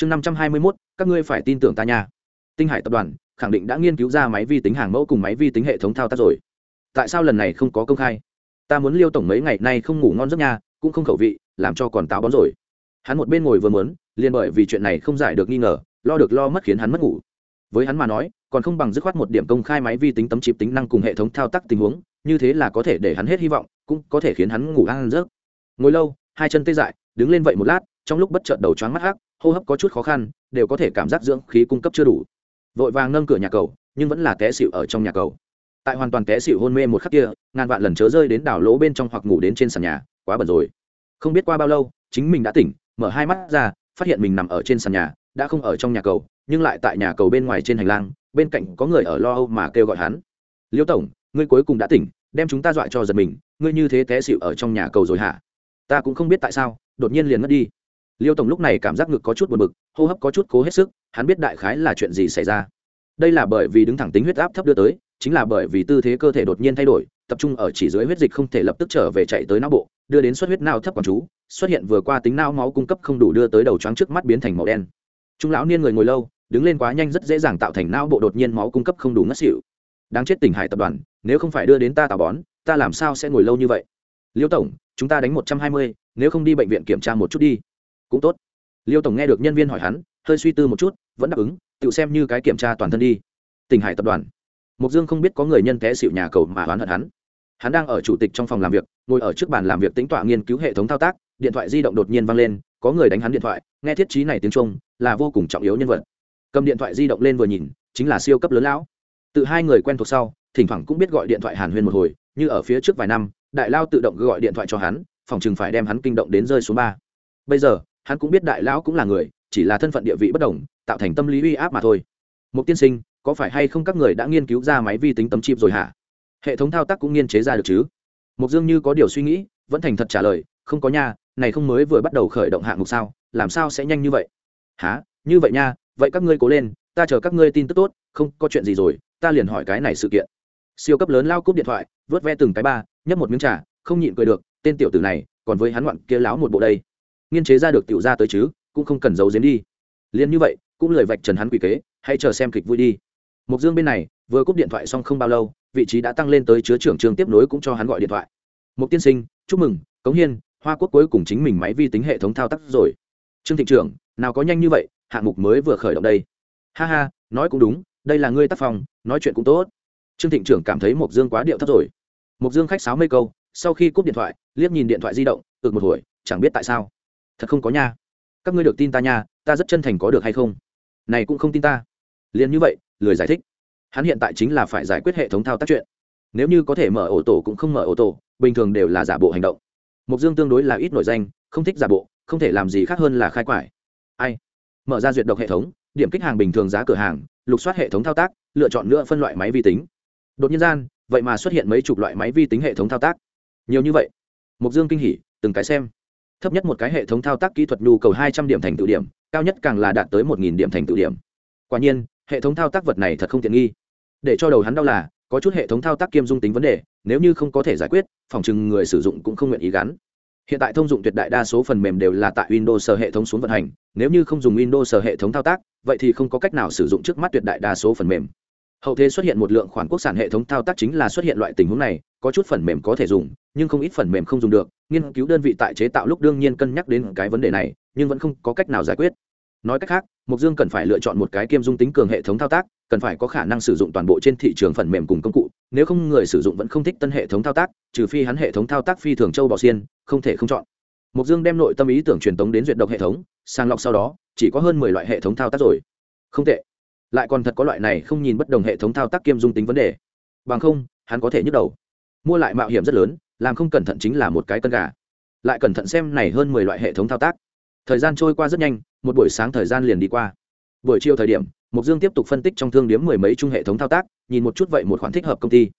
chương năm trăm hai mươi mốt, các ngươi phải tin tưởng ta nha. Tinh hải tập đoàn khẳng định đã nghiên cứu ra máy vi tính hàng mẫu cùng máy vi tính hệ thống thao tác rồi. Tại sao lần này không có công khai? Ta muốn liêu tổng mấy ngày nay không ngủ ngon giấc nha, cũng không khẩu vị, làm cho còn táo bón rồi. Hắn một bên ngồi vừa mớn liền bởi vì chuyện này không giải được nghi ngờ, lo được lo mất khiến hắn mất ngủ. Với hắn mà nói, còn không bằng dứt khoát một điểm công khai máy vi tính tấm chip tính năng cùng hệ thống thao tác tình huống, như thế là có thể để hắn hết hy vọng, cũng có thể khiến hắn ngủ ăn rớt ngồi lâu, hai chân tê dại, đứng lên vậy một lát, trong lúc bất chợt đầu choáng mắt hắc hô hấp có chút khó khăn, đều có thể cảm giác dưỡng khí cung cấp chưa đủ. Vội vàng nâng cửa nhà cầu, nhưng vẫn là té xịu ở trong nhà cầu. Tại hoàn toàn té xịu hôn mê một khắc kia, ngàn vạn lần chớ rơi đến đảo lỗ bên trong hoặc ngủ đến trên sàn nhà, quá bẩn rồi. Không biết qua bao lâu, chính mình đã tỉnh, mở hai mắt ra, phát hiện mình nằm ở trên sàn nhà, đã không ở trong nhà cầu, nhưng lại tại nhà cầu bên ngoài trên hành lang, bên cạnh có người ở lo âu mà kêu gọi hắn. Liêu tổng, ngươi cuối cùng đã tỉnh, đem chúng ta dọa cho giật mình, ngươi như thế té xịu ở trong nhà cầu rồi hả? Ta cũng không biết tại sao, đột nhiên liền mất đi liêu tổng lúc này cảm giác ngực có chút buồn bực, hô hấp có chút cố hết sức, hắn biết đại khái là chuyện gì xảy ra. Đây là bởi vì đứng thẳng tính huyết áp thấp đưa tới, chính là bởi vì tư thế cơ thể đột nhiên thay đổi, tập trung ở chỉ dưới huyết dịch không thể lập tức trở về chạy tới não bộ, đưa đến suất huyết não thấp quản chú, xuất hiện vừa qua tính não máu cung cấp không đủ đưa tới đầu choáng trước mắt biến thành màu đen. Trung lão niên người ngồi lâu, đứng lên quá nhanh rất dễ dàng tạo thành não bộ đột nhiên máu cung cấp không đủ ngất xỉu. Đáng chết tỉnh hải tập đoàn, nếu không phải đưa đến ta tào bón, ta làm sao sẽ ngồi lâu như vậy? Liêu tổng, chúng ta đánh một trăm hai mươi, nếu không đi bệnh viện kiểm tra một chút đi cũng tốt. Liêu tổng nghe được nhân viên hỏi hắn, hơi suy tư một chút, vẫn đáp ứng, tự xem như cái kiểm tra toàn thân đi. Tỉnh hải tập đoàn. Mục dương không biết có người nhân té xịu nhà cầu mà oán hận hắn. Hắn đang ở chủ tịch trong phòng làm việc, ngồi ở trước bàn làm việc tính tọa nghiên cứu hệ thống thao tác, điện thoại di động đột nhiên vang lên, có người đánh hắn điện thoại, nghe thiết trí này tiếng trung, là vô cùng trọng yếu nhân vật. Cầm điện thoại di động lên vừa nhìn, chính là siêu cấp lớn lão. Tự hai người quen thuộc sau, thỉnh thoảng cũng biết gọi điện thoại hàn huyên một hồi, như ở phía trước vài năm, đại lao tự động gọi điện thoại cho hắn, phòng chừng phải đem hắn kinh động đến rơi xuống ba. Bây giờ hắn cũng biết đại lão cũng là người, chỉ là thân phận địa vị bất đồng, tạo thành tâm lý uy áp mà thôi. Một tiên sinh, có phải hay không các người đã nghiên cứu ra máy vi tính tấm chip rồi hả? Hệ thống thao tác cũng nghiên chế ra được chứ? Mục dương như có điều suy nghĩ, vẫn thành thật trả lời, không có nha, này không mới vừa bắt đầu khởi động hạng mục sao, làm sao sẽ nhanh như vậy? Há như vậy nha, vậy các ngươi cố lên, ta chờ các ngươi tin tức tốt, không có chuyện gì rồi, ta liền hỏi cái này sự kiện. Siêu cấp lớn lao cúp điện thoại, vớt ve từng cái ba, nhấp một miếng trà, không nhịn cười được, tên tiểu tử này, còn với hắn ngoạn kia láo một bộ đây nghiên chế ra được tiểu ra tới chứ cũng không cần giấu giếm đi. Liền như vậy cũng lời vạch trần hắn quỷ kế hãy chờ xem kịch vui đi. Mục dương bên này vừa cúp điện thoại xong không bao lâu vị trí đã tăng lên tới chứa trưởng trường tiếp nối cũng cho hắn gọi điện thoại. Mục tiên sinh chúc mừng cống hiên hoa quốc cuối cùng chính mình máy vi tính hệ thống thao tác rồi. Trương thị trưởng nào có nhanh như vậy hạng mục mới vừa khởi động đây. Ha ha nói cũng đúng đây là ngươi tác phòng, nói chuyện cũng tốt. Trương thịnh trưởng cảm thấy mộc dương quá điệu thấp rồi. Mộc dương khách sáo mấy câu sau khi cúp điện thoại liếc nhìn điện thoại di động ực một hồi chẳng biết tại sao thật không có nha. Các ngươi được tin ta nha, ta rất chân thành có được hay không? Này cũng không tin ta. Liền như vậy, lười giải thích. Hắn hiện tại chính là phải giải quyết hệ thống thao tác chuyện. Nếu như có thể mở ổ tổ cũng không mở ổ tổ, bình thường đều là giả bộ hành động. Mục dương tương đối là ít nổi danh, không thích giả bộ, không thể làm gì khác hơn là khai quải. Ai? Mở ra duyệt độc hệ thống, điểm kích hàng bình thường giá cửa hàng, lục soát hệ thống thao tác, lựa chọn nữa phân loại máy vi tính. Đột nhiên gian, vậy mà xuất hiện mấy chục loại máy vi tính hệ thống thao tác. Nhiều như vậy. Mục dương kinh hỉ, từng cái xem thấp nhất một cái hệ thống thao tác kỹ thuật nhu cầu hai trăm điểm thành tựu điểm, cao nhất càng là đạt tới một điểm thành tựu điểm. Quả nhiên, hệ thống thao tác vật này thật không tiện nghi. Để cho đầu hắn đau là, có chút hệ thống thao tác kiêm dung tính vấn đề, nếu như không có thể giải quyết, phòng chừng người sử dụng cũng không nguyện ý gắn. Hiện tại thông dụng tuyệt đại đa số phần mềm đều là tại windows hệ thống xuống vận hành, nếu như không dùng windows hệ thống thao tác, vậy thì không có cách nào sử dụng trước mắt tuyệt đại đa số phần mềm hậu thế xuất hiện một lượng khoản quốc sản hệ thống thao tác chính là xuất hiện loại tình huống này, có chút phần mềm có thể dùng, nhưng không ít phần mềm không dùng được. Nghiên cứu đơn vị tại chế tạo lúc đương nhiên cân nhắc đến cái vấn đề này, nhưng vẫn không có cách nào giải quyết. Nói cách khác mục dương cần phải lựa chọn một cái kiêm dung tính cường hệ thống thao tác, cần phải có khả năng sử dụng toàn bộ trên thị trường phần mềm cùng công cụ. Nếu không, người sử dụng vẫn không thích tân hệ thống thao tác, trừ phi hắn hệ thống thao tác phi thường châu bò xiên, không thể không chọn. Mục dương đem nội tâm ý tưởng truyền tống đến duyệt độc hệ thống, sàng lọc sau đó, chỉ có hơn mười loại hệ thống thao tác rồi. Không tệ lại còn thật có loại này không nhìn bất đồng hệ thống thao tác kiêm dung tính vấn đề. Bằng không, hắn có thể nhức đầu. Mua lại mạo hiểm rất lớn, làm không cẩn thận chính là một cái cân gà. Lại cẩn thận xem này hơn mười loại hệ thống thao tác. Thời gian trôi qua rất nhanh, một buổi sáng thời gian liền đi qua. Buổi chiều thời điểm mục dương tiếp tục phân tích trong thương điếm mười mấy chung hệ thống thao tác, nhìn một chút vậy một khoản thích hợp công ty.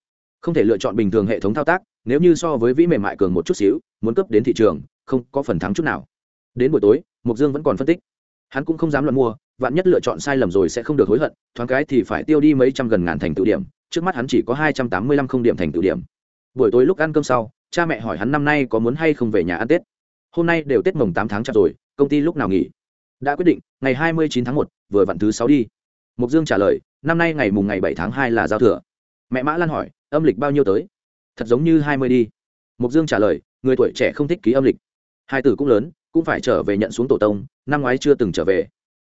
Không thể lựa chọn bình thường hệ thống thao tác, nếu như so với vĩ mềm mại cường một chút xíu, muốn cấp đến thị trường, không có phần thắng chút nào. Đến buổi tối mục dương vẫn còn phân tích. Hắn cũng không dám luận mua vạn nhất lựa chọn sai lầm rồi sẽ không được hối hận, thoáng cái thì phải tiêu đi mấy trăm gần ngàn thành tự điểm, trước mắt hắn chỉ có hai trăm tám mươi lăm không điểm thành tự điểm. Buổi tối lúc ăn cơm sau, cha mẹ hỏi hắn năm nay có muốn hay không về nhà ăn tết. Hôm nay đều tết mồng tám tháng chặt rồi, công ty lúc nào nghỉ? Đã quyết định, ngày hai mươi chín tháng một, vừa vặn thứ sáu đi. Mục dương trả lời, năm nay ngày mùng ngày bảy tháng hai là giao thừa. Mẹ mã lan hỏi, âm lịch bao nhiêu tới? Thật giống như hai mươi đi. Mục dương trả lời, người tuổi trẻ không thích ký âm lịch. Hai tử cũng lớn, cũng phải trở về nhận xuống tổ tông, năm ngoái chưa từng trở về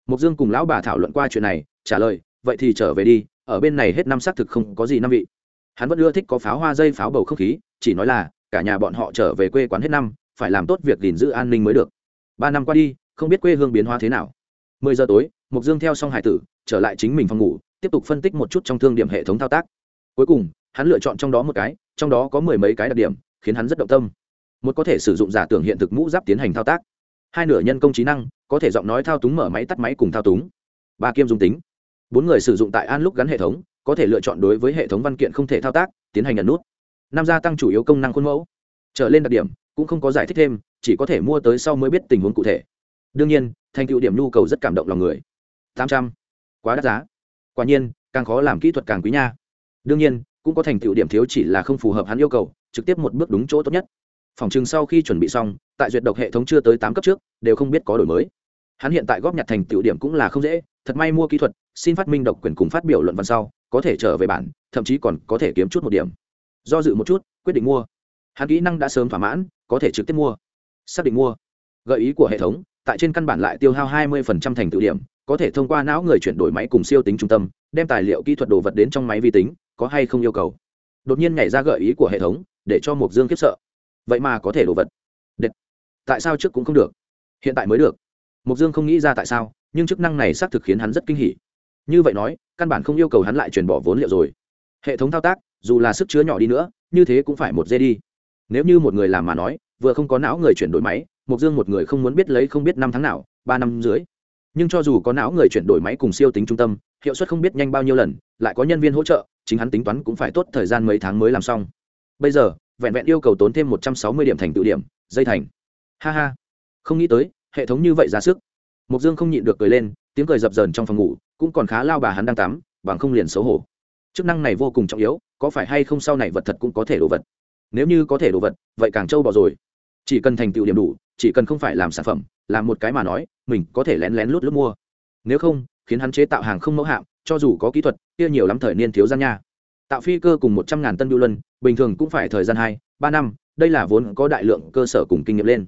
mục dương cùng lão bà thảo luận qua chuyện này, trả lời, vậy thì trở về đi, ở bên này hết năm xác thực không có gì năm vị. Hắn vẫn ưa thích có pháo hoa dây pháo bầu không khí, chỉ nói là, cả nhà bọn họ trở về quê quán hết năm, phải làm tốt việc gìn giữ an ninh mới được. Ba năm qua đi, không biết quê hương biến hóa thế nào. Mười giờ tối mục dương theo xong hải tử, trở lại chính mình phòng ngủ, tiếp tục phân tích một chút trong thương điểm hệ thống thao tác. Cuối cùng, hắn lựa chọn trong đó một cái, trong đó có mười mấy cái đặc điểm, khiến hắn rất động tâm. Một có thể sử dụng giả tưởng hiện thực mũ giáp tiến hành thao tác hai nửa nhân công trí năng, có thể giọng nói thao túng mở máy tắt máy cùng thao túng. Ba kiêm dung tính. Bốn người sử dụng tại an lúc gắn hệ thống, có thể lựa chọn đối với hệ thống văn kiện không thể thao tác, tiến hành nhận nút. Năm gia tăng chủ yếu công năng khuôn mẫu. Trở lên đặc điểm, cũng không có giải thích thêm, chỉ có thể mua tới sau mới biết tình huống cụ thể. Đương nhiên, thành tựu điểm nhu cầu rất cảm động lòng người. Tám trăm. Quá đắt giá. Quả nhiên, càng khó làm kỹ thuật càng quý nha. Đương nhiên, cũng có thành tựu điểm thiếu chỉ là không phù hợp hắn yêu cầu, trực tiếp một bước đúng chỗ tốt nhất. Phòng chừng sau khi chuẩn bị xong tại duyệt độc hệ thống chưa tới tám cấp trước, đều không biết có đổi mới. Hắn hiện tại góp nhặt thành tựu điểm cũng là không dễ, thật may mua kỹ thuật, xin phát minh độc quyền cùng phát biểu luận văn sau, có thể trở về bản, thậm chí còn có thể kiếm chút một điểm. Do dự một chút, quyết định mua. Hắn kỹ năng đã sớm thỏa mãn, có thể trực tiếp mua. Xác định mua. Gợi ý của hệ thống, tại trên căn bản lại tiêu hao 20% thành tựu điểm, có thể thông qua não người chuyển đổi máy cùng siêu tính trung tâm, đem tài liệu kỹ thuật đồ vật đến trong máy vi tính, có hay không yêu cầu. Đột nhiên nhảy ra gợi ý của hệ thống, để cho mục dương khiếp sợ. Vậy mà có thể đồ vật tại sao trước cũng không được? Hiện tại mới được. Mục dương không nghĩ ra tại sao, nhưng chức năng này xác thực khiến hắn rất kinh hỉ. Như vậy nói, căn bản không yêu cầu hắn lại chuyển bỏ vốn liệu rồi. Hệ thống thao tác, dù là sức chứa nhỏ đi nữa, như thế cũng phải một dây đi. Nếu như một người làm mà nói, vừa không có não người chuyển đổi máy mục dương một người không muốn biết lấy không biết năm tháng nào, ba năm dưới nhưng cho dù có não người chuyển đổi máy cùng siêu tính trung tâm, hiệu suất không biết nhanh bao nhiêu lần, lại có nhân viên hỗ trợ, chính hắn tính toán cũng phải tốt thời gian mấy tháng mới làm xong. Bây giờ, vẹn vẹn yêu cầu tốn thêm một trăm sáu mươi điểm thành tự điểm, dây thành ha ha. Không nghĩ tới, hệ thống như vậy ra sức. Mục dương không nhịn được cười lên, tiếng cười dập dờn trong phòng ngủ, cũng còn khá lao bà hắn đang tắm, bằng không liền xấu hổ. Chức năng này vô cùng trọng yếu, có phải hay không sau này vật thật cũng có thể đồ vật? Nếu như có thể đồ vật, vậy càng trâu bỏ rồi. Chỉ cần thành tựu điểm đủ, chỉ cần không phải làm sản phẩm, làm một cái mà nói, mình có thể lén lén lút lút mua. Nếu không, khiến hắn chế tạo hàng không mẫu hạm, cho dù có kỹ thuật, kia nhiều lắm thời niên thiếu gian nha. Tạo phi cơ cùng một trăm ngàn tân biêu luân, bình thường cũng phải thời gian hai, ba năm, đây là vốn có đại lượng cơ sở cùng kinh nghiệm lên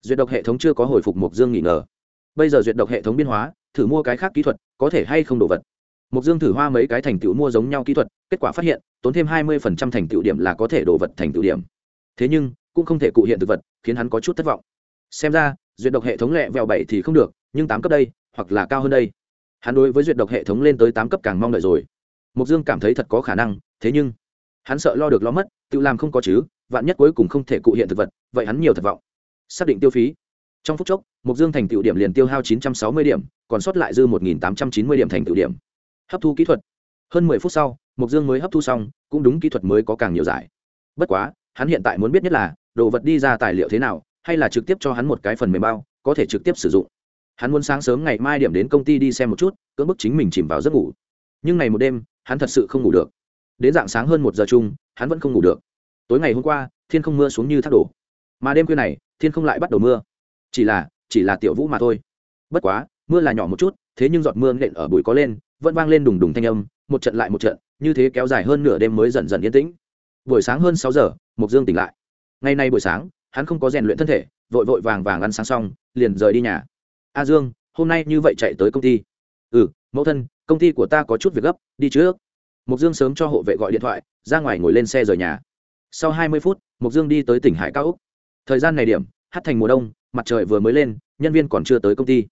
duyệt độc hệ thống chưa có hồi phục mục dương nghỉ ngờ. Bây giờ duyệt độc hệ thống biên hóa, thử mua cái khác kỹ thuật, có thể hay không đồ vật? Mục dương thử hoa mấy cái thành tựu mua giống nhau kỹ thuật, kết quả phát hiện, tốn thêm hai mươi thành tựu điểm là có thể đồ vật thành tựu điểm. Thế nhưng, cũng không thể cụ hiện thực vật, khiến hắn có chút thất vọng. Xem ra, duyệt độc hệ thống lẹ vẹo bảy thì không được, nhưng tám cấp đây, hoặc là cao hơn đây. Hắn đối với duyệt độc hệ thống lên tới tám cấp càng mong đợi rồi. Mục dương cảm thấy thật có khả năng, thế nhưng, hắn sợ lo được lo mất, tự làm không có chứ, vạn nhất cuối cùng không thể cụ hiện thực vật, vậy hắn nhiều thất vọng xác định tiêu phí. Trong phút chốc mục dương thành tựu điểm liền tiêu hao chín trăm sáu mươi điểm, còn sót lại dư một nghìn tám trăm chín mươi điểm thành tựu điểm. Hấp thu kỹ thuật. Hơn mười phút sau mục dương mới hấp thu xong, cũng đúng kỹ thuật mới có càng nhiều giải. Bất quá, hắn hiện tại muốn biết nhất là, đồ vật đi ra tài liệu thế nào, hay là trực tiếp cho hắn một cái phần mềm bao, có thể trực tiếp sử dụng. Hắn muốn sáng sớm ngày mai điểm đến công ty đi xem một chút, cưỡng bức chính mình chìm vào giấc ngủ. Nhưng ngày một đêm, hắn thật sự không ngủ được. Đến dạng sáng hơn một giờ chung, hắn vẫn không ngủ được. Tối ngày hôm qua, thiên không mưa xuống như thác đổ mà đêm khuya này, thiên không lại bắt đầu mưa. Chỉ là chỉ là tiểu vũ mà thôi. Bất quá, mưa là nhỏ một chút, thế nhưng giọt mưa nện ở bụi có lên, vẫn vang lên đùng đùng thanh âm, một trận lại một trận, như thế kéo dài hơn nửa đêm mới dần dần yên tĩnh. Buổi sáng hơn sáu giờ mục dương tỉnh lại. Ngày nay buổi sáng, hắn không có rèn luyện thân thể, vội vội vàng vàng ăn sáng xong, liền rời đi nhà. A dương, hôm nay như vậy chạy tới công ty? Ừ mẫu thân, công ty của ta có chút việc gấp, đi trước. Mục dương sớm cho hộ vệ gọi điện thoại, ra ngoài ngồi lên xe rời nhà. Sau hai mươi phút mục dương đi tới tỉnh hải cao úc thời gian này điểm, hát thành mùa đông, mặt trời vừa mới lên, nhân viên còn chưa tới công ty.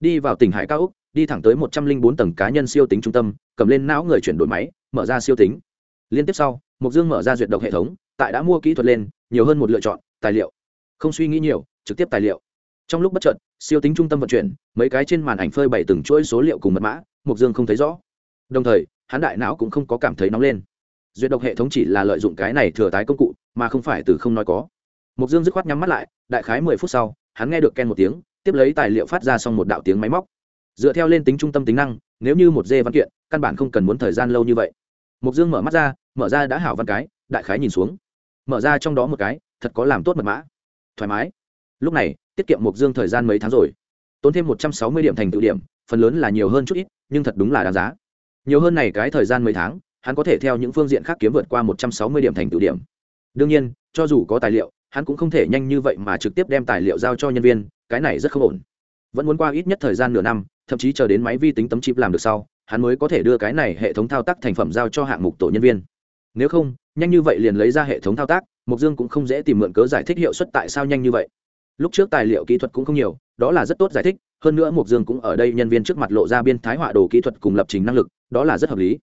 Đi vào tỉnh hải cao úc, đi thẳng tới một trăm linh bốn tầng cá nhân siêu tính trung tâm, cầm lên não người chuyển đổi máy, mở ra siêu tính. Liên tiếp sau mục dương mở ra duyệt độc hệ thống, tại đã mua kỹ thuật lên, nhiều hơn một lựa chọn, tài liệu. Không suy nghĩ nhiều, trực tiếp tài liệu. Trong lúc bất chợt, siêu tính trung tâm vận chuyển, mấy cái trên màn ảnh phơi bày từng chuỗi số liệu cùng mật mã mục dương không thấy rõ. Đồng thời, hắn đại não cũng không có cảm thấy nóng lên. Duyệt độc hệ thống chỉ là lợi dụng cái này thừa tái công cụ, mà không phải từ không nói có mục dương dứt khoát nhắm mắt lại, đại khái mười phút sau, hắn nghe được ken một tiếng, tiếp lấy tài liệu phát ra xong một đạo tiếng máy móc. Dựa theo lên tính trung tâm tính năng, nếu như một dê văn kiện, căn bản không cần muốn thời gian lâu như vậy. Mục dương mở mắt ra, mở ra đã hảo văn cái, đại khái nhìn xuống. Mở ra trong đó một cái, thật có làm tốt mật mã. Thoải mái. Lúc này, tiết kiệm mục dương thời gian mấy tháng rồi. Tốn thêm một trăm sáu mươi điểm thành tựu điểm, phần lớn là nhiều hơn chút ít, nhưng thật đúng là đáng giá. Nhiều hơn này cái thời gian mấy tháng, hắn có thể theo những phương diện khác kiếm vượt qua một trăm sáu mươi điểm thành tựu điểm. Đương nhiên, cho dù có tài liệu hắn cũng không thể nhanh như vậy mà trực tiếp đem tài liệu giao cho nhân viên, cái này rất không ổn. Vẫn muốn qua ít nhất thời gian nửa năm, thậm chí chờ đến máy vi tính tấm chip làm được sau, hắn mới có thể đưa cái này hệ thống thao tác thành phẩm giao cho hạng mục tổ nhân viên. Nếu không, nhanh như vậy liền lấy ra hệ thống thao tác mục dương cũng không dễ tìm mượn cớ giải thích hiệu suất tại sao nhanh như vậy. Lúc trước tài liệu kỹ thuật cũng không nhiều, đó là rất tốt giải thích, hơn nữa mục dương cũng ở đây nhân viên trước mặt lộ ra biên thái họa đồ kỹ thuật cùng lập trình năng lực, đó là rất hợp lý.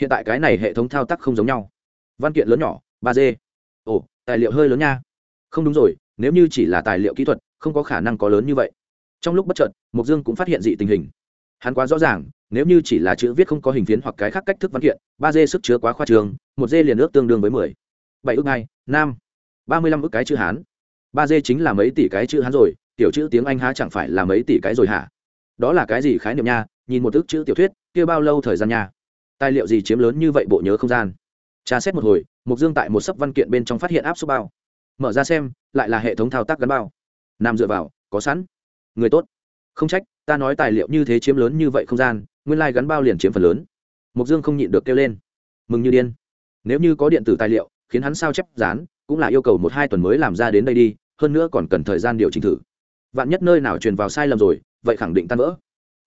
Hiện tại cái này hệ thống thao tác không giống nhau. Văn kiện lớn nhỏ, ba d. Ồ, tài liệu hơi lớn nha không đúng rồi, nếu như chỉ là tài liệu kỹ thuật, không có khả năng có lớn như vậy. Trong lúc bất chợt mục dương cũng phát hiện dị tình hình. Hắn quá rõ ràng, nếu như chỉ là chữ viết không có hình phiến hoặc cái khác cách thức văn kiện, ba d sức chứa quá khoa trường, một d liền ước tương đương với mười. Bảy ước hai, năm, ba mươi lăm ước cái chữ hán. Ba d chính là mấy tỷ cái chữ hán rồi, tiểu chữ tiếng anh há chẳng phải là mấy tỷ cái rồi hả? Đó là cái gì khái niệm nha? Nhìn một ước chữ tiểu thuyết, kia bao lâu thời gian nha? Tài liệu gì chiếm lớn như vậy bộ nhớ không gian? Tra xét một hồi mục dương tại một sấp văn kiện bên trong phát hiện áp số bao mở ra xem, lại là hệ thống thao tác gắn bao. Nam dựa vào, có sẵn. Người tốt. Không trách, ta nói tài liệu như thế chiếm lớn như vậy không gian, nguyên lai、like、gắn bao liền chiếm phần lớn. Mục dương không nhịn được kêu lên. Mừng như điên. Nếu như có điện tử tài liệu, khiến hắn sao chép dán, cũng là yêu cầu một hai tuần mới làm ra đến đây đi, hơn nữa còn cần thời gian điều chỉnh thử. Vạn nhất nơi nào truyền vào sai lầm rồi, vậy khẳng định tan vỡ.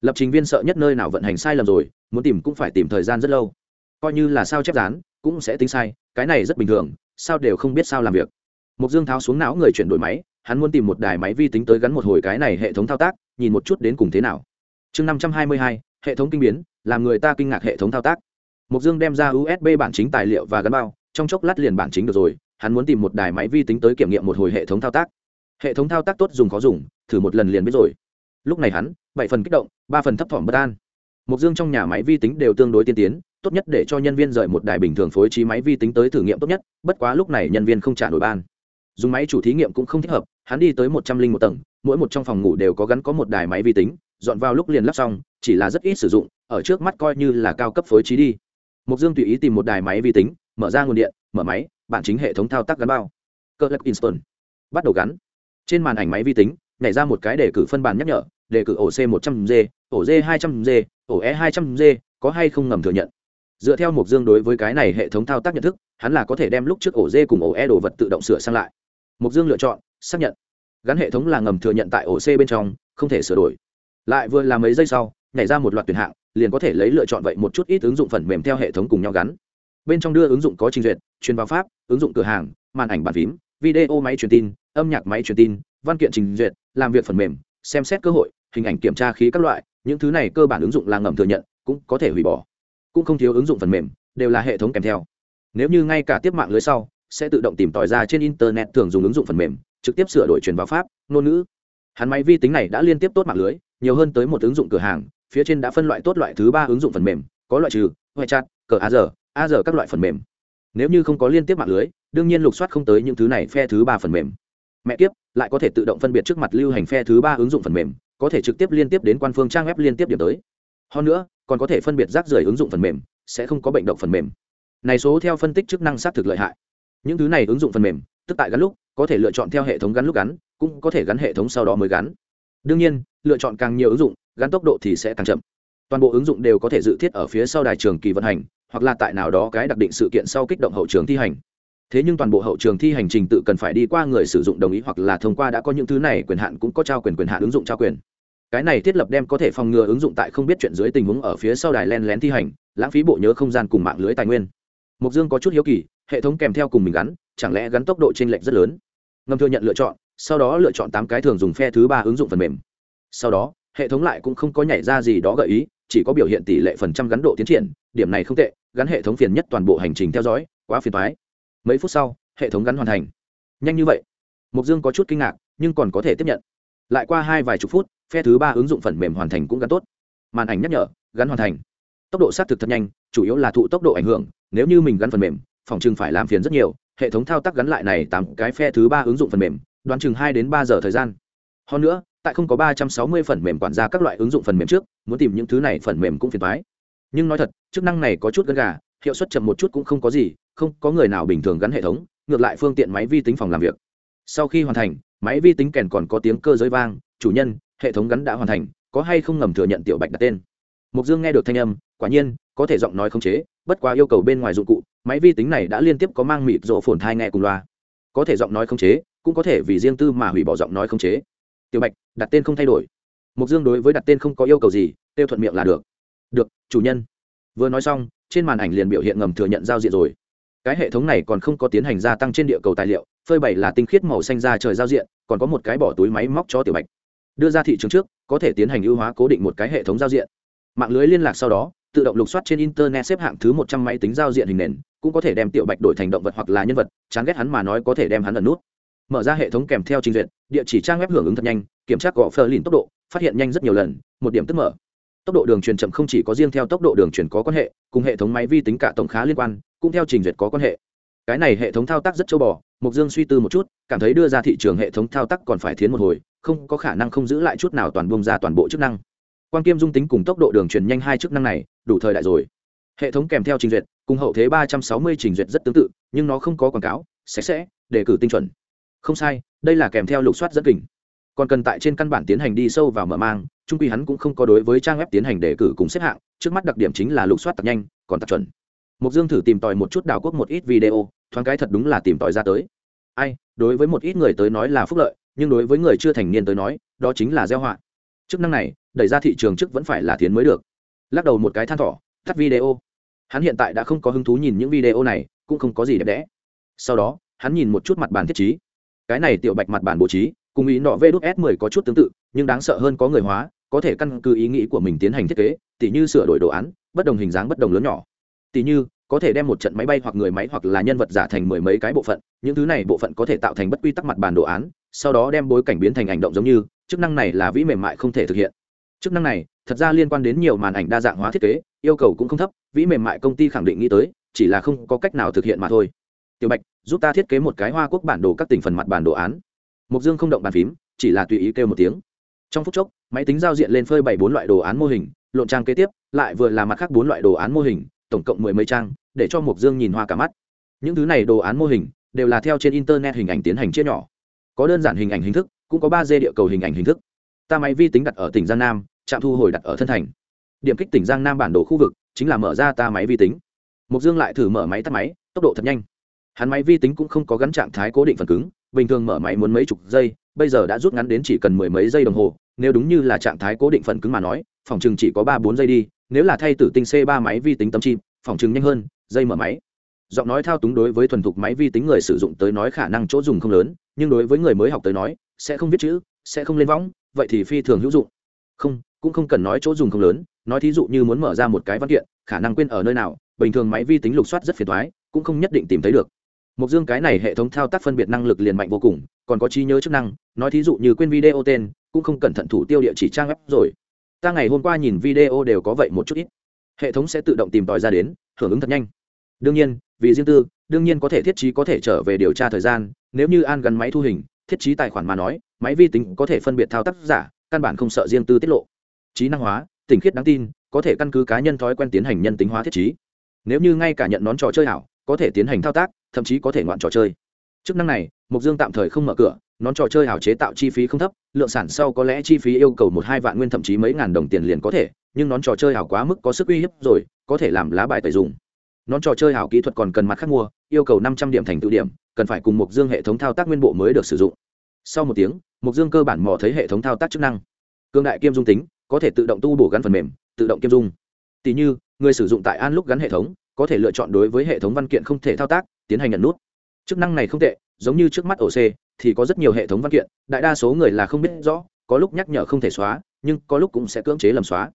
Lập trình viên sợ nhất nơi nào vận hành sai lầm rồi, muốn tìm cũng phải tìm thời gian rất lâu. Coi như là sao chép dán, cũng sẽ tính sai, cái này rất bình thường, sao đều không biết sao làm việc mục dương tháo xuống não người chuyển đổi máy, hắn muốn tìm một đài máy vi tính tới gắn một hồi cái này hệ thống thao tác, nhìn một chút đến cùng thế nào. Chương năm trăm hai mươi hai, hệ thống kinh biến, làm người ta kinh ngạc hệ thống thao tác. Mục dương đem ra usb bản chính tài liệu và gắn bao, trong chốc lát liền bản chính được rồi, hắn muốn tìm một đài máy vi tính tới kiểm nghiệm một hồi hệ thống thao tác. Hệ thống thao tác tốt dùng khó dùng, thử một lần liền biết rồi. Lúc này hắn, bảy phần kích động, ba phần thấp thỏm bất an. Mục dương trong nhà máy vi tính đều tương đối tiên tiến, tốt nhất để cho nhân viên rời một đài bình thường phối trí máy vi tính tới thử nghiệm tốt nhất, bất quá lúc này nhân viên không trả nổi ban dùng máy chủ thí nghiệm cũng không thích hợp, hắn đi tới một trăm linh một tầng, mỗi một trong phòng ngủ đều có gắn có một đài máy vi tính, dọn vào lúc liền lắp xong, chỉ là rất ít sử dụng, ở trước mắt coi như là cao cấp phối trí đi. Mục dương tùy ý tìm một đài máy vi tính, mở ra nguồn điện, mở máy bản chính hệ thống thao tác gắn bao. Cơ lắc instant bắt đầu gắn. Trên màn ảnh máy vi tính, nhảy ra một cái đề cử phân bàn nhắc nhở, đề cử ổ c một trăm g, ổ d hai trăm g, ổ e hai trăm g, có hay không ngầm thừa nhận. Dựa theo mục dương đối với cái này hệ thống thao tác nhận thức, hắn là có thể đem lúc trước ổ d cùng ổ e đồ vật tự động sửa sang lại mục dương lựa chọn, xác nhận. Gắn hệ thống là ngầm thừa nhận tại ổ c bên trong, không thể sửa đổi. Lại vừa làm mấy giây sau, nhảy ra một loạt tuyển hạng, liền có thể lấy lựa chọn vậy một chút ít ứng dụng phần mềm theo hệ thống cùng nhau gắn. Bên trong đưa ứng dụng có trình duyệt, truyền vào pháp, ứng dụng cửa hàng, màn ảnh bàn phím, video máy truyền tin, âm nhạc máy truyền tin, văn kiện trình duyệt, làm việc phần mềm, xem xét cơ hội, hình ảnh kiểm tra khí các loại, những thứ này cơ bản ứng dụng là ngầm thừa nhận, cũng có thể hủy bỏ. Cũng không thiếu ứng dụng phần mềm, đều là hệ thống kèm theo. Nếu như ngay cả tiếp mạng lưới sau sẽ tự động tìm tòi ra trên internet thường dùng ứng dụng phần mềm, trực tiếp sửa đổi truyền vào pháp, ngôn ngữ. Hắn máy vi tính này đã liên tiếp tốt mạng lưới, nhiều hơn tới một ứng dụng cửa hàng, phía trên đã phân loại tốt loại thứ ba ứng dụng phần mềm, có loại trừ, ngoại chat, cờ a giờ a giờ các loại phần mềm. Nếu như không có liên tiếp mạng lưới, đương nhiên lục soát không tới những thứ này phe thứ ba phần mềm. Mẹ kiếp, lại có thể tự động phân biệt trước mặt lưu hành phe thứ ba ứng dụng phần mềm, có thể trực tiếp liên tiếp đến quan phương trang web liên tiếp điểm tới. Hơn nữa, còn có thể phân biệt rác rưởi ứng dụng phần mềm, sẽ không có bệnh động phần mềm. Này số theo phân tích chức năng xác thực lợi hại những thứ này ứng dụng phần mềm, tức tại gắn lúc, có thể lựa chọn theo hệ thống gắn lúc gắn, cũng có thể gắn hệ thống sau đó mới gắn. Đương nhiên, lựa chọn càng nhiều ứng dụng, gắn tốc độ thì sẽ càng chậm. Toàn bộ ứng dụng đều có thể dự thiết ở phía sau đài trường kỳ vận hành, hoặc là tại nào đó cái đặc định sự kiện sau kích động hậu trường thi hành. Thế nhưng toàn bộ hậu trường thi hành trình tự cần phải đi qua người sử dụng đồng ý hoặc là thông qua đã có những thứ này quyền hạn cũng có trao quyền quyền hạn ứng dụng trao quyền. Cái này thiết lập đem có thể phòng ngừa ứng dụng tại không biết chuyện dưới tình huống ở phía sau đài len lén thi hành, lãng phí bộ nhớ không gian cùng mạng lưới tài nguyên. Mục dương có chút hiếu kỳ hệ thống kèm theo cùng mình gắn, chẳng lẽ gắn tốc độ t r ê n lệch rất lớn? Ngầm thừa nhận lựa chọn, sau đó lựa chọn tám cái thường dùng phe thứ ba ứng dụng phần mềm. Sau đó, hệ thống lại cũng không có nhảy ra gì đó gợi ý, chỉ có biểu hiện tỷ lệ phần trăm gắn độ tiến triển, điểm này không tệ, gắn hệ thống phiền nhất toàn bộ hành trình theo dõi, quá phiền thoái mấy phút sau, hệ thống gắn hoàn thành. Nhanh như vậy. Mục dương có chút kinh ngạc, nhưng còn có thể tiếp nhận. Lại qua hai vài chục phút, phe thứ ba ứng dụng phần mềm hoàn thành cũng gắn tốt. Màn ảnh nhắc nhở, gắn hoàn thành. Tốc độ xác thực thật nhanh, chủ yếu là thụ tốc độ ảnh hưởng, nếu như mình gắn phần mềm phòng chừng phải làm phiền rất nhiều, hệ thống thao tác gắn lại này tám cái phe thứ ba ứng dụng phần mềm, đoán chừng hai đến ba giờ thời gian. Hơn nữa, tại không có ba trăm sáu mươi phần mềm quản gia các loại ứng dụng phần mềm trước, muốn tìm những thứ này phần mềm cũng phiền thoái nhưng nói thật, chức năng này có chút gần gà, hiệu suất chậm một chút cũng không có gì, không có người nào bình thường gắn hệ thống, ngược lại phương tiện máy vi tính phòng làm việc. Sau khi hoàn thành, máy vi tính kèn còn có tiếng cơ giới vang, chủ nhân, hệ thống gắn đã hoàn thành, có hay không ngầm thừa nhận tiểu bạch đặt tên? Mục dương nghe được thanh âm, quả nhiên, có thể giọng nói không chế, bất quá yêu cầu bên ngoài dụng cụ, máy vi tính này đã liên tiếp có mang mịt rộ phồn thai nghe cùng loa. Có thể giọng nói không chế, cũng có thể vì riêng tư mà hủy bỏ giọng nói không chế. Tiểu bạch, đặt tên không thay đổi. Mục dương đối với đặt tên không có yêu cầu gì, tiêu thuận miệng là được. Được, chủ nhân. Vừa nói xong, trên màn ảnh liền biểu hiện ngầm thừa nhận giao diện rồi. Cái hệ thống này còn không có tiến hành gia tăng trên địa cầu tài liệu, phơi bày là tinh khiết màu xanh ra trời giao diện, còn có một cái bỏ túi máy móc cho tiểu bạch. Đưa ra thị trường trước, có thể tiến hành ưu hóa cố định một cái hệ thống giao diện mạng lưới liên lạc sau đó, tự động lục soát trên internet xếp hạng thứ một trăm máy tính giao diện hình nền, cũng có thể đem tiểu bạch đổi thành động vật hoặc là nhân vật, chán ghét hắn mà nói có thể đem hắn ẩn nút. Mở ra hệ thống kèm theo trình duyệt, địa chỉ trang web hưởng ứng thật nhanh, kiểm tra gõ phờ lìn tốc độ, phát hiện nhanh rất nhiều lần, một điểm tức mở. Tốc độ đường truyền chậm không chỉ có riêng theo tốc độ đường truyền có quan hệ, cùng hệ thống máy vi tính cả tổng khá liên quan, cũng theo trình duyệt có quan hệ. Cái này hệ thống thao tác rất châu bò mục dương suy tư một chút, cảm thấy đưa ra thị trường hệ thống thao tác còn phải thiến một hồi, không có khả năng không giữ lại chút nào toàn bông ra toàn bộ chức năng quan kiêm dung tính cùng tốc độ đường truyền nhanh hai chức năng này, đủ thời đại rồi. Hệ thống kèm theo trình duyệt, cùng hậu thế ba trăm sáu mươi trình duyệt rất tương tự, nhưng nó không có quảng cáo, sạch sẽ để cử tinh chuẩn. Không sai, đây là kèm theo lục soát dẫn kình. Còn cần tại trên căn bản tiến hành đi sâu vào mở mang trung quy hắn cũng không có đối với trang web tiến hành đề cử cùng xếp hạng, trước mắt đặc điểm chính là lục soát tập nhanh, còn tập chuẩn. Mục dương thử tìm tòi một chút đào quốc một ít video, thoáng cái thật đúng là tìm tòi ra tới. Ai, đối với một ít người tới nói là phúc lợi, nhưng đối với người chưa thành niên tới nói, đó chính là gieo họa chức năng này, đẩy ra thị trường trước vẫn phải là tiến mới được. Lắc đầu một cái than thỏ, tắt video. Hắn hiện tại đã không có hứng thú nhìn những video này, cũng không có gì đẹp đẽ. Sau đó, hắn nhìn một chút mặt bàn thiết trí. Cái này tiểu bạch mặt bàn bố trí, cùng ý nọ vê đốt s 10 có chút tương tự, nhưng đáng sợ hơn có người hóa, có thể căn cứ ý nghĩ của mình tiến hành thiết kế, tỉ như sửa đổi đồ án, bất đồng hình dáng bất đồng lớn nhỏ. Tỉ như, có thể đem một trận máy bay hoặc người máy hoặc là nhân vật giả thành mười mấy cái bộ phận, những thứ này bộ phận có thể tạo thành bất quy tắc mặt bàn đồ án, sau đó đem bối cảnh biến thành hành động giống như chức năng này là vĩ mềm mại không thể thực hiện. Chức năng này, thật ra liên quan đến nhiều màn ảnh đa dạng hóa thiết kế, yêu cầu cũng không thấp, vĩ mềm mại công ty khẳng định nghĩ tới, chỉ là không có cách nào thực hiện mà thôi. Tiểu bạch, giúp ta thiết kế một cái hoa quốc bản đồ các tỉnh phần mặt bản đồ án. Mục dương không động bàn phím, chỉ là tùy ý kêu một tiếng. Trong phút chốc, máy tính giao diện lên phơi bảy bốn loại đồ án mô hình, lộn trang kế tiếp, lại vừa là mặt khác bốn loại đồ án mô hình, tổng cộng mười mấy trang, để cho mục dương nhìn hoa cả mắt. Những thứ này đồ án mô hình, đều là theo trên internet hình ảnh tiến hành chia nhỏ. Có đơn giản hình ảnh hình thức cũng có ba d địa cầu hình ảnh hình thức. Ta máy vi tính đặt ở tỉnh giang nam, trạm thu hồi đặt ở thân thành. Điểm kích tỉnh giang nam bản đồ khu vực chính là mở ra ta máy vi tính. Mục dương lại thử mở máy tắt máy, tốc độ thật nhanh. Hắn máy vi tính cũng không có gắn trạng thái cố định phần cứng, bình thường mở máy muốn mấy chục giây, bây giờ đã rút ngắn đến chỉ cần mười mấy giây đồng hồ, nếu đúng như là trạng thái cố định phần cứng mà nói, phòng chừng chỉ có ba bốn giây đi, nếu là thay tử tinh c ba máy vi tính tấm chim phòng chừng nhanh hơn dây mở máy. Giọng nói thao túng đối với thuần thục máy vi tính người sử dụng tới nói khả năng chỗ dùng không lớn, nhưng đối với người mới học tới nói sẽ không viết chữ sẽ không lên võng vậy thì phi thường hữu dụng không cũng không cần nói chỗ dùng không lớn nói thí dụ như muốn mở ra một cái văn kiện khả năng quên ở nơi nào bình thường máy vi tính lục soát rất phiền thoái cũng không nhất định tìm thấy được mục Dương cái này hệ thống thao tác phân biệt năng lực liền mạnh vô cùng, còn có trí nhớ chức năng, nói thí dụ như quên video tên, cũng không cẩn thận thủ tiêu địa chỉ trang web rồi. Ta ngày hôm qua nhìn video đều có vậy một chút ít. Hệ thống sẽ tự động tìm tòi ra đến, hưởng ứng thật nhanh. Đương nhiên, vì riêng tư, đương nhiên có thể thiết trí có thể trở về điều tra thời gian, nếu như an gắn máy thu hình, thiết trí tài khoản mà nói, máy vi tính có thể phân biệt thao tác giả, căn bản không sợ riêng tư tiết lộ. Trí năng hóa, tỉnh khiết đáng tin, có thể căn cứ cá nhân thói quen tiến hành nhân tính hóa thiết trí. Nếu như ngay cả nhận nón trò chơi ảo, có thể tiến hành thao tác, thậm chí có thể ngoạn trò chơi chức năng này mục dương tạm thời không mở cửa nón trò chơi hảo chế tạo chi phí không thấp lượng sản sau có lẽ chi phí yêu cầu một hai vạn nguyên thậm chí mấy ngàn đồng tiền liền có thể nhưng nón trò chơi hảo quá mức có sức uy hiếp rồi có thể làm lá bài tẩy dùng nón trò chơi hảo kỹ thuật còn cần mặt khác mua, yêu cầu năm trăm điểm thành tự điểm, cần phải cùng mục dương hệ thống thao tác nguyên bộ mới được sử dụng. Sau một tiếng mục dương cơ bản mò thấy hệ thống thao tác chức năng. Cương đại kiêm dung tính, có thể tự động tu bổ gắn phần mềm, tự động kiêm dung. Tỉ như, người sử dụng tại an lúc gắn hệ thống, có thể lựa chọn đối với hệ thống văn kiện không thể thao tác, tiến hành nhận nút. Chức năng này không tệ, giống như trước mắt ổ c, thì có rất nhiều hệ thống văn kiện, đại đa số người là không biết rõ, có lúc nhắc nhở không thể xóa, nhưng có lúc cũng sẽ cưỡng chế lầm xóa.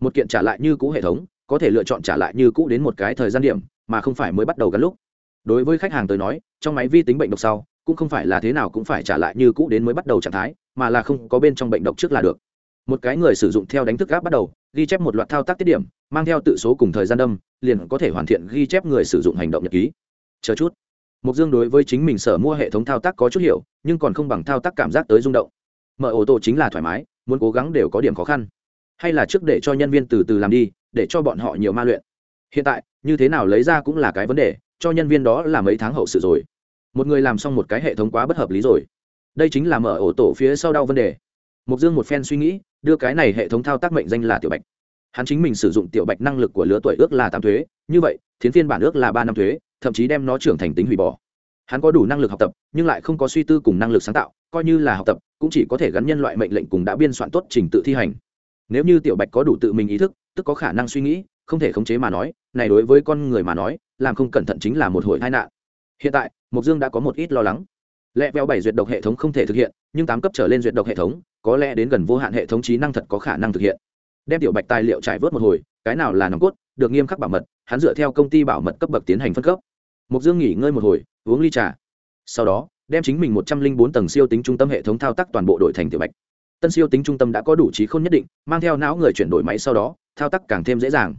Một kiện trả lại như cũ hệ thống có thể lựa chọn trả lại như cũ đến một cái thời gian điểm, mà không phải mới bắt đầu gắn lúc. Đối với khách hàng tới nói, trong máy vi tính bệnh độc sau, cũng không phải là thế nào cũng phải trả lại như cũ đến mới bắt đầu trạng thái, mà là không có bên trong bệnh độc trước là được. Một cái người sử dụng theo đánh thức gáp bắt đầu, ghi chép một loạt thao tác tiết điểm, mang theo tự số cùng thời gian đâm liền có thể hoàn thiện ghi chép người sử dụng hành động nhật ký. Chờ chút. Mục dương đối với chính mình sở mua hệ thống thao tác có chút hiểu, nhưng còn không bằng thao tác cảm giác tới rung động. Mở ô tô chính là thoải mái, muốn cố gắng đều có điểm khó khăn. Hay là trước để cho nhân viên từ từ làm đi để cho bọn họ nhiều ma luyện. Hiện tại, như thế nào lấy ra cũng là cái vấn đề, cho nhân viên đó là mấy tháng hậu sự rồi. Một người làm xong một cái hệ thống quá bất hợp lý rồi. Đây chính là mở ổ tổ phía sau đau vấn đề. Mục dương một phen suy nghĩ, đưa cái này hệ thống thao tác mệnh danh là tiểu bạch. Hắn chính mình sử dụng tiểu bạch năng lực của lứa tuổi ước là tám thuế, như vậy, thiến phiên bản ước là ba năm thuế, thậm chí đem nó trưởng thành tính hủy bỏ. Hắn có đủ năng lực học tập, nhưng lại không có suy tư cùng năng lực sáng tạo, coi như là học tập, cũng chỉ có thể gắn nhân loại mệnh lệnh cùng đã biên soạn tốt trình tự thi hành. Nếu như tiểu bạch có đủ tự mình ý thức tức có khả năng suy nghĩ, không thể khống chế mà nói, này đối với con người mà nói, làm không cẩn thận chính là một hồi tai nạn. Hiện tại mục dương đã có một ít lo lắng. Lẽ veo bảy duyệt độc hệ thống không thể thực hiện, nhưng tám cấp trở lên duyệt độc hệ thống, có lẽ đến gần vô hạn hệ thống trí năng thật có khả năng thực hiện. Đem tiểu bạch tài liệu trải vớt một hồi, cái nào là nòng cốt, được nghiêm khắc bảo mật, hắn dựa theo công ty bảo mật cấp bậc tiến hành phân cấp. Mục dương nghỉ ngơi một hồi, uống ly trà. Sau đó, đem chính mình một trăm linh bốn tầng siêu tính trung tâm hệ thống thao tác toàn bộ đội thành tiểu bạch. Tân siêu tính trung tâm đã có đủ trí khôn nhất định, mang theo não người chuyển đổi máy sau đó thao tác càng thêm dễ dàng.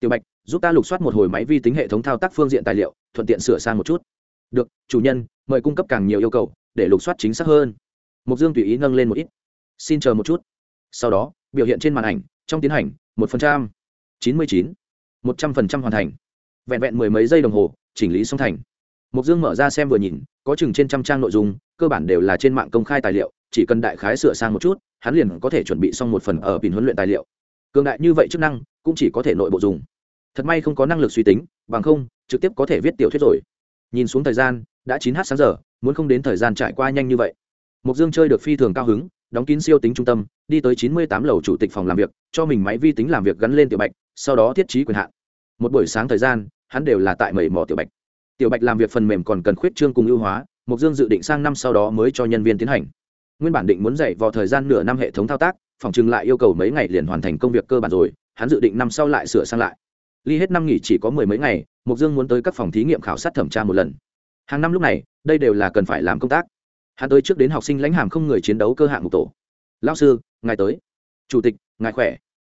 Tiểu bạch, giúp ta lục soát một hồi máy vi tính hệ thống thao tác phương diện tài liệu, thuận tiện sửa sang một chút. Được, chủ nhân, mời cung cấp càng nhiều yêu cầu, để lục soát chính xác hơn. Mục dương tùy ý nâng lên một ít. Xin chờ một chút. Sau đó, biểu hiện trên màn ảnh, trong tiến hành, một phần trăm. Chín mươi chín. Một trăm phần trăm hoàn thành. Vẹn vẹn mười mấy giây đồng hồ, chỉnh lý xong thành. Mục dương mở ra xem vừa nhìn, có chừng trên trăm trang nội dung, cơ bản đều là trên mạng công khai tài liệu, chỉ cần đại khái sửa sang một chút, hắn liền có thể chuẩn bị xong một phần ở pin huấn luyện tài liệu cường đại như vậy chức năng cũng chỉ có thể nội bộ dùng. Thật may không có năng lực suy tính, bằng không, trực tiếp có thể viết tiểu thuyết rồi. Nhìn xuống thời gian, đã chín h sáng giờ, muốn không đến thời gian trải qua nhanh như vậy. Mục dương chơi được phi thường cao hứng, đóng kín siêu tính trung tâm, đi tới chín mươi tám lầu chủ tịch phòng làm việc, cho mình máy vi tính làm việc gắn lên tiểu bạch, sau đó thiết trí quyền hạn. Một buổi sáng thời gian, hắn đều là tại mầy mò tiểu bạch. Tiểu bạch làm việc phần mềm còn cần khuyết trương cùng ưu hóa mục dương dự định sang năm sau đó mới cho nhân viên tiến hành. Nguyên bản định muốn dạy vào thời gian nửa năm hệ thống thao tác phòng chừng lại yêu cầu mấy ngày liền hoàn thành công việc cơ bản rồi, hắn dự định năm sau lại sửa sang lại. Ly hết năm nghỉ chỉ có mười mấy ngày mục dương muốn tới các phòng thí nghiệm khảo sát thẩm tra một lần. Hàng năm lúc này, đây đều là cần phải làm công tác. Hắn tới trước đến học sinh lãnh hàm không người chiến đấu cơ hạng mục tổ. Lao sư, ngài tới. Chủ tịch, ngài khỏe.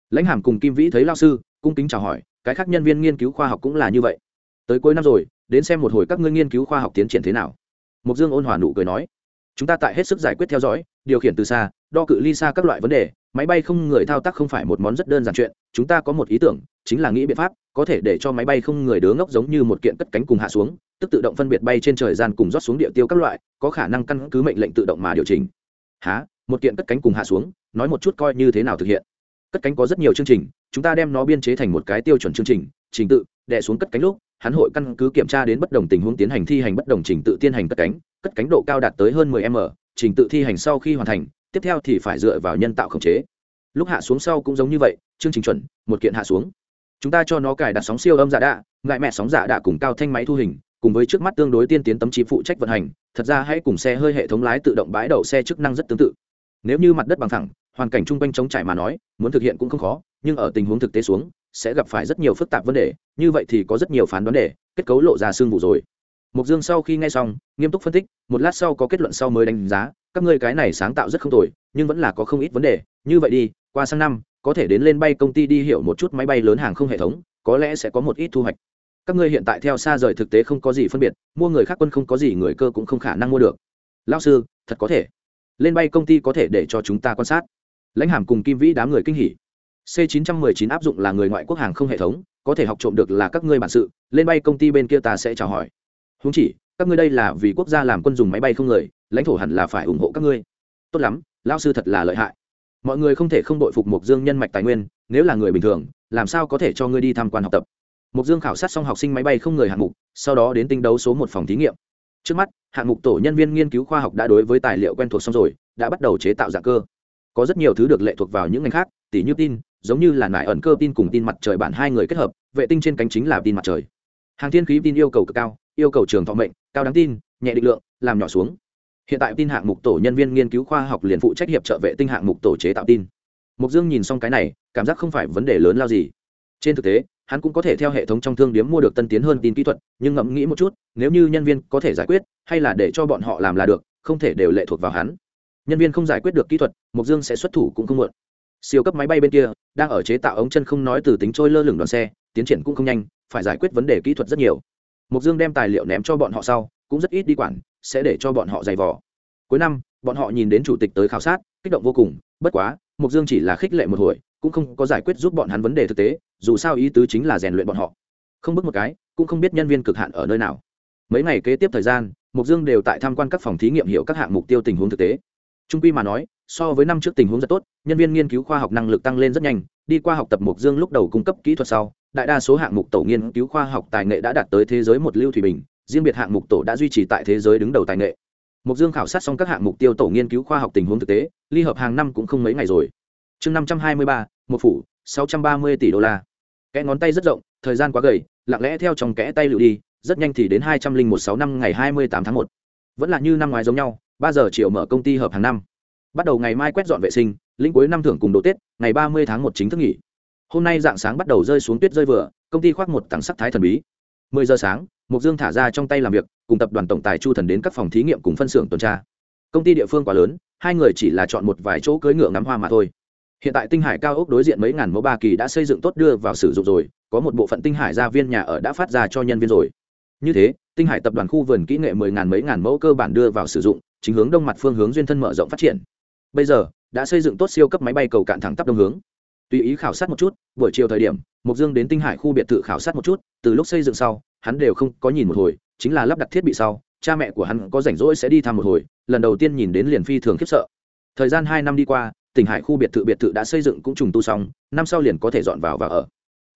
Lãnh hàm cùng kim vĩ thấy lao sư, cung kính chào hỏi, cái khác nhân viên nghiên cứu khoa học cũng là như vậy. Tới cuối năm rồi, đến xem một hồi các ngươi nghiên cứu khoa học tiến triển thế nào. Mục dương ôn hòa nụ cười nói chúng ta tại hết sức giải quyết theo dõi, điều khiển từ xa, đo cự ly xa các loại vấn đề, máy bay không người thao tác không phải một món rất đơn giản chuyện, chúng ta có một ý tưởng, chính là nghĩ biện pháp, có thể để cho máy bay không người đứa ngốc giống như một kiện cất cánh cùng hạ xuống, tức tự động phân biệt bay trên trời gian cùng rót xuống địa tiêu các loại, có khả năng căn cứ mệnh lệnh tự động mà điều chỉnh. Há một kiện cất cánh cùng hạ xuống, nói một chút coi như thế nào thực hiện. Cất cánh có rất nhiều chương trình, chúng ta đem nó biên chế thành một cái tiêu chuẩn chương trình trình tự, đè xuống cất cánh lúc hắn hội căn cứ kiểm tra đến bất đồng tình huống tiến hành thi hành bất đồng trình tự tiến hành cất cánh cất cánh độ cao đạt tới hơn 10 m, trình tự thi hành sau khi hoàn thành, tiếp theo thì phải dựa vào nhân tạo khống chế. Lúc hạ xuống sau cũng giống như vậy, chương trình chuẩn, một kiện hạ xuống. Chúng ta cho nó cài đặt sóng siêu âm giả đạ, ngại mẹ sóng giả đạ cùng cao thanh máy thu hình, cùng với trước mắt tương đối tiên tiến tấm chí phụ trách vận hành, thật ra hãy cùng xe hơi hệ thống lái tự động bãi đậu xe chức năng rất tương tự. Nếu như mặt đất bằng thẳng hoàn cảnh chung quanh chống trải mà nói, muốn thực hiện cũng không khó, nhưng ở tình huống thực tế xuống sẽ gặp phải rất nhiều phức tạp vấn đề, như vậy thì có rất nhiều phán đoán đề, kết cấu lộ ra xương vụ rồi. Mục dương sau khi nghe xong, nghiêm túc phân tích, một lát sau có kết luận sau mới đánh giá, các ngươi cái này sáng tạo rất không tồi, nhưng vẫn là có không ít vấn đề, như vậy đi, qua sang năm, có thể đến lên bay công ty đi hiểu một chút máy bay lớn hàng không hệ thống, có lẽ sẽ có một ít thu hoạch. Các ngươi hiện tại theo xa rời thực tế không có gì phân biệt, mua người khác quân không có gì, người cơ cũng không khả năng mua được. Lao sư, thật có thể. Lên bay công ty có thể để cho chúng ta quan sát. Lãnh hàm cùng kim vĩ đám người kinh hỉ c 919 áp dụng là người ngoại quốc hàng không hệ thống, có thể học trộm được là các ngươi bản sự, lên bay công ty bên kia ta sẽ chào hỏi. Huống chỉ, các ngươi đây là vì quốc gia làm quân dùng máy bay không người, lãnh thổ hẳn là phải ủng hộ các ngươi. Tốt lắm, lão sư thật là lợi hại. Mọi người không thể không đội phục mục dương nhân mạch tài nguyên, nếu là người bình thường, làm sao có thể cho ngươi đi tham quan học tập? Mục dương khảo sát xong học sinh máy bay không người hạng mục, sau đó đến tinh đấu số một phòng thí nghiệm. Trước mắt, hạng mục tổ nhân viên nghiên cứu khoa học đã đối với tài liệu quen thuộc xong rồi, đã bắt đầu chế tạo dạng cơ. Có rất nhiều thứ được lệ thuộc vào những ngành khác, tỉ như tin giống như là nải ẩn cơ tin cùng tin mặt trời bản hai người kết hợp, vệ tinh trên cánh chính là tin mặt trời. Hàng thiên khí tin yêu cầu cực cao, yêu cầu trường thọ mệnh, cao đáng tin, nhẹ định lượng, làm nhỏ xuống. Hiện tại tin hạng mục tổ nhân viên nghiên cứu khoa học liền phụ trách hiệp trợ vệ tinh hạng mục tổ chế tạo tin. Mục dương nhìn xong cái này, cảm giác không phải vấn đề lớn lao gì. Trên thực tế, hắn cũng có thể theo hệ thống trong thương điếm mua được tân tiến hơn tin kỹ thuật, nhưng ngẫm nghĩ một chút, nếu như nhân viên có thể giải quyết, hay là để cho bọn họ làm là được, không thể đều lệ thuộc vào hắn. Nhân viên không giải quyết được kỹ thuật, mục dương sẽ xuất thủ cũng không muộn siêu cấp máy bay bên kia, đang ở chế tạo ống chân không nói từ tính trôi lơ lửng đoàn xe, tiến triển cũng không nhanh, phải giải quyết vấn đề kỹ thuật rất nhiều. Mục dương đem tài liệu ném cho bọn họ sau, cũng rất ít đi quản, sẽ để cho bọn họ giày vò. Cuối năm, bọn họ nhìn đến chủ tịch tới khảo sát, kích động vô cùng, bất quá mục dương chỉ là khích lệ một hồi, cũng không có giải quyết giúp bọn hắn vấn đề thực tế, dù sao ý tứ chính là rèn luyện bọn họ. Không bước một cái, cũng không biết nhân viên cực hạn ở nơi nào. Mấy ngày kế tiếp thời gian mục dương đều tại tham quan các phòng thí nghiệm hiểu các hạng mục tiêu tình huống thực tế. Trung quy mà nói so với năm trước tình huống rất tốt, nhân viên nghiên cứu khoa học năng lực tăng lên rất nhanh, đi qua học tập mục dương lúc đầu cung cấp kỹ thuật sau, đại đa số hạng mục tổ nghiên cứu khoa học tài nghệ đã đạt tới thế giới một lưu thủy bình, riêng biệt hạng mục tổ đã duy trì tại thế giới đứng đầu tài nghệ. Mục dương khảo sát xong các hạng mục tiêu tổ nghiên cứu khoa học tình huống thực tế, ly hợp hàng năm cũng không mấy ngày rồi. Chương năm trăm hai mươi ba một phủ, sáu trăm ba mươi tỷ đô la. Kẽ ngón tay rất rộng, thời gian quá gầy, lặng lẽ theo trong kẽ tay lựu đi, rất nhanh thì đến hai trăm linh một sáu năm ngày hai mươi tám tháng một. Vẫn là như năm ngoái giống nhau, ba giờ chiều mở công ty hợp hàng năm bắt đầu ngày mai quét dọn vệ sinh, lĩnh cuối năm thưởng cùng đồ tết, ngày ba mươi tháng một chính thức nghỉ. Hôm nay dạng sáng bắt đầu rơi xuống tuyết rơi vừa, công ty khoác một tặng sắc thái thần bí. mười giờ sáng mục dương thả ra trong tay làm việc, cùng tập đoàn tổng tài chu thần đến các phòng thí nghiệm cùng phân xưởng tuần tra. Công ty địa phương quá lớn, hai người chỉ là chọn một vài chỗ cưỡi ngựa ngắm hoa mà thôi. Hiện tại tinh hải cao ốc đối diện mấy ngàn mẫu ba kỳ đã xây dựng tốt đưa vào sử dụng rồi, có một bộ phận tinh hải gia viên nhà ở đã phát ra cho nhân viên rồi. Như thế, tinh hải tập đoàn khu vườn kỹ nghệ mười ngàn mấy ngàn mẫu cơ bản đưa vào sử dụng, chính hướng đông mặt phương hướng duyên thân mở rộng phát triển bây giờ, đã xây dựng tốt siêu cấp máy bay cầu cạn thẳng tắp đông hướng. Tùy ý khảo sát một chút, buổi chiều thời điểm mục dương đến tinh hải khu biệt thự khảo sát một chút, từ lúc xây dựng sau, hắn đều không có nhìn một hồi, chính là lắp đặt thiết bị sau, cha mẹ của hắn có rảnh rỗi sẽ đi thăm một hồi, lần đầu tiên nhìn đến liền phi thường khiếp sợ. Thời gian hai năm đi qua tỉnh hải khu biệt thự biệt thự đã xây dựng cũng trùng tu xong, năm sau liền có thể dọn vào và ở.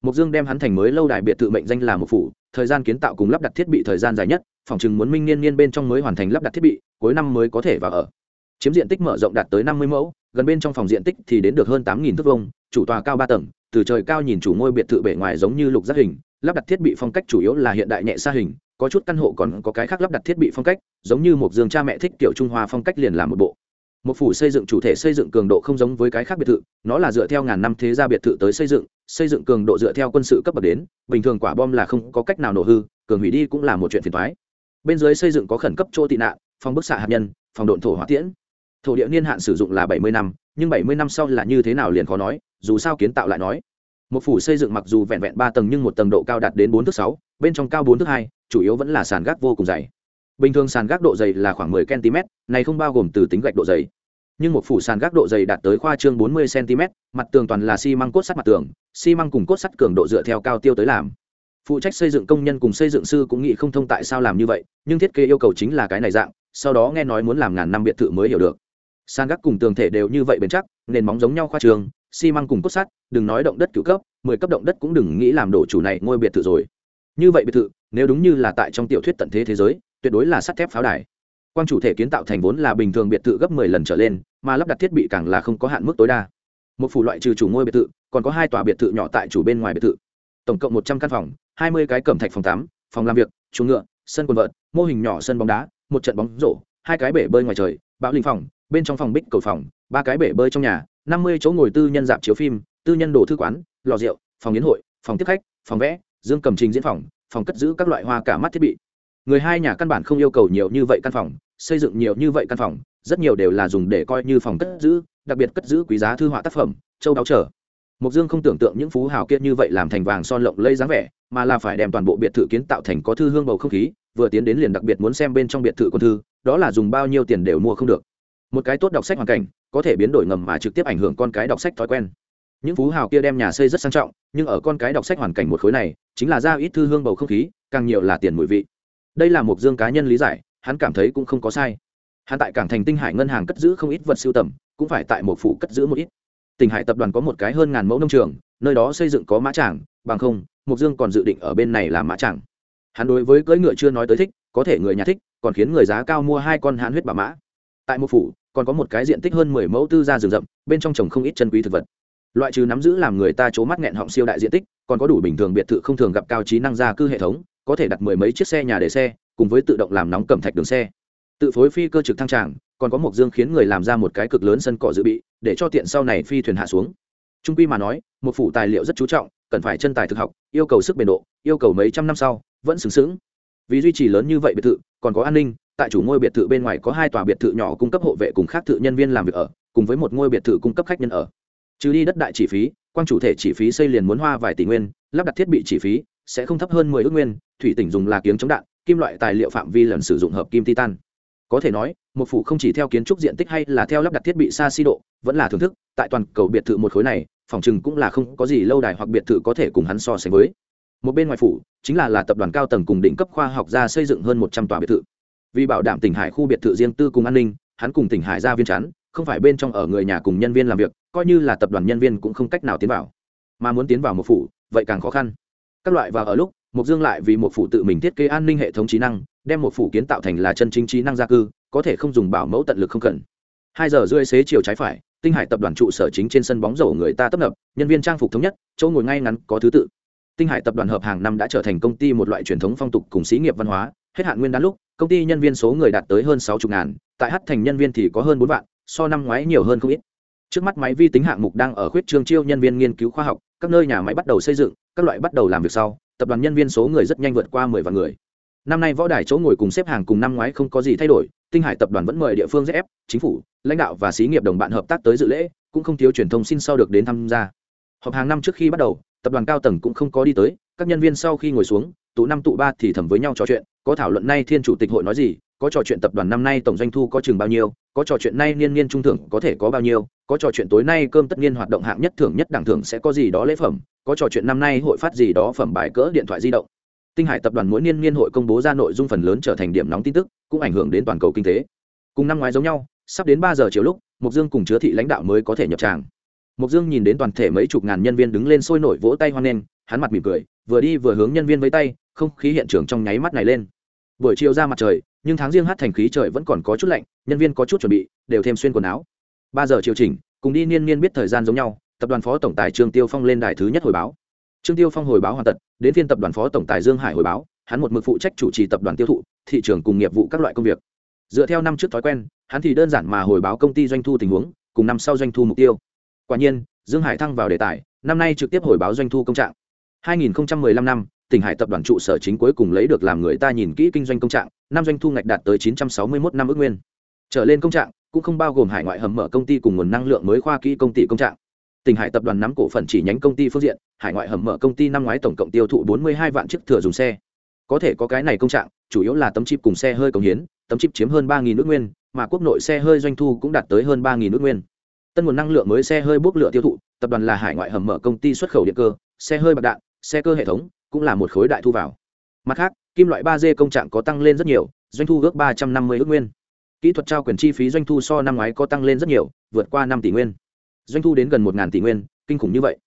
Mục dương đem hắn thành mới lâu đài biệt thự mệnh danh là một phủ, thời gian kiến tạo cùng lắp đặt thiết bị thời gian dài nhất, phòng chừng muốn minh niên niên bên trong mới hoàn thành lắp đặt thiết bị, cuối năm mới có thể vào ở chiếm diện tích mở rộng đạt tới năm mươi mẫu, gần bên trong phòng diện tích thì đến được hơn tám nghìn thước vông chủ tòa cao ba tầng, từ trời cao nhìn chủ ngôi biệt thự bề ngoài giống như lục giác hình, lắp đặt thiết bị phong cách chủ yếu là hiện đại nhẹ xa hình, có chút căn hộ còn có cái khác lắp đặt thiết bị phong cách, giống như một giường cha mẹ thích kiểu trung hoa phong cách liền làm một bộ. Một phủ xây dựng chủ thể xây dựng cường độ không giống với cái khác biệt thự, nó là dựa theo ngàn năm thế gia biệt thự tới xây dựng xây dựng cường độ dựa theo quân sự cấp bậc đến, bình thường quả bom là không có cách nào nổ hư, cường hủy đi cũng là một chuyện phiền thoái bên dưới xây dựng có khẩn cấp chỗ tị nạn, phòng bức xạ hạt nhân, phòng độn thổ hỏa tiễn thổ địa niên hạn sử dụng là bảy mươi năm, nhưng bảy mươi năm sau là như thế nào liền khó nói, dù sao kiến tạo lại nói. Một phủ xây dựng mặc dù vẹn vẹn ba tầng nhưng một tầng độ cao đạt đến bốn thước sáu, bên trong cao bốn thước hai, chủ yếu vẫn là sàn gác vô cùng dày. Bình thường sàn gác độ dày là khoảng 10 cm, này không bao gồm từ tính gạch độ dày. Nhưng một phủ sàn gác độ dày đạt tới khoa trương 40 cm, mặt tường toàn là xi măng cốt sắt mặt tường, xi măng cùng cốt sắt cường độ dựa theo cao tiêu tới làm. Phụ trách xây dựng công nhân cùng xây dựng sư cũng nghĩ không thông tại sao làm như vậy, nhưng thiết kế yêu cầu chính là cái này dạng, sau đó nghe nói muốn làm ngàn năm biệt thự mới hiểu được san gác cùng tường thể đều như vậy bền chắc, nền móng giống nhau khoa trường, xi măng cùng cốt sắt, đừng nói động đất cựu cấp, mười cấp động đất cũng đừng nghĩ làm đổ chủ này ngôi biệt thự rồi. Như vậy biệt thự, nếu đúng như là tại trong tiểu thuyết tận thế thế giới, tuyệt đối là sắt thép pháo đài. Quang chủ thể kiến tạo thành vốn là bình thường biệt thự gấp mười lần trở lên, mà lắp đặt thiết bị càng là không có hạn mức tối đa. Một phủ loại trừ chủ ngôi biệt thự, còn có hai tòa biệt thự nhỏ tại chủ bên ngoài biệt thự. Tổng cộng một trăm căn phòng, hai mươi cái cẩm thạch phòng tắm, phòng làm việc, chuồng ngựa, sân quần vợt, mô hình nhỏ sân bóng đá, một trận bóng rổ, hai cái bể bơi ngoài trời, bão linh phòng bên trong phòng bích cầu phòng ba cái bể bơi trong nhà năm mươi chỗ ngồi tư nhân dạp chiếu phim tư nhân đồ thư quán lò rượu phòng yến hội phòng tiếp khách phòng vẽ dương cầm trình diễn phòng phòng cất giữ các loại hoa cả mắt thiết bị người hai nhà căn bản không yêu cầu nhiều như vậy căn phòng xây dựng nhiều như vậy căn phòng rất nhiều đều là dùng để coi như phòng cất giữ đặc biệt cất giữ quý giá thư họa tác phẩm châu đáo trở Mục Dương không tưởng tượng những phú hào kia như vậy làm thành vàng son lộng lây dáng vẻ, mà là phải đem toàn bộ biệt thự kiến tạo thành có thư hương bầu không khí, vừa tiến đến liền đặc biệt muốn xem bên trong biệt thự quân thư, đó là dùng bao nhiêu tiền đều mua không được. Một cái tốt đọc sách hoàn cảnh, có thể biến đổi ngầm mà trực tiếp ảnh hưởng con cái đọc sách thói quen. Những phú hào kia đem nhà xây rất sang trọng, nhưng ở con cái đọc sách hoàn cảnh một khối này, chính là ra ít thư hương bầu không khí, càng nhiều là tiền mùi vị. Đây là một Dương cá nhân lý giải, hắn cảm thấy cũng không có sai. Hắn tại Cảng Thành Tinh Hải ngân hàng cất giữ không ít vật siêu tầm, cũng phải tại một phủ cất giữ một ít tỉnh hải tập đoàn có một cái hơn ngàn mẫu nông trường nơi đó xây dựng có mã tràng bằng không mục dương còn dự định ở bên này làm mã tràng hắn đối với cưỡi ngựa chưa nói tới thích có thể người nhà thích còn khiến người giá cao mua hai con hãn huyết bà mã tại một phủ còn có một cái diện tích hơn mười mẫu tư gia rừng rậm, bên trong trồng không ít chân quý thực vật. Loại trừ nắm giữ làm người ta c mắt nghẹn họng siêu đại diện tích, còn có đủ bình thường biệt thự không thường gặp cao trí năng gia cư hệ thống, có thể đặt mười mấy chiếc xe nhà để xe, cùng với tự động làm nóng cầm thạch đường xe. Tự phối phi cơ trực thăng tràng, còn có một dương khiến người làm ra một cái cực lớn sân cỏ dự bị, để cho tiện sau này phi thuyền hạ xuống. Trung quy mà nói, một phủ tài liệu rất chú trọng, cần phải chân tài thực học, yêu cầu sức bền độ, yêu cầu mấy trăm năm sau, vẫn xứng xứng. Vì duy trì lớn như vậy biệt thự, còn có an ninh tại chủ ngôi biệt thự bên ngoài có hai tòa biệt thự nhỏ cung cấp hộ vệ cùng khác thự nhân viên làm việc ở, cùng với một ngôi biệt thự cung cấp khách nhân ở. Trừ đi đất đại chi phí, quang chủ thể chi phí xây liền muốn hoa vài tỷ nguyên, lắp đặt thiết bị chi phí sẽ không thấp hơn mười ước nguyên, thủy tỉnh dùng là kiếng chống đạn, kim loại tài liệu phạm vi lần sử dụng hợp kim titan. Có thể nói, một phủ không chỉ theo kiến trúc diện tích hay là theo lắp đặt thiết bị xa xi độ, vẫn là thưởng thức, tại toàn cầu biệt thự một khối này, phòng chừng cũng là không có gì lâu đài hoặc biệt thự có thể cùng hắn so sánh với. Một bên ngoài phủ, chính là là tập đoàn cao tầng cùng đỉnh cấp khoa học gia xây dựng hơn một trăm tòa biệt thự vì bảo đảm tỉnh hải khu biệt thự riêng tư cùng an ninh, hắn cùng tỉnh hải ra viên chắn, không phải bên trong ở người nhà cùng nhân viên làm việc, coi như là tập đoàn nhân viên cũng không cách nào tiến vào. Mà muốn tiến vào một phủ, vậy càng khó khăn. Các loại vào ở lúc mục dương lại vì một phủ tự mình thiết kế an ninh hệ thống trí năng, đem một phủ kiến tạo thành là chân chính trí năng gia cư, có thể không dùng bảo mẫu tận lực không cần. Hai giờ rưỡi xế chiều trái phải, tinh hải tập đoàn trụ sở chính trên sân bóng rổ người ta tấp nập, nhân viên trang phục thống nhất, chỗ ngồi ngay ngắn có thứ tự. Tinh hải tập đoàn hợp hàng năm đã trở thành công ty một loại truyền thống phong tục cùng xí nghiệp văn hóa, hết hạn nguyên đán lúc công ty nhân viên số người đạt tới hơn sáu chục ngàn tại hát thành nhân viên thì có hơn bốn vạn so năm ngoái nhiều hơn không ít. Trước mắt máy vi tính hạng mục đang ở khuyết trương chiêu nhân viên nghiên cứu khoa học các nơi nhà máy bắt đầu xây dựng các loại bắt đầu làm việc sau tập đoàn nhân viên số người rất nhanh vượt qua mười vạn người. Năm nay võ đài chỗ ngồi cùng xếp hàng cùng năm ngoái không có gì thay đổi tinh hải tập đoàn vẫn mời địa phương ZF, chính phủ lãnh đạo và xí nghiệp đồng bạn hợp tác tới dự lễ cũng không thiếu truyền thông xin sau được đến tham gia. Họp hàng năm trước khi bắt đầu tập đoàn cao tầng cũng không có đi tới, các nhân viên sau khi ngồi xuống, tụ năm tụ ba thì thầm với nhau trò chuyện, có thảo luận nay thiên chủ tịch hội nói gì, có trò chuyện tập đoàn năm nay tổng doanh thu có chừng bao nhiêu, có trò chuyện nay niên niên trung thưởng có thể có bao nhiêu, có trò chuyện tối nay cơm tất niên hoạt động hạng nhất thưởng nhất đẳng thưởng sẽ có gì đó lễ phẩm, có trò chuyện năm nay hội phát gì đó phẩm bài cỡ điện thoại di động. Tinh hải tập đoàn mỗi niên niên hội công bố ra nội dung phần lớn trở thành điểm nóng tin tức, cũng ảnh hưởng đến toàn cầu kinh tế. Cùng năm ngoái giống nhau, sắp đến ba giờ chiều lúc mục dương cùng chứa thị lãnh đạo mới có thể nhập tràng mục dương nhìn đến toàn thể mấy chục ngàn nhân viên đứng lên sôi nổi vỗ tay hoan nghênh, hắn mặt mỉm cười, vừa đi vừa hướng nhân viên với tay, không khí hiện trường trong nháy mắt này lên. Buổi chiều ra mặt trời, nhưng tháng riêng hát thành khí trời vẫn còn có chút lạnh, nhân viên có chút chuẩn bị, đều thêm xuyên quần áo. Ba giờ chiều chỉnh, cùng đi niên niên biết thời gian giống nhau, tập đoàn phó tổng tài trương tiêu phong lên đài thứ nhất hồi báo. Trương tiêu phong hồi báo hoàn tật, đến phiên tập đoàn phó tổng tài dương hải hồi báo, hắn một mực phụ trách chủ trì tập đoàn tiêu thụ, thị trường cùng nghiệp vụ các loại công việc. Dựa theo năm trước thói quen, hắn thì đơn giản mà hồi báo công ty doanh thu tình huống, cùng năm sau doanh thu mục tiêu quả nhiên, dương hải thăng vào đề tài, năm nay trực tiếp hồi báo doanh thu công trạng. 2015 năm, tỉnh hải tập đoàn trụ sở chính cuối cùng lấy được làm người ta nhìn kỹ kinh doanh công trạng, năm doanh thu ngạch đạt tới 961 năm ước nguyên. Trở lên công trạng cũng không bao gồm hải ngoại hầm mở công ty cùng nguồn năng lượng mới khoa kỹ công ty công trạng. Tỉnh hải tập đoàn nắm cổ phần chỉ nhánh công ty phương diện, hải ngoại hầm mở công ty năm ngoái tổng cộng tiêu thụ 42 vạn chiếc thừa dùng xe. Có thể có cái này công trạng, chủ yếu là tấm chip cùng xe hơi công hiến, tấm chip chiếm hơn 3.000 nước nguyên, mà quốc nội xe hơi doanh thu cũng đạt tới hơn 3.000 nước nguyên tân nguồn năng lượng mới xe hơi bốc lửa tiêu thụ, tập đoàn là hải ngoại hầm mở công ty xuất khẩu điện cơ, xe hơi bạc đạn, xe cơ hệ thống cũng là một khối đại thu vào. Mặt khác, kim loại ba d công trạng có tăng lên rất nhiều, doanh thu ước ba trăm năm mươi ước nguyên. Kỹ thuật trao quyền chi phí doanh thu so năm ngoái có tăng lên rất nhiều, vượt qua năm tỷ nguyên. Doanh thu đến gần một tỷ nguyên, kinh khủng như vậy.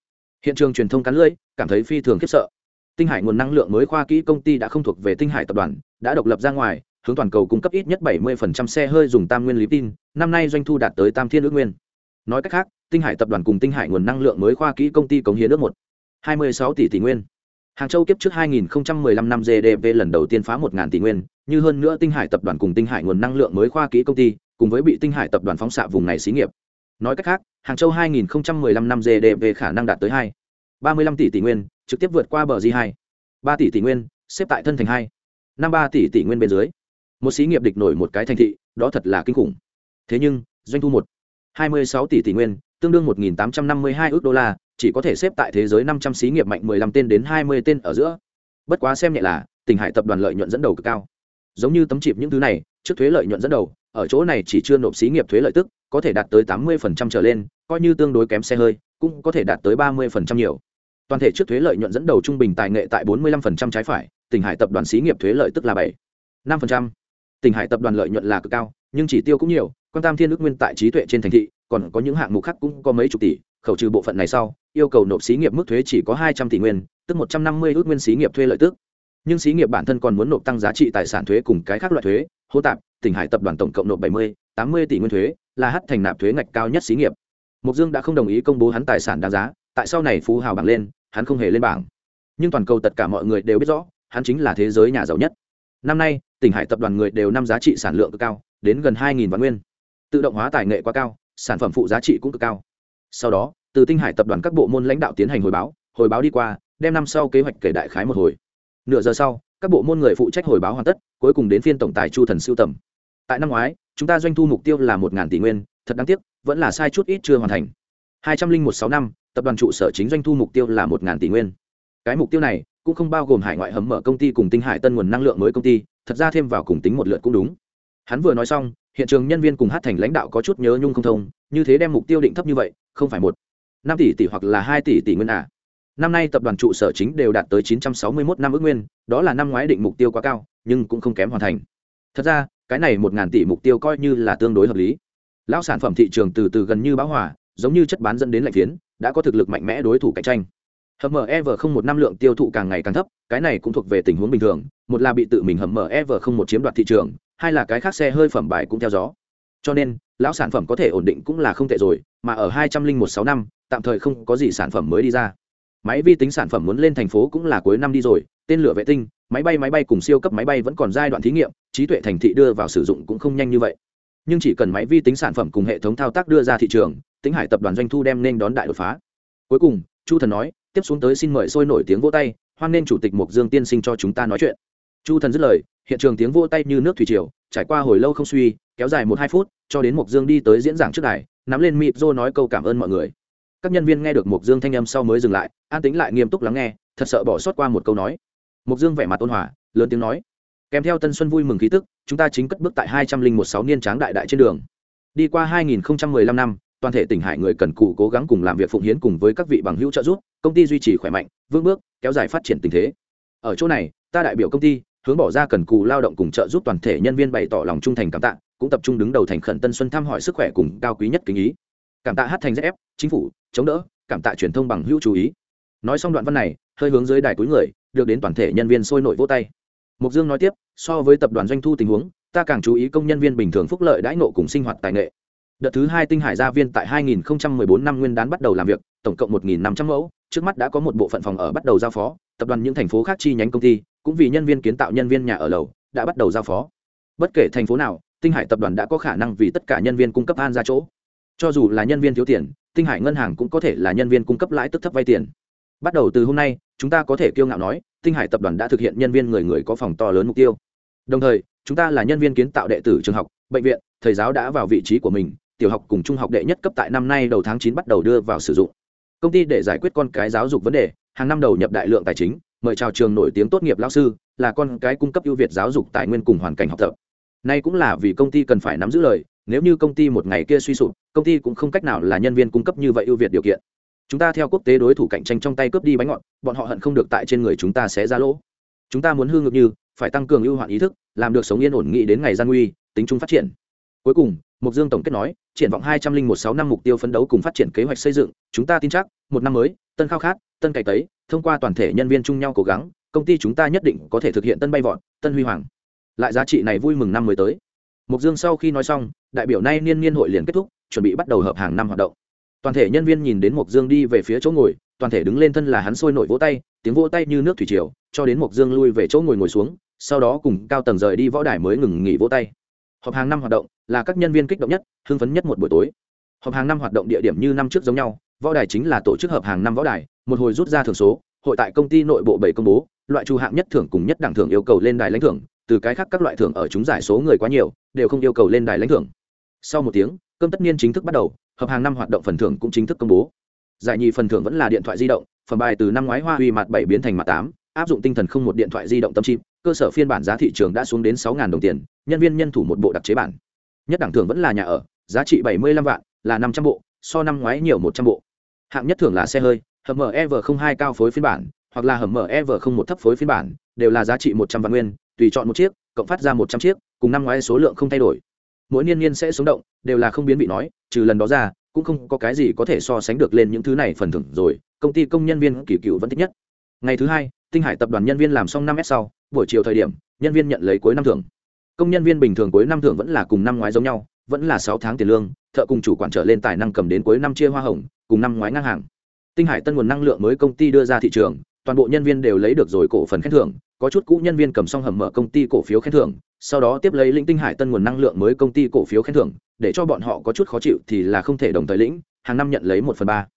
Hiện trường truyền thông cắn lưỡi, cảm thấy phi thường khiếp sợ. Tinh hải nguồn năng lượng mới khoa kỹ công ty đã không thuộc về tinh hải tập đoàn, đã độc lập ra ngoài, hướng toàn cầu cung cấp ít nhất 70% xe hơi dùng tam nguyên lý tin, năm nay doanh thu đạt tới tam thiên ước nguyên nói cách khác tinh hải tập đoàn cùng tinh hải nguồn năng lượng mới khoa kỹ công ty cống hiến ước một 26 tỷ tỷ nguyên Hàng Châu kiếp trước 2015 năm GDP lần đầu tiên phá 1000 tỷ nguyên, như hơn nữa Tinh Hải tập đoàn cùng Tinh Hải nguồn năng lượng mới khoa kỹ công ty, cùng với bị Tinh Hải tập đoàn phóng xạ vùng này xí nghiệp. Nói cách khác, Hàng Châu 2015 năm GDP khả năng đạt tới 2 35 tỷ tỷ nguyên, trực tiếp vượt qua bờ di 2 3 tỷ tỷ nguyên, xếp tại thân thành 2 53 tỷ tỷ nguyên bên dưới. Một xí nghiệp địch nổi một cái thành thị, đó thật là kinh khủng. Thế nhưng, doanh thu một. 26 tỷ tỷ nguyên, tương đương 1852 ức đô la, chỉ có thể xếp tại thế giới 500 xí nghiệp mạnh 15 tên đến 20 tên ở giữa. Bất quá xem nhẹ là, Tỉnh Hải tập đoàn lợi nhuận dẫn đầu cực cao. Giống như tấm chip những thứ này, trước thuế lợi nhuận dẫn đầu, ở chỗ này chỉ chưa nộp xí nghiệp thuế lợi tức, có thể đạt tới 80% trở lên, coi như tương đối kém xe hơi, cũng có thể đạt tới 30% nhiều. Toàn thể trước thuế lợi nhuận dẫn đầu trung bình tài nghệ tại 45% trái phải, Tỉnh Hải tập đoàn xí nghiệp thuế lợi tức là 7 5%. Tỉnh Hải tập đoàn lợi nhuận là cực cao, nhưng chỉ tiêu cũng nhiều, quan tam thiên ước nguyên tại trí tuệ trên thành thị, còn có những hạng mục khác cũng có mấy chục tỷ, khẩu trừ bộ phận này sau, yêu cầu nộp xí nghiệp mức thuế chỉ có hai trăm tỷ nguyên tức một trăm năm mươi ước nguyên xí nghiệp thuê lợi tức. Nhưng xí nghiệp bản thân còn muốn nộp tăng giá trị tài sản thuế cùng cái khác loại thuế hô tạp tỉnh hải tập đoàn tổng cộng nộp bảy mươi tám mươi tỷ nguyên thuế là hát thành nạp thuế ngạch cao nhất xí nghiệp. Mục dương đã không đồng ý công bố hắn tài sản đáng giá tại sau này phú hào bảng lên hắn không hề lên bảng. Nhưng toàn cầu tất cả mọi người đều biết rõ hắn chính là thế giới nhà giàu nhất. Năm nay tỉnh hải tập đoàn người đều năm giá trị sản lượng cao đến gần hai vạn nguyên tự động hóa tài nghệ quá cao, sản phẩm phụ giá trị cũng cực cao. Sau đó, từ tinh hải tập đoàn các bộ môn lãnh đạo tiến hành hồi báo hồi báo đi qua, đem năm sau kế hoạch kể đại khái một hồi. Nửa giờ sau, các bộ môn người phụ trách hồi báo hoàn tất, cuối cùng đến phiên tổng tài chu thần siêu tầm. Tại năm ngoái, chúng ta doanh thu mục tiêu là một tỷ nguyên, thật đáng tiếc, vẫn là sai chút ít chưa hoàn thành. Hai trăm linh một sáu năm, tập đoàn trụ sở chính doanh thu mục tiêu là một tỷ nguyên. Cái mục tiêu này cũng không bao gồm hải ngoại hầm mở công ty cùng tinh hải tân nguồn năng lượng mới công ty, thật ra thêm vào cùng tính một lượt cũng đúng. Hắn vừa nói xong hiện trường nhân viên cùng hát thành lãnh đạo có chút nhớ nhung không thông, như thế đem mục tiêu định thấp như vậy, không phải một, năm tỷ tỷ hoặc là hai tỷ tỷ nguyên à. năm nay tập đoàn trụ sở chính đều đạt tới chín trăm sáu mươi 961 năm ước nguyên, đó là năm ngoái định mục tiêu quá cao, nhưng cũng không kém hoàn thành. Thật ra, cái này một ngàn tỷ mục tiêu coi như là tương đối hợp lý. Lão sản phẩm thị trường từ từ gần như bão hòa, giống như chất bán dẫn đến lạnh phiến, đã có thực lực mạnh mẽ đối thủ cạnh tranh. Hầm mở ev không một năm lượng tiêu thụ càng ngày càng thấp, cái này cũng thuộc về tình huống bình thường, một là bị tự mình hầm mở ev không một chiếm đoạt thị trường hai là cái khác xe hơi phẩm bài cũng theo gió. Cho nên, lão sản phẩm có thể ổn định cũng là không tệ rồi, mà ở hai trăm linh một sáu năm, tạm thời không có gì sản phẩm mới đi ra. Máy vi tính sản phẩm muốn lên thành phố cũng là cuối năm đi rồi, tên lửa vệ tinh, máy bay máy bay cùng siêu cấp máy bay vẫn còn giai đoạn thí nghiệm, trí tuệ thành thị đưa vào sử dụng cũng không nhanh như vậy. Nhưng chỉ cần máy vi tính sản phẩm cùng hệ thống thao tác đưa ra thị trường tính hải tập đoàn doanh thu đem nên đón đại đột phá. Cuối cùng, chu thần nói, tiếp xuống tới xin mời sôi nổi tiếng vỗ tay, hoan nên chủ tịch mục dương tiên sinh cho chúng ta nói chuyện. Chu thần dứt lời hiện trường tiếng vỗ tay như nước thủy triều, trải qua hồi lâu không suy, kéo dài một hai phút, cho đến Mộc dương đi tới diễn giảng trước đài, nắm lên mịp rô nói câu cảm ơn mọi người. Các nhân viên nghe được Mộc dương thanh âm sau mới dừng lại, an tính lại nghiêm túc lắng nghe, thật sợ bỏ sót qua một câu nói. Mộc dương vẻ mặt ôn hòa, lớn tiếng nói, kèm theo tân xuân vui mừng khí tức, chúng ta chính cất bước tại hai trăm linh một sáu niên tráng đại đại trên đường. Đi qua hai nghìn lăm năm, toàn thể tỉnh hải người cần cù cố gắng cùng làm việc phụng hiến cùng với các vị bằng hữu trợ giúp, công ty duy trì khỏe mạnh, vững bước, kéo dài phát triển tình thế. Ở chỗ này, ta đại biểu công ty hướng bỏ ra cần cù lao động cùng trợ giúp toàn thể nhân viên bày tỏ lòng trung thành cảm tạ, cũng tập trung đứng đầu thành khẩn tân xuân thăm hỏi sức khỏe cùng cao quý nhất kính ý. Cảm tạ hát thành ép, chính phủ, chống đỡ, cảm tạ truyền thông bằng hữu chú ý. Nói xong đoạn văn này, hơi hướng dưới đài cuối người, được đến toàn thể nhân viên sôi nổi vỗ tay. Mục dương nói tiếp, so với tập đoàn doanh thu tình huống, ta càng chú ý công nhân viên bình thường phúc lợi đãi nộ cùng sinh hoạt tài nghệ. Đợt thứ hai tinh hải gia viên tại 2014 năm nguyên đán bắt đầu làm việc, tổng cộng 1.500 mẫu, trước mắt đã có một bộ phận phòng ở bắt đầu giao phó, tập đoàn những thành phố khác chi nhánh công ty cũng vì nhân viên kiến tạo nhân viên nhà ở lầu đã bắt đầu giao phó. Bất kể thành phố nào, tinh hải tập đoàn đã có khả năng vì tất cả nhân viên cung cấp an ra chỗ. Cho dù là nhân viên thiếu tiền, tinh hải ngân hàng cũng có thể là nhân viên cung cấp lãi tức thấp vay tiền. Bắt đầu từ hôm nay, chúng ta có thể kiêu ngạo nói, tinh hải tập đoàn đã thực hiện nhân viên người người có phòng to lớn mục tiêu. Đồng thời, chúng ta là nhân viên kiến tạo đệ tử trường học, bệnh viện, thầy giáo đã vào vị trí của mình, tiểu học cùng trung học đệ nhất cấp tại năm nay đầu tháng chín bắt đầu đưa vào sử dụng. Công ty để giải quyết con cái giáo dục vấn đề, hàng năm đầu nhập đại lượng tài chính mời chào trường nổi tiếng tốt nghiệp lao sư, là con cái cung cấp ưu việt giáo dục tài nguyên cùng hoàn cảnh học tập. Nay cũng là vì công ty cần phải nắm giữ lời, nếu như công ty một ngày kia suy sụp, công ty cũng không cách nào là nhân viên cung cấp như vậy ưu việt điều kiện. Chúng ta theo quốc tế đối thủ cạnh tranh trong tay cướp đi bánh ngọt, bọn họ hận không được tại trên người chúng ta sẽ ra lỗ. Chúng ta muốn hương ngược như, phải tăng cường ưu hoạn ý thức, làm được sống yên ổn nghị đến ngày gian nguy, tính chung phát triển. Cuối cùng mục dương tổng kết nói triển vọng hai trăm linh một sáu năm mục tiêu phấn đấu cùng phát triển kế hoạch xây dựng, chúng ta tin chắc, một năm mới, tân khao khát, tân cày tấy thông qua toàn thể nhân viên chung nhau cố gắng, công ty chúng ta nhất định có thể thực hiện tân bay vọt tân huy hoàng. Lại giá trị này vui mừng năm mới tới. Mục dương sau khi nói xong, đại biểu nay niên niên hội liền kết thúc, chuẩn bị bắt đầu hợp hàng năm hoạt động. Toàn thể nhân viên nhìn đến mục dương đi về phía chỗ ngồi, toàn thể đứng lên thân là hắn sôi nổi vỗ tay, tiếng vỗ tay như nước thủy triều, cho đến mục dương lui về chỗ ngồi ngồi xuống, sau đó cùng cao tầng rời đi võ đài mới ngừng nghỉ vỗ tay. Họp hàng năm hoạt động là các nhân viên kích động nhất, hưng phấn nhất một buổi tối. Họp hàng năm hoạt động địa điểm như năm trước giống nhau, võ đài chính là tổ chức hợp hàng năm võ đài, một hồi rút ra thường số, hội tại công ty nội bộ bảy công bố, loại chu hạng nhất thưởng cùng nhất đẳng thưởng yêu cầu lên đài lãnh thưởng, từ cái khác các loại thưởng ở chúng giải số người quá nhiều, đều không yêu cầu lên đài lãnh thưởng. Sau một tiếng, cơm tất niên chính thức bắt đầu hợp hàng năm hoạt động phần thưởng cũng chính thức công bố. Giải nhì phần thưởng vẫn là điện thoại di động phần bài từ năm ngoái hoa huy mặt bảy biến thành mặt tám, áp dụng tinh thần không một điện thoại di động tâm chip, cơ sở phiên bản giá thị trường đã xuống đến sáu đồng tiền, nhân viên nhân thủ một bộ đặc chế bản nhất đẳng thưởng vẫn là nhà ở, giá trị bảy mươi lăm vạn, là năm trăm bộ, so năm ngoái nhiều một trăm bộ. Hạng nhất thưởng là xe hơi, hầm mở ev không hai cao phối phiên bản, hoặc là hầm mở ev không một thấp phối phiên bản, đều là giá trị một trăm vạn nguyên, tùy chọn một chiếc, cộng phát ra một trăm chiếc, cùng năm ngoái số lượng không thay đổi. Mỗi niên niên sẽ xuống động, đều là không biến vị nói, trừ lần đó ra, cũng không có cái gì có thể so sánh được lên những thứ này phần thưởng rồi, công ty công nhân viên kỳ cựu vẫn thích nhất. Ngày thứ hai, tinh hải tập đoàn nhân viên làm xong năm s sau, buổi chiều thời điểm, nhân viên nhận lấy cuối năm thưởng công nhân viên bình thường cuối năm thưởng vẫn là cùng năm ngoái giống nhau, vẫn là sáu tháng tiền lương, thợ cùng chủ quản trở lên tài năng cầm đến cuối năm chia hoa hồng, cùng năm ngoái ngang hàng. Tinh hải tân nguồn năng lượng mới công ty đưa ra thị trường, toàn bộ nhân viên đều lấy được rồi cổ phần khen thưởng, có chút cũ nhân viên cầm xong hầm mở công ty cổ phiếu khen thưởng, sau đó tiếp lấy lĩnh tinh hải tân nguồn năng lượng mới công ty cổ phiếu khen thưởng, để cho bọn họ có chút khó chịu thì là không thể đồng thời lĩnh, hàng năm nhận lấy một phần ba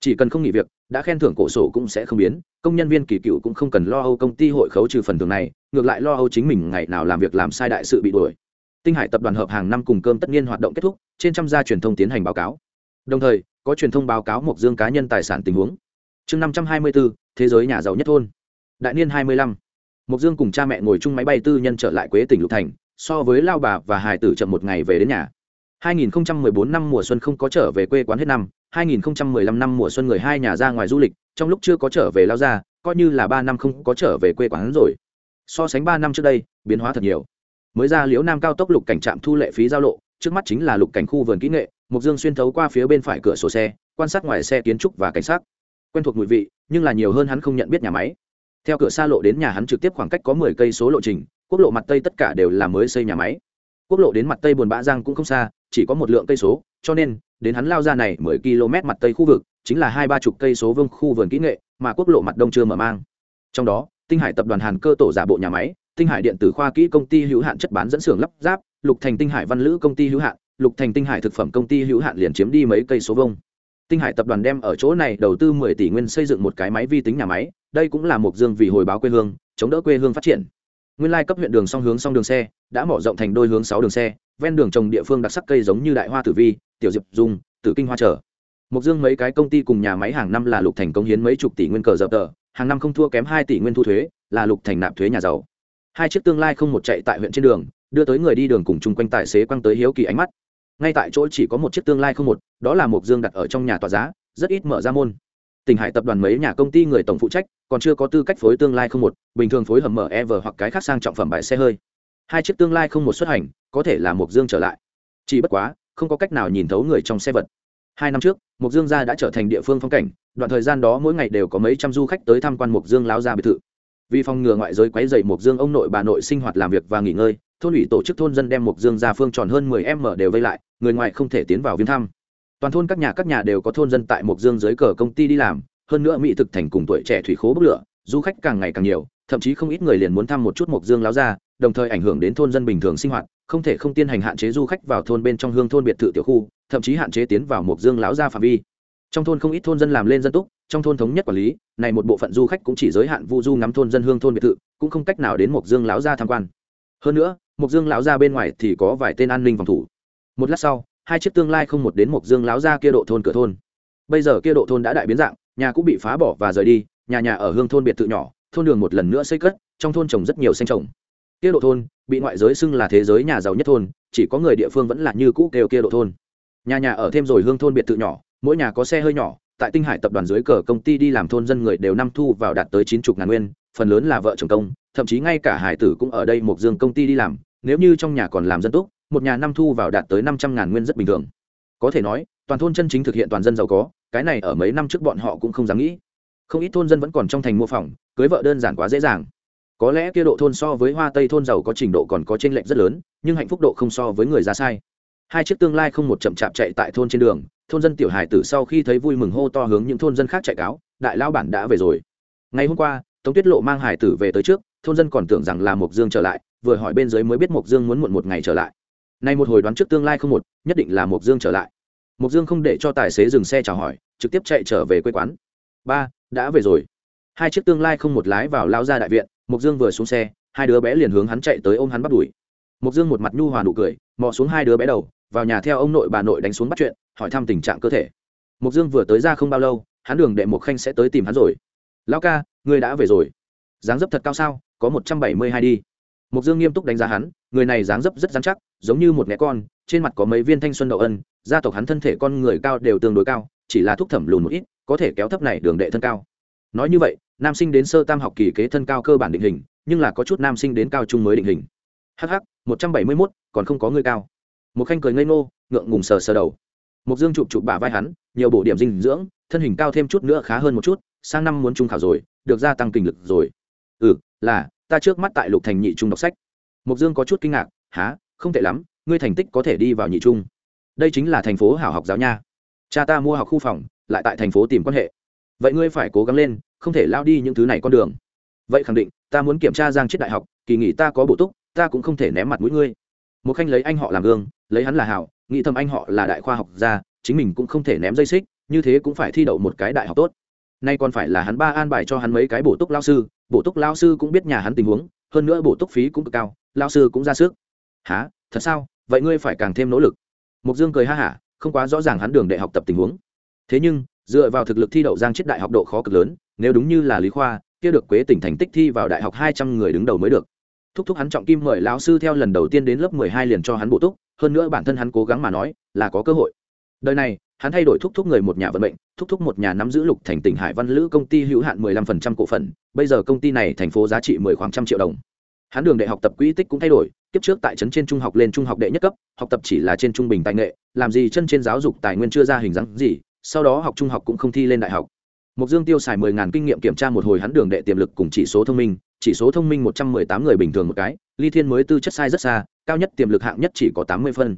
chỉ cần không nghỉ việc, đã khen thưởng cổ sổ cũng sẽ không biến. Công nhân viên kỳ cựu cũng không cần lo âu công ty hội khấu trừ phần thưởng này, ngược lại lo âu chính mình ngày nào làm việc làm sai đại sự bị đuổi. Tinh hải tập đoàn hợp hàng năm cùng cơm tất nhiên hoạt động kết thúc, trên trăm gia truyền thông tiến hành báo cáo. Đồng thời, có truyền thông báo cáo mộc dương cá nhân tài sản tình huống. Chương năm trăm hai mươi bốn thế giới nhà giàu nhất thôn. Đại niên hai mươi lăm. Mộc dương cùng cha mẹ ngồi chung máy bay tư nhân trở lại quế tỉnh lục thành, so với lao bà và hải tử chậm một ngày về đến nhà. 2014 năm mùa xuân không có trở về quê quán hết năm 2015 năm mùa xuân người hai nhà ra ngoài du lịch, trong lúc chưa có trở về lao ra, coi như là ba năm không có trở về quê quán rồi. So sánh ba năm trước đây, biến hóa thật nhiều. Mới ra liễu nam cao tốc lục cảnh trạm thu lệ phí giao lộ, trước mắt chính là lục cảnh khu vườn kỹ nghệ mục dương xuyên thấu qua phía bên phải cửa sổ xe, quan sát ngoài xe kiến trúc và cảnh sát quen thuộc mùi vị, nhưng là nhiều hơn hắn không nhận biết nhà máy. Theo cửa xa lộ đến nhà hắn trực tiếp khoảng cách có mười cây số lộ trình, quốc lộ mặt tây tất cả đều là mới xây nhà máy quốc lộ đến mặt tây buồn bã giang cũng không xa, chỉ có một lượng cây số, cho nên, đến hắn lao ra này mười km mặt tây khu vực, chính là hai ba chục cây số vương khu vườn kỹ nghệ mà quốc lộ mặt đông chưa mở mang. Trong đó, tinh hải tập đoàn hàn cơ tổ giả bộ nhà máy, tinh hải điện tử khoa kỹ công ty hữu hạn chất bán dẫn xưởng lắp ráp, lục thành tinh hải văn lữ công ty hữu hạn, lục thành tinh hải thực phẩm công ty hữu hạn liền chiếm đi mấy cây số vông tinh hải tập đoàn đem ở chỗ này đầu tư mười tỷ nguyên xây dựng một cái máy vi tính nhà máy, đây cũng là một dương vì hồi báo quê hương, chống đỡ quê hương phát triển. Nguyên lai cấp huyện đường song hướng song đường xe đã mở rộng thành đôi hướng sáu đường xe, ven đường trồng địa phương đặc sắc cây giống như đại hoa tử vi, tiểu diệp dung, tử kinh hoa trở. Mục dương mấy cái công ty cùng nhà máy hàng năm là lục thành công hiến mấy chục tỷ nguyên cờ dập tờ, hàng năm không thua kém hai tỷ nguyên thu thuế, là lục thành nạp thuế nhà giàu. Hai chiếc tương lai không một chạy tại huyện trên đường, đưa tới người đi đường cùng chung quanh tài xế quăng tới hiếu kỳ ánh mắt. Ngay tại chỗ chỉ có một chiếc tương lai không một, đó là mục dương đặt ở trong nhà tòa giá, rất ít mở ra môn. Tỉnh hải tập đoàn mấy nhà công ty người tổng phụ trách, còn chưa có tư cách phối tương lai không một, bình thường phối hầm mở ev hoặc cái khác sang trọng phẩm bãi xe hơi hai chiếc tương lai không một xuất hành, có thể là mục dương trở lại. Chỉ bất quá, không có cách nào nhìn thấu người trong xe vật. Hai năm trước mục dương gia đã trở thành địa phương phong cảnh, đoạn thời gian đó mỗi ngày đều có mấy trăm du khách tới tham quan mục dương lao ra biệt thự. Vì phòng ngừa ngoại giới quấy dày mục dương ông nội bà nội sinh hoạt làm việc và nghỉ ngơi, thôn ủy tổ chức thôn dân đem mục dương ra phương tròn hơn mười m đều vây lại, người ngoài không thể tiến vào viếng thăm. Toàn thôn các nhà các nhà đều có thôn dân tại mục dương dưới cờ công ty đi làm, hơn nữa mỹ thực thành cùng tuổi trẻ thủy khố bốc lửa, du khách càng ngày càng nhiều, thậm chí không ít người liền muốn thăm một chút mục dương láo ra đồng thời ảnh hưởng đến thôn dân bình thường sinh hoạt, không thể không tiên hành hạn chế du khách vào thôn bên trong hương thôn biệt thự tiểu khu, thậm chí hạn chế tiến vào mộc dương lão gia phạm vi. Trong thôn không ít thôn dân làm lên dân túc, trong thôn thống nhất quản lý, này một bộ phận du khách cũng chỉ giới hạn vu du ngắm thôn dân hương thôn biệt thự, cũng không cách nào đến mộc dương lão gia tham quan. Hơn nữa mộc dương lão gia bên ngoài thì có vài tên an ninh phòng thủ. Một lát sau, hai chiếc tương lai không một đến mộc dương lão gia kia độ thôn cửa thôn. Bây giờ kia độ thôn đã đại biến dạng, nhà cũng bị phá bỏ và rời đi, nhà nhà ở hương thôn biệt thự nhỏ, thôn đường một lần nữa xây cất, trong thôn trồng rất nhiều xanh trồng kia độ thôn, bị ngoại giới xưng là thế giới nhà giàu nhất thôn, chỉ có người địa phương vẫn là như cũ kêu kia độ thôn. Nhà nhà ở thêm rồi hương thôn biệt thự nhỏ, mỗi nhà có xe hơi nhỏ, tại tinh hải tập đoàn dưới cờ công ty đi làm thôn dân người đều năm thu vào đạt tới chín chục ngàn nguyên, phần lớn là vợ chồng công, thậm chí ngay cả hải tử cũng ở đây một dương công ty đi làm, nếu như trong nhà còn làm dân túc, một nhà năm thu vào đạt tới năm trăm ngàn nguyên rất bình thường. Có thể nói, toàn thôn chân chính thực hiện toàn dân giàu có, cái này ở mấy năm trước bọn họ cũng không dám nghĩ. Không ít thôn dân vẫn còn trong thành mua phòng, cưới vợ đơn giản quá dễ dàng có lẽ kia độ thôn so với hoa tây thôn giàu có trình độ còn có t r ê n lệch rất lớn, nhưng hạnh phúc độ không so với người ra sai. Hai chiếc tương lai không một chậm chạp chạy tại thôn trên đường, thôn dân tiểu hải tử sau khi thấy vui mừng hô to hướng những thôn dân khác chạy cáo, đại lao bản đã về rồi. Ngày hôm qua, tống tuyết lộ mang hải tử về tới trước, thôn dân còn tưởng rằng là mộc dương trở lại, vừa hỏi bên dưới mới biết mộc dương muốn muộn một ngày trở lại. Nay một hồi đoán trước tương lai không một, nhất định là mộc dương trở lại. Mộc dương không để cho tài xế dừng xe chào hỏi, trực tiếp chạy trở về quê quán. Ba, đã về rồi. Hai chiếc tương lai không một lái vào lao ra đại viện mộc dương vừa xuống xe, hai đứa bé liền hướng hắn chạy tới ôm hắn bắt đuổi. Mộc dương một mặt nhu hòa nụ cười, mò xuống hai đứa bé đầu, vào nhà theo ông nội bà nội đánh xuống bắt chuyện, hỏi thăm tình trạng cơ thể. Mục dương vừa tới ra không bao lâu, hắn đường đệ một khanh sẽ tới tìm hắn rồi. Lão ca, ngươi đã về rồi. Dáng dấp thật cao sao, có một trăm bảy mươi hai đi. Mục dương nghiêm túc đánh giá hắn, người này dáng dấp rất dán chắc, giống như một nghe con, trên mặt có mấy viên thanh xuân đậu ân, gia tộc hắn thân thể con người cao đều tương đối cao, chỉ là thuốc thẩm lùn một ít, có thể kéo thấp này đường đệ thân cao. Nói như vậy nam sinh đến sơ tam học kỳ kế thân cao cơ bản định hình, nhưng là có chút nam sinh đến cao trung mới định hình. Hh một trăm bảy mươi mốt, còn không có người cao. Một khanh cười ngây ngô, ngượng ngùng sờ sờ đầu. Một dương chụp chụp bả vai hắn, nhiều bộ điểm dinh dưỡng, thân hình cao thêm chút nữa khá hơn một chút, sang năm muốn trung khảo rồi, được gia tăng kinh lực rồi. Ừ là, ta trước mắt tại lục thành nhị trung đọc sách. Mục dương có chút kinh ngạc há không tệ lắm, ngươi thành tích có thể đi vào nhị trung. Đây chính là thành phố hảo học giáo nha. Cha ta mua học khu phòng, lại tại thành phố tìm quan hệ. Vậy ngươi phải cố gắng lên không thể lao đi những thứ này con đường. Vậy khẳng định, ta muốn kiểm tra giang chết đại học, kỳ nghỉ ta có bổ túc, ta cũng không thể ném mặt mũi ngươi. Một khanh lấy anh họ làm gương, lấy hắn là hảo, nghĩ thầm anh họ là đại khoa học gia, chính mình cũng không thể ném dây xích, như thế cũng phải thi đậu một cái đại học tốt. Nay còn phải là hắn ba an bài cho hắn mấy cái bổ túc lao sư, bổ túc lao sư cũng biết nhà hắn tình huống, hơn nữa bổ túc phí cũng cực cao, lao sư cũng ra sức. Há thật sao? Vậy ngươi phải càng thêm nỗ lực. Mục dương cười ha hả, không quá rõ ràng hắn đường đại học tập tình huống. Thế nhưng dựa vào thực lực thi đậu giang chết đại học độ khó cực lớn, nếu đúng như là lý khoa, kia được quế tỉnh thành tích thi vào đại học hai trăm người đứng đầu mới được. Thúc thúc hắn trọng kim mời lão sư theo lần đầu tiên đến lớp mười hai liền cho hắn bổ túc, hơn nữa bản thân hắn cố gắng mà nói, là có cơ hội. Đời này, hắn thay đổi thúc thúc người một nhà vận mệnh, thúc thúc một nhà nắm giữ lục thành tỉnh hải văn lữ công ty hữu hạn mười lăm phần trăm cổ phần, bây giờ công ty này thành phố giá trị mười khoảng trăm triệu đồng. Hắn đường đại học tập quỹ tích cũng thay đổi, kiếp trước tại trấn trên trung học lên trung học đệ nhất cấp, học tập chỉ là trên trung bình tài nghệ, làm gì chân trên giáo dục tài nguyên chưa ra hình dáng gì sau đó học trung học cũng không thi lên đại học Mục Dương tiêu xài 10000 kinh nghiệm kiểm tra một hồi hắn đường đệ tiềm lực cùng chỉ số thông minh, chỉ số thông minh 118 người bình thường một cái, Ly Thiên mới tư chất sai rất xa, cao nhất tiềm lực hạng nhất chỉ có 80 phân.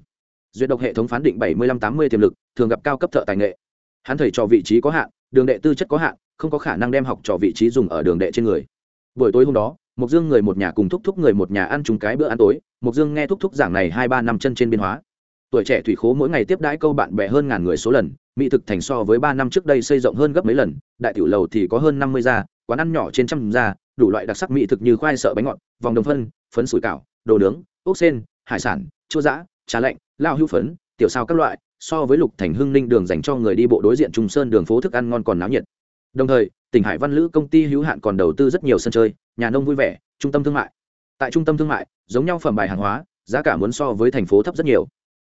Duyệt độc hệ thống phán định 75-80 tiềm lực, thường gặp cao cấp thợ tài nghệ. Hắn thầy trò vị trí có hạn, đường đệ tư chất có hạn, không có khả năng đem học trò vị trí dùng ở đường đệ trên người. Buổi tối hôm đó, Mục Dương người một nhà cùng thúc thúc người một nhà ăn chung cái bữa ăn tối, Mục Dương nghe thúc thúc giảng này 2 3 năm chân trên biên hóa. Tuổi trẻ thủy khố mỗi ngày tiếp đãi câu bạn bè hơn ngàn người số lần, mỹ thực thành so với ba năm trước đây xây rộng hơn gấp mấy lần, đại tiểu lầu thì có hơn năm mươi gia, quán ăn nhỏ trên trăm gia, đủ loại đặc sắc mỹ thực như khoai sợ bánh ngọt, vòng đồng phân, phấn sủi cảo, đồ nướng, ốc sen, hải sản, chua giã, trà lạnh, lao hữu phấn, tiểu sao các loại, so với lục thành hưng ninh đường dành cho người đi bộ đối diện trung sơn đường phố thức ăn ngon còn náo nhiệt. Đồng thời, tỉnh hải văn lữ công ty hữu hạn còn đầu tư rất nhiều sân chơi, nhà nông vui vẻ, trung tâm thương mại. Tại trung tâm thương mại, giống nhau phẩm bài hàng hóa, giá cả muốn so với thành phố thấp rất nhiều.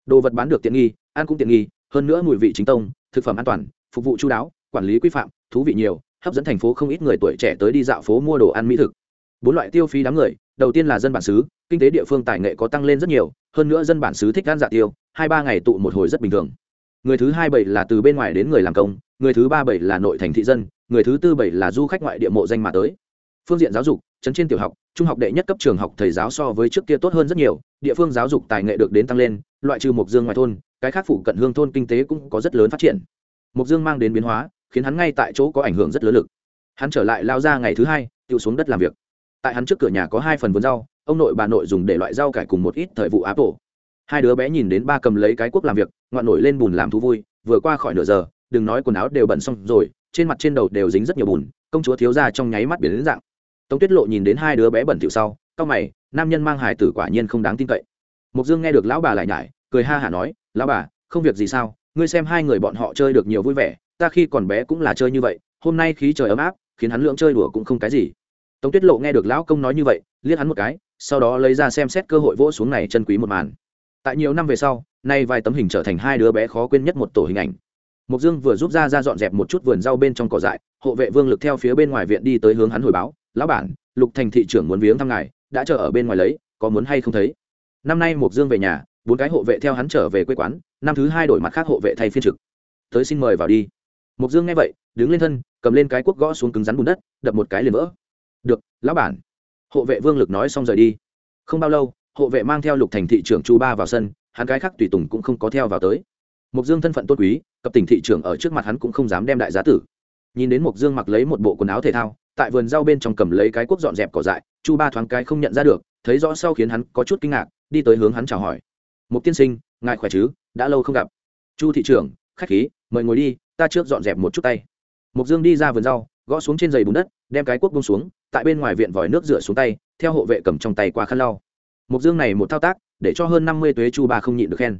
Đồ vật bán được tiện nghi, ăn cũng tiện nghi, hơn nữa mùi vị chính tông thực phẩm an toàn, phục vụ chú đáo, quản lý quy phạm, thú vị nhiều, hấp dẫn thành phố không ít người tuổi trẻ tới đi dạo phố mua đồ ăn mỹ thực. Bốn loại tiêu phí đám người, đầu tiên là dân bản xứ, kinh tế địa phương tài nghệ có tăng lên rất nhiều, hơn nữa dân bản xứ thích ăn dạ tiêu, hai ba ngày tụ một hồi rất bình thường. Người thứ hai bảy là từ bên ngoài đến người làm công, người thứ ba bảy là nội thành thị dân, người thứ tư bảy là du khách ngoại địa mộ danh mà tới. Phương diện giáo dục trấn trên tiểu học, trung học đệ nhất cấp trường học thầy giáo so với trước kia tốt hơn rất nhiều, địa phương giáo dục tài nghệ được đến tăng lên, loại trừ mộc dương ngoài thôn cái khác phụ cận hương thôn kinh tế cũng có rất lớn phát triển. Mục dương mang đến biến hóa, khiến hắn ngay tại chỗ có ảnh hưởng rất lớn lực. Hắn trở lại lao ra ngày thứ hai, tự xuống đất làm việc. Tại hắn trước cửa nhà có hai phần vườn rau, ông nội bà nội dùng để loại rau cải cùng một ít thời vụ áp tổ hai đứa bé nhìn đến ba cầm lấy cái cuốc làm việc, ngoạn nổi lên bùn làm thú vui, vừa qua khỏi nửa giờ, đừng nói quần áo đều bẩn xong rồi, trên mặt trên đầu đều dính rất nhiều bùn, công chúa thiếu ra trong nháy mắt biến đến dạng. Tống tuyết lộ nhìn đến hai đứa bé bẩn thỉu sau, cau mày, nam nhân mang hài tử quả nhiên không đáng tin cậy. Mục dương nghe được lão bà lại nhải, cười ha hả nói lão bà, không việc gì sao? Ngươi xem hai người bọn họ chơi được nhiều vui vẻ, ta khi còn bé cũng là chơi như vậy, hôm nay khí trời ấm áp, khiến hắn lượng chơi đùa cũng không cái gì. Tống tuyết lộ nghe được lão công nói như vậy, liếc hắn một cái, sau đó lấy ra xem xét cơ hội vỗ xuống này chân quý một màn. Tại nhiều năm về sau, nay vài tấm hình trở thành hai đứa bé khó quên nhất một tổ hình ảnh. Mục dương vừa giúp ra ra dọn dẹp một chút vườn rau bên trong cỏ dại, hộ vệ vương lực theo phía bên ngoài viện đi tới hướng hắn hồi báo, lão bản, lục thành thị trưởng muốn viếng thăm ngài, đã chờ ở bên ngoài lấy, có muốn hay không thấy? Năm nay mục dương về nhà bốn cái hộ vệ theo hắn trở về quê quán, năm thứ hai đổi mặt khác hộ vệ thay phiên trực. Tới xin mời vào đi. Mục dương nghe vậy, đứng lên thân, cầm lên cái cuốc gõ xuống cứng rắn bùn đất, đập một cái liền vỡ. Được, lão bản. Hộ vệ vương lực nói xong rời đi. Không bao lâu, hộ vệ mang theo lục thành thị trưởng chu ba vào sân, hắn cái khác tùy tùng cũng không có theo vào tới. Mục dương thân phận tôn quý cập tỉnh thị trưởng ở trước mặt hắn cũng không dám đem đại giá tử. Nhìn đến mục dương mặc lấy một bộ quần áo thể thao, tại vườn rau bên trong cầm lấy cái cuốc dọn dẹp cỏ dại, chu ba thoáng cái không nhận ra được, thấy rõ sau khiến hắn có chút kinh ngạc, đi tới hướng hắn chào hỏi mục tiên sinh, ngài khỏe chứ? Đã lâu không gặp. Chu thị trưởng, khách khí, mời ngồi đi, ta trước dọn dẹp một chút tay. Mục dương đi ra vườn rau, gõ xuống trên giày bùn đất, đem cái cuốc bông xuống, tại bên ngoài viện vòi nước rửa xuống tay, theo hộ vệ cầm trong tay qua khăn lau. Mục dương này một thao tác, để cho hơn năm mươi tuế chu bà không nhịn được khen.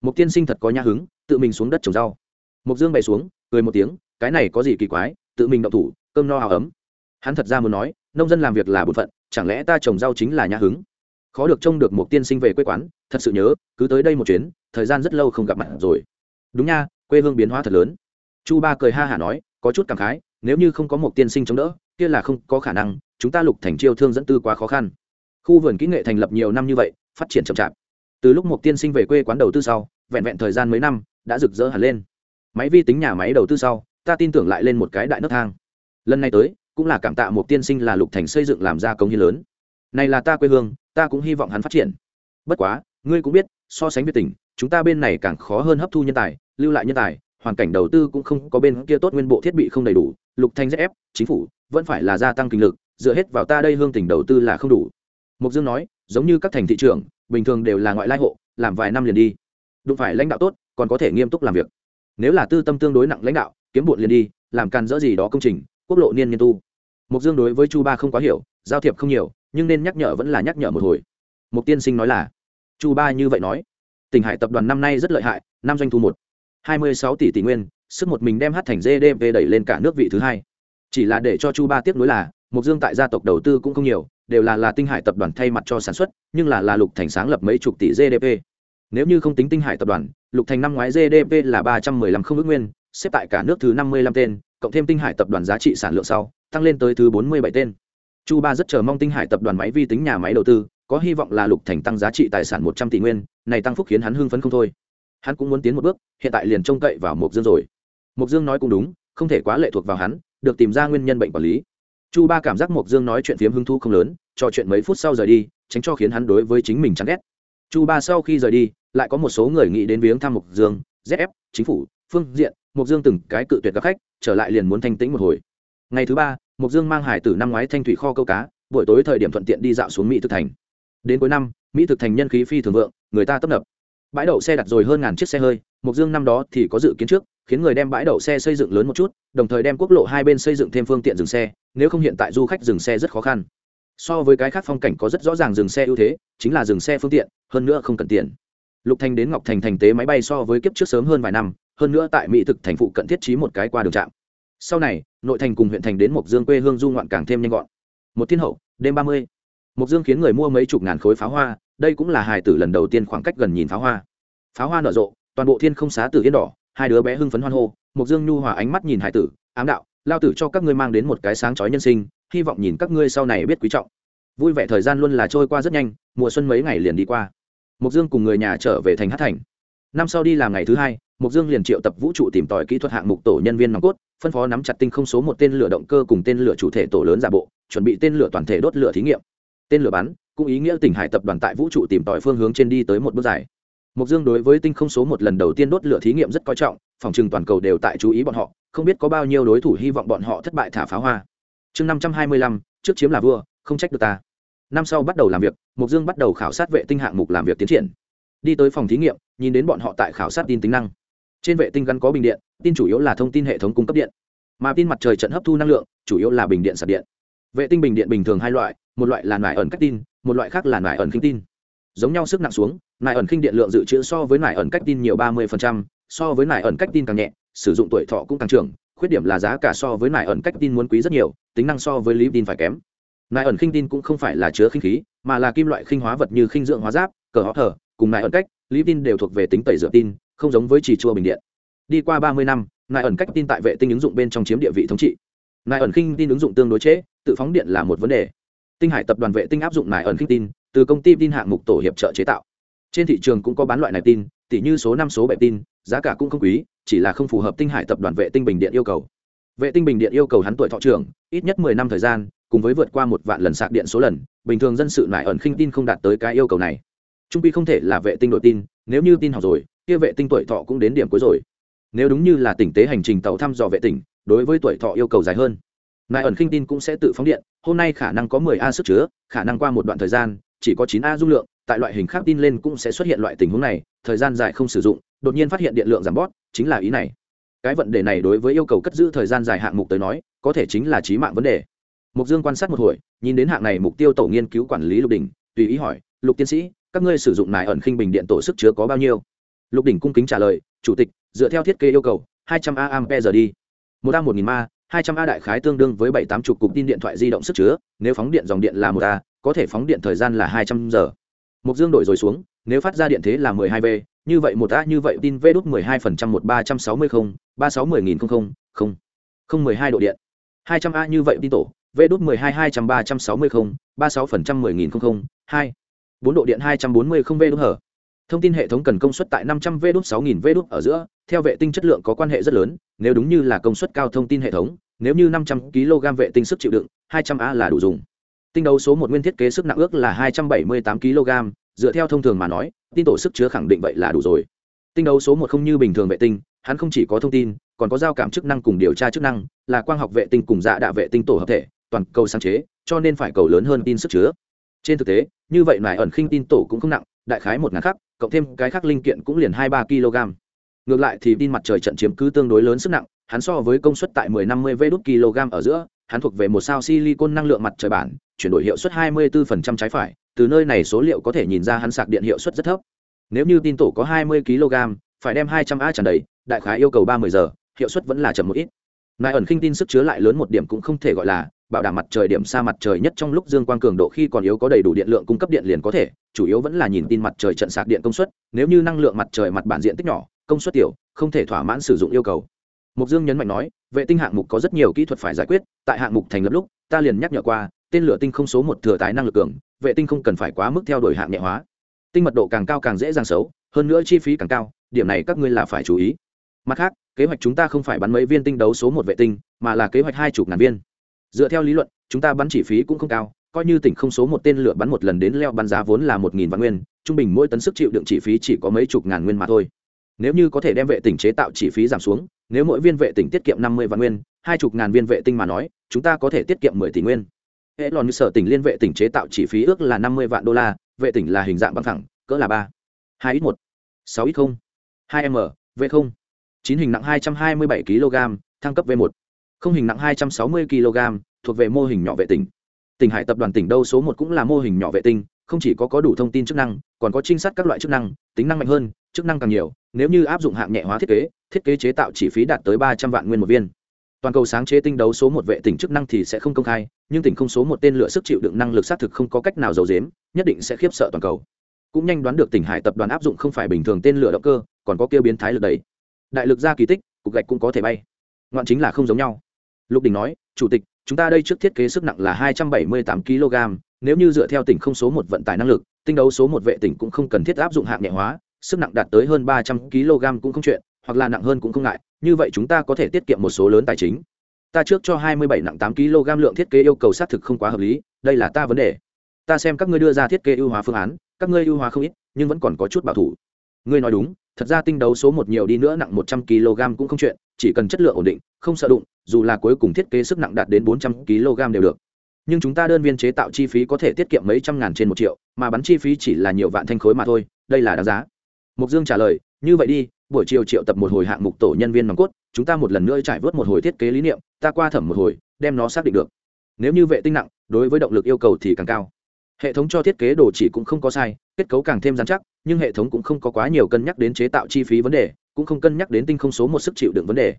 Mục tiên sinh thật có nhã hứng, tự mình xuống đất trồng rau. Mục dương bày xuống, cười một tiếng, cái này có gì kỳ quái, tự mình động thủ, cơm no hào ấm. Hắn thật ra muốn nói, nông dân làm việc là bổn phận, chẳng lẽ ta trồng rau chính là nhã hứng? Khó được trông được một tiên sinh về quê quán, thật sự nhớ, cứ tới đây một chuyến, thời gian rất lâu không gặp mặt rồi. Đúng nha, quê hương biến hóa thật lớn. Chu ba cười ha hả nói, có chút cảm khái, nếu như không có một tiên sinh chống đỡ, kia là không có khả năng, chúng ta lục thành chiêu thương dẫn tư quá khó khăn. Khu vườn kỹ nghệ thành lập nhiều năm như vậy, phát triển chậm chạp. Từ lúc một tiên sinh về quê quán đầu tư sau, vẹn vẹn thời gian mấy năm, đã rực rỡ hẳn lên. Máy vi tính nhà máy đầu tư sau, ta tin tưởng lại lên một cái đại nấc thang. Lần này tới, cũng là cảm tạ một tiên sinh là lục thành xây dựng làm ra công hiến lớn. Này là ta quê hương ta cũng hy vọng hắn phát triển. Bất quá, ngươi cũng biết, so sánh với tỉnh chúng ta bên này càng khó hơn hấp thu nhân tài, lưu lại nhân tài, hoàn cảnh đầu tư cũng không có bên kia tốt nguyên bộ thiết bị không đầy đủ, lục thanh ép chính phủ, vẫn phải là gia tăng kinh lực, dựa hết vào ta đây hương tỉnh đầu tư là không đủ. Mục dương nói, giống như các thành thị trường bình thường đều là ngoại lai hộ, làm vài năm liền đi. Đụng phải lãnh đạo tốt, còn có thể nghiêm túc làm việc. Nếu là tư tâm tương đối nặng lãnh đạo, kiếm bộn liền đi, làm càn dỡ gì đó công trình, quốc lộ niên niên tu. Mục dương đối với chu ba không quá hiểu, giao thiệp không nhiều nhưng nên nhắc nhở vẫn là nhắc nhở một hồi. Mục tiên sinh nói là, chu ba như vậy nói tỉnh hải tập đoàn năm nay rất lợi hại, năm doanh thu một, hai mươi sáu tỷ tỷ nguyên, sức một mình đem hát thành gdp đẩy lên cả nước vị thứ hai. Chỉ là để cho chu ba tiếp nối là mục dương tại gia tộc đầu tư cũng không nhiều, đều là là tinh hải tập đoàn thay mặt cho sản xuất, nhưng là là lục thành sáng lập mấy chục tỷ gdp nếu như không tính tinh hải tập đoàn, lục thành năm ngoái gdp là ba trăm mười lăm không ước nguyên, xếp tại cả nước thứ năm mươi lăm tên, cộng thêm tinh hải tập đoàn giá trị sản lượng sau, tăng lên tới thứ bốn mươi bảy tên chu ba rất chờ mong tinh hải tập đoàn máy vi tính nhà máy đầu tư, có hy vọng là lục thành tăng giá trị tài sản một trăm tỷ nguyên, này tăng phúc khiến hắn hưng phấn không thôi. Hắn cũng muốn tiến một bước, hiện tại liền trông cậy vào mộc dương rồi. Mộc dương nói cũng đúng, không thể quá lệ thuộc vào hắn, được tìm ra nguyên nhân bệnh quản lý. Chu ba cảm giác mộc dương nói chuyện phiếm hưng thu không lớn trò chuyện mấy phút sau rời đi, tránh cho khiến hắn đối với chính mình chán ghét. Chu ba sau khi rời đi, lại có một số người nghĩ đến viếng thăm mộc dương zf chính phủ, phương diện, mộc dương từng cái cự tuyệt các khách, trở lại liền muốn thanh tĩnh một hồi. Ngày thứ ba Mục dương mang hải tử năm ngoái thanh thủy kho câu cá, buổi tối thời điểm thuận tiện đi dạo xuống mỹ thực thành. Đến cuối năm, mỹ thực thành nhân khí phi thường vượng, người ta tấp nập. Bãi đậu xe đặt rồi hơn ngàn chiếc xe hơi Mục dương năm đó thì có dự kiến trước, khiến người đem bãi đậu xe xây dựng lớn một chút, đồng thời đem quốc lộ hai bên xây dựng thêm phương tiện dừng xe, nếu không hiện tại du khách dừng xe rất khó khăn. So với cái khác phong cảnh có rất rõ ràng dừng xe ưu thế, chính là dừng xe phương tiện, hơn nữa không cần tiền. Lục thành đến ngọc thành thành tế máy bay so với kiếp trước sớm hơn vài năm, hơn nữa tại mỹ thực thành phụ cận thiết trí một cái qua đường trạm sau này, nội thành cùng huyện thành đến mộc dương quê hương du ngoạn càng thêm nhanh gọn. Một thiên hậu, đêm ba mươi. Mộc dương khiến người mua mấy chục ngàn khối pháo hoa, đây cũng là hài tử lần đầu tiên khoảng cách gần nhìn pháo hoa. Pháo hoa nở rộ, toàn bộ thiên không xá tử yên đỏ, hai đứa bé hưng phấn hoan hô, mộc dương nhu hòa ánh mắt nhìn hải tử, ám đạo, lao tử cho các ngươi mang đến một cái sáng chói nhân sinh, hy vọng nhìn các ngươi sau này biết quý trọng. Vui vẻ thời gian luôn là trôi qua rất nhanh, mùa xuân mấy ngày liền đi qua. Mộc dương cùng người nhà trở về thành hát thành. Năm sau đi làm ngày thứ hai, mộc dương liền triệu tập vũ trụ tìm tòi kỹ thuật hạng mục tổ nhân viên nòng cốt phân phó nắm chặt tinh không số một tên lửa động cơ cùng tên lửa chủ thể tổ lớn giả bộ, chuẩn bị tên lửa toàn thể đốt lửa thí nghiệm. Tên lửa bắn, cũng ý nghĩa tỉnh hải tập đoàn tại vũ trụ tìm tòi phương hướng trên đi tới một bước dài. Mộc dương đối với tinh không số một lần đầu tiên đốt lửa thí nghiệm rất coi trọng, phòng trừng toàn cầu đều tại chú ý bọn họ, không biết có bao nhiêu đối thủ hy vọng bọn họ thất bại thả pháo hoa. Chương năm trăm hai mươi lăm, trước chiếm là vua, không trách được ta. Năm sau bắt đầu làm việc, mộc dương bắt đầu khảo sát vệ tinh hạng mục làm việc tiến triển. Đi tới phòng thí nghiệm, nhìn đến bọn họ tại khảo sát tin tính năng trên vệ tinh gắn có bình điện, tin chủ yếu là thông tin hệ thống cung cấp điện. Mà tin mặt trời trận hấp thu năng lượng, chủ yếu là bình điện sạc điện. Vệ tinh bình điện bình thường hai loại, một loại là nải ẩn cách tin, một loại khác là nải ẩn khinh tin. Giống nhau sức nặng xuống, nải ẩn khinh điện lượng dự trữ so với nải ẩn cách tin nhiều ba mươi so với nải ẩn cách tin càng nhẹ, sử dụng tuổi thọ cũng càng trưởng, khuyết điểm là giá cả so với nải ẩn cách tin muốn quý rất nhiều, tính năng so với lý tin phải kém. Nải ẩn khinh tin cũng không phải là chứa khinh khí, mà là kim loại khinh hóa vật như khinh dưỡng hóa giáp, cờ hó thở, cùng nải ẩn cách, lý tin đều thuộc về tính tẩy rửa tin không giống với chỉ chua bình điện. Đi qua ba mươi năm nải ẩn cách tin tại vệ tinh ứng dụng bên trong chiếm địa vị thống trị. Nải ẩn khinh tin ứng dụng tương đối chế, tự phóng điện là một vấn đề. Tinh hải tập đoàn vệ tinh áp dụng nải ẩn khinh tin từ công ty tin hạng mục tổ hiệp trợ chế tạo. Trên thị trường cũng có bán loại này tin tỷ như số năm số bảy tin giá cả cũng không quý chỉ là không phù hợp tinh hải tập đoàn vệ tinh bình điện yêu cầu. Vệ tinh bình điện yêu cầu hắn tuổi thọ trưởng ít nhất mười năm thời gian cùng với vượt qua một vạn lần sạc điện số lần bình thường dân sự nải ẩn khinh tin không đạt tới cái yêu cầu này. Trung pi không thể là vệ tinh đội tin nếu như tin học rồi kia vệ tinh tuổi thọ cũng đến điểm cuối rồi. Nếu đúng như là tỉnh tế hành trình tàu thăm dò vệ tinh, đối với tuổi thọ yêu cầu dài hơn. Nại ẩn khinh tin cũng sẽ tự phóng điện, hôm nay khả năng có 10 a sức chứa, khả năng qua một đoạn thời gian, chỉ có 9 a dung lượng, tại loại hình khác tin lên cũng sẽ xuất hiện loại tình huống này, thời gian dài không sử dụng, đột nhiên phát hiện điện lượng giảm bót, chính là ý này. Cái vấn đề này đối với yêu cầu cất giữ thời gian dài hạng mục tới nói, có thể chính là trí mạng vấn đề. Mục dương quan sát một hồi, nhìn đến hạng này mục tiêu tổ nghiên cứu quản lý lục đỉnh tùy ý hỏi, lục tiến sĩ, các ngươi sử dụng nài ẩn khinh bình điện tổ sức chứa có bao nhiêu? Lục đỉnh cung kính trả lời, chủ tịch, dựa theo thiết kế yêu cầu 200 a ampe giờ đi. Một a một nghìn ma 200 a đại khái tương đương với bảy tám chục cục tin điện thoại di động sức chứa, nếu phóng điện dòng điện là một a, có thể phóng điện thời gian là hai trăm giờ. Mục dương đổi rồi xuống, nếu phát ra điện thế là 12 v, như vậy một a như vậy tin v đốt mười hai phần trăm một ba trăm sáu mươi không, ba sáu mười nghìn không không không không mười hai độ điện. 200 a như vậy tin tổ v đúc 12 hai trăm ba trăm sáu mươi không, ba sáu phần trăm mười nghìn không không, hai, bốn độ điện 240 không v đúc hở thông tin hệ thống cần công suất tại 500 v đúc 6000 v đúc ở giữa. Theo vệ tinh chất lượng có quan hệ rất lớn, nếu đúng như là công suất cao thông tin hệ thống, nếu như 500 kg vệ tinh sức chịu đựng 200 a là đủ dùng. Tinh đấu số một nguyên thiết kế sức nặng ước là 278 kg, dựa theo thông thường mà nói, tin tổ sức chứa khẳng định vậy là đủ rồi. Tinh đấu số một không như bình thường vệ tinh, hắn không chỉ có thông tin, còn có giao cảm chức năng cùng điều tra chức năng, là quang học vệ tinh cùng dạ đạ vệ tinh tổ hợp thể, toàn cầu sáng chế, cho nên phải cầu lớn hơn tin sức chứa. Trên thực tế, như vậy nải ẩn khinh tin tổ cũng không nặng đại khái một ngàn khắc, cộng thêm cái khác linh kiện cũng liền hai ba kg. Ngược lại thì tin mặt trời trận chiếm cứ tương đối lớn sức nặng, hắn so với công suất tại 10 50 v đốt kg ở giữa, hắn thuộc về một sao silicon năng lượng mặt trời bản, chuyển đổi hiệu suất 24% trái phải, từ nơi này số liệu có thể nhìn ra hắn sạc điện hiệu suất rất thấp. Nếu như tin tổ có 20 kg, phải đem 200 a tràn đầy, đại khái yêu cầu 30 giờ, hiệu suất vẫn là chậm một ít. Nại ẩn khinh tin sức chứa lại lớn một điểm cũng không thể gọi là bảo đảm mặt trời điểm xa mặt trời nhất trong lúc dương quang cường độ khi còn yếu có đầy đủ điện lượng cung cấp điện liền có thể, chủ yếu vẫn là nhìn tin mặt trời trận sạc điện công suất, nếu như năng lượng mặt trời mặt bản diện tích nhỏ, công suất tiểu, không thể thỏa mãn sử dụng yêu cầu. Mục dương nhấn mạnh nói, vệ tinh hạng mục có rất nhiều kỹ thuật phải giải quyết, tại hạng mục thành lập lúc, ta liền nhắc nhở qua, tên lửa tinh không số một thừa tái năng lực cường, vệ tinh không cần phải quá mức theo đuổi hạng nhẹ hóa. Tinh mật độ càng cao càng dễ dàng xấu, hơn nữa chi phí càng cao, điểm này các ngươi là phải chú ý. Mặt khác, kế hoạch chúng ta không phải bắn mấy viên tinh đấu số một vệ tinh, mà là kế hoạch hai chục ngàn viên dựa theo lý luận, chúng ta bắn chỉ phí cũng không cao, coi như tỉnh không số một tên lửa bắn một lần đến leo bắn giá vốn là một nghìn vạn nguyên, trung bình mỗi tấn sức chịu đựng chỉ phí chỉ có mấy chục ngàn nguyên mà thôi. Nếu như có thể đem vệ tỉnh chế tạo chi phí giảm xuống, nếu mỗi viên vệ tỉnh tiết kiệm năm mươi vạn nguyên, hai chục ngàn viên vệ tinh mà nói, chúng ta có thể tiết kiệm mười tỷ nguyên. Hệ lòn sở tỉnh liên vệ tỉnh chế tạo chi phí ước là năm mươi vạn đô la, vệ tỉnh là hình dạng bằng thẳng, cỡ là ba, hai ít một, sáu ít không, hai m, v không. Chín hình nặng hai trăm hai mươi bảy kg thăng cấp v một không hình nặng hai trăm sáu mươi kg thuộc về mô hình nhỏ vệ tinh. Tỉnh hải tập đoàn tỉnh đâu số một cũng là mô hình nhỏ vệ tinh không chỉ có có đủ thông tin chức năng còn có trinh sát các loại chức năng tính năng mạnh hơn chức năng càng nhiều nếu như áp dụng hạng nhẹ hóa thiết kế thiết kế chế tạo chỉ phí đạt tới ba trăm vạn nguyên một viên. Toàn cầu sáng chế tinh đấu số một vệ tỉnh chức năng thì sẽ không công khai nhưng tỉnh không số một tên lửa sức chịu đựng năng lực xác thực không có cách nào giấu dếm nhất định sẽ khiếp sợ toàn cầu. Cũng nhanh đoán được tỉnh hải tập đoàn áp dụng không phải bình thường tên lửa động cơ còn có kêu biến thái lực đẩy, đại lực ra kỳ tích cục gạch cũng có thể bay. Ngoạn chính là không giống nhau lục đình nói, chủ tịch, chúng ta đây trước thiết kế sức nặng là hai trăm bảy mươi tám kg, nếu như dựa theo tỉnh không số một vận tải năng lực, tinh đấu số một vệ tỉnh cũng không cần thiết áp dụng hạng nhẹ hóa, sức nặng đạt tới hơn ba trăm kg cũng không chuyện, hoặc là nặng hơn cũng không ngại, như vậy chúng ta có thể tiết kiệm một số lớn tài chính. Ta trước cho hai mươi bảy nặng tám kg lượng thiết kế yêu cầu xác thực không quá hợp lý, đây là ta vấn đề. Ta xem các ngươi đưa ra thiết kế ưu hóa phương án, các ngươi ưu hóa không ít, nhưng vẫn còn có chút bảo thủ. Ngươi nói đúng, thật ra tinh đấu số một nhiều đi nữa nặng một trăm kg cũng không chuyện chỉ cần chất lượng ổn định, không sợ đụng, dù là cuối cùng thiết kế sức nặng đạt đến bốn trăm kg đều được. Nhưng chúng ta đơn viên chế tạo chi phí có thể tiết kiệm mấy trăm ngàn trên một triệu, mà bắn chi phí chỉ là nhiều vạn thanh khối mà thôi, đây là đáng giá. Mục dương trả lời, như vậy đi, buổi chiều triệu tập một hồi hạng mục tổ nhân viên nòng cốt, chúng ta một lần nữa trải vớt một hồi thiết kế lý niệm, ta qua thẩm một hồi, đem nó xác định được. Nếu như vệ tinh nặng, đối với động lực yêu cầu thì càng cao. Hệ thống cho thiết kế đồ chỉ cũng không có sai, kết cấu càng thêm dán chắc, nhưng hệ thống cũng không có quá nhiều cân nhắc đến chế tạo chi phí vấn đề cũng không cân nhắc đến tinh không số một sức chịu đựng vấn đề.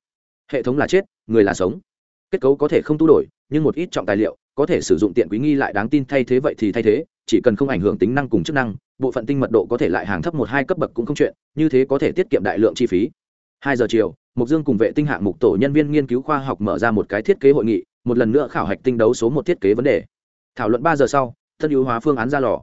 Hệ thống là chết, người là sống. Kết cấu có thể không tu đổi, nhưng một ít trọng tài liệu, có thể sử dụng tiện quý nghi lại đáng tin thay thế vậy thì thay thế, chỉ cần không ảnh hưởng tính năng cùng chức năng, bộ phận tinh mật độ có thể lại hàng thấp một hai cấp bậc cũng không chuyện, như thế có thể tiết kiệm đại lượng chi phí. Hai giờ chiều mục dương cùng vệ tinh hạng mục tổ nhân viên nghiên cứu khoa học mở ra một cái thiết kế hội nghị, một lần nữa khảo hạch tinh đấu số một thiết kế vấn đề. Thảo luận ba giờ sau tân ưu hóa phương án ra lò.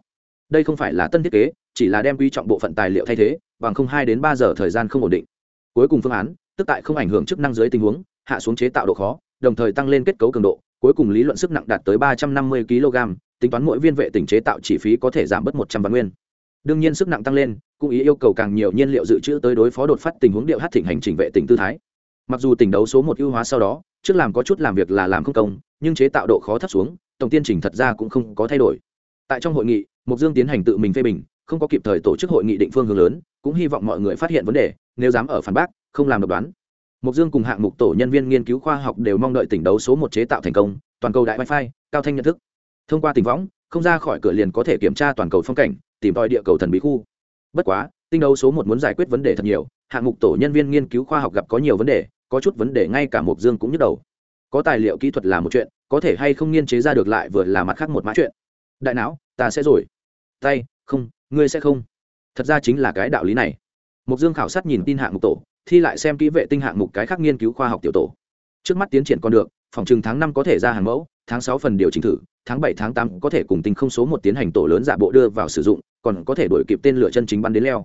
Đây không phải là tân thiết kế, chỉ là đem quy trọng bộ phận tài liệu thay thế bằng không hai đến ba giờ thời gian không ổn định. Cuối cùng phương án, tức tại không ảnh hưởng chức năng dưới tình huống, hạ xuống chế tạo độ khó, đồng thời tăng lên kết cấu cường độ, cuối cùng lý luận sức nặng đạt tới ba trăm năm mươi kg, tính toán mỗi viên vệ tỉnh chế tạo chi phí có thể giảm bớt một trăm vạn nguyên. Đương nhiên sức nặng tăng lên, cũng ý yêu cầu càng nhiều nhiên liệu dự trữ tới đối phó đột phát tình huống điệu hát thịnh hành trình vệ tỉnh tư thái. Mặc dù tỉnh đấu số một ưu hóa sau đó, trước làm có chút làm việc là làm không công, nhưng chế tạo độ khó thấp xuống, tổng tiên trình thật ra cũng không có thay đổi. Tại trong hội nghị mục dương tiến hành tự mình phê bình, không có kịp thời tổ chức hội nghị định phương hướng lớn cũng hy vọng mọi người phát hiện vấn đề, nếu dám ở phản bác, không làm độc đoán. Mục dương cùng hạng mục tổ nhân viên nghiên cứu khoa học đều mong đợi tỉnh đấu số một chế tạo thành công, toàn cầu đại wifi, cao thanh nhận thức. Thông qua tỉnh võng, không ra khỏi cửa liền có thể kiểm tra toàn cầu phong cảnh, tìm tòi địa cầu thần bí khu. Bất quá, tinh đấu số một muốn giải quyết vấn đề thật nhiều, hạng mục tổ nhân viên nghiên cứu khoa học gặp có nhiều vấn đề, có chút vấn đề ngay cả mục dương cũng nhức đầu. Có tài liệu kỹ thuật là một chuyện, có thể hay không nghiên chế ra được lại vừa là mặt khác một mã chuyện. Đại não, ta sẽ rồi. Tay, không, ngươi sẽ không thật ra chính là cái đạo lý này. Mục dương khảo sát nhìn tin hạng mục tổ, thi lại xem kỹ vệ tinh hạng mục cái khác nghiên cứu khoa học tiểu tổ. Trước mắt tiến triển còn được, phòng chừng tháng năm có thể ra hàng mẫu, tháng sáu phần điều chỉnh thử, tháng bảy, tháng tám có thể cùng tinh không số một tiến hành tổ lớn giả bộ đưa vào sử dụng, còn có thể đổi kịp tên lửa chân chính bắn đến leo.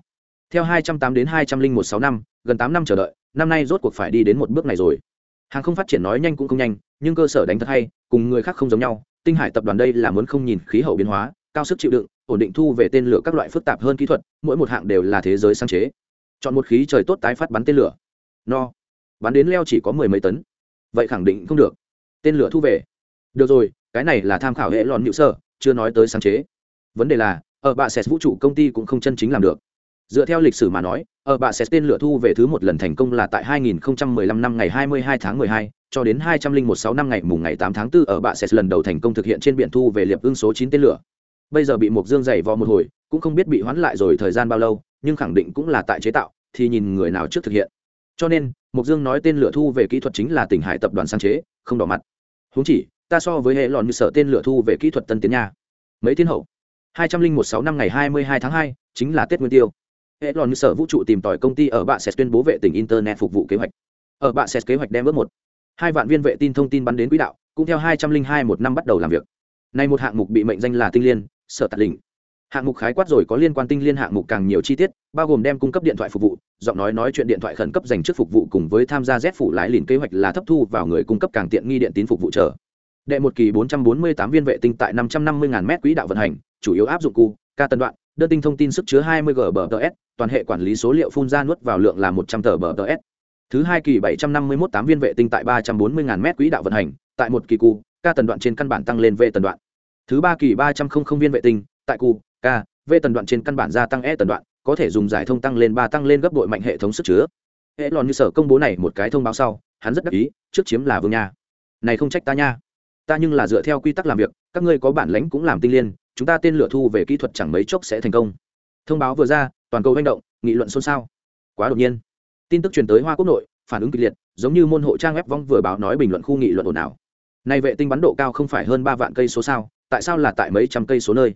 Theo hai trăm tám đến hai trăm linh một sáu năm, gần tám năm chờ đợi, năm nay rốt cuộc phải đi đến một bước này rồi. Hàng không phát triển nói nhanh cũng không nhanh, nhưng cơ sở đánh thật hay, cùng người khác không giống nhau, tinh hải tập đoàn đây là muốn không nhìn khí hậu biến hóa, cao sức chịu đựng ổn định thu về tên lửa các loại phức tạp hơn kỹ thuật mỗi một hạng đều là thế giới sáng chế. Chọn một khí trời tốt tái phát bắn tên lửa. No. Bắn đến leo chỉ có mười mấy tấn. Vậy khẳng định không được. Tên lửa thu về. Được rồi cái này là tham khảo hệ lòn nhự sơ chưa nói tới sáng chế. Vấn đề là ở bạ sệt vũ trụ công ty cũng không chân chính làm được. Dựa theo lịch sử mà nói ở bạ sệt tên lửa thu về thứ một lần thành công là tại 2015 năm ngày 22 tháng 12, cho đến 2016 năm ngày mùng ngày 8 tháng 4 ở bạ sệt lần đầu thành công thực hiện trên biển thu về liệp ưng số 9 tên lửa bây giờ bị mục dương dày vò một hồi, cũng không biết bị hoãn lại rồi thời gian bao lâu, nhưng khẳng định cũng là tại chế tạo, thì nhìn người nào trước thực hiện. Cho nên mục dương nói tên lửa thu về kỹ thuật chính là tỉnh hải tập đoàn sáng chế, không đỏ mặt. Huống chỉ, ta so với hệ lòn như sở tên lửa thu về kỹ thuật tân tiến nha. Mấy thiên hậu? Hai trăm linh một sáu năm ngày hai mươi hai tháng hai, chính là tết nguyên tiêu. Hệ lòn như sở vũ trụ tìm tòi công ty ở bạ sẽ tuyên bố vệ tỉnh internet phục vụ kế hoạch. Ở bạ sẽ kế hoạch đem bước một. Hai vạn viên vệ tin thông tin bắn đến quỹ đạo, cũng theo hai trăm linh hai một năm bắt đầu làm việc. Nay một hạng mục bị mệnh danh là tinh liên sở tạt lình hạng mục khái quát rồi có liên quan tinh liên hạng mục càng nhiều chi tiết, bao gồm đem cung cấp điện thoại phục vụ, giọng nói nói chuyện điện thoại khẩn cấp dành trước phục vụ cùng với tham gia z phủ lái lìn kế hoạch là thấp thu vào người cung cấp càng tiện nghi điện tín phục vụ chờ. Đệ một kỳ 448 viên vệ tinh tại 550 000 mét quỹ đạo vận hành, chủ yếu áp dụng cu, ca tân đoạn, đơn tinh thông tin sức chứa 20 gbps toàn hệ quản lý số liệu phun ra nuốt vào lượng là 100 tờ gbps thứ hai kỳ 751 tám viên vệ tinh tại 340 000 mét quỹ đạo vận hành, tại một kỳ cu, ca tần đoạn trên căn bản tăng lên v tần đoạn thứ ba kỳ 300 viên vệ tinh, tại cu k v tần đoạn trên căn bản gia tăng e tần đoạn, có thể dùng giải thông tăng lên ba tăng lên gấp đội mạnh hệ thống sức chứa. Hệ lòn như sở công bố này một cái thông báo sau, hắn rất đắc ý, trước chiếm là vương nha. Này không trách ta nha. Ta nhưng là dựa theo quy tắc làm việc, các ngươi có bản lãnh cũng làm tinh liên, chúng ta tên lửa thu về kỹ thuật chẳng mấy chốc sẽ thành công. Thông báo vừa ra, toàn cầu manh động, nghị luận xôn xao. Quá đột nhiên. Tin tức truyền tới hoa quốc nội, phản ứng kịch liệt, giống như môn hộ trang web vong vừa báo nói bình luận khu nghị luận ồn ào. Này vệ tinh bắn độ cao không phải hơn ba vạn cây số sao? Tại sao là tại mấy trăm cây số nơi?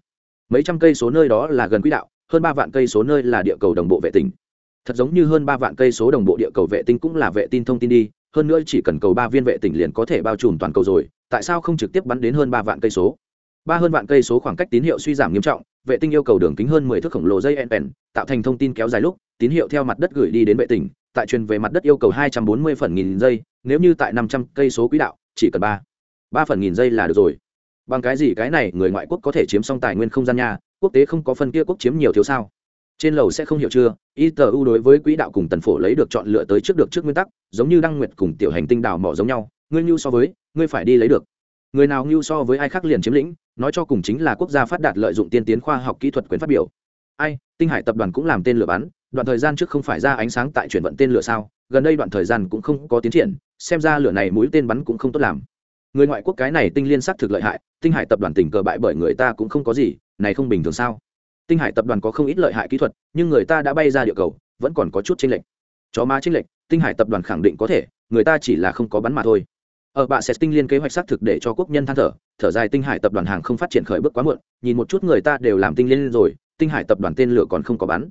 Mấy trăm cây số nơi đó là gần quỹ đạo, hơn ba vạn cây số nơi là địa cầu đồng bộ vệ tinh. Thật giống như hơn ba vạn cây số đồng bộ địa cầu vệ tinh cũng là vệ tinh thông tin đi, hơn nữa chỉ cần cầu ba viên vệ tinh liền có thể bao trùm toàn cầu rồi, tại sao không trực tiếp bắn đến hơn ba vạn cây số? Ba hơn vạn cây số khoảng cách tín hiệu suy giảm nghiêm trọng, vệ tinh yêu cầu đường kính hơn mười thước khổng lồ dây nn tạo thành thông tin kéo dài lúc, tín hiệu theo mặt đất gửi đi đến vệ tinh, tại truyền về mặt đất yêu cầu hai trăm bốn mươi phần nghìn giây, nếu như tại năm trăm cây số quỹ đạo, chỉ cần ba ba phần nghìn giây là được rồi bằng cái gì cái này người ngoại quốc có thể chiếm xong tài nguyên không gian nha, quốc tế không có phân kia quốc chiếm nhiều thiếu sao? Trên lầu sẽ không hiểu chưa? Itu đối với quỹ đạo cùng tần phổ lấy được chọn lựa tới trước được trước nguyên tắc, giống như đăng nguyệt cùng tiểu hành tinh đào mỏ giống nhau, ngươi nhu so với, ngươi phải đi lấy được. Người nào nhu so với ai khác liền chiếm lĩnh, nói cho cùng chính là quốc gia phát đạt lợi dụng tiên tiến khoa học kỹ thuật quyền phát biểu. Ai, tinh hải tập đoàn cũng làm tên lửa bắn, đoạn thời gian trước không phải ra ánh sáng tại chuyển vận tên lửa sao? Gần đây đoạn thời gian cũng không có tiến triển, xem ra lửa này mũi tên bắn cũng không tốt làm người ngoại quốc cái này tinh liên xác thực lợi hại, tinh hải tập đoàn tỉnh cờ bại bởi người ta cũng không có gì, này không bình thường sao? Tinh hải tập đoàn có không ít lợi hại kỹ thuật, nhưng người ta đã bay ra địa cầu, vẫn còn có chút chênh lệch. Chó má chênh lệch, tinh hải tập đoàn khẳng định có thể, người ta chỉ là không có bắn mà thôi. Ở bạ sẽ tinh liên kế hoạch xác thực để cho quốc nhân than thở thở dài tinh hải tập đoàn hàng không phát triển khởi bước quá muộn, nhìn một chút người ta đều làm tinh liên rồi, tinh hải tập đoàn tên lửa còn không có bắn.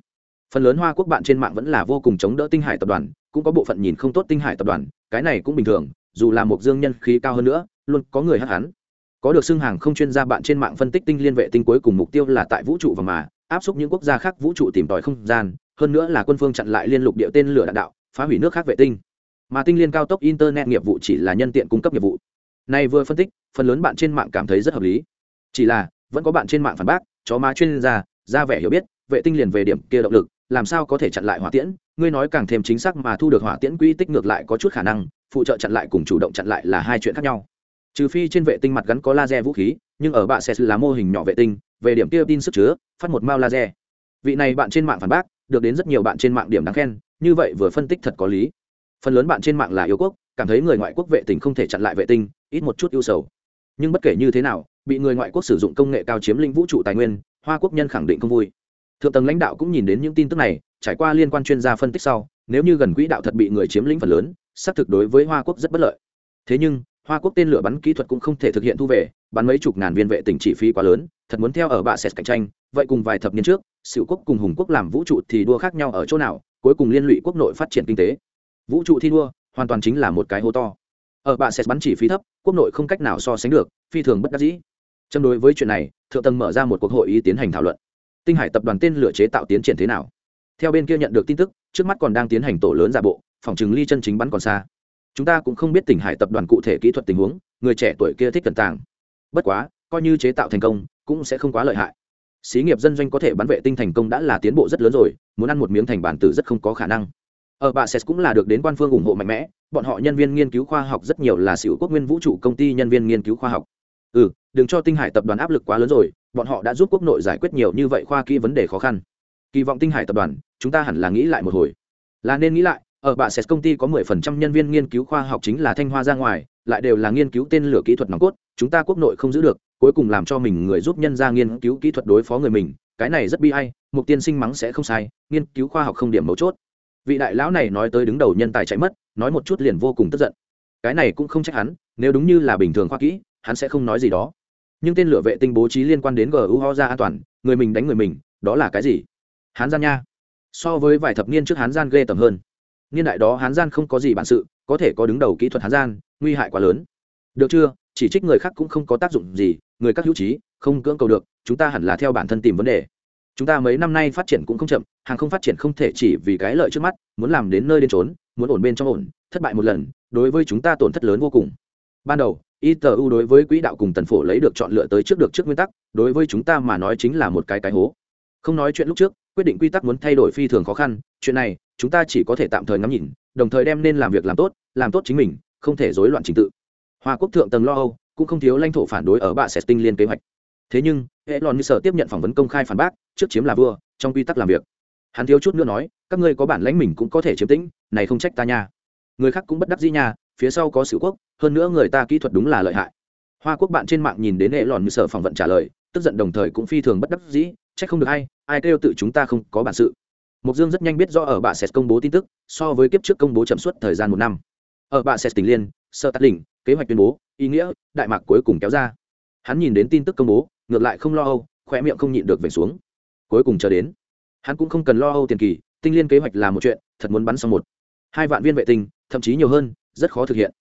Phần lớn hoa quốc bạn trên mạng vẫn là vô cùng chống đỡ tinh hải tập đoàn, cũng có bộ phận nhìn không tốt tinh hải tập đoàn, cái này cũng bình thường dù là một dương nhân khí cao hơn nữa, luôn có người hắc hắn. Có được xưng hàng không chuyên gia bạn trên mạng phân tích tinh liên vệ tinh cuối cùng mục tiêu là tại vũ trụ và mà, áp xúc những quốc gia khác vũ trụ tìm tòi không gian, hơn nữa là quân phương chặn lại liên lục địa tên lửa đạn đạo, phá hủy nước khác vệ tinh. Mà tinh liên cao tốc internet nghiệp vụ chỉ là nhân tiện cung cấp nghiệp vụ. Này vừa phân tích, phần lớn bạn trên mạng cảm thấy rất hợp lý. Chỉ là, vẫn có bạn trên mạng phản bác, chó má chuyên gia, ra vẻ hiểu biết, vệ tinh liền về điểm kia động lực, làm sao có thể chặn lại hỏa tiễn? Ngươi nói càng thêm chính xác mà thu được hỏa tiễn quy tích ngược lại có chút khả năng phụ trợ chặn lại cùng chủ động chặn lại là hai chuyện khác nhau. Trừ phi trên vệ tinh mặt gắn có laser vũ khí, nhưng ở bạ sẽ là mô hình nhỏ vệ tinh, về điểm kia tin sức chứa, phát một mao laser. Vị này bạn trên mạng phản bác, được đến rất nhiều bạn trên mạng điểm đáng khen, như vậy vừa phân tích thật có lý. Phần lớn bạn trên mạng là yêu quốc, cảm thấy người ngoại quốc vệ tinh không thể chặn lại vệ tinh, ít một chút ưu sầu. Nhưng bất kể như thế nào, bị người ngoại quốc sử dụng công nghệ cao chiếm lĩnh vũ trụ tài nguyên, hoa quốc nhân khẳng định không vui. Thượng tầng lãnh đạo cũng nhìn đến những tin tức này, trải qua liên quan chuyên gia phân tích sau, nếu như gần quỹ đạo thật bị người chiếm lĩnh phần lớn xác thực đối với hoa quốc rất bất lợi. Thế nhưng, hoa quốc tên lửa bắn kỹ thuật cũng không thể thực hiện thu về, bắn mấy chục ngàn viên vệ tinh chỉ phí quá lớn, thật muốn theo ở bạ sệt cạnh tranh, vậy cùng vài thập niên trước sửu quốc cùng hùng quốc làm vũ trụ thì đua khác nhau ở chỗ nào, cuối cùng liên lụy quốc nội phát triển kinh tế. Vũ trụ thi đua, hoàn toàn chính là một cái hố to. Ở bạ sệt bắn chỉ phí thấp, quốc nội không cách nào so sánh được, phi thường bất đắc dĩ. Châm đối với chuyện này, thượng tầng mở ra một cuộc hội ý tiến hành thảo luận. Tinh hải tập đoàn tên lửa chế tạo tiến triển thế nào? Theo bên kia nhận được tin tức, trước mắt còn đang tiến hành tổ lớn giả bộ phòng chừng ly chân chính bắn còn xa. Chúng ta cũng không biết tỉnh hải tập đoàn cụ thể kỹ thuật tình huống, người trẻ tuổi kia thích cẩn tàng. Bất quá, coi như chế tạo thành công, cũng sẽ không quá lợi hại. Xí nghiệp dân doanh có thể bắn vệ tinh thành công đã là tiến bộ rất lớn rồi, muốn ăn một miếng thành bản tử rất không có khả năng. Ở bà ses cũng là được đến quan phương ủng hộ mạnh mẽ, bọn họ nhân viên nghiên cứu khoa học rất nhiều là xỉu quốc nguyên vũ trụ công ty nhân viên nghiên cứu khoa học. Ừ đừng cho tinh hải tập đoàn áp lực quá lớn rồi, bọn họ đã giúp quốc nội giải quyết nhiều như vậy khoa kỹ vấn đề khó khăn. Kỳ vọng tinh hải tập đoàn, chúng ta hẳn là nghĩ lại một hồi. Là nên nghĩ lại ở bạ sẽ công ty có 10% nhân viên nghiên cứu khoa học chính là thanh hoa ra ngoài, lại đều là nghiên cứu tên lửa kỹ thuật nòng cốt, chúng ta quốc nội không giữ được, cuối cùng làm cho mình người giúp nhân ra nghiên cứu kỹ thuật đối phó người mình, cái này rất bi hay mục tiên sinh mắng sẽ không sai, nghiên cứu khoa học không điểm mấu chốt. Vị đại lão này nói tới đứng đầu nhân tài chạy mất, nói một chút liền vô cùng tức giận. Cái này cũng không trách hắn, nếu đúng như là bình thường khoa kỹ, hắn sẽ không nói gì đó. Nhưng tên lửa vệ tinh bố trí liên quan đến gu ho ra an toàn, người mình đánh người mình, đó là cái gì? Hán gian nha. So với vài thập niên trước hán gian ghê tầm hơn niên đại đó hán gian không có gì bản sự, có thể có đứng đầu kỹ thuật hán gian, nguy hại quá lớn. Được chưa? Chỉ trích người khác cũng không có tác dụng gì, người các hữu trí, không cưỡng cầu được, chúng ta hẳn là theo bản thân tìm vấn đề. Chúng ta mấy năm nay phát triển cũng không chậm, hàng không phát triển không thể chỉ vì cái lợi trước mắt, muốn làm đến nơi đến trốn muốn ổn bên trong ổn, thất bại một lần, đối với chúng ta tổn thất lớn vô cùng. Ban đầu itu đối với quỹ đạo cùng tần phổ lấy được chọn lựa tới trước được trước nguyên tắc, đối với chúng ta mà nói chính là một cái cái hố. Không nói chuyện lúc trước, quyết định quy tắc muốn thay đổi phi thường khó khăn, chuyện này chúng ta chỉ có thể tạm thời ngắm nhìn, đồng thời đem nên làm việc làm tốt làm tốt chính mình, không thể rối loạn trình tự. Hoa quốc thượng tầng lo âu, cũng không thiếu lãnh thổ phản đối ở bạ sẽ tinh liên kế hoạch. Thế nhưng hệ lòn như sở tiếp nhận phỏng vấn công khai phản bác, trước chiếm là vua, trong quy tắc làm việc. Hắn thiếu chút nữa nói, các ngươi có bản lãnh mình cũng có thể chiếm tĩnh, này không trách ta nha. Người khác cũng bất đắc dĩ nha, phía sau có sự quốc, hơn nữa người ta kỹ thuật đúng là lợi hại. Hoa quốc bạn trên mạng nhìn đến hệ lòn như sở phỏng vấn trả lời, tức giận đồng thời cũng phi thường bất đắc dĩ, trách không được ai ai kêu tự chúng ta không có bản sự mục dương rất nhanh biết do ở bạ sẽ công bố tin tức, so với kiếp trước công bố chậm suốt thời gian một năm. Ở bạ sẽ tỉnh liên sơ tắt đỉnh, kế hoạch tuyên bố, ý nghĩa, đại mạc cuối cùng kéo ra. Hắn nhìn đến tin tức công bố, ngược lại không lo âu khỏe miệng không nhịn được về xuống. Cuối cùng chờ đến. Hắn cũng không cần lo âu tiền kỳ, tinh liên kế hoạch là một chuyện, thật muốn bắn xong một. Hai vạn viên vệ tinh, thậm chí nhiều hơn, rất khó thực hiện.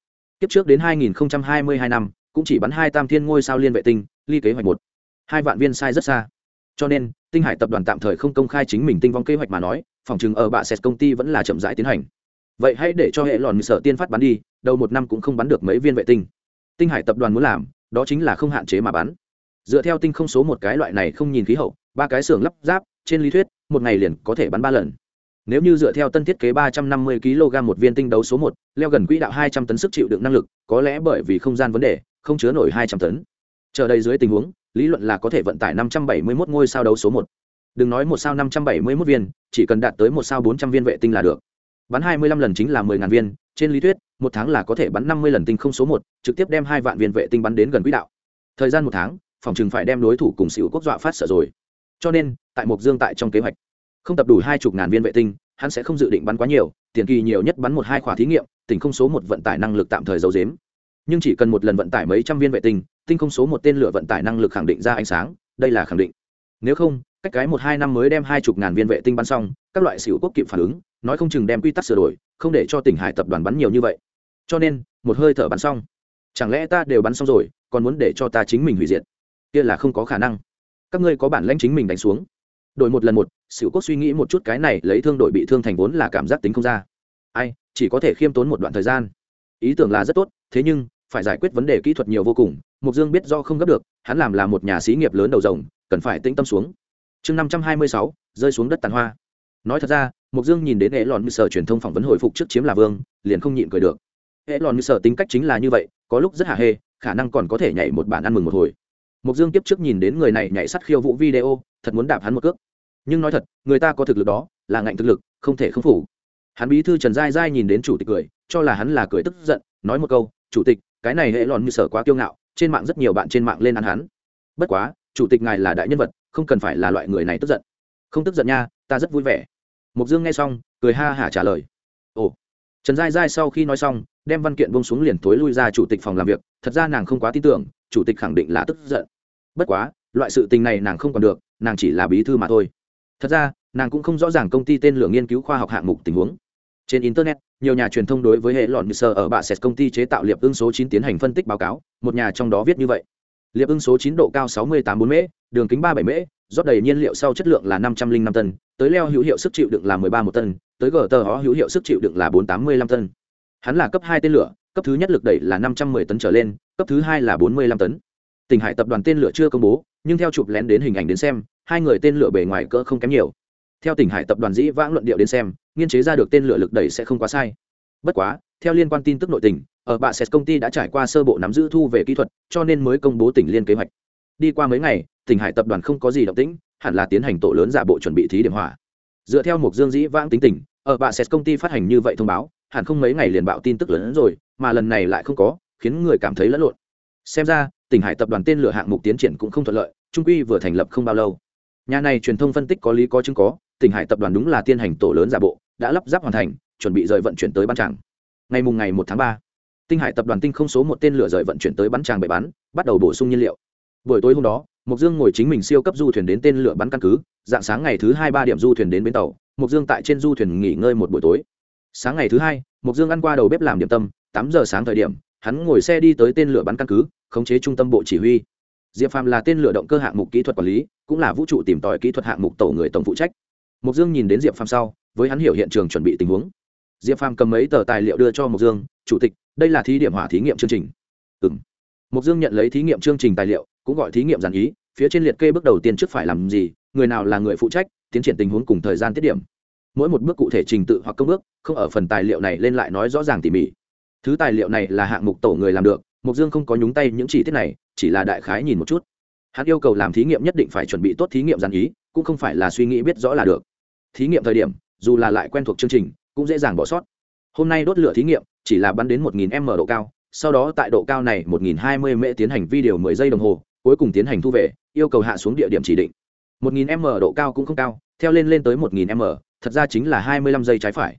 Kiếp trước đến 2022 năm, cũng chỉ bắn hai tam thiên ngôi sao liên vệ tinh, ly kế hoạch một. Hai vạn viên sai rất xa. Cho nên tinh hải tập đoàn tạm thời không công khai chính mình tinh vong kế hoạch mà nói, phòng chừng ở bạ sệt công ty vẫn là chậm rãi tiến hành. Vậy hãy để cho hệ lòn sở tiên phát bắn đi, đầu một năm cũng không bắn được mấy viên vệ tinh. Tinh hải tập đoàn muốn làm, đó chính là không hạn chế mà bắn dựa theo tinh không số một cái loại này không nhìn khí hậu, ba cái xưởng lắp ráp, trên lý thuyết, một ngày liền có thể bắn ba lần. Nếu như dựa theo tân thiết kế ba trăm năm mươi kg một viên tinh đấu số một, leo gần quỹ đạo hai trăm tấn sức chịu đựng năng lực, có lẽ bởi vì không gian vấn đề, không chứa nổi hai trăm tấn. Chờ đây dưới tình huống lý luận là có thể vận tải năm trăm bảy mươi 571 ngôi sao đấu số một. Đừng nói một sao năm trăm bảy mươi 571 viên, chỉ cần đạt tới một sao bốn trăm viên vệ tinh là được. Bắn hai mươi lăm lần chính là mười ngàn viên, trên lý thuyết, một tháng là có thể bắn năm mươi lần tinh không số một, trực tiếp đem hai vạn viên vệ tinh bắn đến gần quỹ đạo. Thời gian một tháng, phòng trường phải đem đối thủ cùng xỉu quốc dọa phát sợ rồi. Cho nên, tại mộc dương tại trong kế hoạch, không tập đủ hai chục ngàn viên vệ tinh, hắn sẽ không dự định bắn quá nhiều, tiền kỳ nhiều nhất bắn một hai khóa thí nghiệm tỉnh không số một vận tải năng lực tạm thời giấu dếm nhưng chỉ cần một lần vận tải mấy trăm viên vệ tinh tinh không số một tên lửa vận tải năng lực khẳng định ra ánh sáng, đây là khẳng định. Nếu không, cách cái một hai năm mới đem hai chục ngàn viên vệ tinh bắn xong, các loại xỉu quốc kịp phản ứng, nói không chừng đem quy tắc sửa đổi, không để cho tỉnh hải tập đoàn bắn nhiều như vậy. Cho nên, một hơi thở bắn xong. Chẳng lẽ ta đều bắn xong rồi, còn muốn để cho ta chính mình hủy diệt? Kia là không có khả năng. Các ngươi có bản lãnh chính mình đánh xuống. Đổi một lần một, xỉu quốc suy nghĩ một chút cái này lấy thương đội bị thương thành vốn là cảm giác tính không ra. Ai, chỉ có thể khiêm tốn một đoạn thời gian. Ý tưởng là rất tốt, thế nhưng phải giải quyết vấn đề kỹ thuật nhiều vô cùng, mục dương biết do không gấp được, hắn làm là một nhà xí nghiệp lớn đầu rồng, cần phải tĩnh tâm xuống. Chương năm trăm hai mươi sáu, rơi xuống đất tàn hoa. Nói thật ra, mục dương nhìn đến hệ lòn như sở truyền thông phỏng vấn hồi phục trước chiếm là vương, liền không nhịn cười được. Hệ lòn như sở tính cách chính là như vậy, có lúc rất hạ hê, khả năng còn có thể nhảy một bản ăn mừng một hồi. Mục dương tiếp trước nhìn đến người này nhảy sắt khiêu vũ video, thật muốn đạp hắn một cước. Nhưng nói thật, người ta có thực lực đó, là ngạnh thực lực, không thể không phủ. Hắn bí thư trần giai giai nhìn đến chủ tịch cười, cho là hắn là cười tức giận, nói một câu, chủ tịch cái này hệ lòn như sở quá kiêu ngạo, trên mạng rất nhiều bạn trên mạng lên ăn hắn. Bất quá, chủ tịch ngài là đại nhân vật, không cần phải là loại người này tức giận. Không tức giận nha, ta rất vui vẻ. Mục dương nghe xong, cười ha hả trả lời. Ồ. Trần giai giai sau khi nói xong, đem văn kiện bông xuống liền thối lui ra chủ tịch phòng làm việc, thật ra nàng không quá tin tưởng, chủ tịch khẳng định là tức giận. Bất quá, loại sự tình này nàng không còn được, nàng chỉ là bí thư mà thôi. Thật ra, nàng cũng không rõ ràng công ty tên lửa nghiên cứu khoa học hạng mục tình huống. Trên internet nhiều nhà truyền thông đối với hệ lọn sơ ở bạ sệt công ty chế tạo liệp ưng số chín tiến hành phân tích báo cáo, một nhà trong đó viết như vậy. Liệp ưng số chín độ cao sáu mươi tám bốn đường kính ba bảy rót đầy nhiên liệu sau chất lượng là năm trăm linh năm tân tới leo hữu hiệu sức chịu đựng là mười ba một tân tới gờ tờ hữu hiệu sức chịu đựng là bốn tám mươi lăm tân hắn là cấp hai tên lửa, cấp thứ nhất lực đẩy là năm trăm mười tấn trở lên, cấp thứ hai là bốn mươi lăm tấn. Tỉnh hải tập đoàn tên lửa chưa công bố, nhưng theo chụp lén đến hình ảnh đến xem, hai người tên lửa bề ngoài cỡ không kém nhiều theo tỉnh hải tập đoàn dĩ vãng luận điệu đến xem, nghiên chế ra được tên lửa lực đẩy sẽ không quá sai. Bất quá, theo liên quan tin tức nội tình, ở bạ sệt công ty đã trải qua sơ bộ nắm giữ thu về kỹ thuật, cho nên mới công bố tỉnh liên kế hoạch. Đi qua mấy ngày, tỉnh hải tập đoàn không có gì động tĩnh, hẳn là tiến hành tổ lớn giả bộ chuẩn bị thí điểm hỏa. Dựa theo một dương dĩ vãng tính tình, ở bạ sệt công ty phát hành như vậy thông báo, hẳn không mấy ngày liền bạo tin tức lớn hơn rồi, mà lần này lại không có, khiến người cảm thấy lẫn lộn. Xem ra, tỉnh hải tập đoàn tên lửa hạng mục tiến triển cũng không thuận lợi trung quy vừa thành lập không bao lâu. Nhà này truyền thông phân tích có lý có chứng có tỉnh hải tập đoàn đúng là tiên hành tổ lớn giả bộ, đã lắp ráp hoàn thành, chuẩn bị rời vận chuyển tới ban tràng. Ngày mùng ngày một tháng ba, tinh hải tập đoàn tinh không số một tên lửa rời vận chuyển tới bắn tràng bệ bắn bắt đầu bổ sung nhiên liệu. Buổi tối hôm đó mục dương ngồi chính mình siêu cấp du thuyền đến tên lửa bắn căn cứ, dạng sáng ngày thứ hai ba điểm du thuyền đến bến tàu mục dương tại trên du thuyền nghỉ ngơi một buổi tối. Sáng ngày thứ hai mục dương ăn qua đầu bếp làm điểm tâm, tám giờ sáng thời điểm, hắn ngồi xe đi tới tên lửa bắn căn cứ, khống chế trung tâm bộ chỉ huy. Diệp phàm là tên lửa động cơ hạng mục kỹ thuật quản lý, cũng là vũ trụ tìm tòi kỹ thuật hạng mục tổ người tổng phụ trách mục dương nhìn đến diệp phàm sau, với hắn hiểu hiện trường chuẩn bị tình huống. Diệp phàm cầm mấy tờ tài liệu đưa cho mục dương, chủ tịch, đây là thí điểm hỏa thí nghiệm chương trình. Ừ m mục dương nhận lấy thí nghiệm chương trình tài liệu, cũng gọi thí nghiệm giản ý, phía trên liệt kê bước đầu tiên trước phải làm gì, người nào là người phụ trách, tiến triển tình huống cùng thời gian tiết điểm. Mỗi một bước cụ thể trình tự hoặc công bước không ở phần tài liệu này lên lại nói rõ ràng tỉ mỉ. Thứ tài liệu này là hạng mục tổ người làm được mục dương không có nhúng tay những chi tiết này, chỉ là đại khái nhìn một chút. Hắn yêu cầu làm thí nghiệm nhất định phải chuẩn bị tốt thí nghiệm giản ý cũng không phải là suy nghĩ biết rõ là được. Thí nghiệm thời điểm, dù là lại quen thuộc chương trình, cũng dễ dàng bỏ sót. Hôm nay đốt lửa thí nghiệm, chỉ là bắn đến 1000 m độ cao, sau đó tại độ cao này 1020 mễ tiến hành video 10 giây đồng hồ, cuối cùng tiến hành thu về, yêu cầu hạ xuống địa điểm chỉ định. 1000 m độ cao cũng không cao, theo lên lên tới 1000 m, thật ra chính là 25 giây trái phải.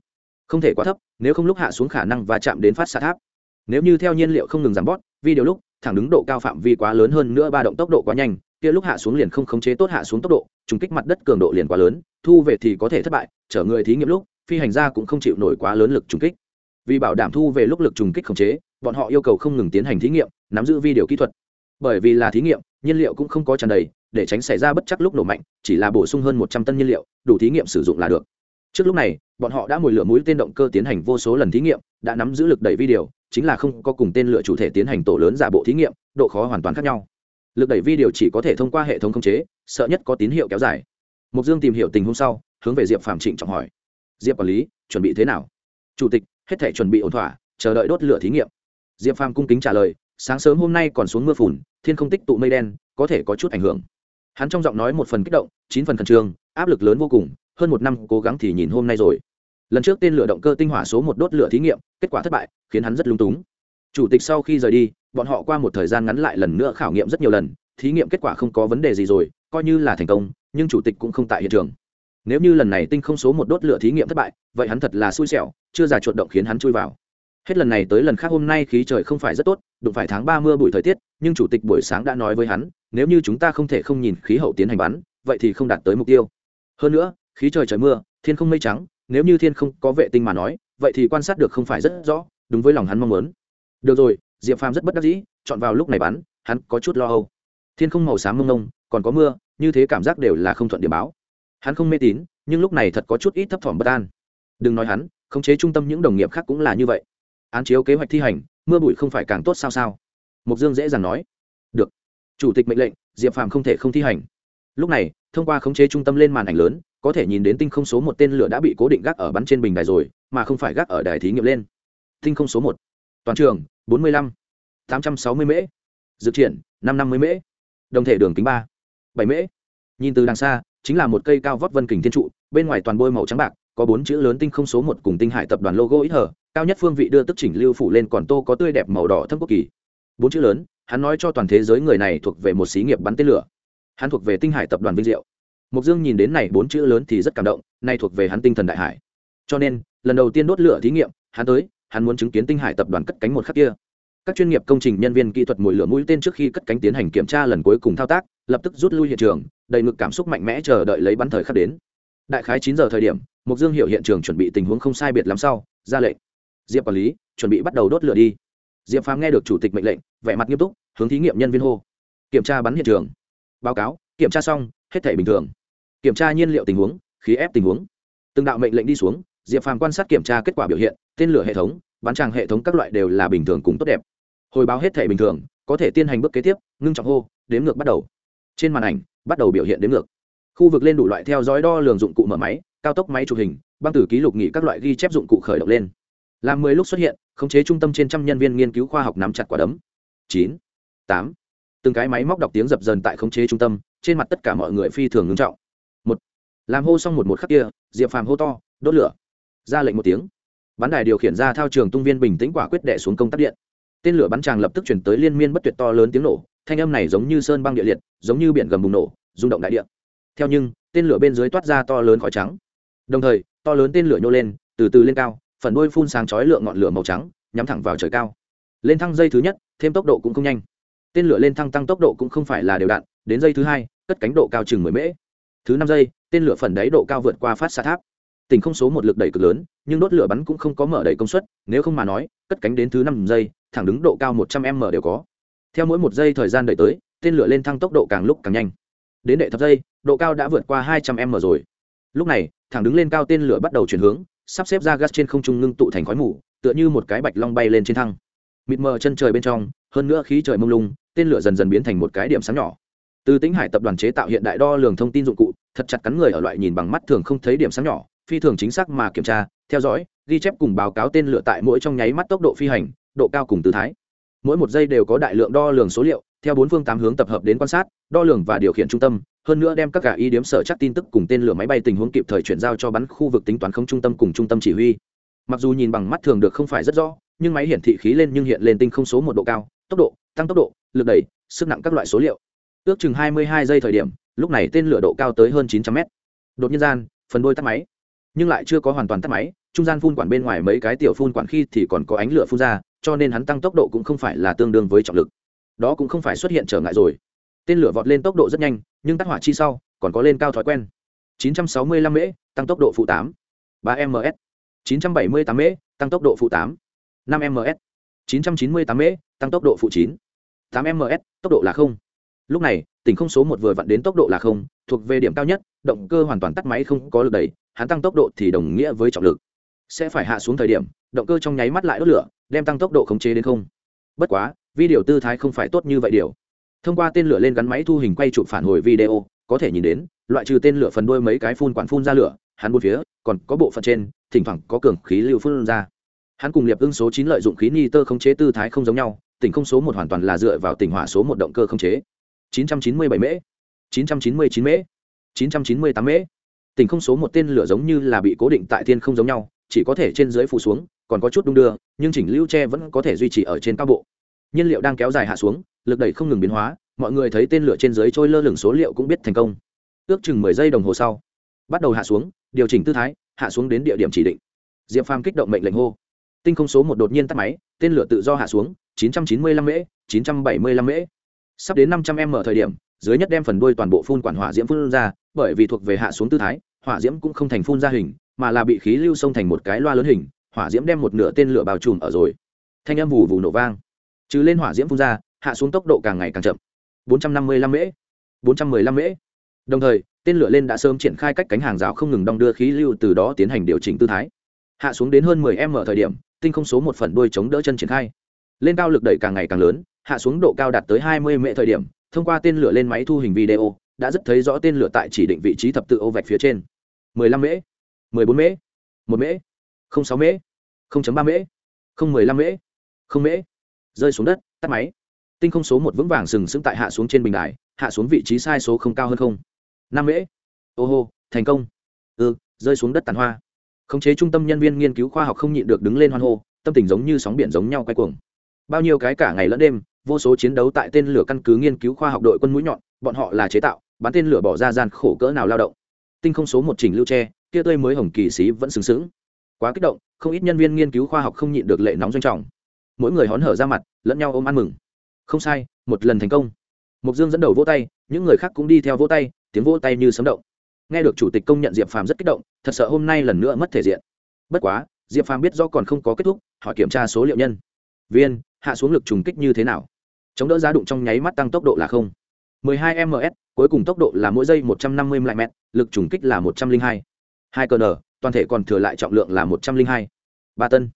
Không thể quá thấp, nếu không lúc hạ xuống khả năng và chạm đến phát xạ tháp. Nếu như theo nhiên liệu không ngừng giảm bót, video lúc, thẳng đứng độ cao phạm vi quá lớn hơn nữa ba động tốc độ quá nhanh kia lúc hạ xuống liền không khống chế tốt hạ xuống tốc độ, trùng kích mặt đất cường độ liền quá lớn, thu về thì có thể thất bại chở người thí nghiệm lúc, phi hành gia cũng không chịu nổi quá lớn lực trùng kích. Vì bảo đảm thu về lúc lực trùng kích khống chế, bọn họ yêu cầu không ngừng tiến hành thí nghiệm, nắm giữ vi điều kỹ thuật. Bởi vì là thí nghiệm, nhiên liệu cũng không có tràn đầy, để tránh xảy ra bất chắc lúc nổ mạnh, chỉ là bổ sung hơn một trăm tân nhiên liệu, đủ thí nghiệm sử dụng là được. Trước lúc này, bọn họ đã mồi lửa mũi tên động cơ tiến hành vô số lần thí nghiệm, đã nắm giữ lực đẩy vi điều, chính là không có cùng tên lửa chủ thể tiến hành tổ lớn giả bộ thí nghiệm, độ khó hoàn toàn khác nhau lực đẩy vi điều chỉ có thể thông qua hệ thống khống chế, sợ nhất có tín hiệu kéo dài. Mục dương tìm hiểu tình hôm sau, hướng về diệp phạm trịnh trọng hỏi. Diệp quản lý, chuẩn bị thế nào? Chủ tịch, hết thể chuẩn bị ổn thỏa, chờ đợi đốt lửa thí nghiệm. Diệp phàm cung kính trả lời, sáng sớm hôm nay còn xuống mưa phùn, thiên không tích tụ mây đen, có thể có chút ảnh hưởng. Hắn trong giọng nói một phần kích động, chín phần khẩn trương, áp lực lớn vô cùng, hơn một năm cố gắng thì nhìn hôm nay rồi. Lần trước tên lửa động cơ tinh hỏa số một đốt lửa thí nghiệm, kết quả thất bại, khiến hắn rất lung túng chủ tịch sau khi rời đi, bọn họ qua một thời gian ngắn lại lần nữa khảo nghiệm rất nhiều lần, thí nghiệm kết quả không có vấn đề gì rồi, coi như là thành công, nhưng chủ tịch cũng không tại hiện trường. Nếu như lần này tinh không số một đốt lửa thí nghiệm thất bại, vậy hắn thật là xui xẻo, chưa già chuột động khiến hắn chui vào. Hết lần này tới lần khác hôm nay khí trời không phải rất tốt, đụng phải tháng ba mưa bụi thời tiết, nhưng chủ tịch buổi sáng đã nói với hắn, nếu như chúng ta không thể không nhìn khí hậu tiến hành bắn, vậy thì không đạt tới mục tiêu. Hơn nữa, khí trời trời mưa, thiên không mây trắng, nếu như thiên không có vệ tinh mà nói, vậy thì quan sát được không phải rất rõ, đúng với lòng hắn mong muốn được rồi, diệp phàm rất bất đắc dĩ, chọn vào lúc này bắn, hắn có chút lo âu. Thiên không màu xám mông nông còn có mưa, như thế cảm giác đều là không thuận điểm báo. Hắn không mê tín, nhưng lúc này thật có chút ít thấp thỏm bất an. Đừng nói hắn, khống chế trung tâm những đồng nghiệp khác cũng là như vậy. Án chiếu kế hoạch thi hành, mưa bụi không phải càng tốt sao sao? Mục dương dễ dàng nói. Được. Chủ tịch mệnh lệnh, diệp phàm không thể không thi hành. Lúc này, thông qua khống chế trung tâm lên màn ảnh lớn, có thể nhìn đến tinh không số một tên lửa đã bị cố định gác ở bắn trên bình đài rồi, mà không phải gác ở đài thí nghiệm lên. Tinh không số một toàn trường, bốn mươi lăm, tám trăm sáu mươi mễ. Dự triển, năm năm mươi mễ. Đồng thể đường kính ba, bảy mễ. Nhìn từ đằng xa, chính là một cây cao vót vân kình thiên trụ, bên ngoài toàn bôi màu trắng bạc, có bốn chữ lớn tinh không số một cùng tinh hải tập đoàn logo ít hở cao nhất phương vị đưa tức chỉnh lưu phủ lên còn tô có tươi đẹp màu đỏ thâm quốc kỳ. Bốn chữ lớn, hắn nói cho toàn thế giới người này thuộc về một xí nghiệp bắn tên lửa. Hắn thuộc về tinh hải tập đoàn vinh diệu. Mục dương nhìn đến này bốn chữ lớn thì rất cảm động, nay thuộc về hắn tinh thần đại hải. Cho nên, lần đầu tiên đốt lửa thí nghiệm, hắn tới hắn muốn chứng kiến tinh hải tập đoàn cất cánh một khắc kia. Các chuyên nghiệp công trình nhân viên kỹ thuật mùi lửa mũi tên trước khi cất cánh tiến hành kiểm tra lần cuối cùng thao tác, lập tức rút lui hiện trường, đầy ngực cảm xúc mạnh mẽ chờ đợi lấy bắn thời khắc đến. Đại khái chín giờ thời điểm mục dương hiệu hiện trường chuẩn bị tình huống không sai biệt lắm sau, ra lệnh. Diệp quản lý, chuẩn bị bắt đầu đốt lửa đi. Diệp phàm nghe được chủ tịch mệnh lệnh, vẻ mặt nghiêm túc, hướng thí nghiệm nhân viên hô. Kiểm tra bắn hiện trường. Báo cáo, kiểm tra xong, hết thể bình thường. Kiểm tra nhiên liệu tình huống, khí ép tình huống. Từng đạo mệnh lệnh đi xuống diệp phàm quan sát kiểm tra kết quả biểu hiện, tên lửa hệ thống bắn tràng hệ thống các loại đều là bình thường cùng tốt đẹp. Hồi báo hết thể bình thường, có thể tiến hành bước kế tiếp, ngưng trọng hô, đếm ngược bắt đầu. Trên màn ảnh, bắt đầu biểu hiện đếm ngược. Khu vực lên đủ loại theo dõi đo lường dụng cụ mở máy, cao tốc máy chụp hình, băng tử ký lục nghị các loại ghi chép dụng cụ khởi động lên. Làm mười lúc xuất hiện, khống chế trung tâm trên trăm nhân viên nghiên cứu khoa học nắm chặt quả đấm. Chín, tám. Từng cái máy móc đọc tiếng dập dần tại khống chế trung tâm, trên mặt tất cả mọi người phi thường ngưng trọng. Một. Làm hô xong một một khắc kia, diệp phàm hô to, đốt lửa ra lệnh một tiếng. Bắn đài điều khiển ra thao trường tung viên bình tĩnh quả quyết đệ xuống công tắc điện. Tên lửa bắn tràng lập tức chuyển tới liên miên bất tuyệt to lớn tiếng nổ thanh âm này giống như sơn băng địa liệt giống như biển gầm bùng nổ rung động đại địa. Theo nhưng tên lửa bên dưới toát ra to lớn khói trắng. Đồng thời to lớn tên lửa nhô lên từ từ lên cao phần đuôi phun sáng chói lượng ngọn lửa màu trắng nhắm thẳng vào trời cao. Lên thăng dây thứ nhất thêm tốc độ cũng không nhanh. Tên lửa lên thăng tăng tốc độ cũng không phải là đều đạn, đến dây thứ hai cất cánh độ cao chừng mười mễ. Thứ năm giây tên lửa phần đáy độ cao vượt qua phát xạ tháp tình không số một lực đẩy cực lớn, nhưng đốt lửa bắn cũng không có mở đầy công suất, nếu không mà nói, cất cánh đến thứ năm giây, thẳng đứng độ cao một trăm m đều có. Theo mỗi một giây thời gian đẩy tới, tên lửa lên thăng tốc độ càng lúc càng nhanh. Đến đệ thập giây, độ cao đã vượt qua hai trăm m rồi. Lúc này, thẳng đứng lên cao tên lửa bắt đầu chuyển hướng, sắp xếp ra gas trên không trung ngưng tụ thành khói mù, tựa như một cái bạch long bay lên trên thăng. Mịt mờ chân trời bên trong, hơn nữa khí trời mông lung, tên lửa dần dần biến thành một cái điểm sáng nhỏ. Từ tính hải tập đoàn chế tạo hiện đại đo lường thông tin dụng cụ, thật chặt cắn người ở loại nhìn bằng mắt thường không thấy điểm sáng nhỏ phi thường chính xác mà kiểm tra, theo dõi, ghi chép cùng báo cáo tên lửa tại mỗi trong nháy mắt tốc độ phi hành, độ cao cùng tư thái. Mỗi một giây đều có đại lượng đo lường số liệu, theo bốn phương tám hướng tập hợp đến quan sát, đo lường và điều khiển trung tâm, hơn nữa đem các cả y điếm sở chắc tin tức cùng tên lửa máy bay tình huống kịp thời chuyển giao cho bắn khu vực tính toán không trung tâm cùng trung tâm chỉ huy. Mặc dù nhìn bằng mắt thường được không phải rất rõ, nhưng máy hiển thị khí lên nhưng hiện lên tinh không số một độ cao, tốc độ, tăng tốc độ, lực đẩy, sức nặng các loại số liệu. Ước chừng hai mươi hai giây thời điểm, lúc này tên lửa độ cao tới hơn chín trăm mét. Đột nhiên gian, phần đôi tắt máy nhưng lại chưa có hoàn toàn tắt máy, trung gian phun quản bên ngoài mấy cái tiểu phun quản khi thì còn có ánh lửa phun ra, cho nên hắn tăng tốc độ cũng không phải là tương đương với trọng lực. Đó cũng không phải xuất hiện trở ngại rồi. Tên lửa vọt lên tốc độ rất nhanh, nhưng tắt hỏa chi sau, còn có lên cao thói quen. 965 mễ, tăng tốc độ phụ 8 3 ms 978 mễ, tăng tốc độ phụ 8 5 ms 998 mễ, tăng tốc độ phụ 9 8 ms tốc độ là không lúc này, tỉnh không số một vừa vặn đến tốc độ là không, thuộc về điểm cao nhất, động cơ hoàn toàn tắt máy không có lực đẩy, hắn tăng tốc độ thì đồng nghĩa với trọng lực. Sẽ phải hạ xuống thời điểm, động cơ trong nháy mắt lại đốt lửa, đem tăng tốc độ khống chế đến không. Bất quá, video tư thái không phải tốt như vậy điều. Thông qua tên lửa lên gắn máy thu hình quay chụp phản hồi video, có thể nhìn đến, loại trừ tên lửa phần đuôi mấy cái phun quản phun ra lửa, hắn bốn phía, còn có bộ phận trên, thỉnh thoảng có cường khí lưu phun ra. Hắn cùng liệp ưng số chín lợi dụng khí ni tơ khống chế tư thái không giống nhau, tỉnh không số một hoàn toàn là dựa vào tỉnh hỏa số một động cơ khống chế. 997 mễ 999 mễ 998 mễ. Tỉnh không số một tên lửa giống như là bị cố định tại thiên không giống nhau, chỉ có thể trên dưới phủ xuống, còn có chút đung đưa, nhưng chỉnh lưu tre vẫn có thể duy trì ở trên cao bộ. Nhiên liệu đang kéo dài hạ xuống, lực đẩy không ngừng biến hóa, mọi người thấy tên lửa trên dưới trôi lơ lửng số liệu cũng biết thành công. Ước chừng mười giây đồng hồ sau, bắt đầu hạ xuống, điều chỉnh tư thái, hạ xuống đến địa điểm chỉ định. Diệp phàm kích động mệnh lệnh hô. Tinh không số một đột nhiên tắt máy, tên lửa tự do hạ xuống 995 mễ 975 mễ sắp đến 500 m thời điểm, dưới nhất đem phần đuôi toàn bộ phun quản hỏa diễm phun ra, bởi vì thuộc về hạ xuống tư thái, hỏa diễm cũng không thành phun ra hình, mà là bị khí lưu xông thành một cái loa lớn hình, hỏa diễm đem một nửa tên lửa bao trùm ở rồi. Thanh âm vù vù nổ vang. Chứ lên hỏa diễm phun ra, hạ xuống tốc độ càng ngày càng chậm. 455 mễ. 415 mễ. Đồng thời, tên lửa lên đã sớm triển khai cách cánh hàng rào không ngừng đong đưa khí lưu từ đó tiến hành điều chỉnh tư thái. Hạ xuống đến hơn 10 m thời điểm, tinh không số một phần đuôi chống đỡ chân triển khai. Lên cao lực đẩy càng ngày càng lớn hạ xuống độ cao đạt tới 20 mệ thời điểm, thông qua tên lửa lên máy thu hình video, đã rất thấy rõ tên lửa tại chỉ định vị trí thập tự ô vạch phía trên. 15 mễ 14 mễ 1 mễ 06 mễ 0.3 mễ 015 mễ 0 mễ rơi xuống đất, tắt máy. Tinh không số một vững vàng sừng sững tại hạ xuống trên bình đài, hạ xuống vị trí sai số không cao hơn không. năm mễ ô hô, thành công. Ừ rơi xuống đất tàn hoa. Khống chế trung tâm nhân viên nghiên cứu khoa học không nhịn được đứng lên hoan hô, tâm tình giống như sóng biển giống nhau quay cuồng bao nhiêu cái cả ngày lẫn đêm, vô số chiến đấu tại tên lửa căn cứ nghiên cứu khoa học đội quân mũi nhọn, bọn họ là chế tạo, bắn tên lửa bỏ ra gian khổ cỡ nào lao động. Tinh không số một trình lưu tre kia tươi mới hồng kỳ sĩ vẫn sướng sướng. quá kích động, không ít nhân viên nghiên cứu khoa học không nhịn được lệ nóng doanh trọng. Mỗi người hón hở ra mặt, lẫn nhau ôm ăn mừng. Không sai, một lần thành công. Mục dương dẫn đầu vỗ tay, những người khác cũng đi theo vỗ tay, tiếng vỗ tay như sấm động. Nghe được chủ tịch công nhận diệp phàm rất kích động, thật sợ hôm nay lần nữa mất thể diện. Bất quá, diệp phàm biết do còn không có kết thúc, hỏi kiểm tra số liệu nhân viên, hạ xuống lực trùng kích như thế nào? Chống đỡ giá đụng trong nháy mắt tăng tốc độ là không. 12 ms cuối cùng tốc độ là mỗi giây 150 mm lực trùng kích là 102 2 cn toàn thể còn thừa lại trọng lượng là 102 ba tân.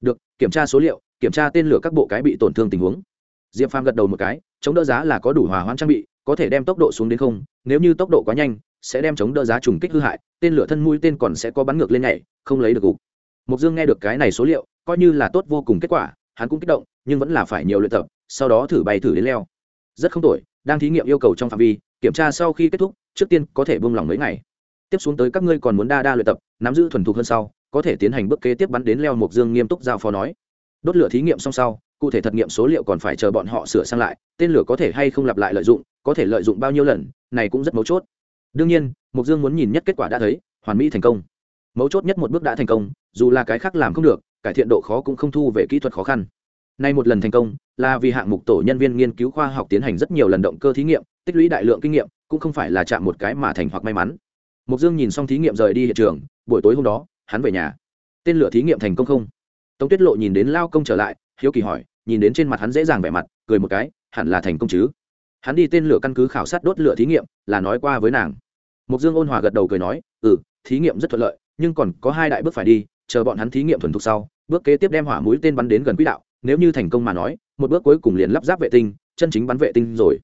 Được, kiểm tra số liệu, kiểm tra tên lửa các bộ cái bị tổn thương tình huống. Diệp phàm gật đầu một cái, chống đỡ giá là có đủ hòa hoãn trang bị, có thể đem tốc độ xuống đến không, nếu như tốc độ quá nhanh, sẽ đem chống đỡ giá trùng kích hư hại, tên lửa thân mũi tên còn sẽ có bắn ngược lên nhảy, không lấy được gục. Mục dương nghe được cái này số liệu, coi như là tốt vô cùng kết quả hắn cũng kích động, nhưng vẫn là phải nhiều luyện tập, sau đó thử bay thử đến leo. Rất không tội đang thí nghiệm yêu cầu trong phạm vi, kiểm tra sau khi kết thúc, trước tiên có thể buông lỏng mấy ngày. Tiếp xuống tới các ngươi còn muốn đa đa luyện tập, nắm giữ thuần thục hơn sau, có thể tiến hành bước kế tiếp bắn đến leo mục dương nghiêm túc giao phó nói. Đốt lửa thí nghiệm xong sau, cụ thể thật nghiệm số liệu còn phải chờ bọn họ sửa sang lại, tên lửa có thể hay không lặp lại lợi dụng, có thể lợi dụng bao nhiêu lần, này cũng rất mấu chốt. Đương nhiên, mục dương muốn nhìn nhất kết quả đã thấy, hoàn mỹ thành công. Mấu chốt nhất một bước đã thành công, dù là cái khác làm không được cải thiện độ khó cũng không thu về kỹ thuật khó khăn. Nay một lần thành công, là vì hạng mục tổ nhân viên nghiên cứu khoa học tiến hành rất nhiều lần động cơ thí nghiệm, tích lũy đại lượng kinh nghiệm, cũng không phải là chạm một cái mà thành hoặc may mắn. Mục dương nhìn xong thí nghiệm rời đi hiện trường, buổi tối hôm đó, hắn về nhà. Tên lửa thí nghiệm thành công không? Tống tuyết lộ nhìn đến lao công trở lại, hiếu kỳ hỏi, nhìn đến trên mặt hắn dễ dàng vẻ mặt, cười một cái, hẳn là thành công chứ? Hắn đi tên lửa căn cứ khảo sát đốt lửa thí nghiệm, là nói qua với nàng. Mục dương ôn hòa gật đầu cười nói ừ thí nghiệm rất thuận lợi, nhưng còn có hai đại bước phải đi chờ bọn hắn thí nghiệm thuần thục sau, bước kế tiếp đem hỏa mũi tên bắn đến gần quỹ đạo, nếu như thành công mà nói, một bước cuối cùng liền lắp ráp vệ tinh, chân chính bắn vệ tinh rồi.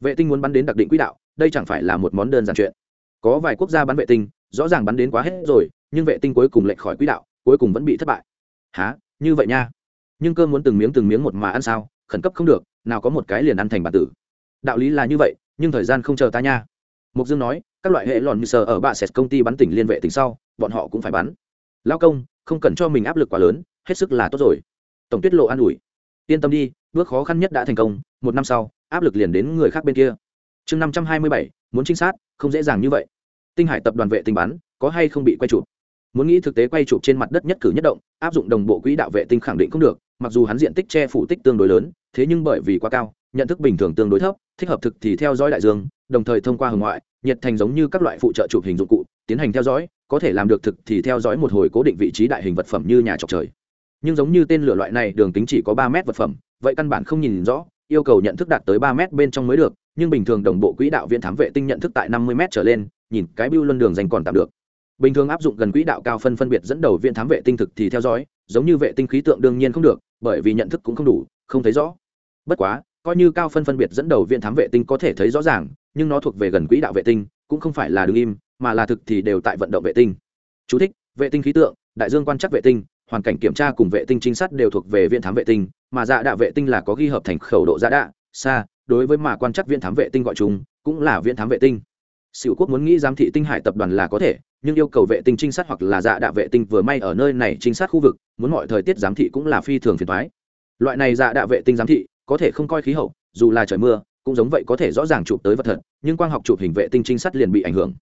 Vệ tinh muốn bắn đến đặc định quỹ đạo, đây chẳng phải là một món đơn giản chuyện. Có vài quốc gia bắn vệ tinh, rõ ràng bắn đến quá hết rồi, nhưng vệ tinh cuối cùng lệch khỏi quỹ đạo, cuối cùng vẫn bị thất bại. Há như vậy nha. Nhưng cơm muốn từng miếng từng miếng một mà ăn sao? Khẩn cấp không được, nào có một cái liền ăn thành bản tử. Đạo lý là như vậy, nhưng thời gian không chờ ta nha. Mục dương nói, các loại hệ lòn như sờ ở bạ sệt công ty bắn tỉnh liên vệ tỉnh sau, bọn họ cũng phải bắn lao công, không cần cho mình áp lực quá lớn, hết sức là tốt rồi. Tổng tuyết lộ an ủi. Yên tâm đi, bước khó khăn nhất đã thành công, một năm sau, áp lực liền đến người khác bên kia. Chương năm trăm hai mươi bảy, muốn trinh sát, không dễ dàng như vậy. Tinh hải tập đoàn vệ tinh bắn, có hay không bị quay chụp? Muốn nghĩ thực tế quay chụp trên mặt đất nhất cử nhất động, áp dụng đồng bộ quỹ đạo vệ tinh khẳng định không được, mặc dù hắn diện tích che phủ tích tương đối lớn, thế nhưng bởi vì quá cao, nhận thức bình thường tương đối thấp, thích hợp thực thì theo dõi đại dương, đồng thời thông qua hồng ngoại, nhiệt thành giống như các loại phụ trợ chụp hình dụng cụ, tiến hành theo dõi có thể làm được thực thì theo dõi một hồi cố định vị trí đại hình vật phẩm như nhà trọc trời. Nhưng giống như tên lửa loại này, đường kính chỉ có ba mét vật phẩm, vậy căn bản không nhìn rõ, yêu cầu nhận thức đạt tới ba mét bên trong mới được, nhưng bình thường đồng bộ quỹ đạo viễn thám vệ tinh nhận thức tại năm mươi m trở lên, nhìn cái bưu luân đường dành còn tạm được. Bình thường áp dụng gần quỹ đạo cao phân phân biệt dẫn đầu viễn thám vệ tinh thực thì theo dõi, giống như vệ tinh khí tượng đương nhiên không được, bởi vì nhận thức cũng không đủ, không thấy rõ. Bất quá, coi như cao phân phân biệt dẫn đầu viễn thám vệ tinh có thể thấy rõ ràng, nhưng nó thuộc về gần quỹ đạo vệ tinh, cũng không phải là đ ứ n g im mà là thực thì đều tại vận động vệ tinh. Chú thích, vệ tinh khí tượng đại dương quan trắc vệ tinh hoàn cảnh kiểm tra cùng vệ tinh trinh sát đều thuộc về viện thám vệ tinh mà dạ đạ vệ tinh là có ghi hợp thành khẩu độ dạ đạ xa đối với mà quan trắc viện thám vệ tinh gọi chúng cũng là viện thám vệ tinh. Sửu quốc muốn nghĩ giám thị tinh hải tập đoàn là có thể nhưng yêu cầu vệ tinh trinh sát hoặc là dạ đạ vệ tinh vừa may ở nơi này trinh sát khu vực muốn mọi thời tiết giám thị cũng là phi thường phiền toái. loại này dạ đạ vệ tinh giám thị có thể không coi khí hậu dù là trời mưa cũng giống vậy có thể rõ ràng chụp tới vật thật nhưng quang học chụp hình vệ tinh trinh sát liền bị ảnh hưởng.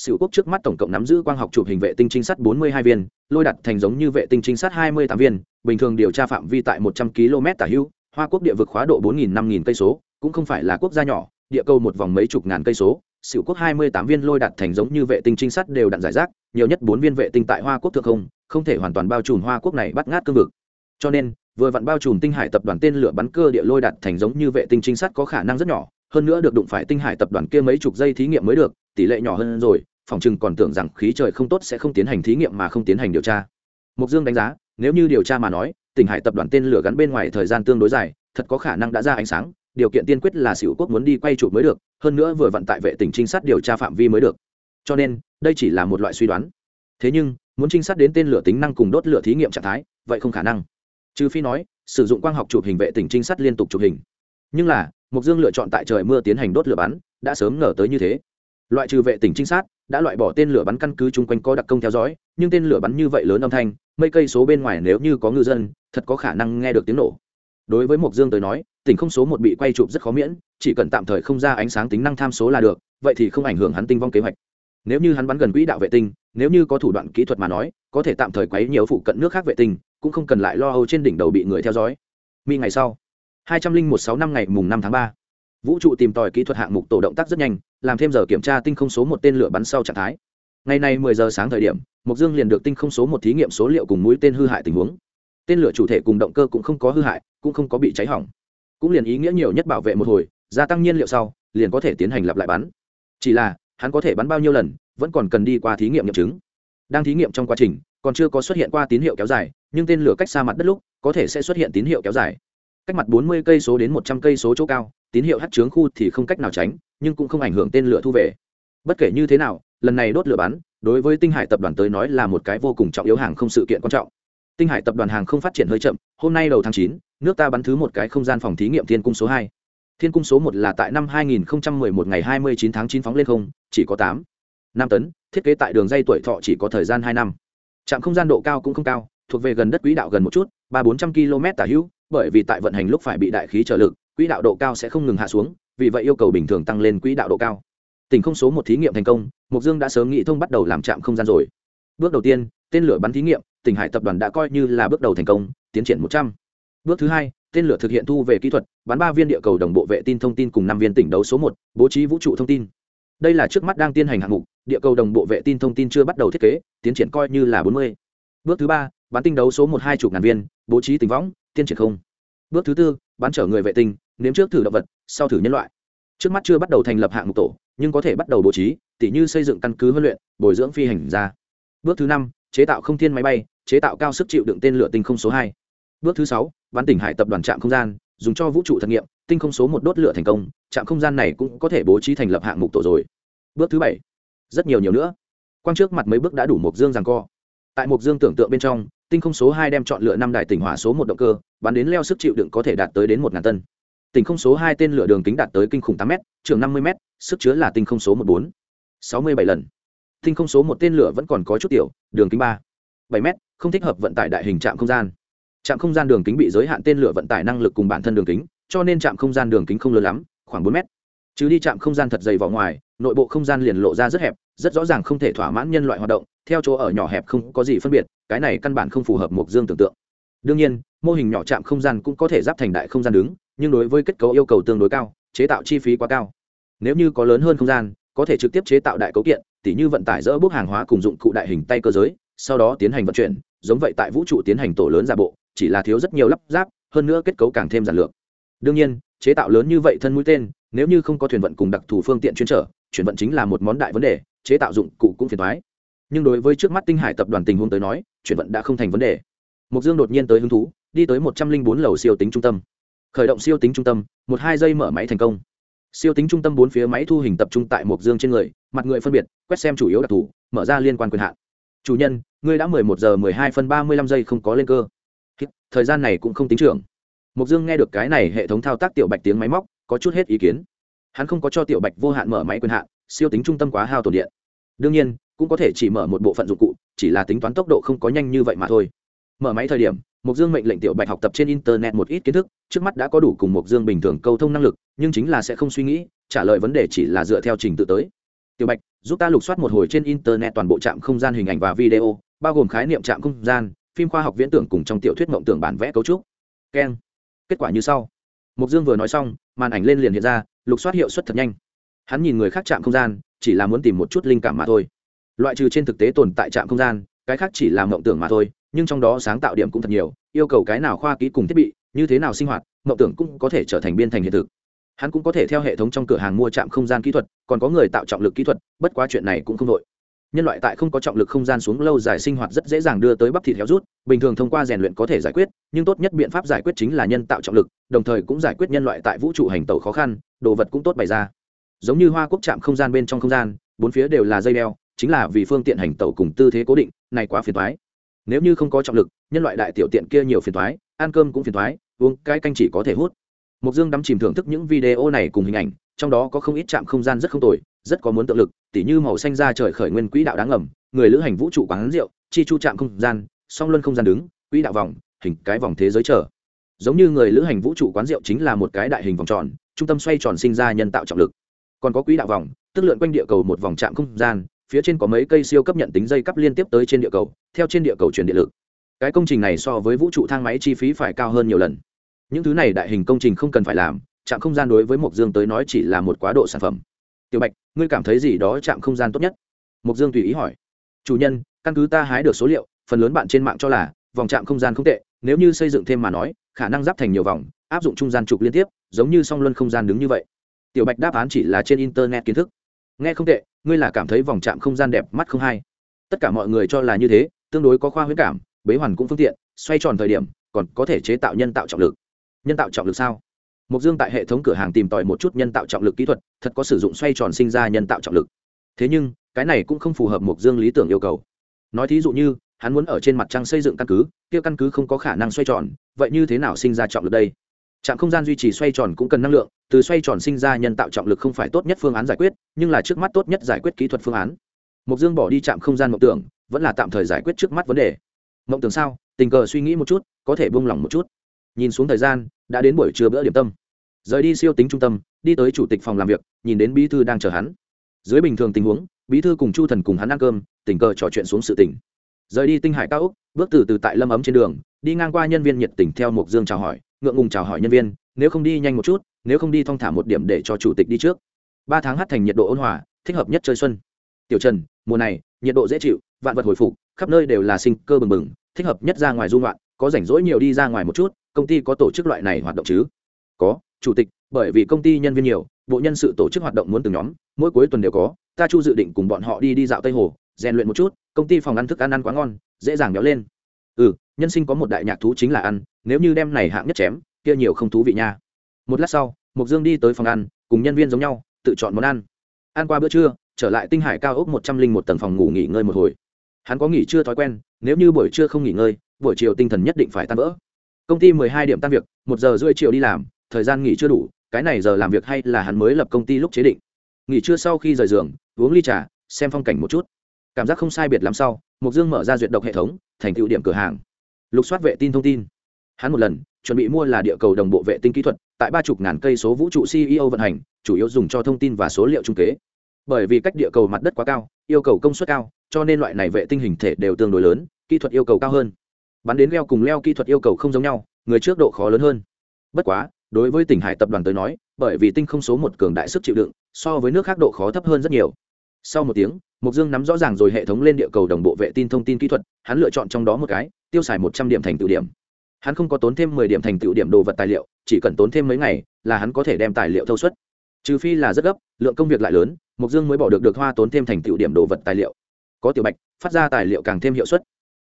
Sửu quốc trước mắt tổng cộng nắm giữ quang học chụp hình vệ tinh trinh sát 42 viên, lôi đặt thành giống như vệ tinh trinh sát 28 viên, bình thường điều tra phạm vi tại 100 km tả hữu, Hoa quốc địa vực khóa độ 4000 5000 cây số, cũng không phải là quốc gia nhỏ, địa cầu một vòng mấy chục ngàn cây số, Sửu quốc 28 viên lôi đặt thành giống như vệ tinh trinh sát đều đặn giải rác, nhiều nhất 4 viên vệ tinh tại Hoa quốc thượng không, không thể hoàn toàn bao trùm Hoa quốc này bắt ngát cương vực. Cho nên, vừa vặn bao trùm tinh hải tập đoàn tên lửa bắn cơ địa lôi đặt thành giống như vệ tinh trinh sát có khả năng rất nhỏ, hơn nữa được đụng phải tinh hải tập đoàn kia mấy chục giây thí nghiệm mới được, tỷ lệ nhỏ hơn rồi, phòng chừng còn tưởng rằng khí trời không tốt sẽ không tiến hành thí nghiệm mà không tiến hành điều tra. Mục Dương đánh giá, nếu như điều tra mà nói, tỉnh hải tập đoàn tên lửa gắn bên ngoài thời gian tương đối dài, thật có khả năng đã ra ánh sáng, điều kiện tiên quyết là Sửu quốc muốn đi quay chụp mới được, hơn nữa vừa vận tại vệ tỉnh trinh sát điều tra phạm vi mới được. Cho nên đây chỉ là một loại suy đoán. Thế nhưng muốn trinh sát đến tên lửa tính năng cùng đốt lửa thí nghiệm trạng thái vậy không khả năng. Trừ phi nói sử dụng quang học chụp hình vệ tỉnh trinh sát liên tục chụp hình. Nhưng là mục dương lựa chọn tại trời mưa tiến hành đốt lửa bắn đã sớm ngờ tới như thế loại trừ vệ tỉnh trinh sát, đã loại bỏ tên lửa bắn căn cứ chung quanh có đặc công theo dõi, nhưng tên lửa bắn như vậy lớn âm thanh mây cây số bên ngoài nếu như có ngư dân, thật có khả năng nghe được tiếng nổ. Đối với mộc dương tới nói, tỉnh không số một bị quay chụp rất khó miễn, chỉ cần tạm thời không ra ánh sáng tính năng tham số là được, vậy thì không ảnh hưởng hắn tinh vong kế hoạch. Nếu như hắn bắn gần quỹ đạo vệ tinh, nếu như có thủ đoạn kỹ thuật mà nói, có thể tạm thời quấy nhiều phụ cận nước khác vệ tinh, cũng không cần lại lo âu trên đỉnh đầu bị người theo dõi. Mi ngày sau, hai trăm linh một sáu năm ngày mùng năm tháng ba vũ trụ tìm tòi kỹ thuật hạng mục tổ động tác rất nhanh, làm thêm giờ kiểm tra tinh không số một tên lửa bắn sau trạng thái. Ngày nay mười giờ sáng thời điểm mục dương liền được tinh không số một thí nghiệm số liệu cùng mũi tên hư hại tình huống. Tên lửa chủ thể cùng động cơ cũng không có hư hại, cũng không có bị cháy hỏng. Cũng liền ý nghĩa nhiều nhất bảo vệ một hồi, gia tăng nhiên liệu sau, liền có thể tiến hành lặp lại bắn. Chỉ là, hắn có thể bắn bao nhiêu lần, vẫn còn cần đi qua thí nghiệm nghiệm chứng. Đang thí nghiệm trong quá trình, còn chưa có xuất hiện qua tín hiệu kéo dài, nhưng tên lửa cách xa mặt đất lúc, có thể sẽ xuất hiện tín hiệu kéo dài cách mặt 40 cây số đến 100 cây số chỗ cao, tín hiệu hắt chướng khu thì không cách nào tránh, nhưng cũng không ảnh hưởng tên lửa thu về. Bất kể như thế nào, lần này đốt lửa bắn, đối với tinh hải tập đoàn tới nói là một cái vô cùng trọng yếu hàng không sự kiện quan trọng. Tinh hải tập đoàn hàng không phát triển hơi chậm, hôm nay đầu tháng chín, nước ta bắn thứ một cái không gian phòng thí nghiệm thiên cung số hai. Thiên cung số một là tại năm 2011 ngày 29 tháng 9 phóng lên không, chỉ có tám, năm tấn, thiết kế tại đường dây tuổi thọ chỉ có thời gian hai năm. Trạm không gian độ cao cũng không cao, thuộc về gần đất quỹ đạo gần một chút ba bốn trăm km tả hữu, bởi vì tại vận hành lúc phải bị đại khí trở lực, quỹ đạo độ cao sẽ không ngừng hạ xuống, vì vậy yêu cầu bình thường tăng lên quỹ đạo độ cao. Tỉnh không số một thí nghiệm thành công mục dương đã sớm nghĩ thông bắt đầu làm trạm không gian rồi. Bước đầu tiên, tên lửa bắn thí nghiệm, tỉnh hải tập đoàn đã coi như là bước đầu thành công, tiến triển một trăm. Bước thứ hai, tên lửa thực hiện thu về kỹ thuật, bắn ba viên địa cầu đồng bộ vệ tin thông tin cùng năm viên tỉnh đấu số một, bố trí vũ trụ thông tin. Đây là trước mắt đang tiến hành hạng mục, địa cầu đồng bộ vệ tin thông tin chưa bắt đầu thiết kế, tiến triển coi như là bốn mươi. Bước thứ ba bán tinh đấu số một hai chục ngàn viên, bố trí tình võng, tiên triển không. Bước thứ tư, bán chở người vệ tinh, nếm trước thử động vật, sau thử nhân loại. Trước mắt chưa bắt đầu thành lập hạng mục tổ, nhưng có thể bắt đầu bố trí, tỉ như xây dựng căn cứ huấn luyện, bồi dưỡng phi hành ra bước thứ năm, chế tạo không thiên máy bay, chế tạo cao sức chịu đựng tên lửa tinh không số hai. Bước thứ sáu, bán tỉnh hải tập đoàn trạm không gian, dùng cho vũ trụ thực nghiệm, tinh không số một đốt lửa thành công, trạm không gian này cũng có thể bố trí thành lập hạng mục tổ rồi. Bước thứ bảy, rất nhiều nhiều nữa. Quang trước mặt mấy bước đã đủ mộc dương rằng co. Tại mộc dương tưởng tượng bên trong tinh không số hai đem chọn lựa năm đài tỉnh hỏa số một động cơ, bắn đến leo sức chịu đựng có thể đạt tới đến một ngàn tân. Tỉnh không số hai tên lửa đường kính đạt tới kinh khủng tám m trường năm mươi m sức chứa là tinh không số một bốn. Sáu mươi bảy lần. Tinh không số một tên lửa vẫn còn có chút tiểu, đường kính ba. Bảy m không thích hợp vận tải đại hình trạm không gian. Trạm không gian đường kính bị giới hạn tên lửa vận tải năng lực cùng bản thân đường kính, cho nên trạm không gian đường kính không lớn lắm, khoảng bốn m chứ đi trạm không gian thật dày vào ngoài, nội bộ không gian liền lộ ra rất hẹp, rất rõ ràng không thể thỏa mãn nhân loại hoạt động, theo chỗ ở nhỏ hẹp không có gì phân biệt cái này căn bản không phù hợp mục dương tưởng tượng. Đương nhiên, mô hình nhỏ chạm không gian cũng có thể giáp thành đại không gian đứng, nhưng đối với kết cấu yêu cầu tương đối cao, chế tạo chi phí quá cao. Nếu như có lớn hơn không gian, có thể trực tiếp chế tạo đại cấu kiện, tỉ như vận tải dỡ bước hàng hóa cùng dụng cụ đại hình tay cơ giới, sau đó tiến hành vận chuyển, giống vậy tại vũ trụ tiến hành tổ lớn giả bộ, chỉ là thiếu rất nhiều lắp ráp, hơn nữa kết cấu càng thêm giản lược. Đương nhiên, chế tạo lớn như vậy thân mũi tên, nếu như không có thuyền vận cùng đặc thù phương tiện chuyên trở, chuyển vận chính là một món đại vấn đề, chế tạo dụng cụ cũng phiền thoái nhưng đối với trước mắt tinh hải tập đoàn tình huống tới nói, chuyển vận đã không thành vấn đề. Mục dương đột nhiên tới hứng thú, đi tới một trăm linh bốn lầu siêu tính trung tâm. Khởi động siêu tính trung tâm, một hai giây mở máy thành công. Siêu tính trung tâm bốn phía máy thu hình tập trung tại mục dương trên người, mặt người phân biệt, quét xem chủ yếu đặc thù, mở ra liên quan quyền hạn. Chủ nhân, ngươi đã mười một giờ mười hai phân ba mươi lăm giây không có lên cơ. Thời gian này cũng không tính trưởng. Mục dương nghe được cái này hệ thống thao tác tiểu bạch tiếng máy móc, có chút hết ý kiến. Hắn không có cho tiểu bạch vô hạn mở máy quyền hạn, siêu tính trung tâm quá hao tổn điện. Đương nhiên cũng có thể chỉ mở một bộ phận dụng cụ, chỉ là tính toán tốc độ không có nhanh như vậy mà thôi. Mở máy thời điểm mục dương mệnh lệnh tiểu bạch học tập trên internet một ít kiến thức, trước mắt đã có đủ cùng mục dương bình thường câu thông năng lực, nhưng chính là sẽ không suy nghĩ, trả lời vấn đề chỉ là dựa theo trình tự tới. Tiểu bạch, giúp ta lục soát một hồi trên internet toàn bộ trạm không gian hình ảnh và video, bao gồm khái niệm trạm không gian, phim khoa học viễn tưởng cùng trong tiểu thuyết mộng tưởng bản vẽ cấu trúc. Keng. Kết quả như sau. Mục dương vừa nói xong, màn ảnh lên liền hiện ra, lục soát hiệu suất thật nhanh. Hắn nhìn người khác chạm không gian, chỉ là muốn tìm một chút linh cảm mà thôi loại trừ trên thực tế tồn tại trạm không gian, cái khác chỉ là mộng tưởng mà thôi, nhưng trong đó sáng tạo điểm cũng thật nhiều, yêu cầu cái nào khoa kỹ cùng thiết bị, như thế nào sinh hoạt, mộng tưởng cũng có thể trở thành biên thành hiện thực. Hắn cũng có thể theo hệ thống trong cửa hàng mua trạm không gian kỹ thuật, còn có người tạo trọng lực kỹ thuật, bất quá chuyện này cũng không đội nhân loại tại không có trọng lực không gian xuống lâu dài sinh hoạt rất dễ dàng đưa tới bắp thịt héo rút, bình thường thông qua rèn luyện có thể giải quyết, nhưng tốt nhất biện pháp giải quyết chính là nhân tạo trọng lực, đồng thời cũng giải quyết nhân loại tại vũ trụ hành tàu khó khăn, đồ vật cũng tốt bày ra. Giống như hoa quốc chạm không gian bên trong không gian, bốn phía đều là dây đeo chính là vì phương tiện hành tẩu cùng tư thế cố định, này quá phiền thoái nếu như không có trọng lực, nhân loại đại tiểu tiện kia nhiều phiền thoái ăn cơm cũng phiền thoái uống cái canh chỉ có thể hút. Mục dương đắm chìm thưởng thức những video này cùng hình ảnh, trong đó có không ít trạm không gian rất không tồi, rất có muốn tự lực, tỉ như màu xanh ra trời khởi nguyên quỹ đạo đáng ngầm, người lữ hành vũ trụ quán rượu, chi chu trạm không gian, song luân không gian đứng, quỹ đạo vòng, hình cái vòng thế giới trở giống như người lữ hành vũ trụ quán rượu chính là một cái đại hình vòng tròn, trung tâm xoay tròn sinh ra nhân tạo trọng lực. Còn có quỹ đạo vòng, tức lượn quanh địa cầu một vòng trạm không gian phía trên có mấy cây siêu cấp nhận tính dây cắp liên tiếp tới trên địa cầu, theo trên địa cầu truyền điện lực. Cái công trình này so với vũ trụ thang máy chi phí phải cao hơn nhiều lần. Những thứ này đại hình công trình không cần phải làm, trạm không gian đối với mộc dương tới nói chỉ là một quá độ sản phẩm. Tiểu bạch, ngươi cảm thấy gì đó trạm không gian tốt nhất? Mộc dương tùy ý hỏi. Chủ nhân, căn cứ ta hái được số liệu, phần lớn bạn trên mạng cho là, vòng trạm không gian không tệ, nếu như xây dựng thêm mà nói, khả năng giáp thành nhiều vòng, áp dụng trung gian trục liên tiếp, giống như song luân không gian đứng như vậy. Tiểu bạch đáp án chỉ là trên internet kiến thức nghe không tệ, ngươi là cảm thấy vòng trạm không gian đẹp, mắt không hay. Tất cả mọi người cho là như thế, tương đối có khoa huyết cảm, bế hoàn cũng phương tiện, xoay tròn thời điểm, còn có thể chế tạo nhân tạo trọng lực. Nhân tạo trọng lực sao? Mục dương tại hệ thống cửa hàng tìm tòi một chút nhân tạo trọng lực kỹ thuật, thật có sử dụng xoay tròn sinh ra nhân tạo trọng lực. Thế nhưng, cái này cũng không phù hợp mục dương lý tưởng yêu cầu. Nói thí dụ như, hắn muốn ở trên mặt trăng xây dựng căn cứ, kia căn cứ không có khả năng xoay tròn, vậy như thế nào sinh ra trọng lực đây? Trạm không gian duy trì xoay tròn cũng cần năng lượng, từ xoay tròn sinh ra nhân tạo trọng lực không phải tốt nhất phương án giải quyết, nhưng là trước mắt tốt nhất giải quyết kỹ thuật phương án. Mộc dương bỏ đi trạm không gian mộng tưởng, vẫn là tạm thời giải quyết trước mắt vấn đề. Mộng tưởng sao? Tình cờ suy nghĩ một chút, có thể buông lỏng một chút. Nhìn xuống thời gian, đã đến buổi trưa bữa điểm tâm. Rời đi siêu tính trung tâm, đi tới chủ tịch phòng làm việc, nhìn đến bí thư đang chờ hắn. Dưới bình thường tình huống, bí thư cùng chu thần cùng hắn ăn cơm, tình cờ trò chuyện xuống sự tỉnh rời đi tinh hải cao úc bước từ từ tại lâm ấm trên đường, đi ngang qua nhân viên nhiệt tình theo mộc dương chào hỏi ngượng ngùng chào hỏi nhân viên, nếu không đi nhanh một chút, nếu không đi thong thả một điểm để cho chủ tịch đi trước. Ba tháng hát thành nhiệt độ ôn hòa, thích hợp nhất chơi xuân. Tiểu trần, mùa này, nhiệt độ dễ chịu, vạn vật hồi phục, khắp nơi đều là sinh cơ bừng bừng, thích hợp nhất ra ngoài dung loạn có rảnh rỗi nhiều đi ra ngoài một chút, công ty có tổ chức loại này hoạt động chứ? Có, chủ tịch, bởi vì công ty nhân viên nhiều, bộ nhân sự tổ chức hoạt động muốn từng nhóm, mỗi cuối tuần đều có, ta chu dự định cùng bọn họ đi đi dạo tây hồ, rèn luyện một chút, công ty phòng ăn thức ăn ăn quá ngon, dễ dàng béo lên ừ nhân sinh có một đại nhạc thú chính là ăn, nếu như đem này hạng nhất chém, kia nhiều không thú vị nha. Một lát sau mục dương đi tới phòng ăn, cùng nhân viên giống nhau, tự chọn món ăn. Ăn qua bữa trưa, trở lại tinh hải cao ốc một trăm linh một tầng phòng ngủ nghỉ ngơi một hồi. Hắn có nghỉ trưa thói quen, nếu như buổi trưa không nghỉ ngơi, buổi chiều tinh thần nhất định phải tan vỡ. Công ty mười hai điểm tan việc, một giờ rưỡi chiều đi làm, thời gian nghỉ chưa đủ, cái này giờ làm việc hay là hắn mới lập công ty lúc chế định. Nghỉ trưa sau khi rời giường, uống ly trà, xem phong cảnh một chút cảm giác không sai biệt lắm sau mục dương mở ra duyệt độc hệ thống, thành tựu điểm cửa hàng. Lục soát vệ tin thông tin. Hắn một lần, chuẩn bị mua là địa cầu đồng bộ vệ tinh kỹ thuật, tại ba chục ngàn cây số vũ trụ ceo vận hành, chủ yếu dùng cho thông tin và số liệu trung kế. Bởi vì cách địa cầu mặt đất quá cao, yêu cầu công suất cao, cho nên loại này vệ tinh hình thể đều tương đối lớn, kỹ thuật yêu cầu cao hơn. Bắn đến leo cùng leo kỹ thuật yêu cầu không giống nhau, người trước độ khó lớn hơn. Bất quá, đối với tỉnh hải tập đoàn tới nói, bởi vì tinh không số một cường đại sức chịu đựng, so với nước khác độ khó thấp hơn rất nhiều sau một tiếng mục dương nắm rõ ràng rồi hệ thống lên địa cầu đồng bộ vệ tin thông tin kỹ thuật, hắn lựa chọn trong đó một cái, tiêu xài một trăm điểm thành tựu điểm. Hắn không có tốn thêm mười điểm thành tựu điểm đồ vật tài liệu, chỉ cần tốn thêm mấy ngày là hắn có thể đem tài liệu thâu suất. Trừ phi là rất gấp, lượng công việc lại lớn mục dương mới bỏ được được hoa tốn thêm thành tựu điểm đồ vật tài liệu. Có tiểu bạch, phát ra tài liệu càng thêm hiệu suất.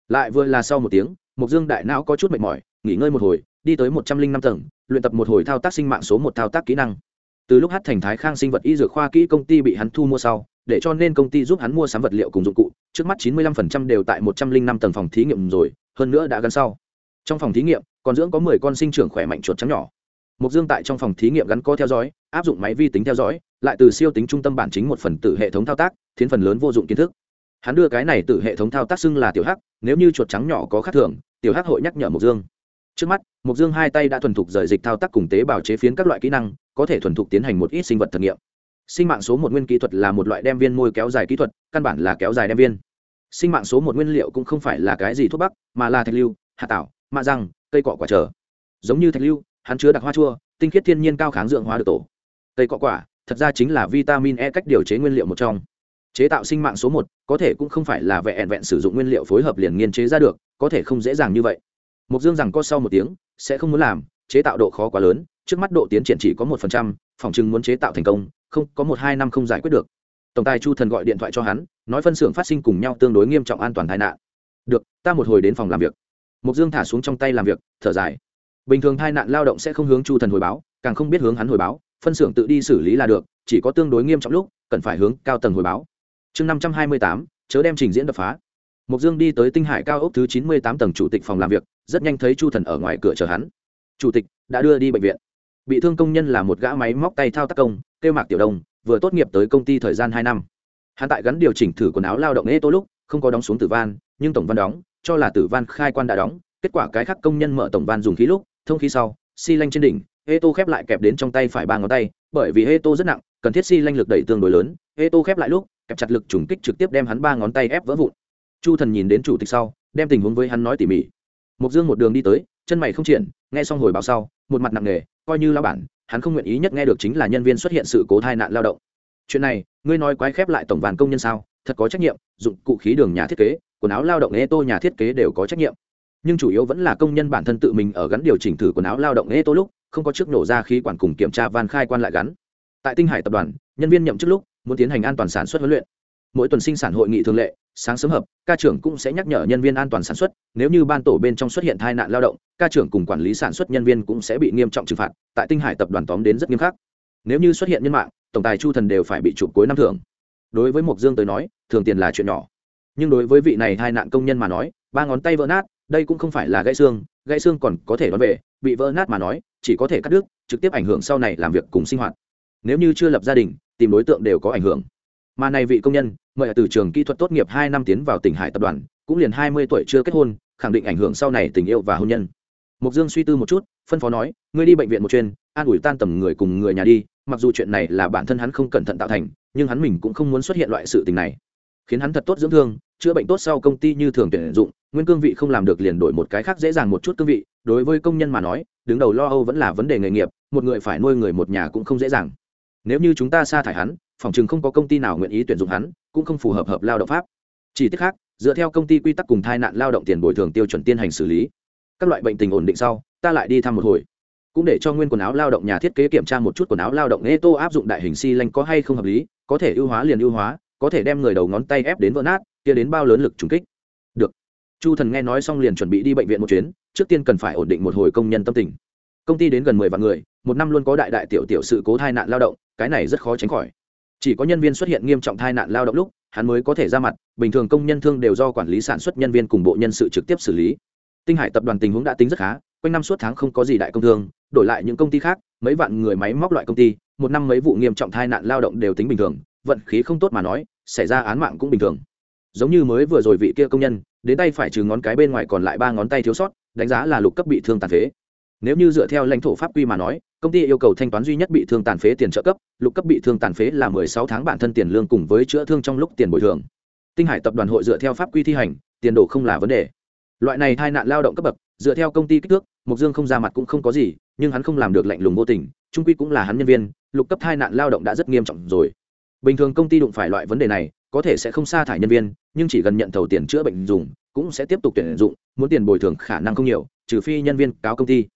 Lại vừa là sau một tiếng mục dương đại não có chút mệt mỏi, nghỉ ngơi một hồi, đi tới một trăm linh năm tầng, luyện tập một hồi thao tác sinh mạng số một thao tác kỹ năng. Từ lúc hát thành thái khang sinh vật y dược khoa kỹ công ty bị hắn thu mua sau để cho nên công ty giúp hắn mua sắm vật liệu cùng dụng cụ, trước mắt chín mươi lăm phần trăm đều tại một trăm linh năm tầng phòng thí nghiệm rồi, hơn nữa đã gần sau. Trong phòng thí nghiệm, còn dưỡng có mười con sinh trưởng khỏe mạnh chuột trắng nhỏ. Mục dương tại trong phòng thí nghiệm gắn co theo dõi, áp dụng máy vi tính theo dõi, lại từ siêu tính trung tâm bản chính một phần tử hệ thống thao tác thiến phần lớn vô dụng kiến thức. Hắn đưa cái này từ hệ thống thao tác xưng là tiểu hắc, nếu như chuột trắng nhỏ có khác thường, tiểu hắc hội nhắc nhở mục dương. Trước mắt mục dương hai tay đã thuần thục rời dịch thao tác cùng tế bào chế phiến các loại kỹ năng, có thể thuần thục tiến hành một ít sinh vật thực nghiệm sinh mạng số một nguyên kỹ thuật là một loại đem viên môi kéo dài kỹ thuật, căn bản là kéo dài đem viên. Sinh mạng số một nguyên liệu cũng không phải là cái gì thuốc bắc, mà là thạch lưu, hạ tảo, mạ răng, cây cọ quả trở giống như thạch lưu, hắn chứa đặc hoa chua, tinh khiết thiên nhiên cao kháng dưỡng hóa được tổ. Cây cọ quả, thật ra chính là vitamin e cách điều chế nguyên liệu một trong. Chế tạo sinh mạng số một, có thể cũng không phải là vẹn vẹn sử dụng nguyên liệu phối hợp liền nghiên chế ra được, có thể không dễ dàng như vậy. Mục dương rằng có sau một tiếng, sẽ không muốn làm, chế tạo độ khó quá lớn, trước mắt độ tiến triển chỉ có một phần trăm, phòng chừng muốn chế tạo thành công không có một hai năm không giải quyết được. Tổng tài chu thần gọi điện thoại cho hắn, nói phân xưởng phát sinh cùng nhau tương đối nghiêm trọng an toàn tai nạn. Được, ta một hồi đến phòng làm việc. Mục dương thả xuống trong tay làm việc, thở dài. Bình thường tai nạn lao động sẽ không hướng chu thần hồi báo, càng không biết hướng hắn hồi báo, phân xưởng tự đi xử lý là được, chỉ có tương đối nghiêm trọng lúc, cần phải hướng cao tầng hồi báo. Chương năm trăm hai mươi tám, chớ đem trình diễn đập phá. Mục dương đi tới tinh hải cao ốc thứ chín mươi tám tầng chủ tịch phòng làm việc, rất nhanh thấy chu thần ở ngoài cửa chờ hắn. Chủ tịch, đã đưa đi bệnh viện bị thương công nhân là một gã máy móc tay thao tác công, kêu mạc tiểu đông, vừa tốt nghiệp tới công ty thời gian hai năm. Hắn tại gắn điều chỉnh thử quần áo lao động ê tô lúc, không có đóng xuống tử van, nhưng tổng văn đóng, cho là tử van khai quan đã đóng, kết quả cái khác công nhân mở tổng van dùng khí lúc, thông khí sau, xi lanh trên đỉnh ê tô khép lại kẹp đến trong tay phải ba ngón tay, bởi vì ê tô rất nặng, cần thiết xi lanh lực đẩy tương đối lớn ê tô khép lại lúc, kẹp chặt lực trùng kích trực tiếp đem hắn ba ngón tay ép vỡ vụn. Chu thần nhìn đến chủ tịch sau, đem tình huống với hắn nói tỉ mỉ mục dương một đường đi tới, chân mày không triển, nghe xong hồi báo sau, một mặt nặng nề, coi như lao bản, hắn không nguyện ý nhất nghe được chính là nhân viên xuất hiện sự cố tai nạn lao động. Chuyện này, ngươi nói quái khép lại tổng vàn công nhân sao? Thật có trách nhiệm, dụng cụ khí đường nhà thiết kế, quần áo lao động ê tô nhà thiết kế đều có trách nhiệm. Nhưng chủ yếu vẫn là công nhân bản thân tự mình ở gắn điều chỉnh thử quần áo lao động ê tô lúc, không có chức nổ ra khí quản cùng kiểm tra van khai quan lại gắn. Tại tinh hải tập đoàn, nhân viên nhậm chức lúc, muốn tiến hành an toàn sản xuất huấn luyện mỗi tuần sinh sản hội nghị thường lệ, sáng sớm hợp, ca trưởng cũng sẽ nhắc nhở nhân viên an toàn sản xuất, nếu như ban tổ bên trong xuất hiện tai nạn lao động, ca trưởng cùng quản lý sản xuất nhân viên cũng sẽ bị nghiêm trọng trừng phạt, tại tinh hải tập đoàn tóm đến rất nghiêm khắc. Nếu như xuất hiện nhân mạng, tổng tài chu thần đều phải bị chụp cuối năm thưởng. Đối với mộc dương tới nói, thường tiền là chuyện nhỏ. Nhưng đối với vị này tai nạn công nhân mà nói, ba ngón tay vỡ nát, đây cũng không phải là gãy xương gãy xương còn có thể đón về, bị vỡ nát mà nói, chỉ có thể cắt đứt, trực tiếp ảnh hưởng sau này làm việc cùng sinh hoạt. Nếu như chưa lập gia đình, tìm đối tượng đều có ảnh hưởng mà này vị công nhân, mời từ trường kỹ thuật tốt nghiệp hai năm tiến vào tỉnh hải tập đoàn, cũng liền hai mươi tuổi chưa kết hôn, khẳng định ảnh hưởng sau này tình yêu và hôn nhân. Mục dương suy tư một chút, phân phó nói, ngươi đi bệnh viện một chuyên, an ủi tan tầm người cùng người nhà đi, mặc dù chuyện này là bản thân hắn không cẩn thận tạo thành, nhưng hắn mình cũng không muốn xuất hiện loại sự tình này. Khiến hắn thật tốt dưỡng thương, chữa bệnh tốt sau công ty như thường tuyển dụng, nguyên cương vị không làm được liền đổi một cái khác dễ dàng một chút cương vị, đối với công nhân mà nói, đứng đầu lo âu vẫn là vấn đề nghề nghiệp, một người phải nuôi người một nhà cũng không dễ dàng. Nếu như chúng ta sa thải hắn phòng chừng không có công ty nào nguyện ý tuyển dụng hắn, cũng không phù hợp hợp lao động pháp. Chỉ tiết khác, dựa theo công ty quy tắc cùng thai nạn lao động tiền bồi thường tiêu chuẩn tiên hành xử lý, các loại bệnh tình ổn định sau, ta lại đi thăm một hồi. Cũng để cho nguyên quần áo lao động nhà thiết kế kiểm tra một chút quần áo lao động nghe tô áp dụng đại hình xi lanh có hay không hợp lý, có thể ưu hóa liền ưu hóa, có thể đem người đầu ngón tay ép đến vỡ nát, kia đến bao lớn lực trùng kích. Được. Chu thần nghe nói xong liền chuẩn bị đi bệnh viện một chuyến, trước tiên cần phải ổn định một hồi công nhân tâm tình. Công ty đến gần mười vạn người, một năm luôn có đại đại tiểu tiểu sự cố tai nạn lao động, cái này rất khó tránh khỏi chỉ có nhân viên xuất hiện nghiêm trọng tai nạn lao động lúc, hắn mới có thể ra mặt, bình thường công nhân thương đều do quản lý sản xuất nhân viên cùng bộ nhân sự trực tiếp xử lý. Tinh hải tập đoàn tình huống đã tính rất khá, quanh năm suốt tháng không có gì đại công thương, đổi lại những công ty khác, mấy vạn người máy móc loại công ty, một năm mấy vụ nghiêm trọng tai nạn lao động đều tính bình thường, vận khí không tốt mà nói, xảy ra án mạng cũng bình thường. Giống như mới vừa rồi vị kia công nhân, đến tay phải trừ ngón cái bên ngoài còn lại ba ngón tay thiếu sót, đánh giá là lục cấp bị thương tàn phế nếu như dựa theo lãnh thổ pháp quy mà nói, công ty yêu cầu thanh toán duy nhất bị thương tàn phế tiền trợ cấp, lục cấp bị thương tàn phế là mười sáu tháng bản thân tiền lương cùng với chữa thương trong lúc tiền bồi thường. Tinh hải tập đoàn hội dựa theo pháp quy thi hành, tiền đồ không là vấn đề. Loại này tai nạn lao động cấp bậc, dựa theo công ty kích thước mục dương không ra mặt cũng không có gì, nhưng hắn không làm được lạnh lùng vô tình, trung quy cũng là hắn nhân viên, lục cấp tai nạn lao động đã rất nghiêm trọng rồi. Bình thường công ty đụng phải loại vấn đề này, có thể sẽ không sa thải nhân viên, nhưng chỉ cần nhận thầu tiền chữa bệnh dùng, cũng sẽ tiếp tục tuyển dụng, muốn tiền bồi thường khả năng không nhiều, trừ phi nhân viên cáo công ty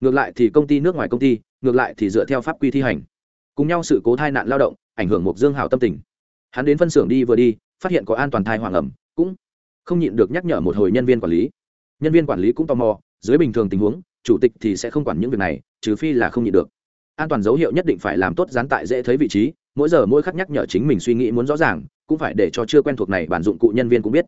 ngược lại thì công ty nước ngoài công ty, ngược lại thì dựa theo pháp quy thi hành. Cùng nhau sự cố tai nạn lao động, ảnh hưởng một dương hào tâm tình. Hắn đến phân xưởng đi vừa đi, phát hiện có an toàn thai hoàng ẩm, cũng không nhịn được nhắc nhở một hồi nhân viên quản lý. Nhân viên quản lý cũng tò mò, dưới bình thường tình huống, chủ tịch thì sẽ không quản những việc này, trừ phi là không nhịn được. An toàn dấu hiệu nhất định phải làm tốt dán tại dễ thấy vị trí, mỗi giờ mỗi khắc nhắc nhở chính mình suy nghĩ muốn rõ ràng, cũng phải để cho chưa quen thuộc này bản dụng cụ nhân viên cũng biết.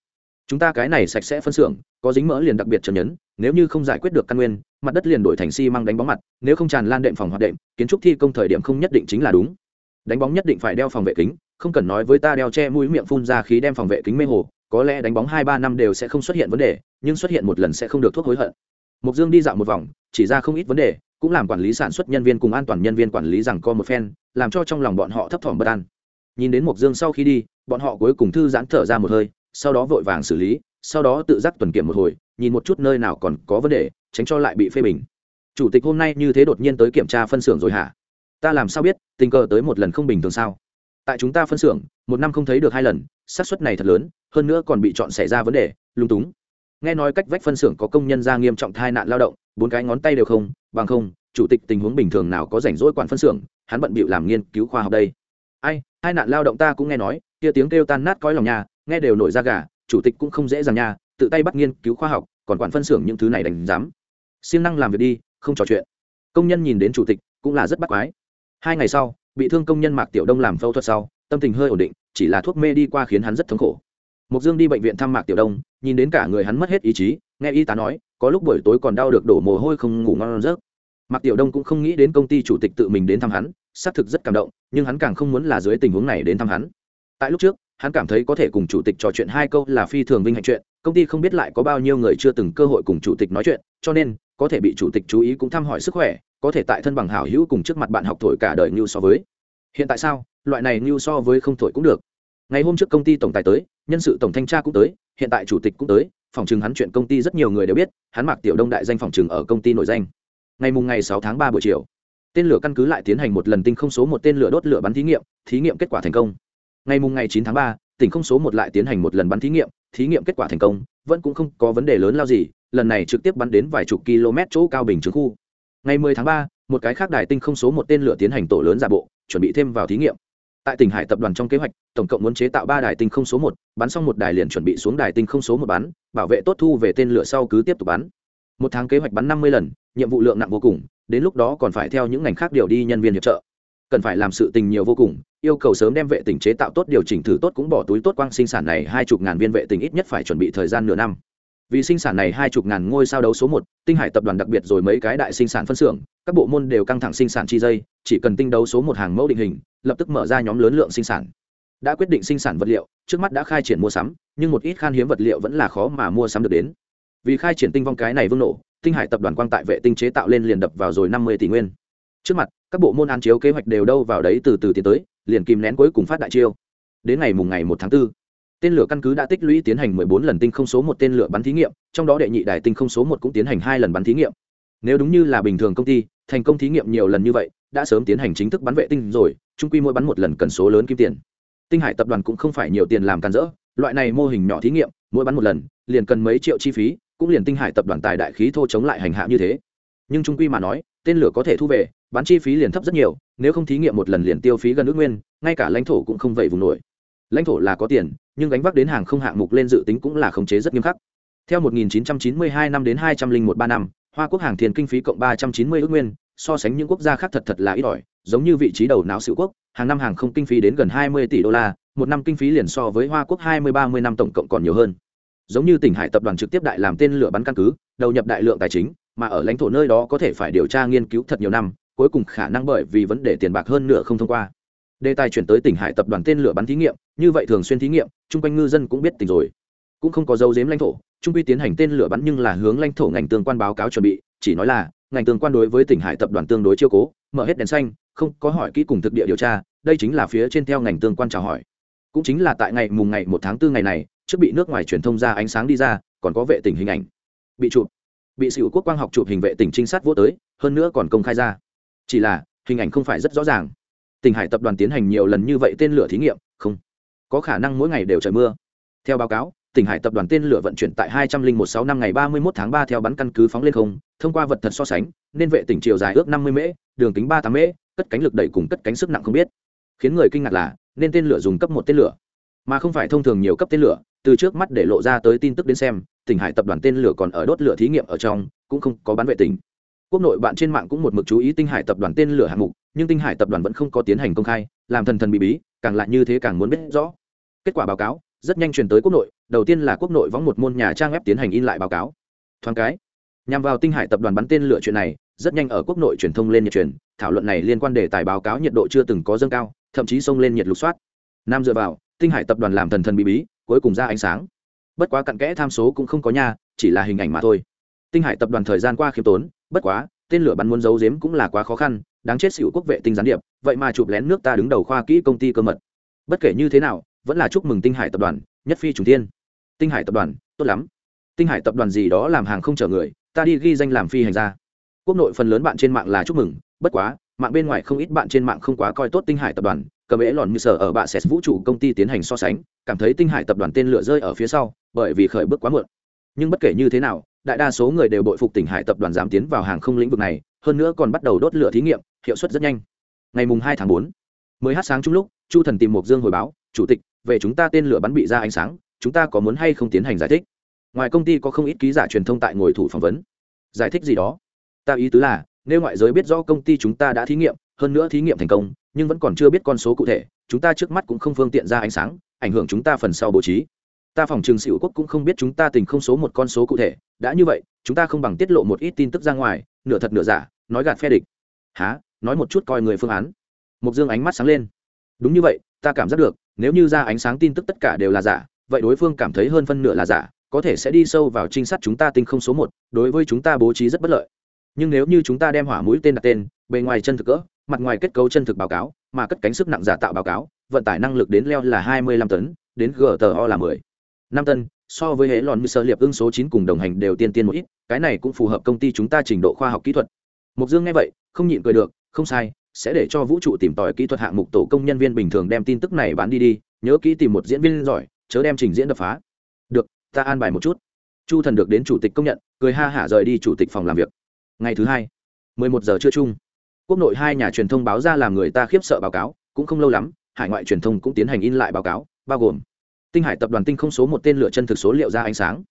Chúng ta cái này sạch sẽ phân xưởng, có dính mỡ liền đặc biệt trần nhấn nếu như không giải quyết được căn nguyên, mặt đất liền đổi thành xi măng đánh bóng mặt, nếu không tràn lan đệm phòng hoạt đệm, kiến trúc thi công thời điểm không nhất định chính là đúng. Đánh bóng nhất định phải đeo phòng vệ kính, không cần nói với ta đeo che mũi miệng phun ra khí đem phòng vệ kính mê hồ, có lẽ đánh bóng hai ba năm đều sẽ không xuất hiện vấn đề, nhưng xuất hiện một lần sẽ không được thuốc hối hận. Mục dương đi dạo một vòng, chỉ ra không ít vấn đề, cũng làm quản lý sản xuất nhân viên cùng an toàn nhân viên quản lý rằng co một phen, làm cho trong lòng bọn họ thấp thỏm bất an. Nhìn đến mục dương sau khi đi, bọn họ cuối cùng thư giãn thở ra một hơi, sau đó vội vàng xử lý sau đó tự giác tuần kiểm một hồi, nhìn một chút nơi nào còn có vấn đề, tránh cho lại bị phê bình. Chủ tịch hôm nay như thế đột nhiên tới kiểm tra phân xưởng rồi hả? Ta làm sao biết, tình cờ tới một lần không bình thường sao? Tại chúng ta phân xưởng, một năm không thấy được hai lần, xác suất này thật lớn, hơn nữa còn bị chọn xảy ra vấn đề, lung túng. Nghe nói cách vách phân xưởng có công nhân ra nghiêm trọng tai nạn lao động, bốn cái ngón tay đều không, bằng không, chủ tịch tình huống bình thường nào có rảnh rỗi quản phân xưởng, hắn bận bịu làm nghiên cứu khoa học đây. Ai, hai nạn lao động ta cũng nghe nói, kia tiếng kêu tan nát cõi lòng nhà, nghe đều nổi da gà chủ tịch cũng không dễ dàng nha, tự tay bắt nghiên cứu khoa học, còn quản phân xưởng những thứ này đành dám. Siêng năng làm việc đi, không trò chuyện. Công nhân nhìn đến chủ tịch cũng là rất bắt quái. Hai ngày sau, bị thương công nhân mạc tiểu đông làm phẫu thuật sau, tâm tình hơi ổn định, chỉ là thuốc mê đi qua khiến hắn rất thống khổ. Mục dương đi bệnh viện thăm mạc tiểu đông, nhìn đến cả người hắn mất hết ý chí, nghe y tá nói, có lúc buổi tối còn đau được đổ mồ hôi không ngủ ngon giấc. Mạc tiểu đông cũng không nghĩ đến công ty chủ tịch tự mình đến thăm hắn, xác thực rất cảm động, nhưng hắn càng không muốn là dưới tình huống này đến thăm hắn. Tại lúc trước hắn cảm thấy có thể cùng chủ tịch trò chuyện hai câu là phi thường vinh hạnh chuyện, công ty không biết lại có bao nhiêu người chưa từng cơ hội cùng chủ tịch nói chuyện, cho nên, có thể bị chủ tịch chú ý cũng thăm hỏi sức khỏe, có thể tại thân bằng hảo hữu cùng trước mặt bạn học thổi cả đời như so với. Hiện tại sao, loại này như so với không thổi cũng được. Ngày hôm trước công ty tổng tài tới, nhân sự tổng thanh tra cũng tới, hiện tại chủ tịch cũng tới, phòng chừng hắn chuyện công ty rất nhiều người đều biết, hắn mặc tiểu đông đại danh phòng chừng ở công ty nổi danh. Ngày mùng ngày sáu tháng ba buổi chiều, tên lửa căn cứ lại tiến hành một lần tinh không số một tên lửa đốt lửa bắn thí nghiệm thí nghiệm kết quả thành công ngày mùng ngày chín tháng ba tỉnh không số một lại tiến hành một lần bắn thí nghiệm thí nghiệm kết quả thành công vẫn cũng không có vấn đề lớn lao gì lần này trực tiếp bắn đến vài chục km chỗ cao bình trường khu. Ngày 10 tháng 3, một cái khác đài tinh không số một tên lửa tiến hành tổ lớn giả bộ chuẩn bị thêm vào thí nghiệm. Tại tỉnh hải tập đoàn trong kế hoạch tổng cộng muốn chế tạo ba đài tinh không số một bắn xong một đài liền chuẩn bị xuống đài tinh không số một bắn bảo vệ tốt thu về tên lửa sau cứ tiếp tục bắn. Một tháng kế hoạch bắn năm mươi lần nhiệm vụ lượng nặng vô cùng đến lúc đó còn phải theo những ngành khác điều đi nhân viên hiệp trợ cần phải làm sự tình nhiều vô cùng, yêu cầu sớm đem vệ tinh chế tạo tốt điều chỉnh thử tốt cũng bỏ túi tốt quang sinh sản này hai chục ngàn viên vệ tinh ít nhất phải chuẩn bị thời gian nửa năm. Vì sinh sản này hai chục ngàn ngôi sao đấu số một, tinh hải tập đoàn đặc biệt rồi mấy cái đại sinh sản phân xưởng, các bộ môn đều căng thẳng sinh sản chi dây, chỉ cần tinh đấu số một hàng mẫu định hình, lập tức mở ra nhóm lớn lượng sinh sản. Đã quyết định sinh sản vật liệu, trước mắt đã khai triển mua sắm, nhưng một ít khan hiếm vật liệu vẫn là khó mà mua sắm được đến. Vì khai triển tinh vong cái này vương nổ, tinh hải tập đoàn quang tại vệ tinh chế tạo lên liền đập vào rồi năm mươi tỷ nguyên. Trước mặt các bộ môn an chiếu kế hoạch đều đâu vào đấy từ từ tiến tới liền kìm nén cuối cùng phát đại chiêu. Đến ngày mùng ngày một tháng 4, tên lửa căn cứ đã tích lũy tiến hành 14 lần tinh không số một tên lửa bắn thí nghiệm trong đó đệ nhị đài tinh không số một cũng tiến hành hai lần bắn thí nghiệm. Nếu đúng như là bình thường công ty thành công thí nghiệm nhiều lần như vậy đã sớm tiến hành chính thức bắn vệ tinh rồi trung quy mỗi bắn một lần cần số lớn kim tiền. Tinh hải tập đoàn cũng không phải nhiều tiền làm càn rỡ loại này mô hình nhỏ thí nghiệm mỗi bắn một lần liền cần mấy triệu chi phí cũng liền tinh hải tập đoàn tài đại khí thô chống lại hành hạ như thế. Nhưng trung quy mà nói tên lửa có thể thu về, bán chi phí liền thấp rất nhiều, nếu không thí nghiệm một lần liền tiêu phí gần ước nguyên, ngay cả lãnh thổ cũng không vậy vùng nổi. Lãnh thổ là có tiền, nhưng gánh vác đến hàng không hạng mục lên dự tính cũng là khống chế rất nghiêm khắc. Theo 1992 năm đến 201 ba năm, hoa quốc hàng thiền kinh phí cộng 390 ước nguyên, so sánh những quốc gia khác thật thật là ít ỏi, giống như vị trí đầu não sự quốc, hàng năm hàng không kinh phí đến gần 20 tỷ đô la, một năm kinh phí liền so với hoa quốc 20-30 năm tổng cộng còn nhiều hơn. Giống như tỉnh hải tập đoàn trực tiếp đại làm tên lửa bắn căn cứ, đầu nhập đại lượng tài chính mà ở lãnh thổ nơi đó có thể phải điều tra nghiên cứu thật nhiều năm, cuối cùng khả năng bởi vì vấn đề tiền bạc hơn nửa không thông qua. Đề tài chuyển tới tỉnh hải tập đoàn tên lửa bắn thí nghiệm, như vậy thường xuyên thí nghiệm, chung quanh ngư dân cũng biết tình rồi. Cũng không có dấu dếm lãnh thổ, trung quy tiến hành tên lửa bắn nhưng là hướng lãnh thổ ngành tương quan báo cáo chuẩn bị, chỉ nói là, ngành tương quan đối với tỉnh hải tập đoàn tương đối chiêu cố, mở hết đèn xanh, không có hỏi kỹ cùng thực địa điều tra, đây chính là phía trên theo ngành tương quan chào hỏi. Cũng chính là tại ngày mùng ngày một tháng 4 ngày này, trước bị nước ngoài truyền thông ra ánh sáng đi ra, còn có vệ tình hình ảnh. Bị chụp bị sửu quốc quang học chụp hình vệ tỉnh trinh sát vô tới, hơn nữa còn công khai ra. Chỉ là, hình ảnh không phải rất rõ ràng. Tỉnh hải tập đoàn tiến hành nhiều lần như vậy tên lửa thí nghiệm, không có khả năng mỗi ngày đều trời mưa. Theo báo cáo, tỉnh hải tập đoàn tên lửa vận chuyển tại hai trăm linh một sáu năm ngày ba mươi một tháng ba theo bắn căn cứ phóng lên không, thông qua vật thật so sánh, nên vệ tỉnh chiều dài ước năm mươi mễ, đường kính ba tám mễ, cất cánh lực đẩy cùng cất cánh sức nặng không biết. Khiến người kinh ngạc là, nên tên lửa dùng cấp một tên lửa. Mà không phải thông thường nhiều cấp tên lửa từ trước mắt để lộ ra tới tin tức đến xem, tỉnh hải tập đoàn tên lửa còn ở đốt lửa thí nghiệm ở trong, cũng không có bán vệ tinh. Quốc nội bạn trên mạng cũng một mực chú ý tinh hải tập đoàn tên lửa hạng mục, nhưng tinh hải tập đoàn vẫn không có tiến hành công khai, làm thần thần bị bí, càng lại như thế càng muốn biết rõ. Kết quả báo cáo, rất nhanh truyền tới quốc nội, đầu tiên là quốc nội võng một môn nhà trang web tiến hành in lại báo cáo. Thoáng cái, nhằm vào tinh hải tập đoàn bắn tên lửa chuyện này, rất nhanh ở quốc nội truyền thông lên nhiệt truyền, thảo luận này liên quan đề tài báo cáo nhiệt độ chưa từng có dâng cao, thậm chí xông lên nhiệt lục soát. Nam dựa vào, tinh hải tập đoàn làm thần thần bí bí cuối cùng ra ánh sáng. Bất quá cặn kẽ tham số cũng không có nha, chỉ là hình ảnh mà thôi. Tinh hải tập đoàn thời gian qua khiêm tốn, bất quá, tên lửa bắn muốn giấu giếm cũng là quá khó khăn, đáng chết xỉu quốc vệ tinh gián điệp, vậy mà chụp lén nước ta đứng đầu khoa kỹ công ty cơ mật. Bất kể như thế nào, vẫn là chúc mừng tinh hải tập đoàn, nhất phi trùng tiên tinh hải tập đoàn, tốt lắm. Tinh hải tập đoàn gì đó làm hàng không chở người, ta đi ghi danh làm phi hành gia. Quốc nội phần lớn bạn trên mạng là chúc mừng, bất quá, mạng bên ngoài không ít bạn trên mạng không quá coi tốt tinh hải tập đoàn, cầm ế lòn như sở ở bạ sẽ vũ trụ công ty tiến hành so sánh cảm thấy tinh hải tập đoàn tên lửa rơi ở phía sau, bởi vì khởi bước quá muộn. Nhưng bất kể như thế nào, đại đa số người đều bội phục tỉnh hải tập đoàn dám tiến vào hàng không lĩnh vực này, hơn nữa còn bắt đầu đốt lửa thí nghiệm, hiệu suất rất nhanh. Ngày mùng hai tháng bốn, mới hát sáng chung lúc, chu thần tìm mộc dương hồi báo, chủ tịch, về chúng ta tên lửa bắn bị ra ánh sáng, chúng ta có muốn hay không tiến hành giải thích? Ngoài công ty có không ít ký giả truyền thông tại ngồi thủ phỏng vấn. Giải thích gì đó? Ta ý tứ là, nếu ngoại giới biết rõ công ty chúng ta đã thí nghiệm, hơn nữa thí nghiệm thành công, nhưng vẫn còn chưa biết con số cụ thể, chúng ta trước mắt cũng không phương tiện ra ánh sáng ảnh hưởng chúng ta phần sau bố trí. Ta phòng trường xỉu quốc cũng không biết chúng ta tình không số một con số cụ thể. Đã như vậy, chúng ta không bằng tiết lộ một ít tin tức ra ngoài, nửa thật nửa giả, nói gạt phe địch. Há nói một chút coi người phương án. Mục dương ánh mắt sáng lên. Đúng như vậy, ta cảm giác được, nếu như ra ánh sáng tin tức tất cả đều là giả, vậy đối phương cảm thấy hơn phân nửa là giả, có thể sẽ đi sâu vào trinh sát chúng ta tinh không số một, đối với chúng ta bố trí rất bất lợi. Nhưng nếu như chúng ta đem hỏa mũi tên đặt tên, bề ngoài chân thực cỡ, mặt ngoài kết cấu chân thực báo cáo, mà cất cánh sức nặng giả tạo báo cáo vận tải năng lực đến leo là hai mươi lăm tấn, đến gto là mười. năm tân so với hệ lòn như sơ liệp ưng số chín cùng đồng hành đều tiên tiên một ít, cái này cũng phù hợp công ty chúng ta trình độ khoa học kỹ thuật. Mục dương nghe vậy, không nhịn cười được, không sai, sẽ để cho vũ trụ tìm tòi kỹ thuật hạng mục tổ công nhân viên bình thường đem tin tức này bán đi đi, nhớ kỹ tìm một diễn viên giỏi, chớ đem trình diễn đập phá. Được, ta an bài một chút. Chu thần được đến chủ tịch công nhận, cười ha hả rời đi chủ tịch phòng làm việc. Ngày thứ hai, mười một giờ trưa chung, quốc nội hai nhà truyền thông báo ra làm người ta khiếp sợ báo cáo, cũng không lâu lắm hải ngoại truyền thông cũng tiến hành in lại báo cáo, bao gồm tinh hải tập đoàn tinh không số một tên lửa chân thực số liệu ra ánh sáng,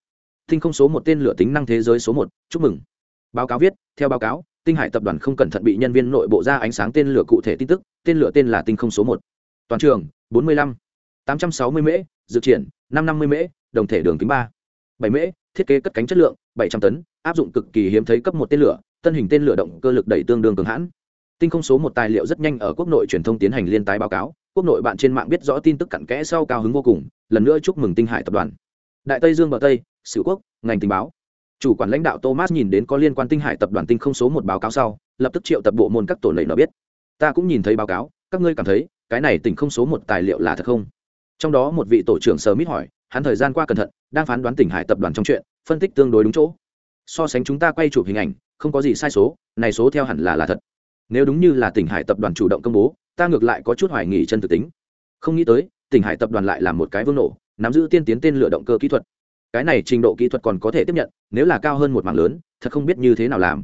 tinh không số một tên lửa tính năng thế giới số một, chúc mừng. Báo cáo viết, theo báo cáo, tinh hải tập đoàn không cẩn thận bị nhân viên nội bộ ra ánh sáng tên lửa cụ thể tin tức, tên lửa tên là tinh không số một. Toàn trường, bốn mươi lăm, tám trăm sáu mươi mễ, dự triển, năm năm mươi mễ, đồng thể đường kính ba, bảy mễ, thiết kế cất cánh chất lượng, bảy trăm tấn, áp dụng cực kỳ hiếm thấy cấp một tên lửa tân hình tên lửa động cơ lực đẩy tương đương cường hãn. Tinh không số một tài liệu rất nhanh ở quốc nội truyền thông tiến hành liên tái báo cáo quốc nội bạn trên mạng biết rõ tin tức cặn kẽ sau cao hứng vô cùng, lần nữa chúc mừng tinh hải tập đoàn. Đại tây dương bờ tây sử quốc, ngành tình báo. Chủ quản lãnh đạo thomas nhìn đến có liên quan tinh hải tập đoàn tinh không số một báo cáo sau, lập tức triệu tập bộ môn các tổ lệ nó biết. Ta cũng nhìn thấy báo cáo, các ngươi cảm thấy, cái này tỉnh không số một tài liệu là thật không? Trong đó một vị tổ trưởng sờ mít hỏi, hắn thời gian qua cẩn thận, đang phán đoán tỉnh hải tập đoàn trong chuyện, phân tích tương đối đúng chỗ. So sánh chúng ta quay chụp hình ảnh, không có gì sai số, này số theo hẳn là là thật. Nếu đúng như là tỉnh hải tập đoàn chủ động công bố ta ngược lại có chút hoài nghi chân thực tính. Không nghĩ tới, tỉnh hải tập đoàn lại là một cái vương nổ, nắm giữ tiên tiến tên lửa động cơ kỹ thuật. Cái này trình độ kỹ thuật còn có thể tiếp nhận, nếu là cao hơn một mảng lớn, thật không biết như thế nào làm.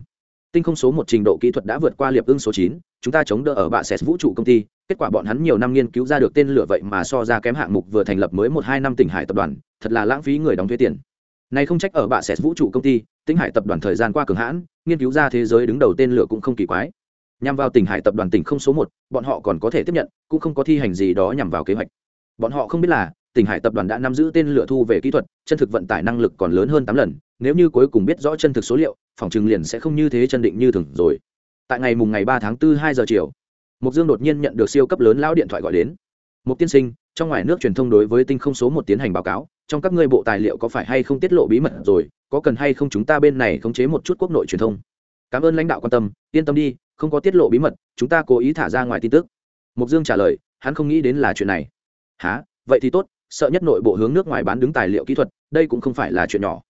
Tinh không số một trình độ kỹ thuật đã vượt qua liệp ưng số chín, chúng ta chống đỡ ở bạ sét vũ trụ công ty, kết quả bọn hắn nhiều năm nghiên cứu ra được tên lửa vậy mà so ra kém hạng mục vừa thành lập mới một hai năm tỉnh hải tập đoàn, thật là lãng phí người đóng thuế tiền. Này không trách ở bạ sét vũ trụ công ty, tỉnh hải tập đoàn thời gian qua cường hãn, nghiên cứu ra thế giới đứng đầu tên lửa cũng không kỳ quái nhằm vào tỉnh hải tập đoàn tỉnh không số một, bọn họ còn có thể tiếp nhận, cũng không có thi hành gì đó nhằm vào kế hoạch. Bọn họ không biết là, tỉnh hải tập đoàn đã nắm giữ tên lửa thu về kỹ thuật, chân thực vận tải năng lực còn lớn hơn tám lần, nếu như cuối cùng biết rõ chân thực số liệu, phòng trừng liền sẽ không như thế chân định như thường rồi. Tại ngày mùng ngày ba tháng 4 hai giờ chiều mục dương đột nhiên nhận được siêu cấp lớn lão điện thoại gọi đến. Mục tiên sinh, trong ngoài nước truyền thông đối với tinh không số một tiến hành báo cáo, trong các ngươi bộ tài liệu có phải hay không tiết lộ bí mật rồi, có cần hay không chúng ta bên này khống chế một chút quốc nội truyền thông? Cảm ơn lãnh đạo quan tâm, yên tâm đi không có tiết lộ bí mật, chúng ta cố ý thả ra ngoài tin tức. Mục dương trả lời, hắn không nghĩ đến là chuyện này. Há vậy thì tốt, sợ nhất nội bộ hướng nước ngoài bán đứng tài liệu kỹ thuật, đây cũng không phải là chuyện nhỏ.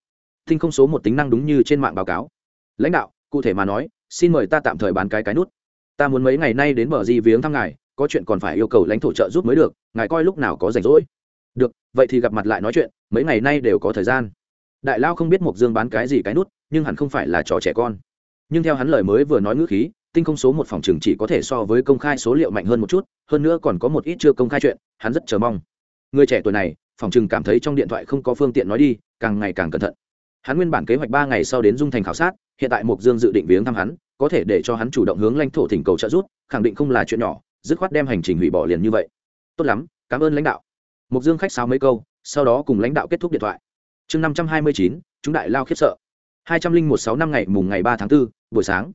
Thinh không số một tính năng đúng như trên mạng báo cáo. Lãnh đạo, cụ thể mà nói, xin mời ta tạm thời bán cái cái nút. Ta muốn mấy ngày nay đến bờ di viếng thăm ngài, có chuyện còn phải yêu cầu lãnh thổ trợ giúp mới được, ngài coi lúc nào có rảnh rỗi. Được, vậy thì gặp mặt lại nói chuyện, mấy ngày nay đều có thời gian. Đại lao không biết mộc dương bán cái gì cái nút, nhưng hẳn không phải là trò trẻ con. Nhưng theo hắn lời mới vừa nói ngữ khí tinh không số một phòng trường chỉ có thể so với công khai số liệu mạnh hơn một chút hơn nữa còn có một ít chưa công khai chuyện hắn rất chờ mong. Người trẻ tuổi này phòng trường cảm thấy trong điện thoại không có phương tiện nói đi càng ngày càng cẩn thận. Hắn nguyên bản kế hoạch ba ngày sau đến dung thành khảo sát hiện tại mục dương dự định viếng thăm hắn có thể để cho hắn chủ động hướng lãnh thổ thỉnh cầu trợ giúp khẳng định không là chuyện nhỏ dứt khoát đem hành trình hủy bỏ liền như vậy. Tốt lắm cảm ơn lãnh đạo. Mục dương khách sáo mấy câu sau đó cùng lãnh đạo kết thúc điện thoại. Chương năm trăm hai mươi chín chúng đại lao khiếp sợ. Hai trăm linh một sáu năm ngày mùng ngày ba tháng 4, buổi sáng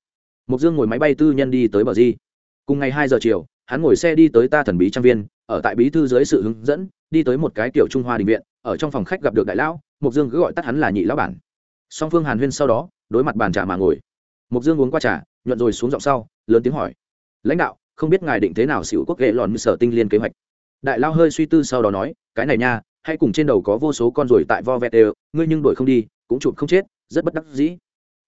mục dương ngồi máy bay tư nhân đi tới bờ di. Cùng ngày hai giờ chiều, hắn ngồi xe đi tới ta thần bí trang viên, ở tại bí thư dưới sự hướng dẫn, đi tới một cái kiểu trung hoa đình viện, ở trong phòng khách gặp được đại lão mục dương cứ gọi tắt hắn là nhị lão bản. Song phương hàn huyên sau đó, đối mặt bàn trà mà ngồi. Mục dương uống qua trà, nhuận rồi xuống giọng sau, lớn tiếng hỏi. Lãnh đạo, không biết ngài định thế nào xỉu quốc nghệ lòn sở tinh liên kế hoạch? Đại lao hơi suy tư sau đó nói, cái này nha, hay cùng trên đầu có vô số con ruồi tại vo vẹt đều ngươi nhưng đổi không đi, cũng chụp không chết, rất bất đắc dĩ.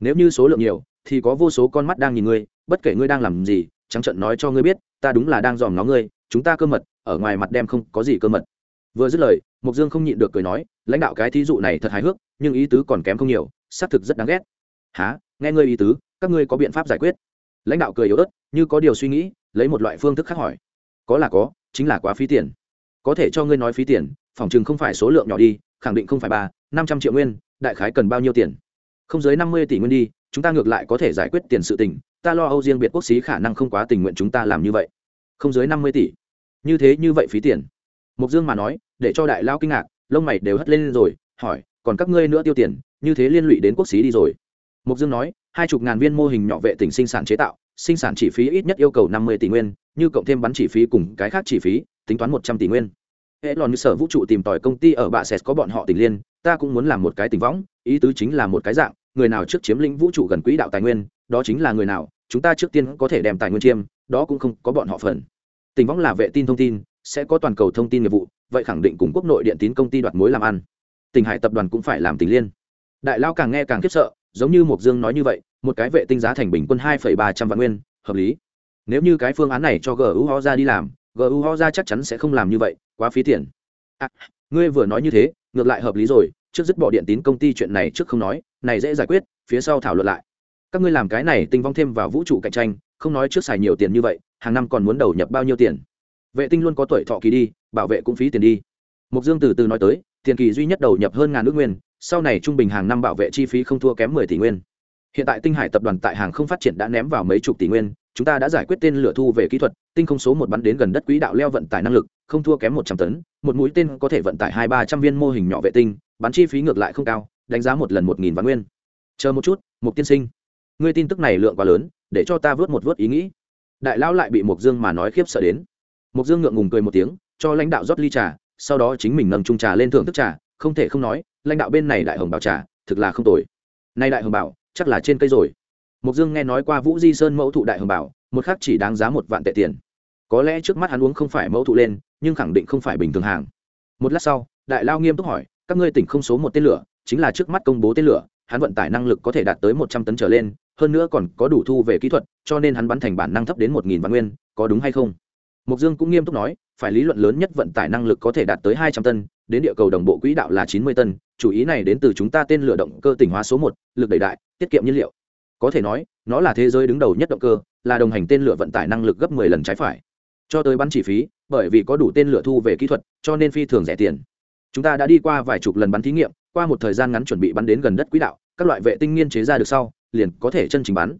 Nếu như số lượng nhiều thì có vô số con mắt đang nhìn ngươi, bất kể ngươi đang làm gì, trắng trận nói cho ngươi biết, ta đúng là đang dòm nó ngươi, chúng ta cơ mật, ở ngoài mặt đem không có gì cơ mật. Vừa dứt lời mục dương không nhịn được cười nói, lãnh đạo cái thí dụ này thật hài hước, nhưng ý tứ còn kém không nhiều, xác thực rất đáng ghét. Há nghe ngươi ý tứ, các ngươi có biện pháp giải quyết? Lãnh đạo cười yếu ớt, như có điều suy nghĩ, lấy một loại phương thức khác hỏi. Có là có, chính là quá phí tiền. Có thể cho ngươi nói phí tiền, phòng chừng không phải số lượng nhỏ đi, khẳng định không phải ba, năm trăm triệu nguyên, đại khái cần bao nhiêu tiền? Không dưới năm mươi tỷ nguyên đi chúng ta ngược lại có thể giải quyết tiền sự tình, ta lo âu riêng biệt quốc xí khả năng không quá tình nguyện chúng ta làm như vậy. Không dưới năm mươi tỷ. Như thế như vậy phí tiền. Mục dương mà nói, để cho đại lao kinh ngạc, lông mày đều hất lên rồi, hỏi, còn các ngươi nữa tiêu tiền, như thế liên lụy đến quốc xí đi rồi. Mục dương nói, hai chục ngàn viên mô hình nhỏ vệ tỉnh sinh sản chế tạo, sinh sản chi phí ít nhất yêu cầu năm mươi tỷ nguyên, như cộng thêm bắn chi phí cùng cái khác chi phí, tính toán một trăm tỷ nguyên. Hệ lòn như sở vũ trụ tìm tòi công ty ở bạ sệt có bọn họ tỉnh liên, ta cũng muốn làm một cái tỉnh võng, ý tứ chính là một cái dạng người nào trước chiếm lĩnh vũ trụ gần quỹ đạo tài nguyên đó chính là người nào chúng ta trước tiên có thể đem tài nguyên chiêm đó cũng không có bọn họ phần. Tình võng là vệ tin thông tin sẽ có toàn cầu thông tin nghiệp vụ vậy khẳng định cùng quốc nội điện tín công ty đoạt mối làm ăn. Tỉnh hải tập đoàn cũng phải làm tình liên. Đại lao càng nghe càng khiếp sợ giống như mộc dương nói như vậy một cái vệ tinh giá thành bình quân hai ba trăm vạn nguyên hợp lý. Nếu như cái phương án này cho gu ho ra đi làm gu ho ra chắc chắn sẽ không làm như vậy quá phí tiền. À, ngươi vừa nói như thế ngược lại hợp lý rồi trước dứt bỏ điện tín công ty chuyện này trước không nói, này dễ giải quyết, phía sau thảo luận lại. Các ngươi làm cái này tinh vong thêm vào vũ trụ cạnh tranh, không nói trước xài nhiều tiền như vậy, hàng năm còn muốn đầu nhập bao nhiêu tiền? Vệ tinh luôn có tuổi thọ kỳ đi, bảo vệ cũng phí tiền đi. Mục dương từ từ nói tới, tiền kỳ duy nhất đầu nhập hơn ngàn nước nguyên, sau này trung bình hàng năm bảo vệ chi phí không thua kém mười tỷ nguyên. Hiện tại tinh hải tập đoàn tại hàng không phát triển đã ném vào mấy chục tỷ nguyên chúng ta đã giải quyết tên lửa thu về kỹ thuật, tinh không số một bắn đến gần đất quỹ đạo leo vận tải năng lực, không thua kém một trăm tấn, một mũi tên có thể vận tải hai ba trăm viên mô hình nhỏ vệ tinh, bắn chi phí ngược lại không cao, đánh giá một lần một nghìn vạn nguyên. Chờ một chút, mục tiên sinh. Ngươi tin tức này lượng quá lớn, để cho ta vớt một vớt ý nghĩ. Đại lão lại bị mục dương mà nói khiếp sợ đến. Mục dương ngượng ngùng cười một tiếng, cho lãnh đạo rót ly trà, sau đó chính mình nâng trung trà lên thưởng thức trà, không thể không nói, lãnh đạo bên này đại hồng bảo trà, thực là không tồi. Nay đại hồng bảo, chắc là trên cây rồi mục dương nghe nói qua vũ di sơn mẫu thụ đại hồng bảo, một khác chỉ đáng giá một vạn tệ tiền. Có lẽ trước mắt hắn uống không phải mẫu thụ lên, nhưng khẳng định không phải bình thường hàng. Một lát sau, đại lao nghiêm túc hỏi, các ngươi tỉnh không số một tên lửa, chính là trước mắt công bố tên lửa, hắn vận tải năng lực có thể đạt tới một trăm tấn trở lên, hơn nữa còn có đủ thu về kỹ thuật, cho nên hắn bắn thành bản năng thấp đến một nghìn vạn nguyên, có đúng hay không? Mục dương cũng nghiêm túc nói, phải lý luận lớn nhất vận tải năng lực có thể đạt tới hai trăm tân đến địa cầu đồng bộ quỹ đạo là chín mươi tân chủ ý này đến từ chúng ta tên lửa động cơ tỉnh hóa số một, lực đẩy đại, tiết kiệm nhiên liệu có thể nói, nó là thế giới đứng đầu nhất động cơ, là đồng hành tên lửa vận tải năng lực gấp 10 lần trái phải. Cho tới bắn chỉ phí, bởi vì có đủ tên lửa thu về kỹ thuật, cho nên phi thường rẻ tiền. Chúng ta đã đi qua vài chục lần bắn thí nghiệm, qua một thời gian ngắn chuẩn bị bắn đến gần đất quỹ đạo, các loại vệ tinh nghiên chế ra được sau, liền có thể chân chính bắn.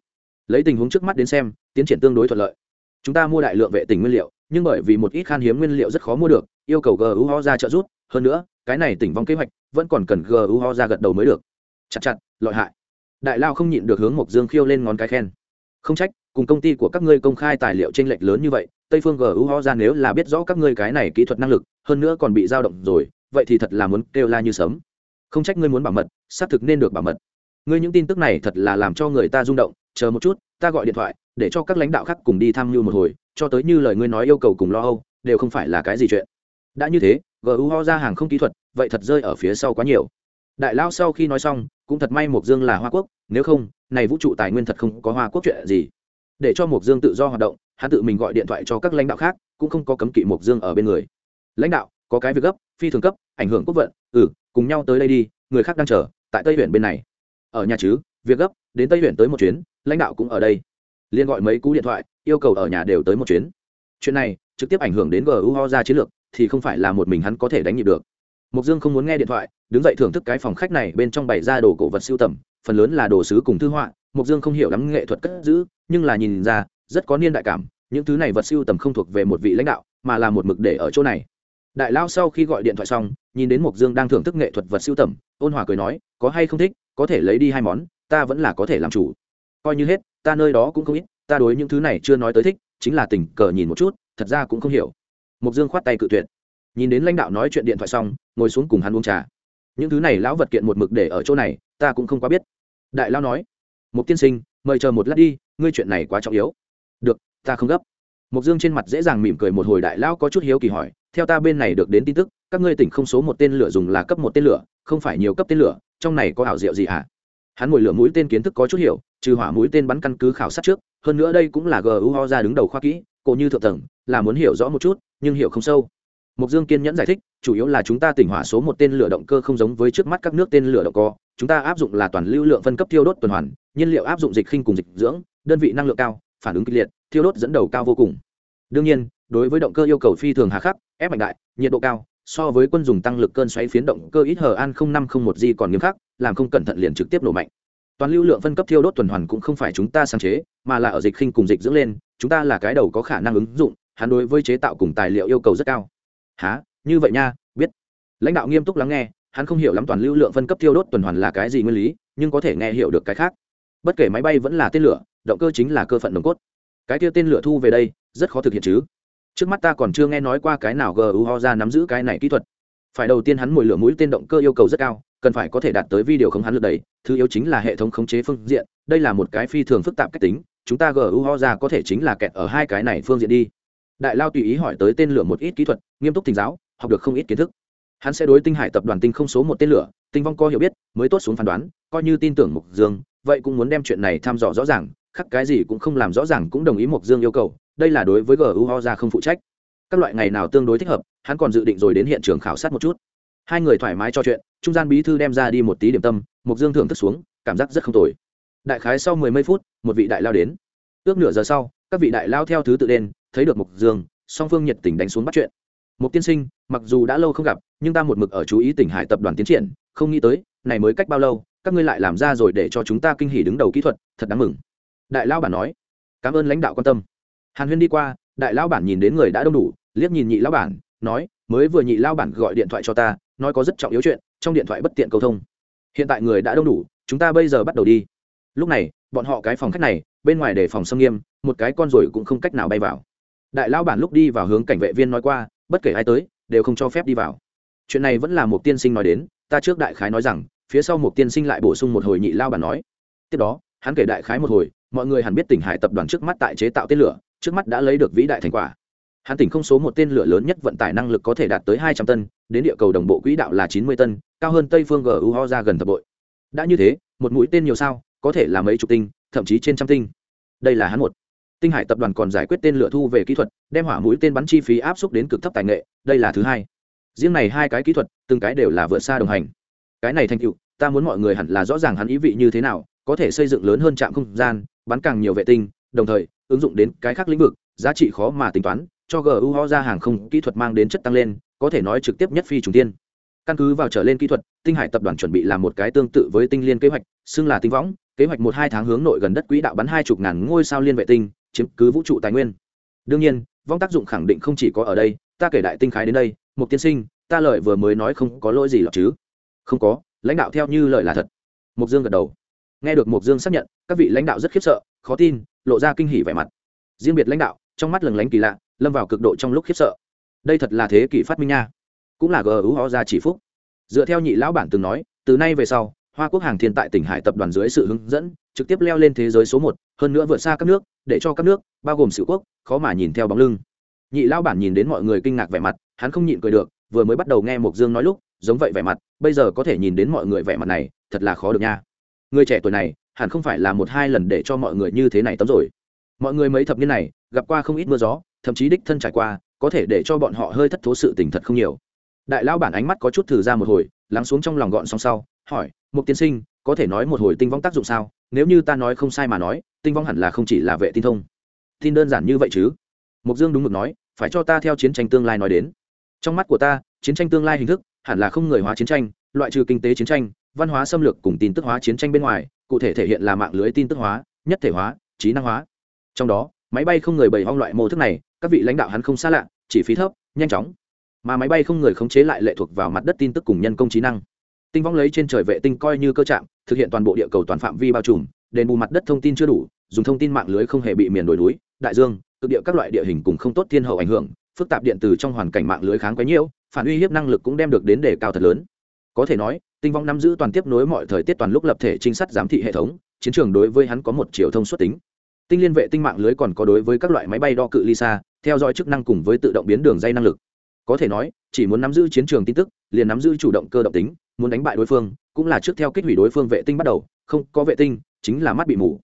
Lấy tình huống trước mắt đến xem, tiến triển tương đối thuận lợi. Chúng ta mua đại lượng vệ tinh nguyên liệu, nhưng bởi vì một ít khan hiếm nguyên liệu rất khó mua được, yêu cầu gu ho ra trợ giúp. Hơn nữa, cái này tỉnh vong kế hoạch, vẫn còn cần gu ho ra gật đầu mới được. Chặt chặt, lợi hại đại lao không nhịn được hướng mộc dương khiêu lên ngón cái khen. Không trách, cùng công ty của các ngươi công khai tài liệu t r ê n lệch lớn như vậy, tây phương gu ho ra nếu là biết rõ các ngươi cái này kỹ thuật năng lực, hơn nữa còn bị dao động rồi, vậy thì thật là muốn kêu la như sớm không trách ngươi muốn bảo mật, xác thực nên được bảo mật. Ngươi những tin tức này thật là làm cho người ta rung động, chờ một chút, ta gọi điện thoại, để cho các lãnh đạo khác cùng đi tham mưu một hồi, cho tới như lời ngươi nói yêu cầu cùng lo âu, đều không phải là cái gì chuyện. Đã như thế gu ho ra hàng không kỹ thuật, vậy thật rơi ở phía sau quá nhiều đại lao sau khi nói xong, cũng thật may mộc dương là hoa quốc, nếu không, này vũ trụ tài nguyên thật không có hoa quốc chuyện gì. Để cho mộc dương tự do hoạt động, hắn tự mình gọi điện thoại cho các lãnh đạo khác, cũng không có cấm kỵ mộc dương ở bên người. Lãnh đạo, có cái việc gấp, phi thường cấp, ảnh hưởng quốc vận ừ cùng nhau tới đây đi, người khác đang chờ, tại tây huyện bên này. Ở nhà chứ, việc gấp, đến tây huyện tới một chuyến, lãnh đạo cũng ở đây. Liên gọi mấy cú điện thoại, yêu cầu ở nhà đều tới một chuyến. Chuyện này, trực tiếp ảnh hưởng đến gu ho ra chiến lược, thì không phải là một mình hắn có thể đánh nhịp được mục dương không muốn nghe điện thoại, đứng dậy thưởng thức cái phòng khách này, bên trong bày ra đồ cổ vật siêu tầm, phần lớn là đồ sứ cùng thư họa. Mục dương không hiểu lắm nghệ thuật cất giữ, nhưng là nhìn ra, rất có niên đại cảm, những thứ này vật siêu tầm không thuộc về một vị lãnh đạo, mà là một mực để ở chỗ này. Đại lao sau khi gọi điện thoại xong, nhìn đến mục dương đang thưởng thức nghệ thuật vật siêu tầm, ôn hòa cười nói, có hay không thích, có thể lấy đi hai món, ta vẫn là có thể làm chủ. Coi như hết, ta nơi đó cũng không ít, ta đối những thứ này chưa nói tới thích, chính là tình cờ nhìn một chút, thật ra cũng không hiểu. Mục dương khoát tay cự tuyệt nhìn đến lãnh đạo nói chuyện điện thoại xong, ngồi xuống cùng hắn uống trà. Những thứ này lão vật kiện một mực để ở chỗ này, ta cũng không quá biết. Đại lao nói, mục tiên sinh, mời chờ một lát đi, ngươi chuyện này quá trọng yếu. Được, ta không gấp. Mục dương trên mặt dễ dàng mỉm cười một hồi đại lao có chút hiếu kỳ hỏi, theo ta bên này được đến tin tức, các ngươi tỉnh không số một tên lửa dùng là cấp một tên lửa, không phải nhiều cấp tên lửa, trong này có ảo diệu gì hả? À? hắn ngồi lửa mũi tên kiến thức có chút hiểu, trừ hỏa mũi tên bắn căn cứ khảo sát trước, hơn nữa đây cũng là gu ho ra đứng đầu khoa kỹ, cổ như thượng tầng, là muốn hiểu rõ một chút, nhưng hiểu không sâu mục dương kiên nhẫn giải thích, chủ yếu là chúng ta tỉnh hỏa số một tên lửa động cơ không giống với trước mắt các nước tên lửa động cơ chúng ta áp dụng là toàn lưu lượng phân cấp thiêu đốt tuần hoàn, nhiên liệu áp dụng dịch khinh cùng dịch dưỡng, đơn vị năng lượng cao, phản ứng kịch liệt, thiêu đốt dẫn đầu cao vô cùng. Đương nhiên, đối với động cơ yêu cầu phi thường hà khắc, ép mạnh đại, nhiệt độ cao, so với quân dùng tăng lực cơn xoáy phiến động cơ ít hờ an năm không một g còn nghiêm khắc, làm không cẩn thận liền trực tiếp nổ mạnh. Toàn lưu lượng phân cấp thiêu đốt tuần hoàn cũng không phải chúng ta sáng chế, mà là ở dịch khinh cùng dịch dưỡng lên, chúng ta là cái đầu có khả năng ứng dụng, hắn đối với chế tạo cùng tài liệu yêu cầu rất cao há, như vậy nha, biết. Lãnh đạo nghiêm túc lắng nghe, hắn không hiểu lắm toàn lưu lượng phân cấp thiêu đốt tuần hoàn là cái gì nguyên lý, nhưng có thể nghe hiểu được cái khác. Bất kể máy bay vẫn là tên lửa, động cơ chính là cơ phận đồng cốt. Cái kia tên lửa thu về đây, rất khó thực hiện chứ. Trước mắt ta còn chưa nghe nói qua cái nào gu ho ra nắm giữ cái này kỹ thuật. Phải đầu tiên hắn mồi lửa mũi tên động cơ yêu cầu rất cao, cần phải có thể đạt tới video không hắn lực đầy thứ yếu chính là hệ thống khống chế phương diện, đây là một cái phi thường phức tạp cách tính, chúng ta gu ho ra có thể chính là kẹt ở hai cái này phương diện đi. Đại lao tùy ý hỏi tới tên lửa một ít kỹ thuật nghiêm túc thỉnh giáo, học được không ít kiến thức. Hắn sẽ đối tinh hải tập đoàn tinh không số một tên lửa, tinh vong co hiểu biết, mới tốt xuống phán đoán, coi như tin tưởng mục dương, vậy cũng muốn đem chuyện này thăm dò rõ ràng, khắc cái gì cũng không làm rõ ràng cũng đồng ý mục dương yêu cầu, đây là đối với gu ho ra không phụ trách. Các loại ngày nào tương đối thích hợp, hắn còn dự định rồi đến hiện trường khảo sát một chút. Hai người thoải mái trò chuyện, trung gian bí thư đem ra đi một tí điểm tâm mục dương thưởng thức xuống, cảm giác rất không tồi. Đại khái sau mười mấy phút, một vị đại lao đến. Ước nửa giờ sau, các vị đại lao theo thứ tự đen thấy được mục dương, song phương nhiệt tình đánh xuống bắt chuyện. Một tiên sinh, mặc dù đã lâu không gặp, nhưng ta một mực ở chú ý tỉnh hải tập đoàn tiến triển, không nghĩ tới, này mới cách bao lâu, các ngươi lại làm ra rồi để cho chúng ta kinh hỉ đứng đầu kỹ thuật, thật đáng mừng. Đại lao bản nói. Cảm ơn lãnh đạo quan tâm. Hàn huyên đi qua, đại lao bản nhìn đến người đã đông đủ, liếc nhìn nhị lao bản, nói, mới vừa nhị lao bản gọi điện thoại cho ta, nói có rất trọng yếu chuyện, trong điện thoại bất tiện cầu thông. Hiện tại người đã đông đủ, chúng ta bây giờ bắt đầu đi. Lúc này, bọn họ cái phòng khách này, bên ngoài để phòng xâm nghiêm, một cái con rồi cũng không cách nào bay vào. Đại lao bản lúc đi vào hướng cảnh vệ viên nói qua bất kể ai tới, đều không cho phép đi vào. Chuyện này vẫn là một tiên sinh nói đến, ta trước đại khái nói rằng, phía sau một tiên sinh lại bổ sung một hồi nhị lao bản nói. Tiếp đó, hắn kể đại khái một hồi, mọi người hẳn biết tỉnh hải tập đoàn trước mắt tại chế tạo tên lửa, trước mắt đã lấy được vĩ đại thành quả. Hắn tỉnh không số một tên lửa lớn nhất vận tải năng lực có thể đạt tới hai trăm tân, đến địa cầu đồng bộ quỹ đạo là chín mươi tân, cao hơn tây phương gu ho ra gần thập bội. Đã như thế, một mũi tên nhiều sao, có thể là mấy chục tinh, thậm chí trên trăm tinh. Đây là hắn một tinh hải tập đoàn còn giải quyết tên lửa thu về kỹ thuật, đem hỏa mũi tên bắn chi phí áp suất đến cực thấp tài nghệ, đây là thứ hai. Riêng này hai cái kỹ thuật, từng cái đều là vượt xa đồng hành. Cái này thành tựu, ta muốn mọi người hẳn là rõ ràng hắn ý vị như thế nào, có thể xây dựng lớn hơn trạm không gian, bắn càng nhiều vệ tinh, đồng thời, ứng dụng đến cái khác lĩnh vực, giá trị khó mà tính toán, cho gu ho ra hàng không kỹ thuật mang đến chất tăng lên, có thể nói trực tiếp nhất phi trùng tiên. Căn cứ vào trở lên kỹ thuật, tinh hải tập đoàn chuẩn bị làm một cái tương tự với tinh liên kế hoạch, xưng là tinh võng, kế hoạch một hai tháng hướng nội gần đất quỹ đạo bắn hai chục ngàn ngôi sao liên vệ tinh chiếm cứ vũ trụ tài nguyên. Đương nhiên, vong tác dụng khẳng định không chỉ có ở đây, ta kể đại tinh khái đến đây một tiên sinh, ta lợi vừa mới nói không có lỗi gì lọt chứ? Không có, lãnh đạo theo như lời là thật. Mục dương gật đầu. Nghe được mục dương xác nhận, các vị lãnh đạo rất khiếp sợ, khó tin, lộ ra kinh hỉ vẻ mặt. Riêng biệt lãnh đạo, trong mắt lừng lánh kỳ lạ, lâm vào cực độ trong lúc khiếp sợ. Đây thật là thế kỷ phát minh nha. Cũng là gu ho ra chỉ phúc. Dựa theo nhị lão bản từng nói, từ nay về sau, hoa quốc hàng thiên tại tỉnh hải tập đoàn dưới sự hướng dẫn, trực tiếp leo lên thế giới số một, hơn nữa vượt xa các nước để cho các nước, bao gồm sự quốc, khó mà nhìn theo bóng lưng. Nhị lão bản nhìn đến mọi người kinh ngạc vẻ mặt, hắn không nhịn cười được, vừa mới bắt đầu nghe mộc dương nói lúc, giống vậy vẻ mặt, bây giờ có thể nhìn đến mọi người vẻ mặt này, thật là khó được nha. Người trẻ tuổi này, hẳn không phải là một hai lần để cho mọi người như thế này tấm rồi. Mọi người mấy thập niên này, gặp qua không ít mưa gió, thậm chí đích thân trải qua, có thể để cho bọn họ hơi thất thố sự tình thật không nhiều. Đại lão bản ánh mắt có chút thử ra một hồi, lắng xuống trong lòng gọn xong sau, hỏi một tiên sinh, có thể nói một hồi tinh vong tác dụng sao? Nếu như ta nói không sai mà nói, tinh vong hẳn là không chỉ là vệ tinh thông. Tin đơn giản như vậy chứ? Mục dương đúng mực nói, phải cho ta theo chiến tranh tương lai nói đến. Trong mắt của ta, chiến tranh tương lai hình thức hẳn là không người hóa chiến tranh, loại trừ kinh tế chiến tranh, văn hóa xâm lược cùng tin tức hóa chiến tranh bên ngoài, cụ thể thể hiện là mạng lưới tin tức hóa, nhất thể hóa, trí năng hóa. Trong đó, máy bay không người bày hong loại mô thức này, các vị lãnh đạo hắn không xa lạ, chỉ phí thấp, nhanh chóng. Mà máy bay không người khống chế lại lệ thuộc vào mặt đất tin tức cùng nhân công trí năng tinh vong lấy trên trời vệ tinh coi như cơ trạm thực hiện toàn bộ địa cầu toàn phạm vi bao trùm, đền bù mặt đất thông tin chưa đủ, dùng thông tin mạng lưới không hề bị miền đồi núi, đại dương, cực địa các loại địa hình cùng không tốt thiên hậu ảnh hưởng, phức tạp điện từ trong hoàn cảnh mạng lưới kháng quấy nhiễu, phản uy hiếp năng lực cũng đem được đến đề cao thật lớn. Có thể nói, tinh vong nắm giữ toàn tiếp nối mọi thời tiết toàn lúc lập thể trinh sát giám thị hệ thống, chiến trường đối với hắn có một chiều thông suất tính. Tinh liên vệ tinh mạng lưới còn có đối với các loại máy bay đo cự ly xa, theo dõi chức năng cùng với tự động biến đường dây năng lực có thể nói, chỉ muốn nắm giữ chiến trường tin tức, liền nắm giữ chủ động cơ động tính, muốn đánh bại đối phương, cũng là trước theo kích hủy đối phương vệ tinh bắt đầu, không có vệ tinh, chính là mắt bị mù.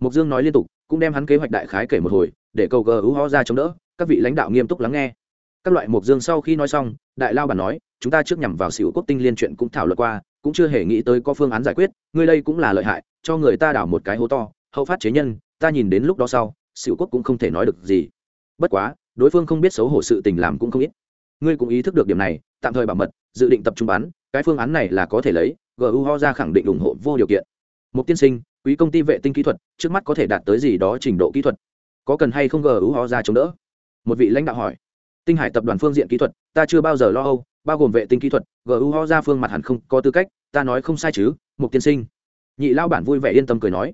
Mục dương nói liên tục, cũng đem hắn kế hoạch đại khái kể một hồi, để cầu gờ hữu ho ra chống đỡ, các vị lãnh đạo nghiêm túc lắng nghe. Các loại mục dương sau khi nói xong, đại lao bản nói, chúng ta trước nhằm vào xỉu quốc tinh liên chuyện cũng thảo luận qua, cũng chưa hề nghĩ tới có phương án giải quyết, ngươi đây cũng là lợi hại, cho người ta đảo một cái hố to, hậu phát chế nhân, ta nhìn đến lúc đó sau, xỉu quốc cũng không thể nói được gì. Bất quá, đối phương không biết xấu hổ sự tình làm cũng không ít ngươi cũng ý thức được điểm này, tạm thời bảo mật, dự định tập trung bán. cái phương án này là có thể lấy gu ho ra khẳng định ủng hộ vô điều kiện. Một tiên sinh, quý công ty vệ tinh kỹ thuật, trước mắt có thể đạt tới gì đó trình độ kỹ thuật? Có cần hay không gu ho ra chống đỡ? Một vị lãnh đạo hỏi. Tinh hải tập đoàn phương diện kỹ thuật, ta chưa bao giờ lo âu, bao gồm vệ tinh kỹ thuật gu ho ra phương mặt hẳn không có tư cách, ta nói không sai chứ một tiên sinh. Nhị lao bản vui vẻ yên tâm cười nói.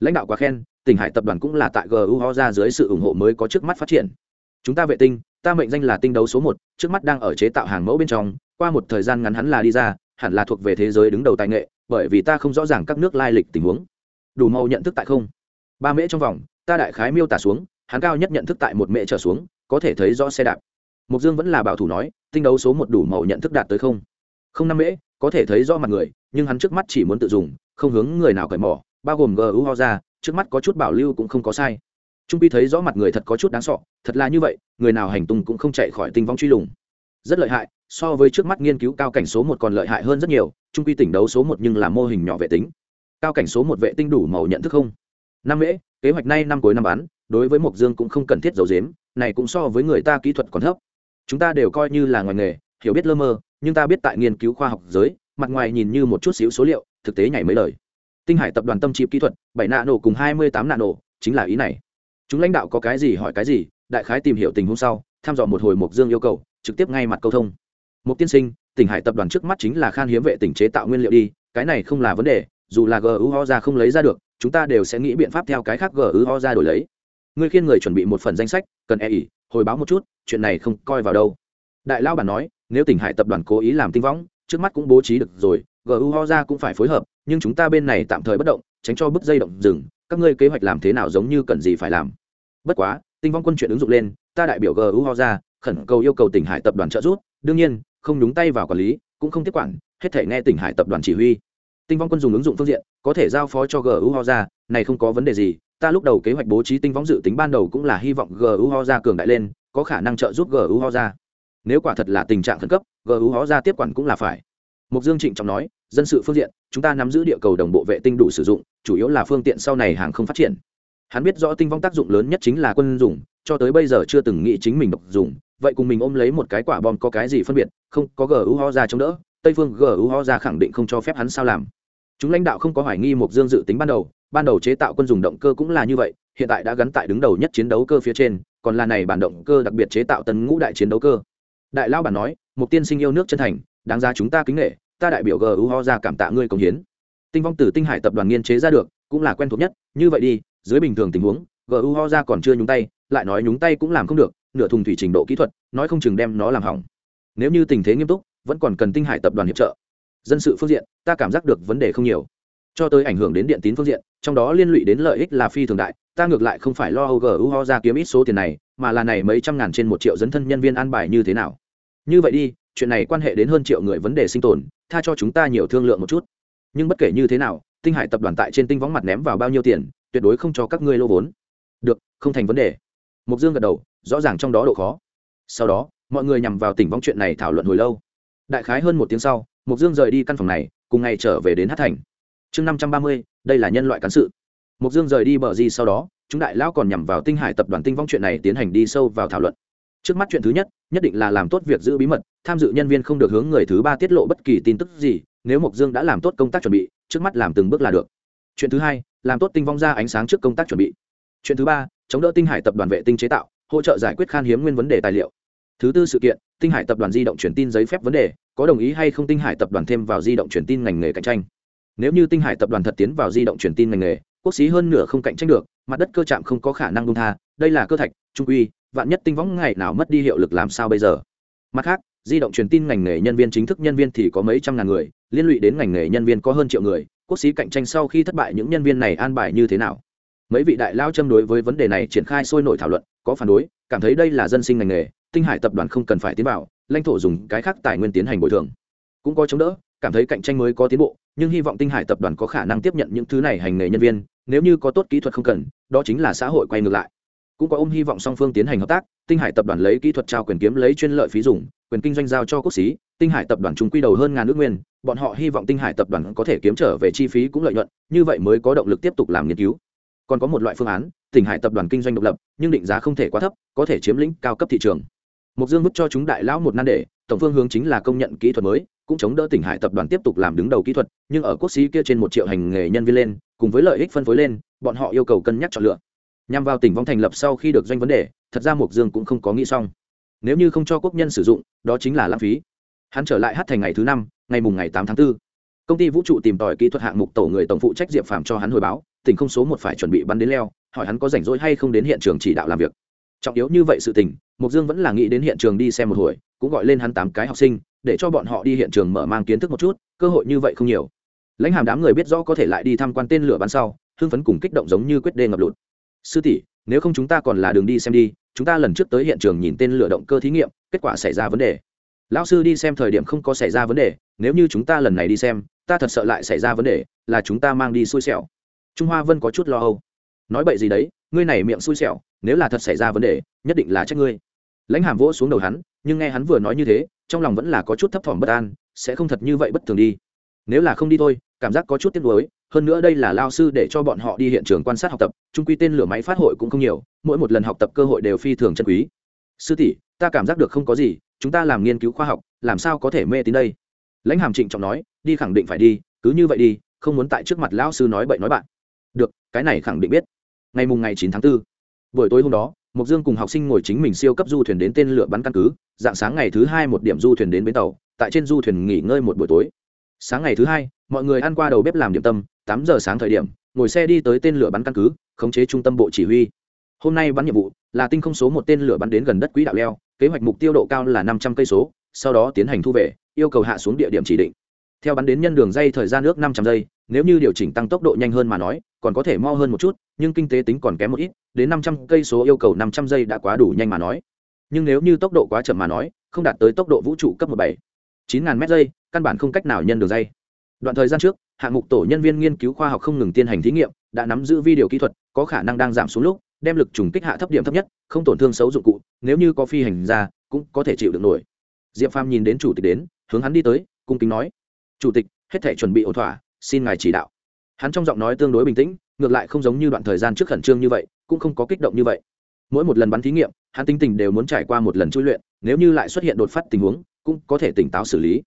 Lãnh đạo quá khen tỉnh hải tập đoàn cũng là tại gu ho ra dưới sự ủng hộ mới có trước mắt phát triển. Chúng ta vệ tinh ta mệnh danh là tinh đấu số một, trước mắt đang ở chế tạo hàng mẫu bên trong, qua một thời gian ngắn hắn là đi ra, hẳn là thuộc về thế giới đứng đầu tài nghệ, bởi vì ta không rõ ràng các nước lai lịch tình huống. Đủ màu nhận thức tại không? Ba mễ trong vòng, ta đại khái miêu tả xuống, hắn cao nhất nhận thức tại một mễ trở xuống, có thể thấy rõ xe đạp. Mục dương vẫn là bảo thủ nói, tinh đấu số một đủ màu nhận thức đạt tới không? Không năm mễ, có thể thấy rõ mặt người, nhưng hắn trước mắt chỉ muốn tự dùng, không hướng người nào cởi mỏ bao gồm gu ho ra, trước mắt có chút bảo lưu cũng không có sai trung pi thấy rõ mặt người thật có chút đáng sọ thật là như vậy, người nào hành tung cũng không chạy khỏi tinh vong truy lùng. Rất lợi hại, so với trước mắt nghiên cứu cao cảnh số một còn lợi hại hơn rất nhiều, trung quy tỉnh đấu số một nhưng là mô hình nhỏ vệ tính cao cảnh số một vệ tinh đủ màu nhận thức không? Năm mễ, kế hoạch nay năm cuối năm bán, đối với mộc dương cũng không cần thiết dầu dếm này cũng so với người ta kỹ thuật còn thấp. Chúng ta đều coi như là ngoài nghề, hiểu biết lơ mơ, nhưng ta biết tại nghiên cứu khoa học giới, mặt ngoài nhìn như một chút xíu số liệu, thực tế nhảy mấy lời. Tinh hải tập đoàn tâm trí kỹ thuật, bảy nạ nổ cùng hai mươi tám nạ nổ chính là ý này chúng lãnh đạo có cái gì hỏi cái gì, đại khái tìm hiểu tình huống sau, thăm dò một hồi mộc dương yêu cầu, trực tiếp ngay mặt câu thông. Một tiên sinh, tỉnh hải tập đoàn trước mắt chính là khan hiếm vệ tỉnh chế tạo nguyên liệu đi, cái này không là vấn đề, dù là gu ho ra không lấy ra được, chúng ta đều sẽ nghĩ biện pháp theo cái khác gu ho ra đổi lấy. Ngươi khiên người chuẩn bị một phần danh sách, cần e ỉ hồi báo một chút, chuyện này không coi vào đâu. Đại lao bản nói, nếu tỉnh hải tập đoàn cố ý làm tinh võng, trước mắt cũng bố trí được rồi gu ho ra cũng phải phối hợp, nhưng chúng ta bên này tạm thời bất động, tránh cho bức dây động rừng các ngươi kế hoạch làm thế nào giống như cần gì phải làm. Bất quá, tinh vong quân chuyện ứng dụng lên, ta đại biểu gu ho ra, khẩn cầu yêu cầu tỉnh hải tập đoàn trợ giúp. Đương nhiên, không nhúng tay vào quản lý, cũng không tiếp quản, hết thể nghe tỉnh hải tập đoàn chỉ huy. Tinh vong quân dùng ứng dụng phương diện, có thể giao phó cho gu ho ra, này không có vấn đề gì. Ta lúc đầu kế hoạch bố trí tinh vong dự tính ban đầu cũng là hy vọng gu ho ra cường đại lên, có khả năng trợ giúp gu ho ra. Nếu quả thật là tình trạng khẩn cấp gu ho ra tiếp quản cũng là phải. Mục dương trịnh trọng nói, dân sự phương diện chúng ta nắm giữ địa cầu đồng bộ vệ tinh đủ sử dụng, chủ yếu là phương tiện sau này hàng không phát triển. Hắn biết rõ tinh vong tác dụng lớn nhất chính là quân dùng, cho tới bây giờ chưa từng nghĩ chính mình độc dùng, vậy cùng mình ôm lấy một cái quả bom có cái gì phân biệt, không, có gu ho ra chống đỡ, tây phương gu ho ra khẳng định không cho phép hắn sao làm. Chúng lãnh đạo không có hoài nghi một dương dự tính ban đầu ban đầu chế tạo quân dùng động cơ cũng là như vậy, hiện tại đã gắn tại đứng đầu nhất chiến đấu cơ phía trên, còn là này bản động cơ đặc biệt chế tạo tấn ngũ đại chiến đấu cơ. Đại lao bản nói mục tiên sinh yêu nước chân thành, đáng ra chúng ta kính nghệ ta đại biểu gu ho ra cảm tạ ngươi công hiến. Tinh vong từ tinh hải tập đoàn nghiên chế ra được, cũng là quen thuộc nhất, như vậy đi, dưới bình thường tình huống, gu ho ra còn chưa nhúng tay, lại nói nhúng tay cũng làm không được, nửa thùng thủy trình độ kỹ thuật, nói không chừng đem nó làm hỏng. Nếu như tình thế nghiêm túc, vẫn còn cần tinh hải tập đoàn hiệp trợ. Dân sự phương diện, ta cảm giác được vấn đề không nhiều. Cho tới ảnh hưởng đến điện tín phương diện, trong đó liên lụy đến lợi ích là phi thường đại, ta ngược lại không phải lo gu ho ra kiếm ít số tiền này, mà là này mấy trăm ngàn trên một triệu dấn thân nhân viên an bài như thế nào. Như vậy đi chuyện này quan hệ đến hơn triệu người vấn đề sinh tồn, tha cho chúng ta nhiều thương lượng một chút. Nhưng bất kể như thế nào, tinh hải tập đoàn tại trên tinh võng mặt ném vào bao nhiêu tiền, tuyệt đối không cho các ngươi lô vốn. Được, không thành vấn đề. Mục dương gật đầu, rõ ràng trong đó độ khó. Sau đó, mọi người nhằm vào tỉnh võng chuyện này thảo luận hồi lâu. Đại khái hơn một tiếng sau mục dương rời đi căn phòng này, cùng ngày trở về đến hát thành. Chương năm trăm ba mươi, đây là nhân loại cán sự. Mục dương rời đi bờ gì sau đó, chúng đại lão còn nhằm vào tinh hải tập đoàn tinh vong chuyện này tiến hành đi sâu vào thảo luận trước mắt chuyện thứ nhất nhất định là làm tốt việc giữ bí mật, tham dự nhân viên không được hướng người thứ ba tiết lộ bất kỳ tin tức gì, nếu mộc dương đã làm tốt công tác chuẩn bị, trước mắt làm từng bước là được. Chuyện thứ hai, làm tốt tinh vong ra ánh sáng trước công tác chuẩn bị. Chuyện thứ ba, chống đỡ tinh hải tập đoàn vệ tinh chế tạo, hỗ trợ giải quyết khan hiếm nguyên vấn đề tài liệu. Thứ tư sự kiện, tinh hải tập đoàn di động truyền tin giấy phép vấn đề, có đồng ý hay không tinh hải tập đoàn thêm vào di động truyền tin ngành nghề cạnh tranh. Nếu như tinh hải tập đoàn thật tiến vào di động truyền tin ngành nghề, quốc xí hơn nửa không cạnh tranh được, mặt đất cơ chạm không có khả năng đông tha, đây là cơ thạch, trung uy vạn nhất tinh võng ngày nào mất đi hiệu lực làm sao bây giờ? Mặt khác, di động truyền tin ngành nghề nhân viên chính thức nhân viên thì có mấy trăm ngàn người, liên lụy đến ngành nghề nhân viên có hơn triệu người, quốc sĩ cạnh tranh sau khi thất bại những nhân viên này an bài như thế nào? Mấy vị đại lao châm đối với vấn đề này triển khai sôi nổi thảo luận, có phản đối, cảm thấy đây là dân sinh ngành nghề, tinh hải tập đoàn không cần phải tiến vào, lãnh thổ dùng cái khác tài nguyên tiến hành bồi thường. Cũng có chống đỡ, cảm thấy cạnh tranh mới có tiến bộ, nhưng hy vọng tinh hải tập đoàn có khả năng tiếp nhận những thứ này hành nghề nhân viên, nếu như có tốt kỹ thuật không cần, đó chính là xã hội quay ngược lại cũng có ôm hy vọng song phương tiến hành hợp tác, tinh hải tập đoàn lấy kỹ thuật trao quyền kiếm lấy chuyên lợi phí dùng, quyền kinh doanh giao cho quốc xí tinh hải tập đoàn chúng quy đầu hơn ngàn nước nguyên, bọn họ hy vọng tinh hải tập đoàn có thể kiếm trở về chi phí cũng lợi nhuận, như vậy mới có động lực tiếp tục làm nghiên cứu. Còn có một loại phương án Tỉnh hải tập đoàn kinh doanh độc lập, nhưng định giá không thể quá thấp, có thể chiếm lĩnh cao cấp thị trường. Mục dương vứt cho chúng đại lão một nan đề, tổng phương hướng chính là công nhận kỹ thuật mới, cũng chống đỡ tỉnh hải tập đoàn tiếp tục làm đứng đầu kỹ thuật, nhưng ở quốc sĩ kia trên một triệu hành nghề nhân viên lên, cùng với lợi ích phân phối lên, bọn họ yêu cầu cân nhắc chọn lựa nhằm vào tỉnh vong thành lập sau khi được doanh vấn đề, thật ra mục dương cũng không có nghĩ xong. Nếu như không cho quốc nhân sử dụng, đó chính là lãng phí. Hắn trở lại hát thành ngày thứ năm, ngày mùng ngày tám tháng 4. công ty vũ trụ tìm tòi kỹ thuật hạng mục tổ người tổng phụ trách diệp Phàm cho hắn hồi báo, tỉnh không số một phải chuẩn bị bắn đến leo, hỏi hắn có rảnh rỗi hay không đến hiện trường chỉ đạo làm việc. Trọng yếu như vậy sự tình mục dương vẫn là nghĩ đến hiện trường đi xem một hồi, cũng gọi lên hắn tám cái học sinh, để cho bọn họ đi hiện trường mở mang kiến thức một chút, cơ hội như vậy không nhiều. Lãnh hàm đám người biết rõ có thể lại đi tham quan tên lửa bắn sau, hưng phấn cùng kích động giống như quyết đê ngập lụt sư tỷ, nếu không chúng ta còn là đường đi xem đi, chúng ta lần trước tới hiện trường nhìn tên lửa động cơ thí nghiệm, kết quả xảy ra vấn đề. Lão sư đi xem thời điểm không có xảy ra vấn đề, nếu như chúng ta lần này đi xem, ta thật sợ lại xảy ra vấn đề, là chúng ta mang đi xui xẻo. Trung hoa vân có chút lo âu. Nói bậy gì đấy, ngươi này miệng xui xẻo, nếu là thật xảy ra vấn đề, nhất định là trách ngươi. Lãnh hàm vỗ xuống đầu hắn, nhưng nghe hắn vừa nói như thế, trong lòng vẫn là có chút thấp thỏm bất an, sẽ không thật như vậy bất thường đi. Nếu là không đi thôi cảm giác có chút tiếc nuối hơn nữa đây là lao sư để cho bọn họ đi hiện trường quan sát học tập trung quy tên lửa máy phát hội cũng không nhiều mỗi một lần học tập cơ hội đều phi thường chân quý. Sư tỷ ta cảm giác được không có gì chúng ta làm nghiên cứu khoa học làm sao có thể mê tín đây? Lãnh hàm trịnh trọng nói đi khẳng định phải đi cứ như vậy đi không muốn tại trước mặt lão sư nói bậy nói bạn. Được cái này khẳng định biết. Ngày mùng ngày chín tháng 4, buổi tối hôm đó mục dương cùng học sinh ngồi chính mình siêu cấp du thuyền đến tên lửa bắn căn cứ dạng sáng ngày thứ hai một điểm du thuyền đến bến tàu tại trên du thuyền nghỉ ngơi một buổi tối sáng ngày thứ hai, mọi người ăn qua đầu bếp làm điểm tâm, tám giờ sáng thời điểm, ngồi xe đi tới tên lửa bắn căn cứ, khống chế trung tâm bộ chỉ huy. Hôm nay bắn nhiệm vụ là tinh không số một tên lửa bắn đến gần đất quỹ đạo leo, kế hoạch mục tiêu độ cao là năm trăm cây số, sau đó tiến hành thu về, yêu cầu hạ xuống địa điểm chỉ định. Theo bắn đến nhân đường dây thời gian nước năm trăm giây, nếu như điều chỉnh tăng tốc độ nhanh hơn mà nói, còn có thể mo hơn một chút, nhưng kinh tế tính còn kém một ít, đến năm trăm cây số yêu cầu năm trăm giây đã quá đủ nhanh mà nói. Nhưng nếu như tốc độ quá chậm mà nói, không đạt tới tốc độ vũ trụ cấp một bảy chín ngàn mét dây, căn bản không cách nào nhân đường dây. Đoạn thời gian trước hạng mục tổ nhân viên nghiên cứu khoa học không ngừng tiến hành thí nghiệm đã nắm giữ vi điều kỹ thuật có khả năng đang giảm xuống lúc đem lực trùng kích hạ thấp điểm thấp nhất không tổn thương xấu dụng cụ nếu như có phi hành ra cũng có thể chịu được nổi. Diệp phàm nhìn đến chủ tịch đến hướng hắn đi tới cung kính nói chủ tịch hết thể chuẩn bị ổn thỏa xin ngài chỉ đạo. Hắn trong giọng nói tương đối bình tĩnh ngược lại không giống như đoạn thời gian trước khẩn trương như vậy cũng không có kích động như vậy. Mỗi một lần bắn thí nghiệm hắn tinh tình đều muốn trải qua một lần chui luyện nếu như lại xuất hiện đột phát tình huống cũng có thể tỉnh táo xử lý.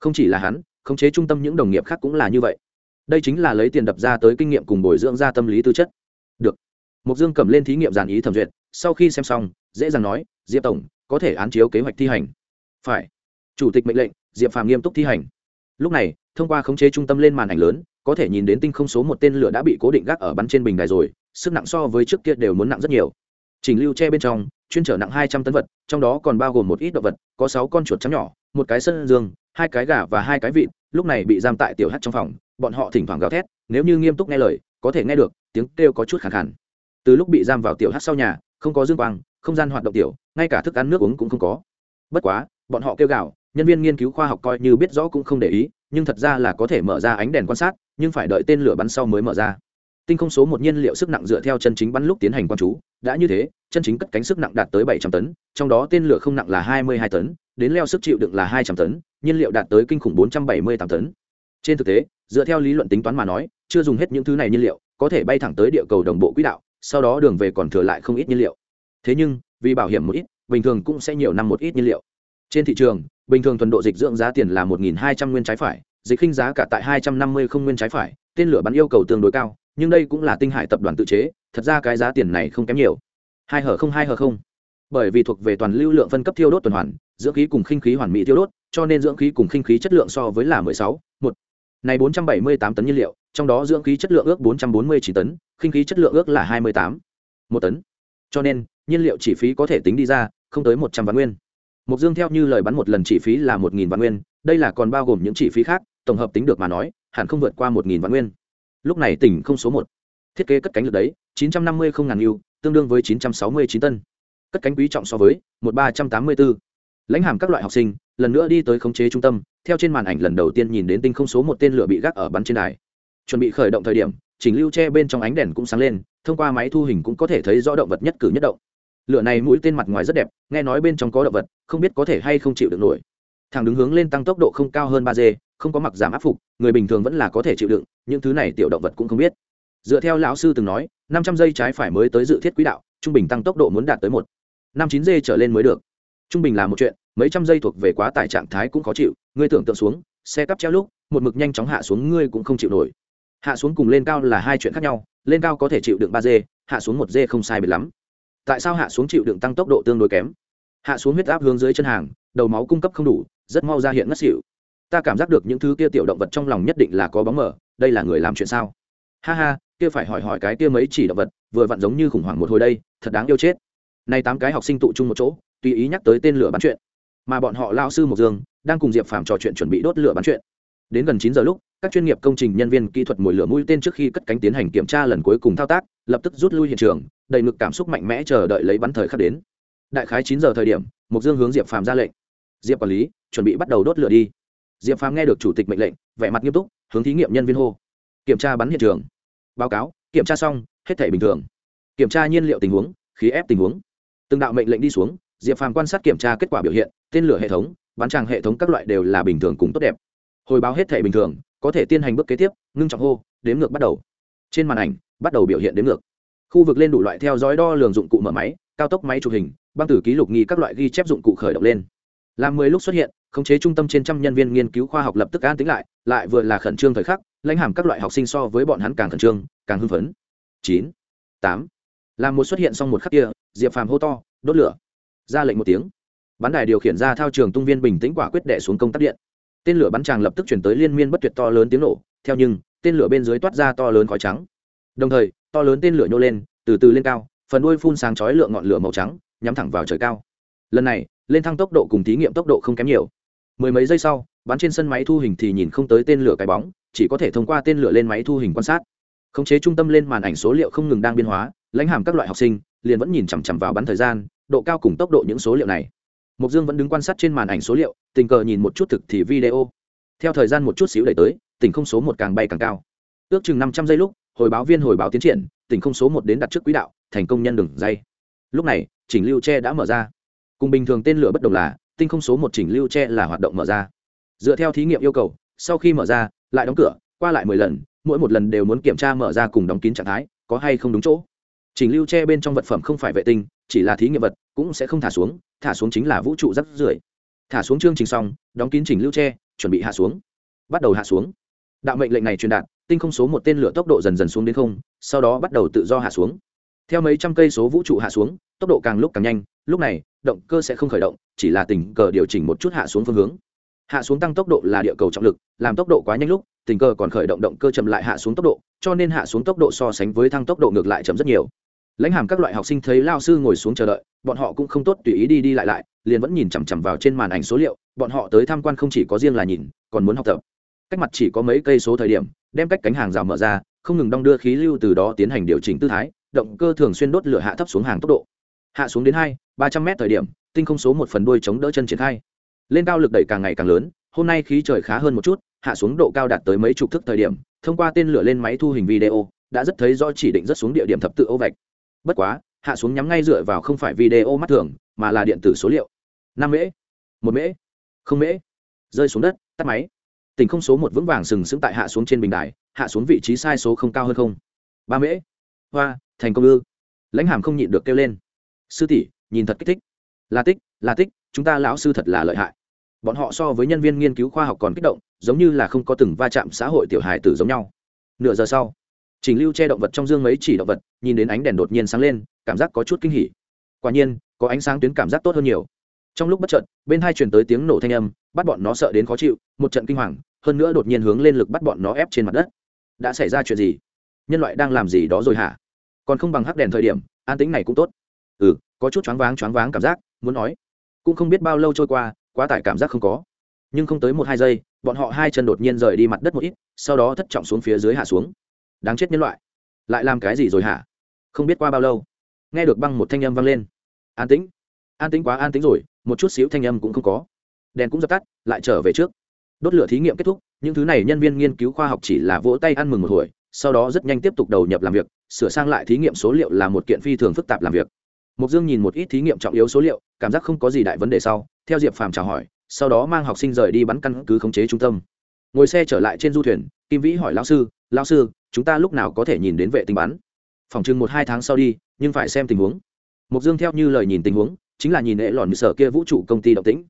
Không chỉ là hắn, khống chế trung tâm những đồng nghiệp khác cũng là như vậy. Đây chính là lấy tiền đập ra tới kinh nghiệm cùng bồi dưỡng ra tâm lý tư chất. Được. Mục dương cầm lên thí nghiệm dàn ý thẩm duyệt, sau khi xem xong, dễ dàng nói, diệp tổng, có thể án chiếu kế hoạch thi hành. Phải. Chủ tịch mệnh lệnh, diệp phàm nghiêm túc thi hành. Lúc này, thông qua khống chế trung tâm lên màn ảnh lớn, có thể nhìn đến tinh không số một tên lửa đã bị cố định gác ở bắn trên bình đài rồi, sức nặng so với trước kia đều muốn nặng rất nhiều chỉnh lưu che bên trong, chuyên trở nặng hai trăm tấn vật, trong đó còn bao gồm một ít động vật, có sáu con chuột trắng nhỏ, một cái sân dương, hai cái gà và hai cái vịt, lúc này bị giam tại tiểu hát trong phòng, bọn họ thỉnh thoảng gào thét, nếu như nghiêm túc nghe lời, có thể nghe được, tiếng kêu có chút khẳng khẳng từ lúc bị giam vào tiểu hát sau nhà, không có dương quang, không gian hoạt động tiểu, ngay cả thức ăn nước uống cũng không có. Bất quá, bọn họ kêu gào, nhân viên nghiên cứu khoa học coi như biết rõ cũng không để ý, nhưng thật ra là có thể mở ra ánh đèn quan sát, nhưng phải đợi tên lửa bắn sau mới mở ra. Tinh không số một nhiên liệu sức nặng dựa theo chân chính bắn lúc tiến hành quan chú, đã như thế chân chính cất cánh sức nặng đạt tới bảy trăm tấn, trong đó tên lửa không nặng là hai mươi hai tấn, đến leo sức chịu đựng là hai trăm tấn, nhiên liệu đạt tới kinh khủng bốn trăm bảy mươi tám tấn. Trên thực tế, dựa theo lý luận tính toán mà nói, chưa dùng hết những thứ này nhiên liệu, có thể bay thẳng tới địa cầu đồng bộ quỹ đạo, sau đó đường về còn thừa lại không ít nhiên liệu. Thế nhưng, vì bảo hiểm một ít, bình thường cũng sẽ nhiều năm một ít nhiên liệu. Trên thị trường, bình thường thuần độ dịch dưỡng giá tiền là một hai trăm nguyên trái phải, dịch khinh giá cả tại hai trăm năm mươi không nguyên trái phải, tên lửa bắn yêu cầu tương đối cao, nhưng đây cũng là tinh hải tập đoàn tự chế, thật ra cái giá tiền này không kém nhiều hai hở không, hai hở không. Bởi vì thuộc về toàn lưu lượng phân cấp thiêu đốt tuần hoàn, dưỡng khí cùng khinh khí hoàn mỹ thiêu đốt, cho nên dưỡng khí cùng khinh khí chất lượng so với là mười sáu, một. Này bốn trăm bảy mươi tám tấn nhiên liệu, trong đó dưỡng khí chất lượng ước bốn trăm bốn mươi chín tấn, khinh khí chất lượng ước là hai mươi tám, một tấn. Cho nên, nhiên liệu chi phí có thể tính đi ra, không tới một trăm vạn nguyên. Mục dương theo như lời bắn một lần chi phí là một nghìn vạn nguyên, đây là còn bao gồm những chi phí khác, tổng hợp tính được mà nói, hẳn không vượt qua một nghìn vạn nguyên. Lúc này tỉnh không số một. Thiết kế cất cánh lực đấy, chín trăm năm mươi không ngàn yêu tương đương với chín trăm sáu mươi chín tân. Cất cánh quý trọng so với một ba trăm tám mươi bốn lãnh hàm các loại học sinh lần nữa đi tới khống chế trung tâm theo trên màn ảnh lần đầu tiên nhìn đến tinh không số một tên lửa bị gác ở bắn trên đài. Chuẩn bị khởi động thời điểm chỉnh lưu che bên trong ánh đèn cũng sáng lên thông qua máy thu hình cũng có thể thấy rõ động vật nhất cử nhất động. Lửa này mũi tên mặt ngoài rất đẹp nghe nói bên trong có động vật không biết có thể hay không chịu được nổi. Thằng đứng hướng lên tăng tốc độ không cao hơn ba giây, không có mặc giảm áp phục người bình thường vẫn là có thể chịu đựng những thứ này tiểu động vật cũng không biết dựa theo lão sư từng nói, năm trăm giây trái phải mới tới dự thiết quỹ đạo, trung bình tăng tốc độ muốn đạt tới một. Năm chín giây trở lên mới được. Trung bình là một chuyện, mấy trăm giây thuộc về quá tải trạng thái cũng khó chịu, ngươi tưởng tượng xuống, xe cắp treo lúc, một mực nhanh chóng hạ xuống ngươi cũng không chịu nổi. Hạ xuống cùng lên cao là hai chuyện khác nhau, lên cao có thể chịu đựng ba d hạ xuống một d không sai biệt lắm. Tại sao hạ xuống chịu đựng tăng tốc độ tương đối kém? Hạ xuống huyết áp hướng dưới chân hàng, đầu máu cung cấp không đủ, rất mau ra hiện ngất xỉu. Ta cảm giác được những thứ kia tiểu động vật trong lòng nhất định là có bóng mở đây là người làm chuyện sao? Ha ha, kia phải hỏi hỏi cái kia mấy chỉ động vật, vừa vặn giống như khủng hoảng một hồi đây, thật đáng yêu chết. Nay tám cái học sinh tụ chung một chỗ, tùy ý nhắc tới tên lửa bắn chuyện. Mà bọn họ lao sư mộc dương, đang cùng diệp phàm trò chuyện chuẩn bị đốt lửa bắn chuyện. Đến gần chín giờ lúc, các chuyên nghiệp công trình nhân viên kỹ thuật mồi lửa mũi tên trước khi cất cánh tiến hành kiểm tra lần cuối cùng thao tác, lập tức rút lui hiện trường, đầy ngực cảm xúc mạnh mẽ chờ đợi lấy bắn thời khắc đến. Đại khái chín giờ thời điểm mục dương hướng diệp phàm ra lệnh. Diệp quản lý, chuẩn bị bắt đầu đốt lửa đi. Diệp phàm nghe được chủ tịch mệnh lệnh, vẻ mặt nghiêm túc, hướng thí nghiệm nhân viên hô. Kiểm tra bắn hiện trường báo cáo, kiểm tra xong, hết thể bình thường. Kiểm tra nhiên liệu tình huống, khí ép tình huống. Từng đạo mệnh lệnh đi xuống, diệp phàm quan sát kiểm tra kết quả biểu hiện, tên lửa hệ thống bán tràng hệ thống các loại đều là bình thường cùng tốt đẹp. Hồi báo hết thể bình thường, có thể tiến hành bước kế tiếp, ngưng trọng hô, đếm ngược bắt đầu. Trên màn ảnh, bắt đầu biểu hiện đếm ngược. Khu vực lên đủ loại theo dõi đo lường dụng cụ mở máy, cao tốc máy chụp hình, băng tử ký lục nghi các loại ghi chép dụng cụ khởi động lên. Làm mười lúc xuất hiện khống chế trung tâm trên trăm nhân viên nghiên cứu khoa học lập tức an tính lại lại vừa là khẩn trương thời khắc, lãnh hàm các loại học sinh so với bọn hắn càng khẩn trương, càng hưng phấn. Chín, tám. Làm một xuất hiện xong một khắc kia, diệp phàm hô to, đốt lửa! Ra lệnh một tiếng. Bắn đài điều khiển ra thao trường tung viên bình tĩnh quả quyết đệ xuống công tắc điện. Tên lửa bắn tràng lập tức chuyển tới liên miên bất tuyệt to lớn tiếng nổ, theo nhưng, tên lửa bên dưới toát ra to lớn khói trắng. Đồng thời, to lớn tên lửa nhô lên, từ từ lên cao, phần đuôi phun sáng chói lượng ngọn lửa màu trắng, nhắm thẳng vào trời cao. Lần này, lên thăng tốc độ cùng thí nghiệm tốc độ không kém nhiều mười mấy giây sau, bắn trên sân máy thu hình thì nhìn không tới tên lửa cái bóng, chỉ có thể thông qua tên lửa lên máy thu hình quan sát. Khống chế trung tâm lên màn ảnh số liệu không ngừng đang biên hóa, lãnh hàm các loại học sinh liền vẫn nhìn chằm chằm vào bắn thời gian, độ cao cùng tốc độ những số liệu này. Mục dương vẫn đứng quan sát trên màn ảnh số liệu, tình cờ nhìn một chút thực thì video. Theo thời gian một chút xíu đẩy tới tỉnh không số một càng bay càng cao. Ước chừng năm trăm giây lúc, hồi báo viên hồi báo tiến triển tỉnh không số một đến đặt trước quỹ đạo, thành công nhân đường dây. Lúc này, chỉnh lưu tre đã mở ra. Cùng bình thường tên lửa bất đồng là tinh không số một chỉnh lưu tre là hoạt động mở ra. Dựa theo thí nghiệm yêu cầu, sau khi mở ra, lại đóng cửa, qua lại mười lần, mỗi một lần đều muốn kiểm tra mở ra cùng đóng kín trạng thái, có hay không đúng chỗ. Chỉnh lưu tre bên trong vật phẩm không phải vệ tinh, chỉ là thí nghiệm vật, cũng sẽ không thả xuống thả xuống chính là vũ trụ rắc rưởi. Thả xuống chương trình xong, đóng kín chỉnh lưu tre chuẩn bị hạ xuống. Bắt đầu hạ xuống. Đạo mệnh lệnh này truyền đạt, tinh không số một tên lửa tốc độ dần dần xuống đến không, sau đó bắt đầu tự do hạ xuống theo mấy trăm cây số vũ trụ hạ xuống, tốc độ càng lúc càng nhanh, lúc này, động cơ sẽ không khởi động, chỉ là tình cờ điều chỉnh một chút hạ xuống phương hướng. Hạ xuống tăng tốc độ là địa cầu trọng lực, làm tốc độ quá nhanh lúc, tình cờ còn khởi động động cơ chậm lại hạ xuống tốc độ, cho nên hạ xuống tốc độ so sánh với thăng tốc độ ngược lại chậm rất nhiều. Lãnh hàm các loại học sinh thấy lao sư ngồi xuống chờ đợi, bọn họ cũng không tốt tùy ý đi đi lại lại, liền vẫn nhìn chằm chằm vào trên màn ảnh số liệu, bọn họ tới tham quan không chỉ có riêng là nhìn, còn muốn học tập. Cách mặt chỉ có mấy cây số thời điểm, đem cách cánh hàng rào mở ra không ngừng đong đưa khí lưu từ đó tiến hành điều chỉnh tư thái, động cơ thường xuyên đốt lửa hạ thấp xuống hàng tốc độ. Hạ xuống đến hai, ba trăm m thời điểm, tinh không số một phần đuôi chống đỡ chân triển khai. Lên cao lực đẩy càng ngày càng lớn, hôm nay khí trời khá hơn một chút, hạ xuống độ cao đạt tới mấy chục thức thời điểm, thông qua tên lửa lên máy thu hình video, đã rất thấy do chỉ định rất xuống địa điểm thập tự ô vạch. Bất quá, hạ xuống nhắm ngay dựa vào không phải video mắt thường, mà là điện tử số liệu. Năm mễ, một mễ, không mễ. Rơi xuống đất, tắt máy tỉnh không số một vững vàng sừng sững tại hạ xuống trên bình đài, hạ xuống vị trí sai số không cao hơn không. Ba mễ. Hoa, thành công ư. Lãnh hàm không nhịn được kêu lên. Sư tỷ, nhìn thật kích thích. Là tích là tích, chúng ta lão sư thật là lợi hại. Bọn họ so với nhân viên nghiên cứu khoa học còn kích động, giống như là không có từng va chạm xã hội tiểu hài tử giống nhau. Nửa giờ sau, trình lưu che động vật trong dương mấy chỉ động vật, nhìn đến ánh đèn đột nhiên sáng lên, cảm giác có chút kinh hỉ. Quả nhiên, có ánh sáng tuyến cảm giác tốt hơn nhiều. Trong lúc bất chợt, bên hai truyền tới tiếng nổ thanh âm, bắt bọn nó sợ đến khó chịu, một trận kinh hoàng hơn nữa đột nhiên hướng lên lực bắt bọn nó ép trên mặt đất. Đã xảy ra chuyện gì? Nhân loại đang làm gì đó rồi hả? Còn không bằng hắc đèn thời điểm, an tính này cũng tốt. Ừ có chút choáng váng choáng váng cảm giác, muốn nói. Cũng không biết bao lâu trôi qua, quá tải cảm giác không có. Nhưng không tới một hai giây, bọn họ hai chân đột nhiên rời đi mặt đất một ít, sau đó thất trọng xuống phía dưới hạ xuống. Đáng chết nhân loại. Lại làm cái gì rồi hả? Không biết qua bao lâu. Nghe được băng một thanh âm vang lên. An tĩnh. An tĩnh quá an tĩnh rồi, một chút xíu thanh âm cũng không có. Đèn cũng dập tắt, lại trở về trước đốt lửa thí nghiệm kết thúc, những thứ này nhân viên nghiên cứu khoa học chỉ là vỗ tay ăn mừng một hồi, sau đó rất nhanh tiếp tục đầu nhập làm việc, sửa sang lại thí nghiệm số liệu là một kiện phi thường phức tạp làm việc. Mục dương nhìn một ít thí nghiệm trọng yếu số liệu, cảm giác không có gì đại vấn đề sau, theo diệp phàm chào hỏi, sau đó mang học sinh rời đi bắn căn cứ khống chế trung tâm. Ngồi xe trở lại trên du thuyền, kim vĩ hỏi lão sư lão sư, chúng ta lúc nào có thể nhìn đến vệ tinh bắn? Phòng chừng một hai tháng sau đi, nhưng phải xem tình huống. Mục dương theo như lời nhìn tình huống, chính là nhìn hệ lòn sở kia vũ trụ công ty động tĩnh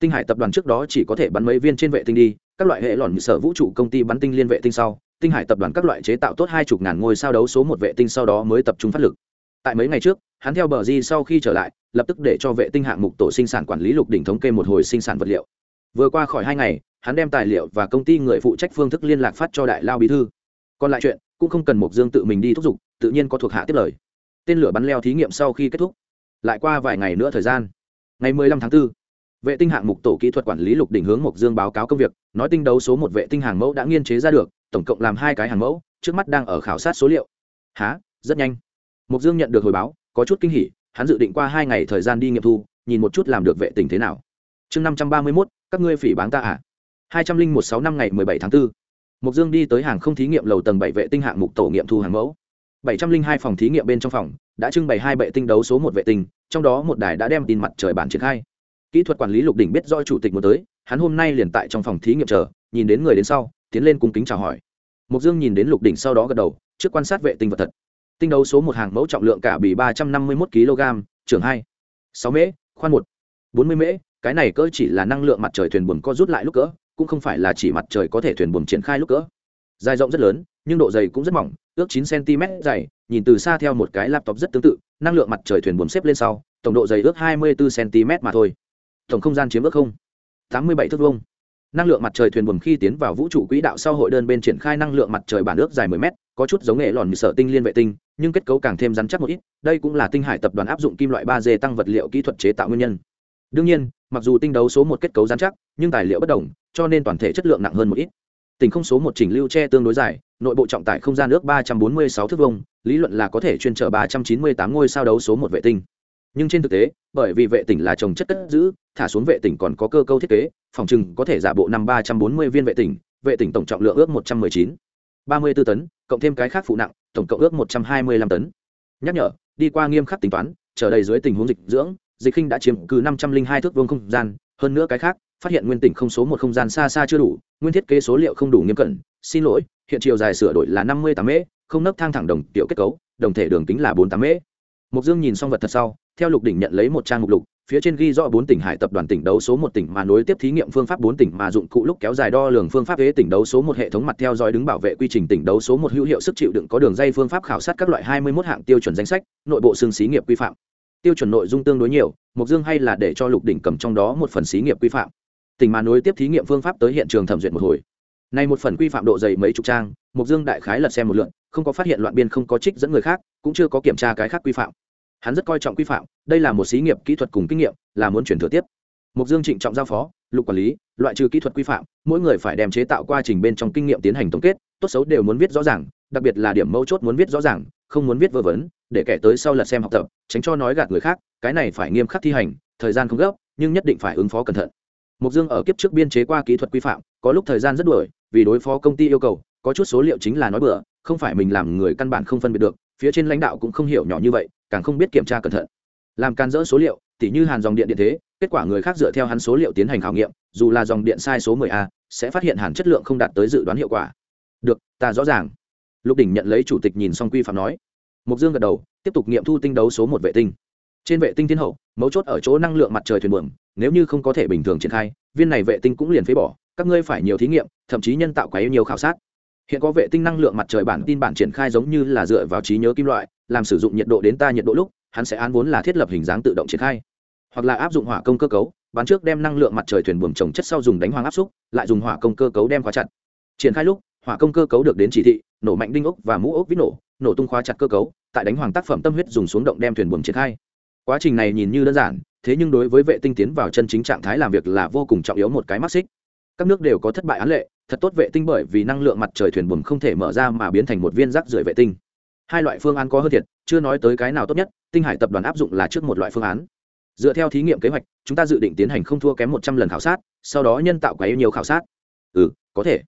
tinh hải tập đoàn trước đó chỉ có thể bắn mấy viên trên vệ tinh đi các loại hệ lòn sở vũ trụ công ty bắn tinh liên vệ tinh sau tinh hải tập đoàn các loại chế tạo tốt hai chục ngàn ngôi sao đấu số một vệ tinh sau đó mới tập trung phát lực. Tại mấy ngày trước hắn theo bờ di sau khi trở lại lập tức để cho vệ tinh hạng mục tổ sinh sản quản lý lục đỉnh thống kê một hồi sinh sản vật liệu. Vừa qua khỏi hai ngày hắn đem tài liệu và công ty người phụ trách phương thức liên lạc phát cho đại lao bí thư. Còn lại chuyện cũng không cần mục dương tự mình đi thúc giục tự nhiên có thuộc hạ tiếp lời. Tên lửa bắn leo thí nghiệm sau khi kết thúc. Lại qua vài ngày nữa thời gian. Ngày 15 tháng 4, vệ tinh hạng mục tổ kỹ thuật quản lý lục đỉnh hướng mộc dương báo cáo công việc, nói tinh đấu số một vệ tinh hàng mẫu đã nghiên chế ra được, tổng cộng làm hai cái hàng mẫu, trước mắt đang ở khảo sát số liệu. Há rất nhanh. Mộc dương nhận được hồi báo, có chút kinh hỉ, hắn dự định qua hai ngày thời gian đi nghiệm thu, nhìn một chút làm được vệ tinh thế nào. Chương năm trăm ba mươi mốt, các ngươi phỉ báng ta à? Hai trăm linh một sáu năm ngày mười bảy tháng 4. mộc dương đi tới hàng không thí nghiệm lầu tầng bảy vệ tinh hạng mục tổ nghiệm thu hàng mẫu. Bảy trăm linh hai phòng thí nghiệm bên trong phòng, đã trưng bày hai vệ tinh đấu số một vệ tinh, trong đó một đài đã đem tin mặt trời bản triển khai kỹ thuật quản lý lục đỉnh biết do chủ tịch muốn tới, hắn hôm nay liền tại trong phòng thí nghiệm chờ, nhìn đến người đến sau, tiến lên cung kính chào hỏi. Mục dương nhìn đến lục đỉnh sau đó gật đầu, trước quan sát vệ tinh vật thật. Tinh đấu số một hàng mẫu trọng lượng cả bì ba trăm năm mươi một kg, trưởng hai. Sáu mễ, khoan một. Bốn mươi mễ, cái này cỡ chỉ là năng lượng mặt trời thuyền buồm co rút lại lúc cỡ, cũng không phải là chỉ mặt trời có thể thuyền buồm triển khai lúc cỡ. Dài rộng rất lớn, nhưng độ dày cũng rất mỏng, ước chín cm dày, nhìn từ xa theo một cái laptop rất tương tự, năng lượng mặt trời thuyền buồm xếp lên sau, tổng độ dày ước hai mươi bốn cm mà thôi tổng không gian chiếm ước không. Tám mươi bảy thước vông năng lượng mặt trời thuyền buồm khi tiến vào vũ trụ quỹ đạo sau hội đơn bên triển khai năng lượng mặt trời bản ước dài 10 mét, có chút giống nghệ lòn sở tinh liên vệ tinh, nhưng kết cấu càng thêm rắn chắc một ít, đây cũng là tinh hải tập đoàn áp dụng kim loại ba d tăng vật liệu kỹ thuật chế tạo nguyên nhân. Đương nhiên, mặc dù tinh đấu số một kết cấu rắn chắc, nhưng tài liệu bất đồng, cho nên toàn thể chất lượng nặng hơn một ít. Tình không số một chỉnh lưu tre tương đối dài, nội bộ trọng tải không gian ước ba trăm bốn mươi sáu thước vông lý luận là có thể chuyên trở ba trăm chín mươi tám ngôi sao đấu số một vệ tinh. Nhưng trên thực tế bởi vì vệ tỉnh là trồng chất cất giữ, thả xuống vệ tỉnh còn có cơ câu thiết kế, phòng trừng có thể giả bộ năm ba trăm bốn mươi viên vệ tỉnh vệ tỉnh tổng trọng lượng ước một trăm mười chín, ba mươi b ố tấn, cộng thêm cái khác phụ nặng, tổng cộng ước một trăm hai mươi lăm tấn. Nhắc nhở, đi qua nghiêm khắc tính toán, trở đầy dưới tình huống dịch dưỡng, dịch khinh đã chiếm cứ năm trăm linh hai thước vương không gian, hơn nữa cái khác, phát hiện nguyên tỉnh không số một không gian xa xa chưa đủ, nguyên thiết kế số liệu không đủ nghiêm cẩn, xin lỗi, hiện chiều dài sửa đổi là năm mươi tám mễ, không nấc thang thẳng đồng tiểu kết cấu, đồng thể đường kính là bốn tám mễ. Mục dương nhìn xong vật thật sau theo lục đỉnh nhận lấy một trang mục lục, phía trên ghi rõ bốn tỉnh hải tập đoàn tỉnh đấu số một tỉnh mà nối tiếp thí nghiệm phương pháp bốn tỉnh mà dụng cụ lúc kéo dài đo lường phương pháp ế tỉnh đấu số một hệ thống mặt theo dõi đứng bảo vệ quy trình tỉnh đấu số một hữu hiệu sức chịu đựng có đường dây phương pháp khảo sát các loại hai mươi 21 hạng tiêu chuẩn danh sách, nội bộ xương xí nghiệp quy phạm. Tiêu chuẩn nội dung tương đối nhiều, mục dương hay là để cho lục đỉnh cầm trong đó một phần xí nghiệp quy phạm. Tỉnh mà nối tiếp thí nghiệm phương pháp tới hiện trường thẩm duyệt một hồi. Nay một phần quy phạm độ dày mấy chục trang, mục dương đại khái lật xem một lượn không có phát hiện loạn biên không có trích dẫn người khác, cũng chưa có kiểm tra cái khác quy phạm hắn rất coi trọng quy phạm, đây là một xí nghiệp kỹ thuật cùng kinh nghiệm, là muốn chuyển thừa tiếp. Mục dương trịnh trọng giao phó, lục quản lý, loại trừ kỹ thuật quy phạm, mỗi người phải đem chế tạo quá trình bên trong kinh nghiệm tiến hành tổng kết, tốt xấu đều muốn viết rõ ràng, đặc biệt là điểm mấu chốt muốn viết rõ ràng, không muốn viết vơ vấn để kẻ tới sau lật xem học tập, tránh cho nói gạt người khác, cái này phải nghiêm khắc thi hành, thời gian không gấp, nhưng nhất định phải ứng phó cẩn thận. Mục dương ở kiếp trước biên chế qua kỹ thuật quy phạm, có lúc thời gian rất đuổi, vì đối phó công ty yêu cầu, có chút số liệu chính là nói bừa, không phải mình làm người căn bản không phân biệt được phía trên lãnh đạo cũng không hiểu nhỏ như vậy, càng không biết kiểm tra cẩn thận. Làm can dỡ số liệu, tỉ như hàn dòng điện điện thế, kết quả người khác dựa theo hắn số liệu tiến hành khảo nghiệm, dù là dòng điện sai số 10 a, sẽ phát hiện hàn chất lượng không đạt tới dự đoán hiệu quả. Được, ta rõ ràng. Lục đỉnh nhận lấy chủ tịch nhìn xong quy phạm nói. Mục dương gật đầu, tiếp tục nghiệm thu tinh đấu số một vệ tinh. Trên vệ tinh thiên hậu, mấu chốt ở chỗ năng lượng mặt trời thuyền buồm, nếu như không có thể bình thường triển khai, viên này vệ tinh cũng liền phế bỏ, các ngươi phải nhiều thí nghiệm, thậm chí nhân tạo quá nhiều khảo sát hiện có vệ tinh năng lượng mặt trời bản tin bản triển khai giống như là dựa vào trí nhớ kim loại, làm sử dụng nhiệt độ đến ta nhiệt độ lúc, hắn sẽ án vốn là thiết lập hình dáng tự động triển khai. Hoặc là áp dụng hỏa công cơ cấu, bán trước đem năng lượng mặt trời thuyền buồm trồng chất sau dùng đánh hoàng áp xúc, lại dùng hỏa công cơ cấu đem khóa chặt. Triển khai lúc, hỏa công cơ cấu được đến chỉ thị, nổ mạnh đinh ốc và mũ ốc vít nổ nổ tung khóa chặt cơ cấu, tại đánh hoàng tác phẩm tâm huyết dùng xuống động đem thuyền buồm triển khai. Quá trình này nhìn như đơn giản, thế nhưng đối với vệ tinh tiến vào chân chính trạng thái làm việc là vô cùng trọng yếu một cái mắt xích. Các nước đều có thất bại án lệ thật tốt vệ tinh bởi vì năng lượng mặt trời thuyền buồm không thể mở ra mà biến thành một viên rác rưởi vệ tinh. Hai loại phương án có hơn thiệt, chưa nói tới cái nào tốt nhất, tinh hải tập đoàn áp dụng là trước một loại phương án. Dựa theo thí nghiệm kế hoạch, chúng ta dự định tiến hành không thua kém một trăm lần khảo sát, sau đó nhân tạo quá nhiều khảo sát. Ừ có thể.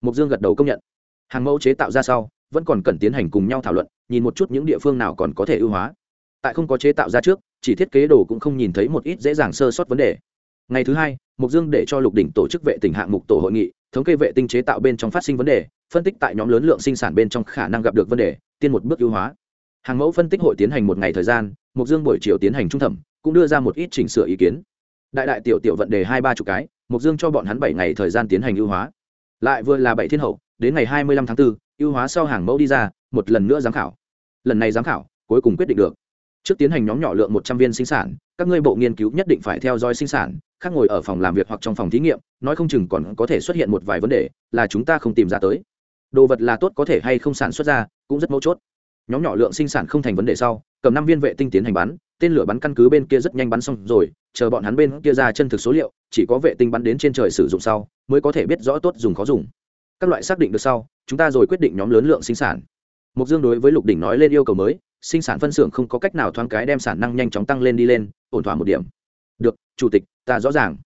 Mục dương gật đầu công nhận. Hàng mẫu chế tạo ra sau, vẫn còn cần tiến hành cùng nhau thảo luận, nhìn một chút những địa phương nào còn có thể ưu hóa. Tại không có chế tạo ra trước, chỉ thiết kế đồ cũng không nhìn thấy một ít dễ dàng sơ sót vấn đề. Ngày thứ hai mục dương để cho lục đỉnh tổ chức vệ tình hạng mục tổ hội nghị thống kê vệ tinh chế tạo bên trong phát sinh vấn đề phân tích tại nhóm lớn lượng sinh sản bên trong khả năng gặp được vấn đề tiên một bước ưu hóa. Hàng mẫu phân tích hội tiến hành một ngày thời gian mục dương buổi chiều tiến hành trung thẩm cũng đưa ra một ít chỉnh sửa ý kiến. Đại đại tiểu tiểu vận đề hai ba chục cái mục dương cho bọn hắn bảy ngày thời gian tiến hành ưu hóa. Lại vừa là bảy thiên hậu đến ngày hai mươi lăm tháng 4, ưu hóa sau hàng mẫu đi ra một lần nữa giám khảo. Lần này giám khảo cuối cùng quyết định được. Trước tiến hành nhóm nhỏ lượng một trăm viên sinh sản các ngươi bộ nghiên cứu nhất định phải theo dõi sinh sản khác ngồi ở phòng làm việc hoặc trong phòng thí nghiệm, nói không chừng còn có thể xuất hiện một vài vấn đề là chúng ta không tìm ra tới. Đồ vật là tốt có thể hay không sản xuất ra, cũng rất mấu chốt. Nhóm nhỏ lượng sinh sản không thành vấn đề sau, cầm năm viên vệ tinh tiến hành bắn, tên lửa bắn căn cứ bên kia rất nhanh bắn xong rồi, chờ bọn hắn bên kia ra chân thực số liệu, chỉ có vệ tinh bắn đến trên trời sử dụng sau, mới có thể biết rõ tốt dùng khó dùng. Các loại xác định được sau, chúng ta rồi quyết định nhóm lớn lượng sinh sản. Mục dương đối với lục đỉnh nói lên yêu cầu mới, sinh sản phân xưởng không có cách nào thoáng cái đem sản năng nhanh chóng tăng lên đi lên, ổn thỏa một điểm được, chủ tịch, ta rõ ràng.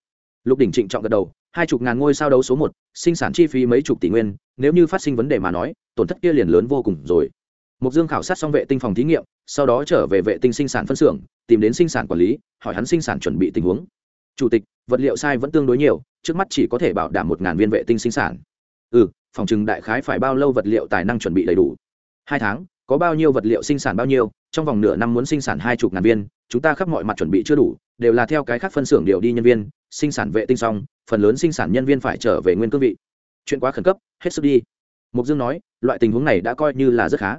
Lục đỉnh trịnh trọng gật đầu, hai chục ngàn ngôi sao đấu số một, sinh sản chi phí mấy chục tỷ nguyên, nếu như phát sinh vấn đề mà nói, tổn thất kia liền lớn vô cùng rồi. Mục dương khảo sát xong vệ tinh phòng thí nghiệm, sau đó trở về vệ tinh sinh sản phân xưởng, tìm đến sinh sản quản lý, hỏi hắn sinh sản chuẩn bị tình huống. Chủ tịch, vật liệu sai vẫn tương đối nhiều, trước mắt chỉ có thể bảo đảm một ngàn viên vệ tinh sinh sản. Ừ phòng trừng đại khái phải bao lâu vật liệu tài năng chuẩn bị đầy đủ? Hai tháng, có bao nhiêu vật liệu sinh sản bao nhiêu? Trong vòng nửa năm muốn sinh sản hai chục ngàn viên, chúng ta khắp mọi mặt chuẩn bị chưa đủ đều là theo cái khác phân xưởng điều đi nhân viên, sinh sản vệ tinh xong, phần lớn sinh sản nhân viên phải trở về nguyên cương vị. Chuyện quá khẩn cấp, hết sức đi. Mục dương nói, loại tình huống này đã coi như là rất khá.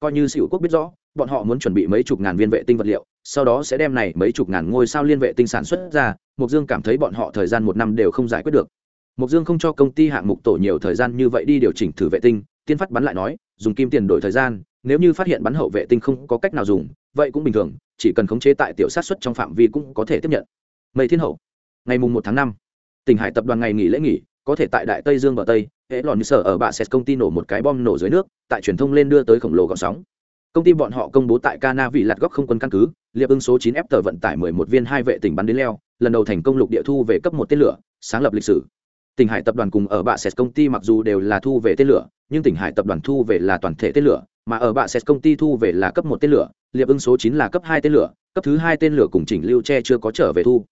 Coi như xỉu quốc biết rõ, bọn họ muốn chuẩn bị mấy chục ngàn viên vệ tinh vật liệu, sau đó sẽ đem này mấy chục ngàn ngôi sao liên vệ tinh sản xuất ra mục dương cảm thấy bọn họ thời gian một năm đều không giải quyết được. Mục dương không cho công ty hạng mục tổ nhiều thời gian như vậy đi điều chỉnh thử vệ tinh, tiên phát bắn lại nói, dùng kim tiền đổi thời gian, nếu như phát hiện bắn hậu vệ tinh không có cách nào dùng, vậy cũng bình thường chỉ cần khống chế tại tiểu sát xuất trong phạm vi cũng có thể tiếp nhận. Mây thiên hậu, ngày mùng một tháng năm, tỉnh hải tập đoàn ngày nghỉ lễ nghỉ, có thể tại đại tây dương bờ tây, hễ lòn như sở ở bạ xét công ty nổ một cái bom nổ dưới nước, tại truyền thông lên đưa tới khổng lồ gọn sóng. Công ty bọn họ công bố tại Cana vị lạt góc không quân căn cứ, liệp ưng số 9 f tờ vận tải 11 viên hai vệ tỉnh bắn đến leo, lần đầu thành công lục địa thu về cấp một tên lửa, sáng lập lịch sử. Tỉnh hải tập đoàn cùng ở bạ xét công ty mặc dù đều là thu về tên lửa, nhưng tỉnh hải tập đoàn thu về là toàn thể tên lửa mà ở bạ xét công ty thu về là cấp một tên lửa liệp ưng số chín là cấp hai tên lửa cấp thứ hai tên lửa cùng chỉnh lưu tre chưa có trở về thu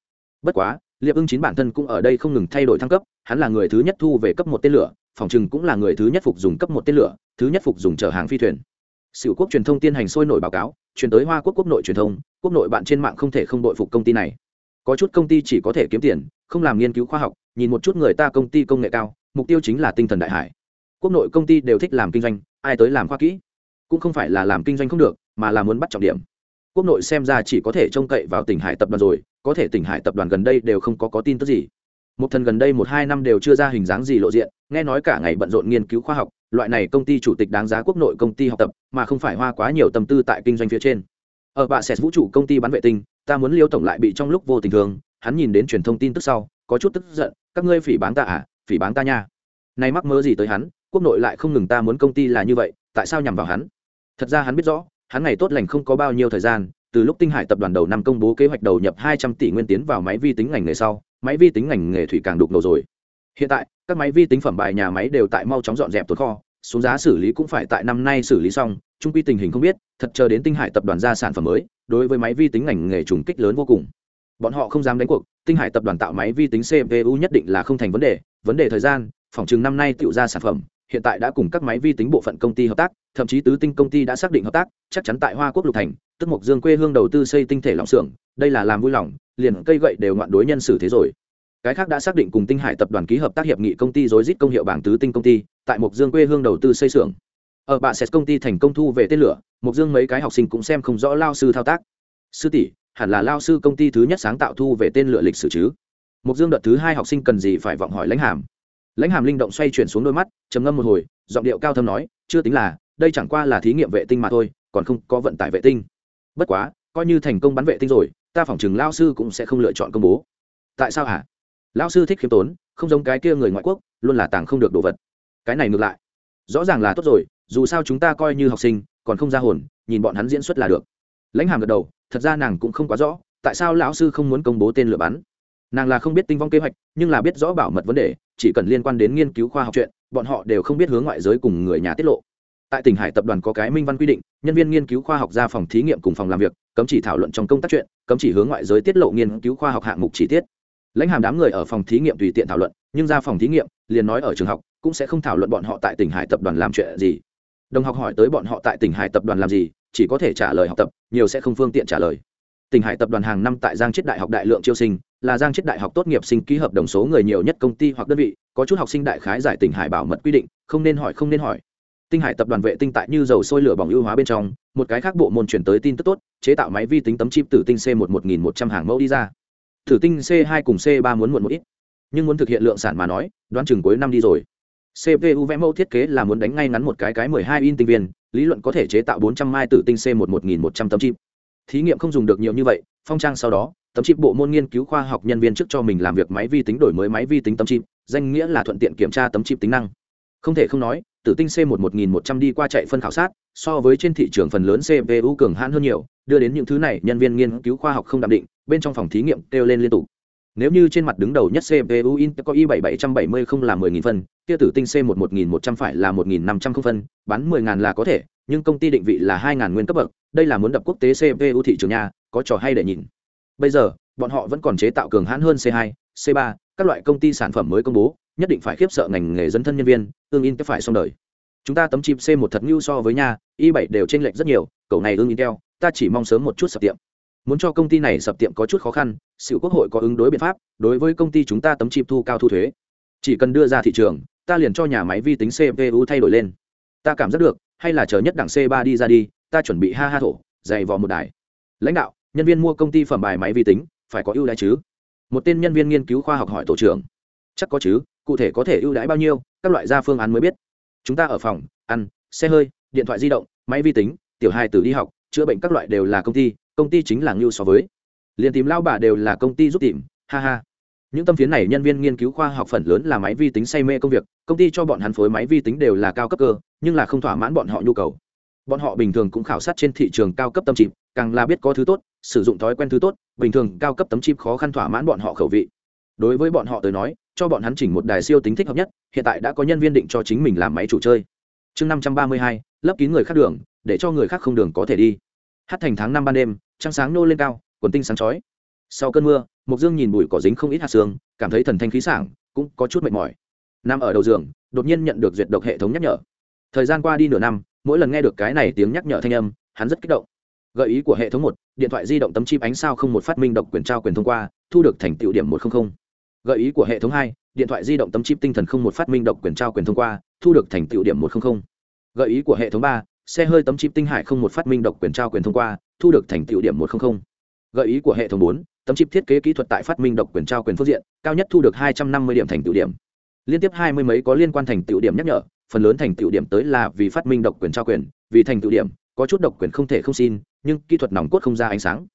bất quá liệp ưng chín bản thân cũng ở đây không ngừng thay đổi thăng cấp hắn là người thứ nhất thu về cấp một tên lửa phòng chừng cũng là người thứ nhất phục dùng cấp một tên lửa thứ nhất phục dùng chở hàng phi thuyền Sửu quốc truyền thông tiên hành sôi nổi báo cáo, truyền tới Hoa quốc quốc nội truyền thông, quốc nội bạn trên mạng không thể không đội phục công ty này. Có chút công ty chỉ có thể kiếm tiền, không làm nghiên cứu khoa học, nhìn một chút người ta công ty công nghệ cao, mục tiêu chính là tinh thần đại hải. Quốc nội công ty đều thích làm kinh doanh, ai tới làm khoa kỹ, cũng không phải là làm kinh doanh không được, mà là muốn bắt trọng điểm. Quốc nội xem ra chỉ có thể trông cậy vào Tỉnh Hải tập đoàn rồi, có thể Tỉnh Hải tập đoàn gần đây đều không có có tin tức gì. Một thần gần đây một hai năm đều chưa ra hình dáng gì lộ diện, nghe nói cả ngày bận rộn nghiên cứu khoa học, loại này công ty chủ tịch đáng giá quốc nội công ty học tập mà không phải hoa quá nhiều tâm tư tại kinh doanh phía trên ở bạ sẹt vũ trụ công ty bán vệ tinh ta muốn liêu tổng lại bị trong lúc vô tình thường hắn nhìn đến truyền thông tin tức sau có chút tức giận các ngươi phỉ báng ta à phỉ báng ta nha nay mắc mơ gì tới hắn quốc nội lại không ngừng ta muốn công ty là như vậy tại sao nhằm vào hắn thật ra hắn biết rõ, hắn ngày tốt lành không có bao nhiêu thời gian, từ lúc tinh hải tập đoàn đầu năm công bố kế hoạch đầu nhập hai trăm tỷ nguyên tiến vào máy vi tính ngành nghề sau, máy vi tính ngành nghề thủy càng đục ngầu rồi. Hiện tại, các máy vi tính phẩm bài nhà máy đều tại mau chóng dọn dẹp tồn kho, xuống giá xử lý cũng phải tại năm nay xử lý xong, trung quy tình hình không biết, thật chờ đến tinh hải tập đoàn ra sản phẩm mới, đối với máy vi tính ngành nghề trùng kích lớn vô cùng. Bọn họ không dám đánh cuộc, tinh hải tập đoàn tạo máy vi tính cpu nhất định là không thành vấn đề vấn đề thời gian, phòng chừng năm nay tự ra sản phẩm, hiện tại đã cùng các máy vi tính bộ phận công ty hợp tác thậm chí tứ tinh công ty đã xác định hợp tác, chắc chắn tại hoa quốc lục thành, tức mộc dương quê hương đầu tư xây tinh thể lỏng xưởng, đây là làm vui lòng, liền cây gậy đều ngoạn đối nhân xử thế rồi. Cái khác đã xác định cùng tinh hải tập đoàn ký hợp tác hiệp nghị công ty rối rít công hiệu bảng tứ tinh công ty, tại mộc dương quê hương đầu tư xây xưởng. Ở bạ xét công ty thành công thu về tên lửa, mộc dương mấy cái học sinh cũng xem không rõ lao sư thao tác. Sư tỷ, hẳn là lao sư công ty thứ nhất sáng tạo thu về tên lửa lịch sử chứ? Mộc dương đợt thứ hai học sinh cần gì phải vọng hỏi lãnh hàm. Lãnh hàm linh động xoay chuyển xuống đôi mắt, trầm ngâm một hồi, giọng điệu cao thâm nói, chưa tính là đây chẳng qua là thí nghiệm vệ tinh mà thôi, còn không có vận tải vệ tinh. Bất quá, coi như thành công bắn vệ tinh rồi, ta phỏng chừng lao sư cũng sẽ không lựa chọn công bố. Tại sao hả? Lão sư thích khiêm tốn, không giống cái kia người ngoại quốc, luôn là tàng không được đồ vật. Cái này ngược lại. Rõ ràng là tốt rồi, dù sao chúng ta coi như học sinh, còn không ra hồn, nhìn bọn hắn diễn xuất là được. Lãnh hàm gật đầu, thật ra nàng cũng không quá rõ, tại sao lão sư không muốn công bố tên lửa bắn? Nàng là không biết tinh vong kế hoạch, nhưng là biết rõ bảo mật vấn đề, chỉ cần liên quan đến nghiên cứu khoa học chuyện, bọn họ đều không biết hướng ngoại giới cùng người nhà tiết lộ tại tỉnh hải tập đoàn có cái minh văn quy định, nhân viên nghiên cứu khoa học ra phòng thí nghiệm cùng phòng làm việc, cấm chỉ thảo luận trong công tác chuyện, cấm chỉ hướng ngoại giới tiết lộ nghiên cứu khoa học hạng mục chi tiết. Lãnh hàm đám người ở phòng thí nghiệm tùy tiện thảo luận, nhưng ra phòng thí nghiệm, liền nói ở trường học, cũng sẽ không thảo luận bọn họ tại tỉnh hải tập đoàn làm chuyện gì. Đồng học hỏi tới bọn họ tại tỉnh hải tập đoàn làm gì, chỉ có thể trả lời học tập, nhiều sẽ không phương tiện trả lời. Tỉnh hải tập đoàn hàng năm tại giang chết đại học đại lượng chiêu sinh, là giang chết đại học tốt nghiệp sinh ký hợp đồng số người nhiều nhất công ty hoặc đơn vị, có chút học sinh đại khái giải tỉnh hải bảo mật quy định, không nên hỏi, không nên hỏi tinh hải tập đoàn vệ tinh tại như dầu sôi lửa bỏng ưu hóa bên trong, một cái khác bộ môn chuyển tới tin tức tốt, chế tạo máy vi tính tấm chip từ tinh c một một nghìn một trăm hàng mẫu đi ra. Thử tinh c hai cùng c ba muốn muộn một ít, nhưng muốn thực hiện lượng sản mà nói, đoán chừng cuối năm đi rồi. Cpu vẽ mẫu thiết kế là muốn đánh ngay ngắn một cái cái 12 in tinh viên, lý luận có thể chế tạo 400 mai tử tinh c 1 1100 tấm chip. Thí nghiệm không dùng được nhiều như vậy, phong trang sau đó, tấm chip bộ môn nghiên cứu khoa học nhân viên trước cho mình làm việc máy vi tính đổi mới máy vi tính tấm chip, danh nghĩa là thuận tiện kiểm tra tấm chip tính năng không thể không nói, tử tinh c 1 1100 đi qua chạy phân khảo sát, so với trên thị trường phần lớn cpu cường hãn hơn nhiều, đưa đến những thứ này, nhân viên nghiên cứu khoa học không đạm định, bên trong phòng thí nghiệm kêu lên liên tục. Nếu như trên mặt đứng đầu nhất cpu intel có i 7770 không là 10.000 phân, kia tử tinh c 1 1100 phải là 1.500 phân, bán 10.000 là có thể, nhưng công ty định vị là 2.000 nguyên cấp bậc, đây là muốn đập quốc tế cpu thị trường nhà có trò hay để nhìn. Bây giờ, bọn họ vẫn còn chế tạo cường hãn hơn c 2 c 3 các loại công ty sản phẩm mới công bố nhất định phải khiếp sợ ngành nghề dân thân nhân viên tương in phải xong đời. Chúng ta tấm chip c một thật ngưu so với nhà y bảy đều chênh lệch rất nhiều, cậu này ương intel ta chỉ mong sớm một chút sập tiệm. Muốn cho công ty này sập tiệm có chút khó khăn sự quốc hội có ứng đối biện pháp, đối với công ty chúng ta tấm chip thu cao thu thuế. Chỉ cần đưa ra thị trường, ta liền cho nhà máy vi tính cpu thay đổi lên. Ta cảm giác được, hay là chờ nhất đẳng c ba đi ra đi, ta chuẩn bị ha ha thổ, dày vò một đài. Lãnh đạo, nhân viên mua công ty phẩm bài máy vi tính, phải có ưu đãi chứ? Một tên nhân viên nghiên cứu khoa học hỏi tổ trưởng. Chắc có chứ cụ thể có thể ưu đãi bao nhiêu, các loại ra phương án mới biết. Chúng ta ở phòng, ăn, xe hơi, điện thoại di động, máy vi tính, tiểu hai tử đi học, chữa bệnh các loại đều là công ty công ty chính là ngưu so với. Liền tìm lao bà đều là công ty giúp tìm, ha ha. Những tâm phiến này nhân viên nghiên cứu khoa học phần lớn là máy vi tính say mê công việc, công ty cho bọn hắn phối máy vi tính đều là cao cấp cơ, nhưng là không thỏa mãn bọn họ nhu cầu. Bọn họ bình thường cũng khảo sát trên thị trường cao cấp tâm chip, càng là biết có thứ tốt, sử dụng thói quen thứ tốt, bình thường cao cấp tấm chip khó khăn thỏa mãn bọn họ khẩu vị. Đối với bọn họ tới nói cho bọn hắn chỉnh một đài siêu tính thích hợp nhất, hiện tại đã có nhân viên định cho chính mình làm máy chủ chơi. Chương năm trăm ba mươi hai, lấp kín người khác đường, để cho người khác không đường có thể đi. Hát thành tháng năm ban đêm, trăng sáng nô lên cao, quần tinh sáng chói. Sau cơn mưa mục dương nhìn bụi cỏ dính không ít hạt sương cảm thấy thần thanh khí sảng, cũng có chút mệt mỏi. Nằm ở đầu giường, đột nhiên nhận được duyệt độc hệ thống nhắc nhở. Thời gian qua đi nửa năm, mỗi lần nghe được cái này tiếng nhắc nhở thanh âm, hắn rất kích động. Gợi ý của hệ thống một, điện thoại di động tấm chip ánh sao không một phát minh độc quyền trao quyền thông qua, thu được thành tựu điểm một trăm linh gợi ý của hệ thống hai, điện thoại di động tấm chip tinh thần không một phát minh độc quyền trao quyền thông qua, thu được thành tựu điểm một trăm linh gợi ý của hệ thống ba, xe hơi tấm chip tinh hải không một phát minh độc quyền trao quyền thông qua, thu được thành tựu điểm một trăm linh gợi ý của hệ thống bốn, tấm chip thiết kế kỹ thuật tại phát minh độc quyền trao quyền phương diện, cao nhất thu được hai trăm năm mươi điểm thành tựu điểm. Liên tiếp hai mươi mấy có liên quan thành tựu điểm nhắc nhở, phần lớn thành tựu điểm tới là vì phát minh độc quyền trao quyền, vì thành tựu điểm, có chút độc quyền không thể không xin, nhưng kỹ thuật nòng cốt không ra ánh sáng.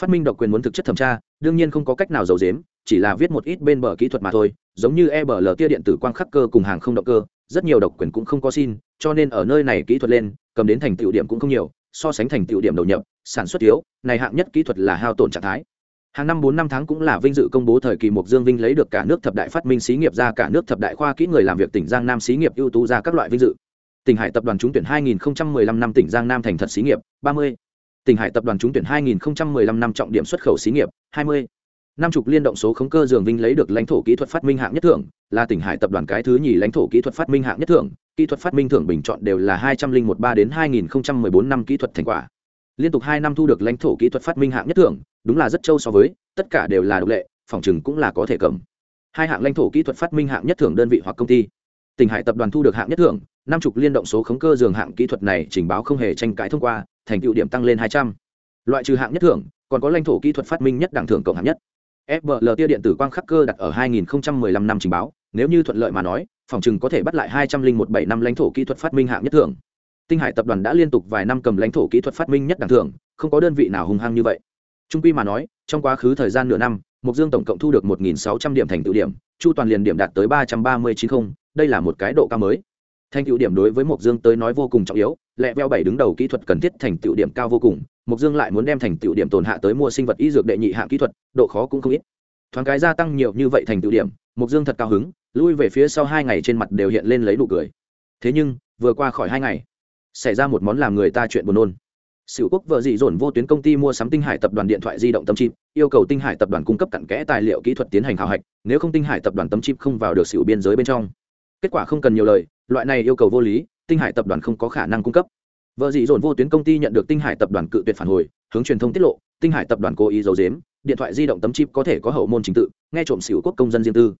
Phát minh độc quyền muốn thực chất thẩm tra, đương nhiên không có cách nào giấu dếm chỉ là viết một ít bên bờ kỹ thuật mà thôi, giống như ebl tia điện tử quang khắc cơ cùng hàng không động cơ, rất nhiều độc quyền cũng không có xin, cho nên ở nơi này kỹ thuật lên, cầm đến thành tựu điểm cũng không nhiều, so sánh thành tựu điểm đầu nhập, sản xuất yếu này hạng nhất kỹ thuật là hao tổn trạng thái hàng năm bốn năm tháng cũng là vinh dự công bố thời kỳ mục dương vinh lấy được cả nước thập đại phát minh xí nghiệp ra, cả nước thập đại khoa kỹ người làm việc tỉnh giang nam xí nghiệp ưu tú ra các loại vinh dự tỉnh hải tập đoàn trúng tuyển 2015 năm tỉnh giang nam thành thật xí nghiệp 30. tỉnh hải tập đoàn trúng tuyển 2015 năm trọng điểm xuất khẩu xí nghiệp 20 năm chục liên động số khống cơ dường vinh lấy được lãnh thổ kỹ thuật phát minh hạng nhất thưởng, là tỉnh hải tập đoàn cái thứ nhì lãnh thổ kỹ thuật phát minh hạng nhất thưởng, kỹ thuật phát minh thưởng bình chọn đều là 201 đến 2014 năm kỹ thuật thành quả. Liên tục hai năm thu được lãnh thổ kỹ thuật phát minh hạng nhất thưởng, đúng là rất trâu so với, tất cả đều là độc lệ, phòng chừng cũng là có thể cầm. Hai hạng lãnh thổ kỹ thuật phát minh hạng nhất thưởng đơn vị hoặc công ty. Tỉnh hải tập đoàn thu được hạng nhất thưởng năm chục liên động số khống cơ dường hạng kỹ thuật này trình báo không hề tranh cãi thông qua, thành tựu điểm tăng lên hai trăm. Loại trừ hạng nhất thưởng, còn có lãnh thổ kỹ thuật phát minh nhất đẳng thưởng cộng hạng nhất fbl tia điện tử quang khắc cơ đặt ở 2015 năm trình báo nếu như thuận lợi mà nói phòng trừng có thể bắt lại hai trăm linh một bảy năm lãnh thổ kỹ thuật phát minh hạng nhất thưởng. Tinh hải tập đoàn đã liên tục vài năm cầm lãnh thổ kỹ thuật phát minh nhất đẳng thưởng không có đơn vị nào hùng hăng như vậy. Trung quy mà nói trong quá khứ thời gian nửa năm mục dương tổng cộng thu được 1.600 điểm thành tựu điểm chu toàn liền điểm đạt tới 33090, đây là một cái độ cao mới. Thành tựu điểm đối với mục dương tới nói vô cùng trọng yếu lẹ veo bảy đứng đầu kỹ thuật cần thiết thành tựu điểm cao vô cùng mục dương lại muốn đem thành tựu điểm tồn hạ tới mua sinh vật y dược đệ nhị hạng kỹ thuật độ khó cũng không ít thoáng cái gia tăng nhiều như vậy thành tựu điểm mục dương thật cao hứng lui về phía sau hai ngày trên mặt đều hiện lên lấy nụ cười thế nhưng vừa qua khỏi hai ngày xảy ra một món làm người ta chuyện buồn nôn Sửu Quốc vợ dị dồn vô tuyến công ty mua sắm Tinh Hải tập đoàn điện thoại di động tấm chip, yêu cầu Tinh Hải tập đoàn cung cấp cặn kẽ tài liệu kỹ thuật tiến hành khảo hạch, nếu không Tinh Hải tập đoàn tấm chip không vào được Sửu biên giới bên trong. Kết quả không cần nhiều lời, loại này yêu cầu vô lý, Tinh Hải tập đoàn không có khả năng cung cấp. Vợ dị dồn vô tuyến công ty nhận được Tinh Hải tập đoàn cự tuyệt phản hồi, hướng truyền thông tiết lộ, Tinh Hải tập đoàn cố ý giấu giếm, điện thoại di động tấm chip có thể có hậu môn chính tự, nghe trộm xỉu Quốc công dân riêng tư.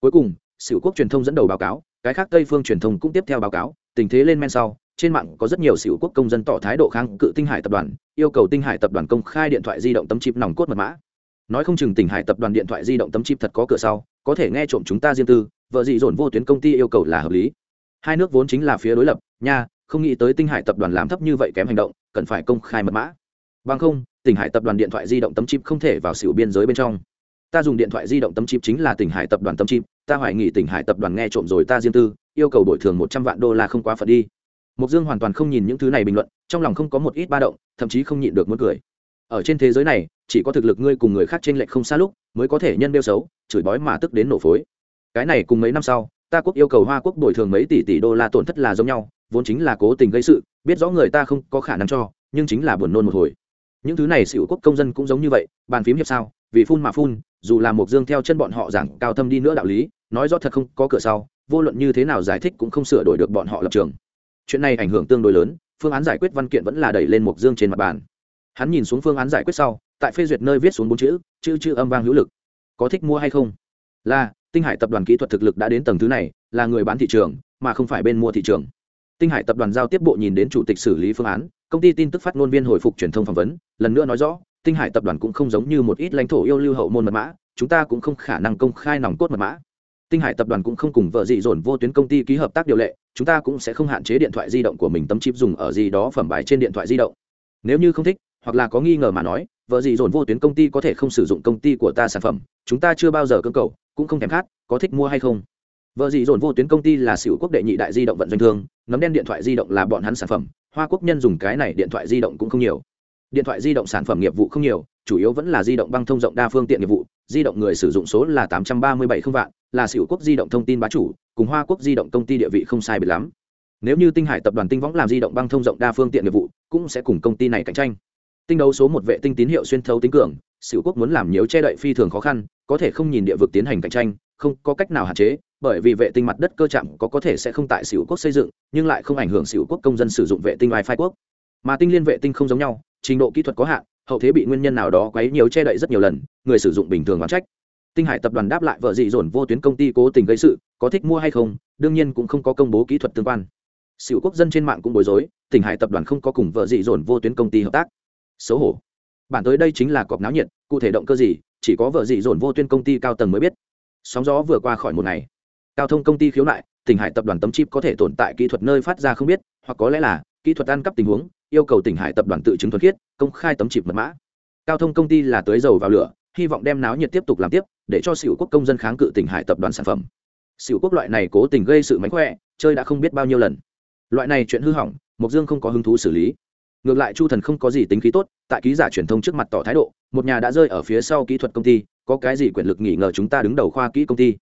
Cuối cùng, xỉu Quốc truyền thông dẫn đầu báo cáo, cái khác Tây phương truyền thông cũng tiếp theo báo cáo, tình thế lên men sau, trên mạng có rất nhiều xỉu quốc công dân tỏ thái độ kháng cự tinh hải tập đoàn yêu cầu tinh hải tập đoàn công khai điện thoại di động tấm chip nòng cốt mật mã nói không chừng tỉnh hải tập đoàn điện thoại di động tấm chip thật có cửa sau có thể nghe trộm chúng ta riêng tư vợ dị dồn vô tuyến công ty yêu cầu là hợp lý hai nước vốn chính là phía đối lập nha không nghĩ tới tinh hải tập đoàn làm thấp như vậy kém hành động cần phải công khai mật mã bằng không tỉnh hải tập đoàn điện thoại di động tấm chip không thể vào xỉu biên giới bên trong ta dùng điện thoại di động tấm chip chính là tỉnh hải tập đoàn tấm chip ta hoài nghị tỉnh hải tập đoàn nghe trộm rồi ta riêng tư yêu cầu bồi thường một trăm vạn đô la không quá phật đi Mục Dương hoàn toàn không nhìn những thứ này bình luận, trong lòng không có một ít ba động, thậm chí không nhịn được muốn cười. Ở trên thế giới này, chỉ có thực lực ngươi cùng người khác trên lệch không xa lúc, mới có thể nhân đeo xấu, chửi bói mà tức đến nổ phối. Cái này cùng mấy năm sau, ta quốc yêu cầu Hoa quốc bồi thường mấy tỷ tỷ đô la tổn thất là giống nhau, vốn chính là cố tình gây sự, biết rõ người ta không có khả năng cho, nhưng chính là buồn nôn một hồi. Những thứ này xỉu quốc công dân cũng giống như vậy, bàn phím hiệp sao, vì phun mà phun, dù là Mục Dương theo chân bọn họ giảng cao thâm đi nữa đạo lý, nói rõ thật không có cửa sau, vô luận như thế nào giải thích cũng không sửa đổi được bọn họ lập trường. Chuyện này ảnh hưởng tương đối lớn phương án giải quyết văn kiện vẫn là đẩy lên mục dương trên mặt bàn. Hắn nhìn xuống phương án giải quyết sau tại phê duyệt nơi viết xuống bốn chữ chữ chữ âm vang hữu lực. Có thích mua hay không? Là tinh hải tập đoàn kỹ thuật thực lực đã đến tầng thứ này, là người bán thị trường, mà không phải bên mua thị trường. Tinh hải tập đoàn giao tiếp bộ nhìn đến chủ tịch xử lý phương án, công ty tin tức phát ngôn viên hồi phục truyền thông phỏng vấn, lần nữa nói rõ, tinh hải tập đoàn cũng không giống như một ít lãnh thổ yêu lưu hậu môn mật mã, chúng ta cũng không khả năng công khai nòng cốt mật mã. Tinh hải tập đoàn cũng không cùng vợ dị dồn vô tuyến công ty ký hợp tác điều lệ, chúng ta cũng sẽ không hạn chế điện thoại di động của mình, tấm chip dùng ở gì đó phẩm bài trên điện thoại di động. Nếu như không thích, hoặc là có nghi ngờ mà nói, vợ dị dồn vô tuyến công ty có thể không sử dụng công ty của ta sản phẩm, chúng ta chưa bao giờ cơ cầu cũng không thèm khát, có thích mua hay không. Vợ dị dồn vô tuyến công ty là xỉu quốc đệ nhị đại di động vận doanh thương, nấm đen điện thoại di động là bọn hắn sản phẩm, hoa quốc nhân dùng cái này điện thoại di động cũng không nhiều. Điện thoại di động sản phẩm nghiệp vụ không nhiều, chủ yếu vẫn là di động băng thông rộng đa phương tiện nghiệp vụ, di động người sử dụng số là tám trăm ba mươi bảy không vạn, là xỉu quốc di động thông tin bá chủ, cùng hoa quốc di động công ty địa vị không sai biệt lắm. Nếu như tinh hải tập đoàn tinh võng làm di động băng thông rộng đa phương tiện nghiệp vụ, cũng sẽ cùng công ty này cạnh tranh. Tinh đấu số một vệ tinh tín hiệu xuyên thấu tính cường sửu quốc muốn làm nhiễu che đậy phi thường khó khăn, có thể không nhìn địa vực tiến hành cạnh tranh, không có cách nào hạn chế, bởi vì vệ tinh mặt đất cơ chạm có có thể sẽ không tại sửu quốc xây dựng, nhưng lại không ảnh hưởng sửu quốc công dân sử dụng vệ tinh wifi quốc. Mà tinh liên vệ tinh không giống nhau, trình độ kỹ thuật có hạn, hậu thế bị nguyên nhân nào đó quấy nhiều che đậy rất nhiều lần, người sử dụng bình thường oán trách. Tinh hải tập đoàn đáp lại vợ dị dồn vô tuyến công ty cố tình gây sự, có thích mua hay không, đương nhiên cũng không có công bố kỹ thuật tương quan. Sửu quốc dân trên mạng cũng bối rối tỉnh hải tập đoàn không có cùng vợ dị dồn vô tuyến công ty hợp tác. Xấu hổ. Bản tới đây chính là cọp náo nhiệt cụ thể động cơ gì, chỉ có vợ dị dồn vô tuyên công ty cao tầng mới biết. Sóng gió vừa qua khỏi một ngày, cao thông công ty khiếu nại, tỉnh hải tập đoàn tấm chip có thể tồn tại kỹ thuật nơi phát ra không biết, hoặc có lẽ là kỹ thuật ăn cắp tình huống, yêu cầu tỉnh hải tập đoàn tự chứng thuật khiết, công khai tấm chip mật mã. Cao thông công ty là tưới dầu vào lửa, hy vọng đem náo nhiệt tiếp tục làm tiếp, để cho xỉu quốc công dân kháng cự tỉnh hải tập đoàn sản phẩm. Xỉu quốc loại này cố tình gây sự mánh khỏe, chơi đã không biết bao nhiêu lần. Loại này chuyện hư hỏng, mộc dương không có hứng thú xử lý ngược lại chu thần không có gì tính khí tốt, tại ký giả truyền thông trước mặt tỏ thái độ, một nhà đã rơi ở phía sau kỹ thuật công ty, có cái gì quyền lực nghỉ ngờ chúng ta đứng đầu khoa kỹ công ty?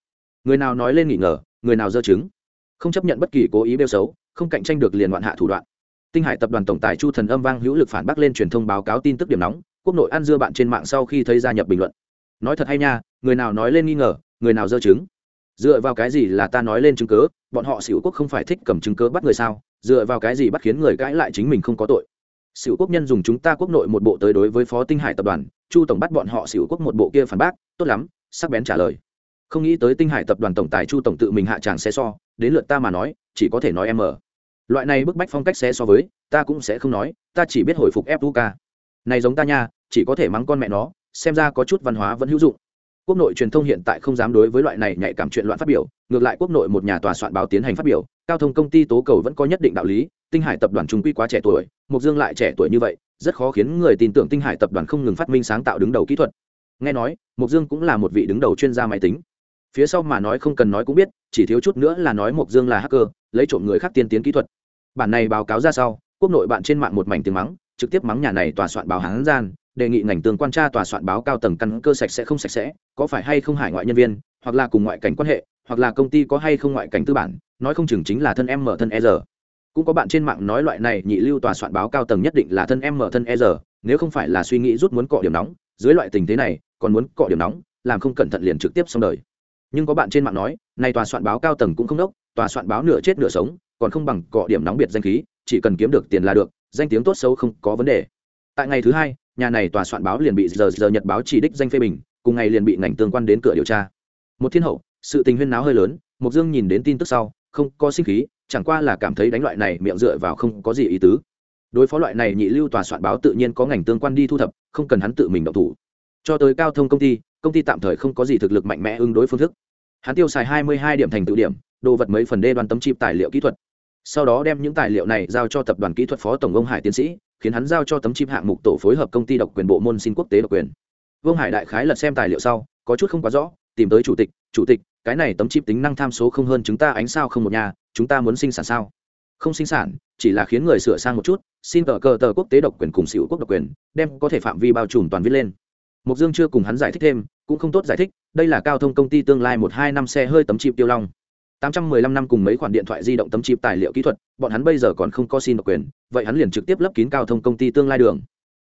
Người nào nói lên nghỉ ngờ, người nào dơ chứng? Không chấp nhận bất kỳ cố ý bêu xấu, không cạnh tranh được liền đoạn hạ thủ đoạn. Tinh hải tập đoàn tổng tài chu thần âm vang hữu lực phản bác lên truyền thông báo cáo tin tức điểm nóng, quốc nội ăn dưa bạn trên mạng sau khi thấy gia nhập bình luận. Nói thật hay nha, người nào nói lên nghi ngờ, người nào dơ chứng? Dựa vào cái gì là ta nói lên chứng cớ bọn họ xỉu quốc không phải thích cầm chứng cớ bắt người sao? Dựa vào cái gì bắt khiến người cãi lại chính mình không có tội? Sửu quốc nhân dùng chúng ta quốc nội một bộ tới đối với phó tinh hải tập đoàn, chu tổng bắt bọn họ Sửu quốc một bộ kia phản bác, tốt lắm, sắc bén trả lời. Không nghĩ tới tinh hải tập đoàn tổng tài chu tổng tự mình hạ tràng xé so, đến lượt ta mà nói, chỉ có thể nói em ở loại này bức bách phong cách xé so với, ta cũng sẽ không nói, ta chỉ biết hồi phục Fuka. này giống ta nha, chỉ có thể mắng con mẹ nó, xem ra có chút văn hóa vẫn hữu dụng. Quốc nội truyền thông hiện tại không dám đối với loại này nhạy cảm chuyện loạn phát biểu, ngược lại quốc nội một nhà tòa soạn báo tiến hành phát biểu, cao thông công ty tố cầu vẫn có nhất định đạo lý tinh hải tập đoàn trung quy quá trẻ tuổi mục dương lại trẻ tuổi như vậy, rất khó khiến người tin tưởng tinh hải tập đoàn không ngừng phát minh sáng tạo đứng đầu kỹ thuật. Nghe nói mục dương cũng là một vị đứng đầu chuyên gia máy tính. Phía sau mà nói không cần nói cũng biết, chỉ thiếu chút nữa là nói mục dương là hacker, lấy trộm người khác tiên tiến kỹ thuật. Bản này báo cáo ra sau, quốc nội bạn trên mạng một mảnh tiếng mắng, trực tiếp mắng nhà này tòa soạn báo hán gian, đề nghị ngành tường quan tra tòa soạn báo cao tầng căn cơ sạch sẽ không sạch sẽ, có phải hay không hải ngoại nhân viên, hoặc là cùng ngoại cảnh quan hệ, hoặc là công ty có hay không ngoại cảnh tư bản, nói không chừng chính là thân em mở thân e r cũng có bạn trên mạng nói loại này nhị lưu tòa soạn báo cao tầng nhất định là thân em mở thân e giờ, nếu không phải là suy nghĩ rút muốn cọ điểm nóng, dưới loại tình thế này, còn muốn cọ điểm nóng, làm không cẩn thận liền trực tiếp xong đời. Nhưng có bạn trên mạng nói, này tòa soạn báo cao tầng cũng không đốc, tòa soạn báo nửa chết nửa sống, còn không bằng cọ điểm nóng biệt danh khí, chỉ cần kiếm được tiền là được, danh tiếng tốt xấu không có vấn đề. Tại ngày thứ hai, nhà này tòa soạn báo liền bị giờ giờ nhật báo chỉ đích danh phê bình, cùng ngày liền bị ngành tương quan đến cửa điều tra. Một thiên hậu, sự tình huyên náo hơi lớn mục dương nhìn đến tin tức sau, không có sinh khí chẳng qua là cảm thấy đánh loại này miệng dựa vào không có gì ý tứ. Đối phó loại này nhị lưu tòa soạn báo tự nhiên có ngành tương quan đi thu thập, không cần hắn tự mình động thủ. Cho tới cao thông công ty công ty tạm thời không có gì thực lực mạnh mẽ ứng đối phương thức. Hắn tiêu xài hai mươi hai điểm thành tự điểm, đồ vật mấy phần đê đoan tấm chip tài liệu kỹ thuật. Sau đó đem những tài liệu này giao cho tập đoàn kỹ thuật phó tổng ông hải tiến sĩ, khiến hắn giao cho tấm chip hạng mục tổ phối hợp công ty độc quyền bộ môn xin quốc tế độc quyền. Vương hải đại khái lật xem tài liệu sau, có chút không quá rõ, tìm tới chủ tịch chủ tịch cái này tấm chip tính năng tham số không hơn chúng ta ánh sao không một nhà chúng ta muốn sinh sản sao không sinh sản chỉ là khiến người sửa sang một chút xin tờ cờ tờ quốc tế độc quyền cùng xỉu quốc độc quyền đem có thể phạm vi bao trùm toàn viết lên mục dương chưa cùng hắn giải thích thêm cũng không tốt giải thích đây là cao thông công ty tương lai một hai năm xe hơi tấm chip tiêu long 815 năm cùng mấy khoản điện thoại di động tấm chip tài liệu kỹ thuật, bọn hắn bây giờ còn không có xin độc quyền, vậy hắn liền trực tiếp lấp kín cao thông công ty tương lai đường.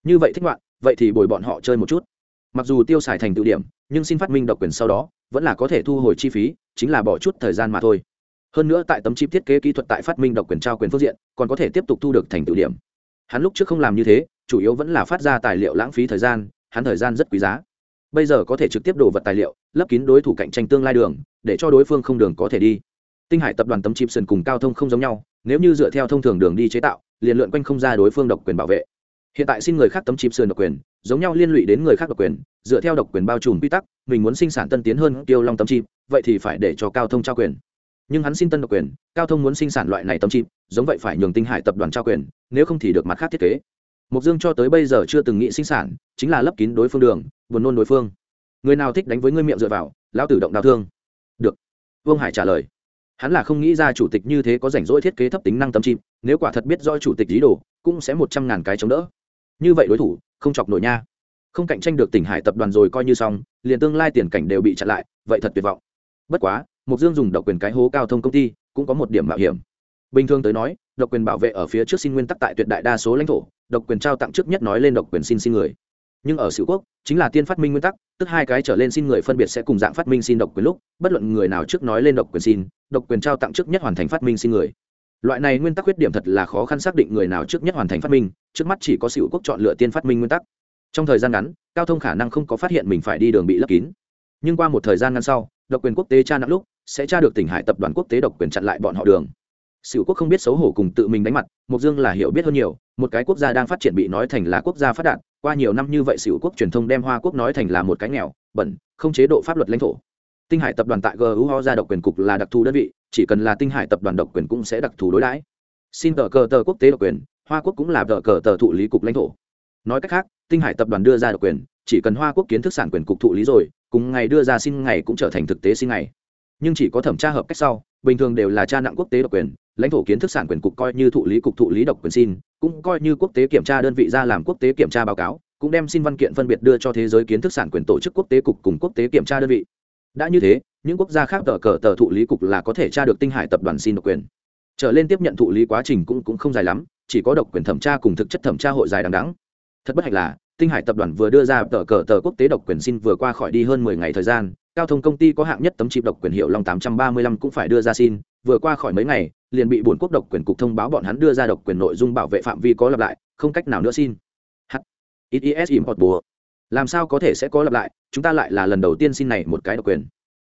Như vậy thích ngoạn, vậy thì bồi bọn họ chơi một chút. Mặc dù tiêu xài thành tự điểm, nhưng xin phát minh độc quyền sau đó, vẫn là có thể thu hồi chi phí, chính là bỏ chút thời gian mà thôi. Hơn nữa tại tấm chip thiết kế kỹ thuật tại phát minh độc quyền trao quyền phương diện, còn có thể tiếp tục thu được thành tự điểm. Hắn lúc trước không làm như thế, chủ yếu vẫn là phát ra tài liệu lãng phí thời gian, hắn thời gian rất quý giá. Bây giờ có thể trực tiếp đổ vật tài liệu, lấp kín đối thủ cạnh tranh tương lai đường, để cho đối phương không đường có thể đi tinh hải tập đoàn tấm chip sườn cùng cao thông không giống nhau nếu như dựa theo thông thường đường đi chế tạo liền lượn quanh không ra đối phương độc quyền bảo vệ hiện tại xin người khác tấm chip sườn độc quyền giống nhau liên lụy đến người khác độc quyền, dựa theo độc quyền bao trùm quy tắc, mình muốn sinh sản tân tiến hơn tiêu long tâm chip vậy thì phải để cho cao thông trao quyền. Nhưng hắn xin tân độc quyền, cao thông muốn sinh sản loại này tâm chip giống vậy phải nhường tinh hải tập đoàn trao quyền, nếu không thì được mặt khác thiết kế. Mục dương cho tới bây giờ chưa từng nghĩ sinh sản, chính là lấp kín đối phương đường, buồn nôn đối phương. Người nào thích đánh với ngươi miệng dựa vào, lão tử động đau thương. Được. Vương hải trả lời. Hắn là không nghĩ ra chủ tịch như thế có rảnh rỗi thiết kế thấp tính năng tâm chim nếu quả thật biết do chủ tịch lý đồ, cũng sẽ một trăm ngàn cái chống đỡ. Như vậy đối thủ không chọc nổi nha. Không cạnh tranh được tỉnh hải tập đoàn rồi coi như xong, liền tương lai tiền cảnh đều bị chặn lại, vậy thật tuyệt vọng. Bất quá mục dương dùng độc quyền cái hố cao thông công ty, cũng có một điểm mạo hiểm. Bình thường tới nói, độc quyền bảo vệ ở phía trước xin nguyên tắc tại tuyệt đại đa số lãnh thổ, độc quyền trao tặng trước nhất nói lên độc quyền xin xin người. Nhưng ở sử quốc, chính là tiên phát minh nguyên tắc, tức hai cái trở lên xin người phân biệt sẽ cùng dạng phát minh xin độc quyền lúc, bất luận người nào trước nói lên độc quyền xin, độc quyền trao tặng trước nhất hoàn thành phát minh xin người loại này nguyên tắc khuyết điểm thật là khó khăn xác định người nào trước nhất hoàn thành phát minh trước mắt chỉ có sửu quốc chọn lựa tiên phát minh nguyên tắc. Trong thời gian ngắn cao thông khả năng không có phát hiện mình phải đi đường bị lấp kín. Nhưng qua một thời gian ngắn sau độc quyền quốc tế tra nặng lúc sẽ tra được tỉnh hải tập đoàn quốc tế độc quyền chặn lại bọn họ đường. Sửu quốc không biết xấu hổ cùng tự mình đánh mặt, Mộc Dương là hiểu biết hơn nhiều, một cái quốc gia đang phát triển bị nói thành là quốc gia phát đạt, qua nhiều năm như vậy Sửu quốc truyền thông đem Hoa quốc nói thành là một cái nghèo, bẩn, không chế độ pháp luật lãnh thổ. Tinh Hải tập đoàn tại GUO ra độc quyền cục là đặc thù đơn vị, chỉ cần là Tinh Hải tập đoàn độc quyền cũng sẽ đặc thù đối đãi. Xin tờ cờ tờ quốc tế độc quyền, Hoa quốc cũng là tờ cờ tờ thụ lý cục lãnh thổ. Nói cách khác, Tinh Hải tập đoàn đưa ra độc quyền, chỉ cần Hoa quốc kiến thức sản quyền cục thụ lý rồi, cùng ngày đưa ra xin ngày cũng trở thành thực tế xin ngày. Nhưng chỉ có thẩm tra hợp cách sau, bình thường đều là tra nặng quốc tế độc quyền, lãnh thổ kiến thức sản quyền cục coi như thụ lý cục thụ lý độc quyền xin cũng coi như quốc tế kiểm tra đơn vị ra làm quốc tế kiểm tra báo cáo cũng đem xin văn kiện phân biệt đưa cho thế giới kiến thức sản quyền tổ chức quốc tế cục cùng quốc tế kiểm tra đơn vị đã như thế những quốc gia khác tờ cờ tờ thụ lý cục là có thể tra được tinh hải tập đoàn xin độc quyền. Trở lên tiếp nhận thụ lý quá trình cũng, cũng không dài lắm chỉ có độc quyền thẩm tra cùng thực chất thẩm tra hội dài đằng đắng thật bất hạnh là tinh hải tập đoàn vừa đưa ra tờ cờ tờ quốc tế độc quyền xin vừa qua khỏi đi hơn mười ngày thời gian cao thông công ty có hạng nhất tấm chip độc quyền hiệu long tám trăm ba mươi lăm cũng phải đưa ra xin vừa qua khỏi mấy ngày liền bị bổn quốc độc quyền cục thông báo bọn hắn đưa ra độc quyền nội dung bảo vệ phạm vi có lặp lại không cách nào nữa xin. H itis import bùa làm sao có thể sẽ có lặp lại, chúng ta lại là lần đầu tiên xin này một cái độc quyền.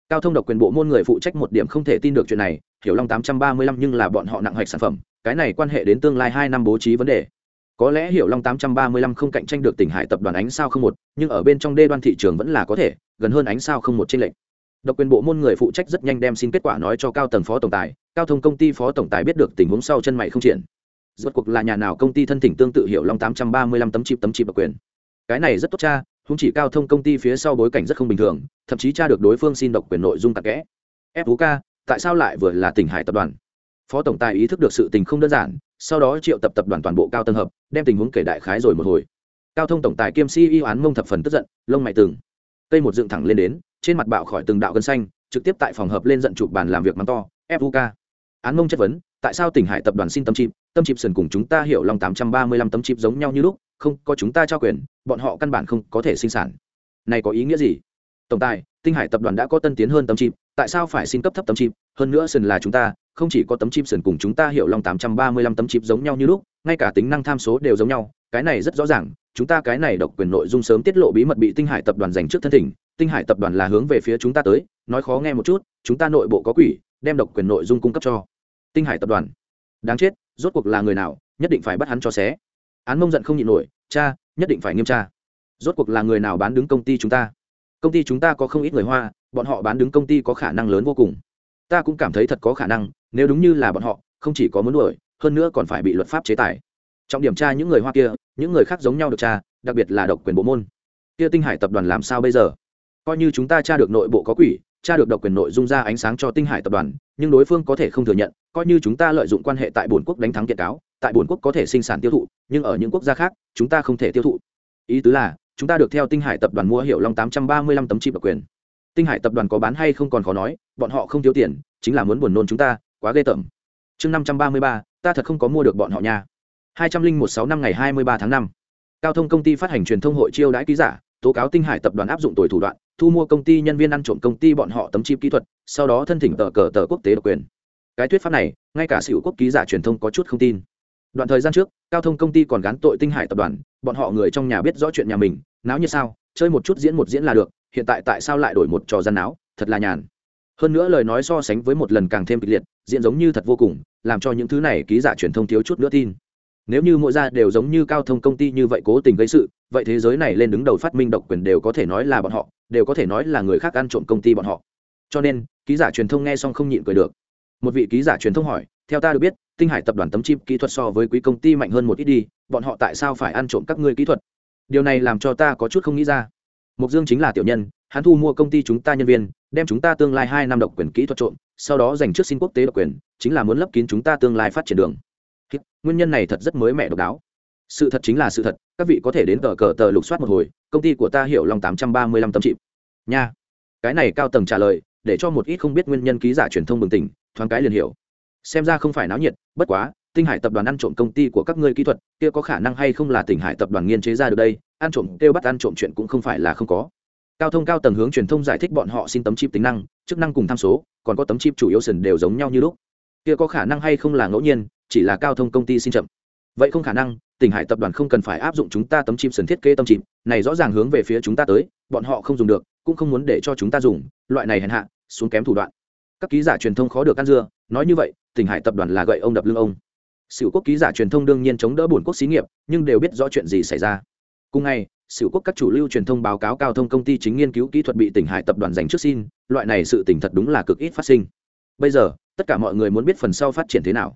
Cao thông độc quyền bộ môn người phụ trách một điểm không thể tin được chuyện này, hiểu long tám trăm ba mươi lăm nhưng là bọn họ nặng hoạch sản phẩm, cái này quan hệ đến tương lai hai năm bố trí vấn đề. Có lẽ hiểu long tám trăm ba mươi lăm không cạnh tranh được tỉnh hải tập đoàn ánh sao không một, nhưng ở bên trong đê đoan thị trường vẫn là có thể, gần hơn ánh sao không một trên lệnh độc quyền bộ môn người phụ trách rất nhanh đem xin kết quả nói cho cao tầng phó tổng tài, cao thông công ty phó tổng tài biết được tình huống sau chân mày không triển. Rốt cuộc là nhà nào công ty thân thỉnh tương tự Hiểu long tám trăm ba mươi lăm tấm chip tấm chip độc quyền. Cái này rất tốt cha không chỉ cao thông công ty phía sau bối cảnh rất không bình thường, thậm chí tra được đối phương xin độc quyền nội dung tạc kẽ. Fuk tại sao lại vừa là tỉnh hải tập đoàn? Phó tổng tài ý thức được sự tình không đơn giản, sau đó triệu tập tập đoàn toàn bộ cao tầng hợp, đem tình huống kể đại khái rồi một hồi. Cao thông tổng tài kiêm ceo án mông thập phần tức giận, lông mày từng. Cây một dựng thẳng lên đến, trên mặt bạo khỏi từng đạo gân xanh, trực tiếp tại phòng hợp lên giận chụp bàn làm việc mắng to fuk án mông chất vấn, tại sao tỉnh hải tập đoàn xin tâm chip tâm chip sần cùng chúng ta hiểu lòng tám trăm ba mươi lăm tấm chip giống nhau như lúc không có chúng ta trao quyền, bọn họ căn bản không có thể sinh sản. Này có ý nghĩa gì? Tổng tài, tinh hải tập đoàn đã có tân tiến hơn tấm chip, tại sao phải xin cấp thấp tấm chip? Hơn nữa sần là chúng ta, không chỉ có tấm chip sần cùng chúng ta hiểu lòng tám trăm ba mươi lăm tấm chip giống nhau như lúc, ngay cả tính năng tham số đều giống nhau, cái này rất rõ ràng, chúng ta cái này độc quyền nội dung sớm tiết lộ bí mật bị tinh hải tập đoàn dành trước thân thỉnh, tinh hải tập đoàn là hướng về phía chúng ta tới, nói khó nghe một chút, chúng ta nội bộ có quỷ, đem độc quyền nội dung cung cấp cho tinh hải tập đoàn. Đáng chết, rốt cuộc là người nào, nhất định phải bắt hắn cho xé án mông giận không nhịn nổi, cha, nhất định phải nghiêm tra. Rốt cuộc là người nào bán đứng công ty chúng ta? Công ty chúng ta có không ít người hoa, bọn họ bán đứng công ty có khả năng lớn vô cùng. Ta cũng cảm thấy thật có khả năng, nếu đúng như là bọn họ, không chỉ có muốn đuổi, hơn nữa còn phải bị luật pháp chế tài. Trọng điểm tra những người hoa kia, những người khác giống nhau được tra, đặc biệt là độc quyền bộ môn. Kia tinh hải tập đoàn làm sao bây giờ? Coi như chúng ta tra được nội bộ có quỷ, tra được độc quyền nội dung ra ánh sáng cho tinh hải tập đoàn, nhưng đối phương có thể không thừa nhận, coi như chúng ta lợi dụng quan hệ tại bồn quốc đánh thắng kiện cáo tại bồn quốc có thể sinh sản tiêu thụ, nhưng ở những quốc gia khác, chúng ta không thể tiêu thụ. Ý tứ là, chúng ta được theo tinh hải tập đoàn mua hiệu long tám trăm ba mươi lăm tấm chip độc quyền. Tinh hải tập đoàn có bán hay không còn khó nói, bọn họ không thiếu tiền, chính là muốn buồn nôn chúng ta, quá ghê tởm. Chương năm trăm ba mươi ba, ta thật không có mua được bọn họ nha. hai trăm linh một sáu năm ngày hai mươi ba tháng năm. Cao thông công ty phát hành truyền thông hội chiêu đãi ký giả, tố cáo tinh hải tập đoàn áp dụng tuổi thủ đoạn, thu mua công ty nhân viên ăn trộm công ty bọn họ tấm chip kỹ thuật, sau đó thân thỉnh tờ cờ tờ quốc tế độc quyền. Cái thuyết pháp này, ngay cả xỉu quốc ký giả truyền thông có chút không tin đoạn thời gian trước, cao thông công ty còn gán tội tinh hải tập đoàn, bọn họ người trong nhà biết rõ chuyện nhà mình, náo như sao, chơi một chút diễn một diễn là được, hiện tại tại sao lại đổi một trò gian náo, thật là nhàn. Hơn nữa lời nói so sánh với một lần càng thêm kịch liệt, diễn giống như thật vô cùng, làm cho những thứ này ký giả truyền thông thiếu chút nữa tin. Nếu như mỗi gia đều giống như cao thông công ty như vậy cố tình gây sự, vậy thế giới này lên đứng đầu phát minh độc quyền đều có thể nói là bọn họ, đều có thể nói là người khác ăn trộm công ty bọn họ. Cho nên, ký giả truyền thông nghe xong không nhịn cười được. Một vị ký giả truyền thông hỏi theo ta được biết, tinh hải tập đoàn tấm chip kỹ thuật so với quý công ty mạnh hơn một ít đi, bọn họ tại sao phải ăn trộm các ngươi kỹ thuật? Điều này làm cho ta có chút không nghĩ ra. Mục dương chính là tiểu nhân, hắn thu mua công ty chúng ta nhân viên, đem chúng ta tương lai hai năm độc quyền kỹ thuật trộm, sau đó dành trước xin quốc tế độc quyền, chính là muốn lấp kín chúng ta tương lai phát triển đường. Nguyên nhân này thật rất mới mẻ độc đáo. Sự thật chính là sự thật, các vị có thể đến tờ cờ tờ lục soát một hồi, công ty của ta hiểu lòng tám trăm ba mươi lăm tấm chịp nha. Cái này cao tầng trả lời, để cho một ít không biết nguyên nhân ký giả truyền thông bừng tỉnh, thoáng cái liền hiểu xem ra không phải náo nhiệt, bất quá, tinh hải tập đoàn ăn trộm công ty của các ngươi kỹ thuật, kia có khả năng hay không là tỉnh hải tập đoàn nghiên chế ra được đây, ăn trộm kêu bắt ăn trộm chuyện cũng không phải là không có. Cao thông cao tầng hướng truyền thông giải thích bọn họ xin tấm chip tính năng, chức năng cùng tham số, còn có tấm chip chủ yếu sần đều giống nhau như lúc. Kia có khả năng hay không là ngẫu nhiên, chỉ là cao thông công ty xin chậm. Vậy không khả năng tỉnh hải tập đoàn không cần phải áp dụng chúng ta tấm chip sần thiết kế tấm chip, này rõ ràng hướng về phía chúng ta tới, bọn họ không dùng được, cũng không muốn để cho chúng ta dùng, loại này hèn hạ, xuống kém thủ đoạn các ký giả truyền thông khó được ăn dưa, nói như vậy, tỉnh hải tập đoàn là gậy ông đập lưng ông. Sửu quốc ký giả truyền thông đương nhiên chống đỡ bổn quốc xí nghiệp, nhưng đều biết rõ chuyện gì xảy ra. Cùng ngày, sửu quốc các chủ lưu truyền thông báo cáo cao thông công ty chính nghiên cứu kỹ thuật bị tỉnh hải tập đoàn dành trước xin, loại này sự tỉnh thật đúng là cực ít phát sinh. Bây giờ, tất cả mọi người muốn biết phần sau phát triển thế nào.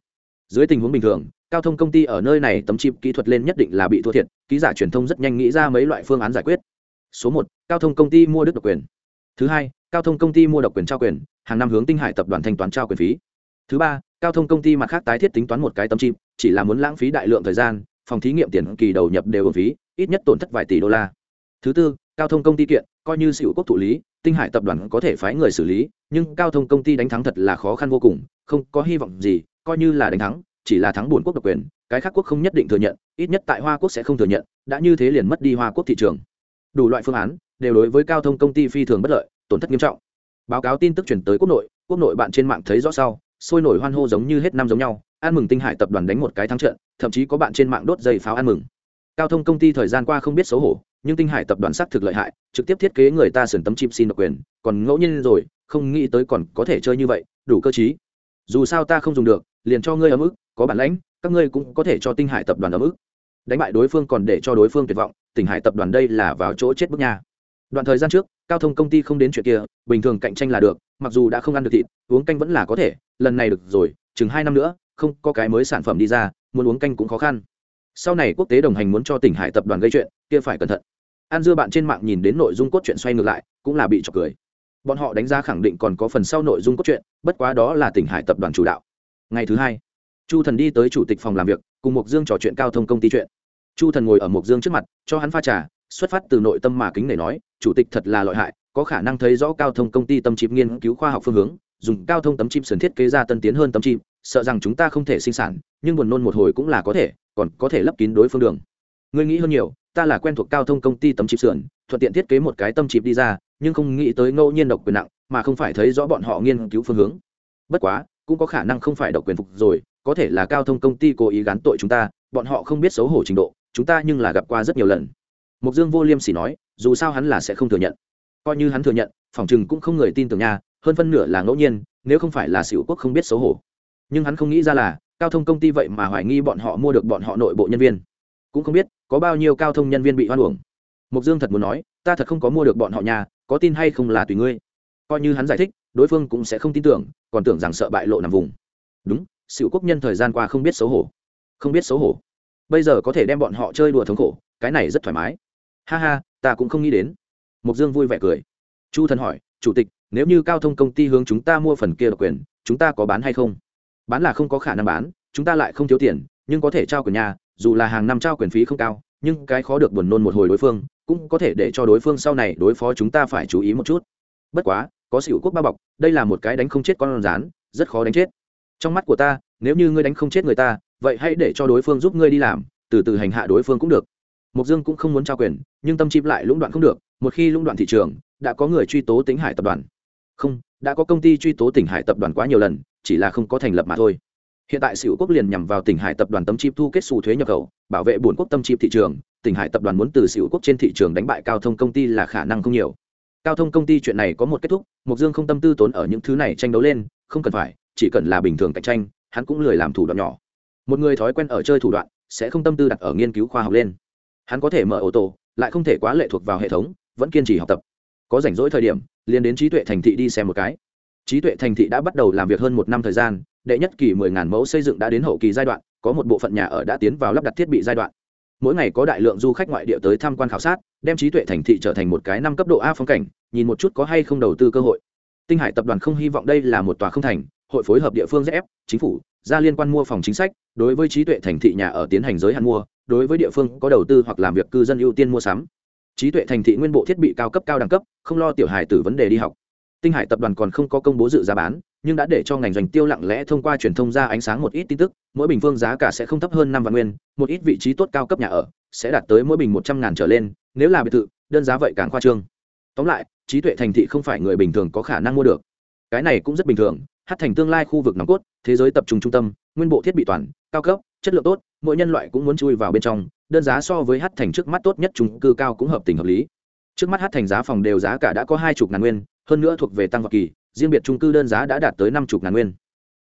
Dưới tình huống bình thường, cao thông công ty ở nơi này tấm chip kỹ thuật lên nhất định là bị thua thiệt, ký giả truyền thông rất nhanh nghĩ ra mấy loại phương án giải quyết. Số một, cao thông công ty mua đức độc quyền. Thứ hai, cao thông công ty mua độc quyền trao quyền hàng năm hướng tinh hải tập đoàn thanh toán trao quyền phí. Thứ ba, cao thông công ty mặt khác tái thiết tính toán một cái tấm chip, chỉ là muốn lãng phí đại lượng thời gian, phòng thí nghiệm tiền kỳ đầu nhập đều ở phí, ít nhất tổn thất vài tỷ đô la. Thứ tư, cao thông công ty kiện, coi như xỉu quốc thụ lý, tinh hải tập đoàn có thể phái người xử lý, nhưng cao thông công ty đánh thắng thật là khó khăn vô cùng, không có hy vọng gì, coi như là đánh thắng, chỉ là thắng buồn quốc độc quyền, cái khác quốc không nhất định thừa nhận, ít nhất tại hoa quốc sẽ không thừa nhận, đã như thế liền mất đi hoa quốc thị trường. Đủ loại phương án, đều đối với cao thông công ty phi thường bất lợi, tổn thất nghiêm trọng báo cáo tin tức chuyển tới quốc nội quốc nội bạn trên mạng thấy rõ sau, sôi nổi hoan hô giống như hết năm giống nhau ăn mừng tinh hải tập đoàn đánh một cái thắng trận, thậm chí có bạn trên mạng đốt dây pháo ăn mừng. Cao thông công ty thời gian qua không biết xấu hổ, nhưng tinh hải tập đoàn xác thực lợi hại, trực tiếp thiết kế người ta sườn tấm chip xin độc quyền, còn ngẫu nhiên rồi, không nghĩ tới còn có thể chơi như vậy, đủ cơ chí dù sao ta không dùng được, liền cho ngươi ở ức, có bản lãnh, các ngươi cũng có thể cho tinh hải tập đoàn ở ức. Đánh bại đối phương còn để cho đối phương tuyệt vọng, tinh hải tập đoàn đây là vào chỗ chết bước nha đoạn thời gian trước, cao thông công ty không đến chuyện kia, bình thường cạnh tranh là được, mặc dù đã không ăn được thịt, uống canh vẫn là có thể, lần này được rồi, chừng hai năm nữa, không, có cái mới sản phẩm đi ra, muốn uống canh cũng khó khăn. Sau này quốc tế đồng hành muốn cho tỉnh hải tập đoàn gây chuyện, kia phải cẩn thận. An dưa bạn trên mạng nhìn đến nội dung cốt truyện xoay ngược lại, cũng là bị trọc cười. Bọn họ đánh giá khẳng định còn có phần sau nội dung cốt truyện, bất quá đó là tỉnh hải tập đoàn chủ đạo. Ngày thứ hai, chu thần đi tới chủ tịch phòng làm việc, cùng mục dương trò chuyện cao thông công ty chuyện. Chu thần ngồi ở mục dương trước mặt, cho hắn pha trà xuất phát từ nội tâm mà kính để nói, chủ tịch thật là lợi hại, có khả năng thấy rõ cao thông công ty tâm chip nghiên cứu khoa học phương hướng, dùng cao thông tấm chip sườn thiết kế ra tân tiến hơn tấm chip, sợ rằng chúng ta không thể sinh sản, nhưng buồn nôn một hồi cũng là có thể, còn có thể lấp kín đối phương đường. Ngươi nghĩ hơn nhiều, ta là quen thuộc cao thông công ty tấm chip sườn, thuận tiện thiết kế một cái tâm chip đi ra, nhưng không nghĩ tới ngẫu nhiên độc quyền nặng, mà không phải thấy rõ bọn họ nghiên cứu phương hướng. Bất quá, cũng có khả năng không phải độc quyền phục rồi, có thể là cao thông công ty cố ý gán tội chúng ta, bọn họ không biết xấu hổ trình độ, chúng ta nhưng là gặp qua rất nhiều lần mục dương vô liêm sỉ nói, dù sao hắn là sẽ không thừa nhận. Coi như hắn thừa nhận, phòng chừng cũng không người tin tưởng nha, hơn phân nửa là ngẫu nhiên, nếu không phải là xỉu quốc không biết xấu hổ. Nhưng hắn không nghĩ ra là, cao thông công ty vậy mà hoài nghi bọn họ mua được bọn họ nội bộ nhân viên. Cũng không biết, có bao nhiêu cao thông nhân viên bị hoan uổng. Mục dương thật muốn nói, ta thật không có mua được bọn họ nhà có tin hay không là tùy ngươi. Coi như hắn giải thích, đối phương cũng sẽ không tin tưởng, còn tưởng rằng sợ bại lộ nằm vùng. Đúng, xỉu quốc nhân thời gian qua không biết xấu hổ. Không biết xấu hổ. Bây giờ có thể đem bọn họ chơi đùa thống khổ, cái này rất thoải mái ha ha, ta cũng không nghĩ đến. Mục dương vui vẻ cười. Chu thần hỏi, chủ tịch, nếu như cao thông công ty hướng chúng ta mua phần kia độc quyền, chúng ta có bán hay không? Bán là không có khả năng bán, chúng ta lại không thiếu tiền, nhưng có thể trao quyền nhà, dù là hàng năm trao quyền phí không cao, nhưng cái khó được buồn nôn một hồi đối phương, cũng có thể để cho đối phương sau này đối phó chúng ta phải chú ý một chút. Bất quá, có xỉu quốc bao bọc, đây là một cái đánh không chết con rán, rất khó đánh chết. Trong mắt của ta, nếu như ngươi đánh không chết người ta, vậy hãy để cho đối phương giúp ngươi đi làm, từ từ hành hạ đối phương cũng được mục dương cũng không muốn trao quyền, nhưng tâm chip lại lũng đoạn không được, một khi lũng đoạn thị trường, đã có người truy tố tính hải tập đoàn. Không, đã có công ty truy tố tỉnh hải tập đoàn quá nhiều lần, chỉ là không có thành lập mà thôi. Hiện tại sửu quốc liền nhằm vào tỉnh hải tập đoàn tấm chip thu kết xù thuế nhập khẩu, bảo vệ bổn quốc tâm chip thị trường. Tỉnh hải tập đoàn muốn từ sửu quốc trên thị trường đánh bại cao thông công ty là khả năng không nhiều. Cao thông công ty chuyện này có một kết thúc mục dương không tâm tư tốn ở những thứ này tranh đấu lên, không cần phải, chỉ cần là bình thường cạnh tranh, hắn cũng lười làm thủ đoạn nhỏ. Một người thói quen ở chơi thủ đoạn, sẽ không tâm tư đặt ở nghiên cứu khoa học lên hắn có thể mở ô tô, lại không thể quá lệ thuộc vào hệ thống, vẫn kiên trì học tập. Có rảnh rỗi thời điểm, liền đến trí tuệ thành thị đi xem một cái. Trí tuệ thành thị đã bắt đầu làm việc hơn một năm thời gian, đệ nhất kỳ mười ngàn mẫu xây dựng đã đến hậu kỳ giai đoạn, có một bộ phận nhà ở đã tiến vào lắp đặt thiết bị giai đoạn. Mỗi ngày có đại lượng du khách ngoại địa tới tham quan khảo sát, đem trí tuệ thành thị trở thành một cái năm cấp độ a phong cảnh, nhìn một chút có hay không đầu tư cơ hội. Tinh hải tập đoàn không hy vọng đây là một tòa không thành, hội phối hợp địa phương rf chính phủ, ra liên quan mua phòng chính sách, đối với trí tuệ thành thị nhà ở tiến hành giới hạn mua đối với địa phương có đầu tư hoặc làm việc cư dân ưu tiên mua sắm. Trí tuệ thành thị nguyên bộ thiết bị cao cấp cao đẳng cấp, không lo tiểu hài tử vấn đề đi học. Tinh hải tập đoàn còn không có công bố dự giá bán, nhưng đã để cho ngành doanh tiêu lặng lẽ thông qua truyền thông ra ánh sáng một ít tin tức, mỗi bình phương giá cả sẽ không thấp hơn năm vạn nguyên, một ít vị trí tốt cao cấp nhà ở sẽ đạt tới mỗi bình một trăm ngàn trở lên, nếu là biệt thự, đơn giá vậy càng khoa trương. Tóm lại, trí tuệ thành thị không phải người bình thường có khả năng mua được. Cái này cũng rất bình thường hát thành tương lai khu vực nòng cốt, thế giới tập trung trung tâm, nguyên bộ thiết bị toàn, cao cấp, chất lượng tốt mỗi nhân loại cũng muốn chui vào bên trong, đơn giá so với hát thành trước mắt tốt nhất trung cư cao cũng hợp tình hợp lý. Trước mắt hát thành giá phòng đều giá cả đã có hai chục ngàn nguyên, hơn nữa thuộc về tăng vật kỳ, riêng biệt trung cư đơn giá đã đạt tới năm chục ngàn nguyên.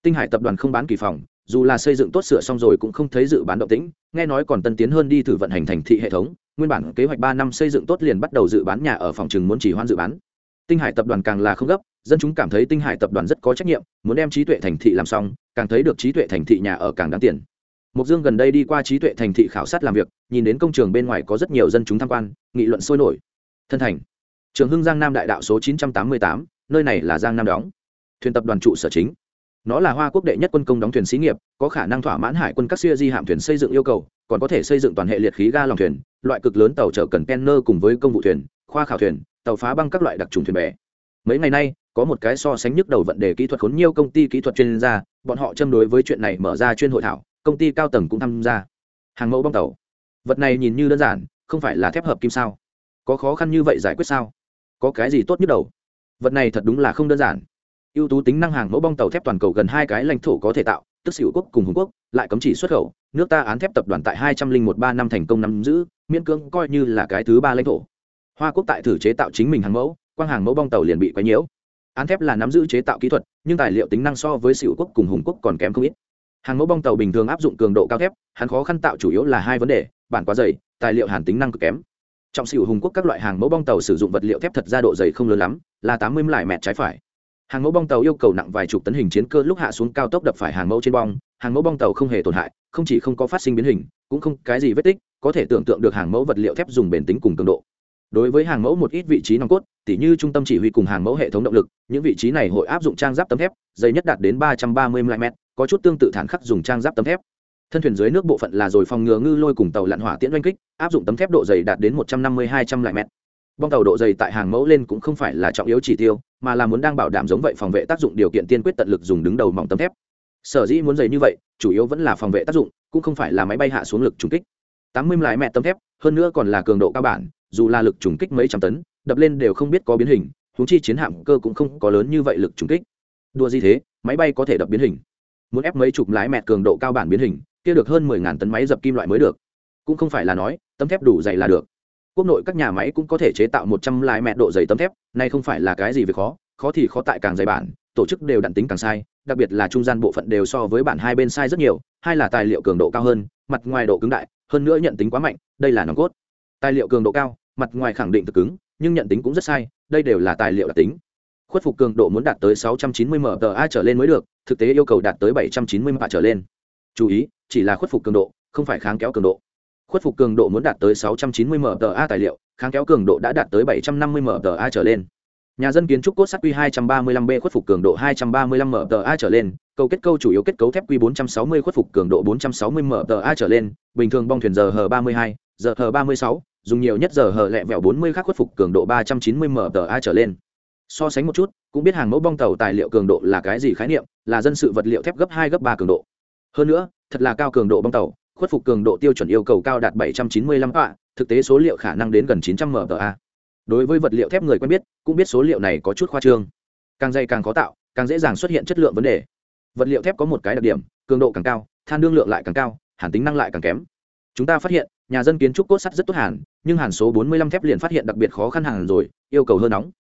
Tinh hải tập đoàn không bán kỳ phòng, dù là xây dựng tốt sửa xong rồi cũng không thấy dự bán động tĩnh, nghe nói còn tân tiến hơn đi thử vận hành thành thị hệ thống, nguyên bản kế hoạch ba năm xây dựng tốt liền bắt đầu dự bán nhà ở phòng chừng muốn chỉ hoãn dự bán. Tinh hải tập đoàn càng là không gấp, dân chúng cảm thấy tinh hải tập đoàn rất có trách nhiệm, muốn đem trí tuệ thành thị làm xong, càng thấy được trí tuệ thành thị nhà ở càng đáng tiền mục dương gần đây đi qua trí tuệ thành thị khảo sát làm việc nhìn đến công trường bên ngoài có rất nhiều dân chúng tham quan nghị luận sôi nổi. Thân thành trường hưng giang nam đại đạo số 988, nơi này là giang nam đóng. Thuyền tập đoàn trụ sở chính. Nó là hoa quốc đệ nhất quân công đóng thuyền xí nghiệp có khả năng thỏa mãn hải quân các siêu di hạm thuyền xây dựng yêu cầu còn có thể xây dựng toàn hệ liệt khí ga lòng thuyền loại cực lớn tàu chở cần penner cùng với công vụ thuyền khoa khảo thuyền tàu phá băng các loại đặc trùng thuyền bè. Mấy ngày nay có một cái so sánh nhức đầu vận đề kỹ thuật khốn nhiều công ty kỹ thuật chuyên gia bọn họ châm đối với chuyện này mở ra chuyên hội thảo công ty cao tầng cũng tham gia. Hàng mẫu bong tàu. Vật này nhìn như đơn giản, không phải là thép hợp kim sao? Có khó khăn như vậy giải quyết sao? Có cái gì tốt nhất đầu? Vật này thật đúng là không đơn giản. Ưu tú tính năng hàng mẫu bong tàu thép toàn cầu gần hai cái lãnh thổ có thể tạo, tức xỉu quốc cùng hùng quốc, lại cấm chỉ xuất khẩu, nước ta án thép tập đoàn tại hai trăm linh một ba năm thành công nắm giữ, miễn cưỡng coi như là cái thứ ba lãnh thổ. Hoa quốc tại thử chế tạo chính mình hàng mẫu, quang hàng mẫu bong tàu liền bị quấy nhiễu. Án thép là nắm giữ chế tạo kỹ thuật, nhưng tài liệu tính năng so với xỉu quốc cùng hùng quốc còn kém không ít hàng mẫu bong tàu bình thường áp dụng cường độ cao thép, hắn khó khăn tạo chủ yếu là hai vấn đề, bản quá dày, tài liệu hàn tính năng cực kém. Trọng xỉu hùng quốc các loại hàng mẫu bong tàu sử dụng vật liệu thép thật ra độ dày không lớn lắm, là tám mươi lại mẹt trái phải. Hàng mẫu bong tàu yêu cầu nặng vài chục tấn hình chiến cơ lúc hạ xuống cao tốc đập phải hàng mẫu trên bong, hàng mẫu bong tàu không hề tổn hại, không chỉ không có phát sinh biến hình, cũng không cái gì vết tích, có thể tưởng tượng được hàng mẫu vật liệu thép dùng bền tính cùng cường độ đối với hàng mẫu một ít vị trí nòng cốt, tỉ như trung tâm chỉ huy cùng hàng mẫu hệ thống động lực, những vị trí này hội áp dụng trang giáp tấm thép, dày nhất đạt đến ba trăm ba mươi mm có chút tương tự thản khắc dùng trang giáp tấm thép. Thân thuyền dưới nước bộ phận là rồi phòng ngừa ngư lôi cùng tàu lặn hỏa tiễn oanh kích, áp dụng tấm thép độ dày đạt đến một trăm năm mươi hai trăm linh m bong tàu độ dày tại hàng mẫu lên cũng không phải là trọng yếu chỉ tiêu, mà là muốn đang bảo đảm giống vậy phòng vệ tác dụng điều kiện tiên quyết tận lực dùng đứng đầu mỏng tấm thép. Sở dĩ muốn dày như vậy, chủ yếu vẫn là phòng vệ tác dụng, cũng không phải là máy bay hạ xuống lực trung kích. tám mươi lại mẹ tấm thép hơn nữa còn là cường độ cao bản, dù là lực trùng kích mấy trăm tấn, đập lên đều không biết có biến hình húng chi chiến hạm cơ cũng không có lớn như vậy lực trùng kích. Đua gì thế, máy bay có thể đập biến hình. Muốn ép mấy chục lái mẹt cường độ cao bản biến hình, kia được hơn mười ngàn tấn máy dập kim loại mới được. Cũng không phải là nói, tấm thép đủ dày là được. Quốc nội các nhà máy cũng có thể chế tạo một trăm lái mẹt độ dày tấm thép, nay không phải là cái gì việc khó khó thì khó tại càng dày bản, tổ chức đều đặn tính càng sai, đặc biệt là trung gian bộ phận đều so với bản hai bên sai rất nhiều, hai là tài liệu cường độ cao hơn mặt ngoài độ cứng đại, hơn nữa nhận tính quá mạnh, đây là nòng cốt. Tài liệu cường độ cao, mặt ngoài khẳng định thực cứng, nhưng nhận tính cũng rất sai, đây đều là tài liệu đặc tính. Khuất phục cường độ muốn đạt tới 690 mpa trở lên mới được, thực tế yêu cầu đạt tới 790 mpa trở lên. Chú ý, chỉ là khuất phục cường độ, không phải kháng kéo cường độ. Khuất phục cường độ muốn đạt tới 690 mpa tài liệu, kháng kéo cường độ đã đạt tới 750 mpa trở lên nhà dân kiến trúc cốt sắt q 235 b khuất phục cường độ 235 mpa trở lên cầu kết cấu chủ yếu kết cấu thép q 460 khuất phục cường độ 460 mpa trở lên bình thường bong thuyền giờ hở 32 giờ hở 36 dùng nhiều nhất giờ hờ lẹ vẹo 40 khác khuất phục cường độ 390 mpa trở lên. So sánh một chút cũng biết hàng mẫu bong tàu tài liệu cường độ là cái gì khái niệm là dân sự vật liệu thép gấp 2 gấp 3 cường độ. Hơn nữa thật là cao cường độ bong tàu khuất phục cường độ tiêu chuẩn yêu cầu cao đạt 795 tọa, thực tế số liệu khả năng đến gần 900 mpa đối với vật liệu thép người quen biết, cũng biết số liệu này có chút khoa trương. Càng dày càng khó tạo, càng dễ dàng xuất hiện chất lượng vấn đề. Vật liệu thép có một cái đặc điểm, cường độ càng cao, than đương lượng lại càng cao, hàn tính năng lại càng kém. Chúng ta phát hiện, nhà dân kiến trúc cốt sắt rất tốt hàn, nhưng hàn số 45 thép liền phát hiện đặc biệt khó khăn hàn rồi, yêu cầu hơn nóng.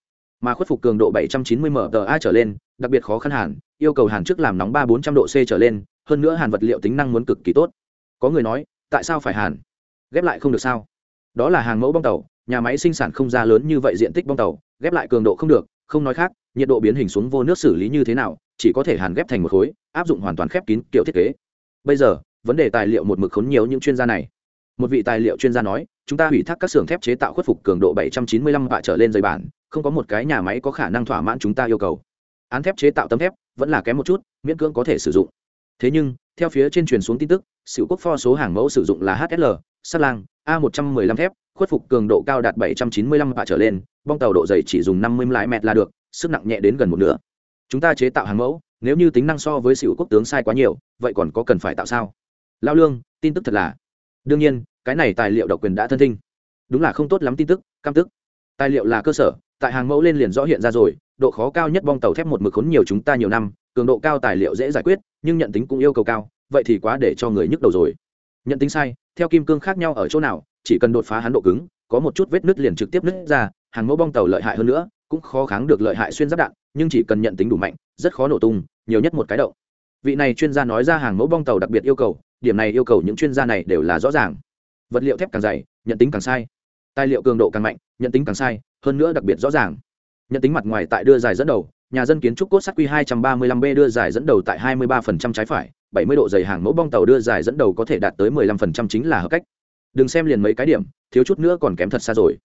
Mà khuất phục cường độ 790 mpa trở lên, đặc biệt khó khăn hàn, yêu cầu hàn trước làm nóng ba bốn trăm độ c trở lên, hơn nữa hàn vật liệu tính năng muốn cực kỳ tốt. Có người nói, tại sao phải hàn? Ghép lại không được sao? Đó là hàng mẫu bong tàu nhà máy sinh sản không ra lớn như vậy diện tích bong tàu, ghép lại cường độ không được, không nói khác, nhiệt độ biến hình xuống vô nước xử lý như thế nào, chỉ có thể hàn ghép thành một khối, áp dụng hoàn toàn khép kín kiểu thiết kế. Bây giờ, vấn đề tài liệu một mực khốn nhiều những chuyên gia này. Một vị tài liệu chuyên gia nói, chúng ta hủy thác các xưởng thép chế tạo khuất phục cường độ 795 vạ trở lên dây bản, không có một cái nhà máy có khả năng thỏa mãn chúng ta yêu cầu. Án thép chế tạo tấm thép vẫn là kém một chút, miễn cưỡng có thể sử dụng. Thế nhưng, theo phía trên truyền xuống tin tức sự quốc pho số hàng mẫu sử dụng là hsl sắt lang, a 115 thép khuất phục cường độ cao đạt 795 vạ trở lên, bong tàu độ dày chỉ dùng 50 lái mét là được, sức nặng nhẹ đến gần một nửa. Chúng ta chế tạo hàng mẫu, nếu như tính năng so với sỉu quốc tướng sai quá nhiều, vậy còn có cần phải tạo sao? Lao lương, tin tức thật là. Đương nhiên, cái này tài liệu độc quyền đã thân thinh. Đúng là không tốt lắm tin tức, cam tức. Tài liệu là cơ sở, tại hàng mẫu lên liền rõ hiện ra rồi, độ khó cao nhất bong tàu thép một mực khốn nhiều chúng ta nhiều năm, cường độ cao tài liệu dễ giải quyết, nhưng nhận tính cũng yêu cầu cao, vậy thì quá để cho người nhức đầu rồi. Nhận tính sai, theo kim cương khác nhau ở chỗ nào chỉ cần đột phá hắn độ cứng, có một chút vết nứt liền trực tiếp nứt ra, hàng mẫu bong tàu lợi hại hơn nữa, cũng khó kháng được lợi hại xuyên giáp đạn, nhưng chỉ cần nhận tính đủ mạnh, rất khó nổ tung, nhiều nhất một cái đậu vị này chuyên gia nói ra hàng mẫu bong tàu đặc biệt yêu cầu, điểm này yêu cầu những chuyên gia này đều là rõ ràng. Vật liệu thép càng dày, nhận tính càng sai. Tài liệu cường độ càng mạnh, nhận tính càng sai, hơn nữa đặc biệt rõ ràng. Nhận tính mặt ngoài tại đưa dài dẫn đầu, nhà dân kiến trúc cốt sắt q 235 b đưa dài dẫn đầu tại 23% trái phải 70 độ dày hàng mẫu bong tàu đưa dài dẫn đầu có thể đạt tới 15% chính là hợp cách đừng xem liền mấy cái điểm, thiếu chút nữa còn kém thật xa rồi.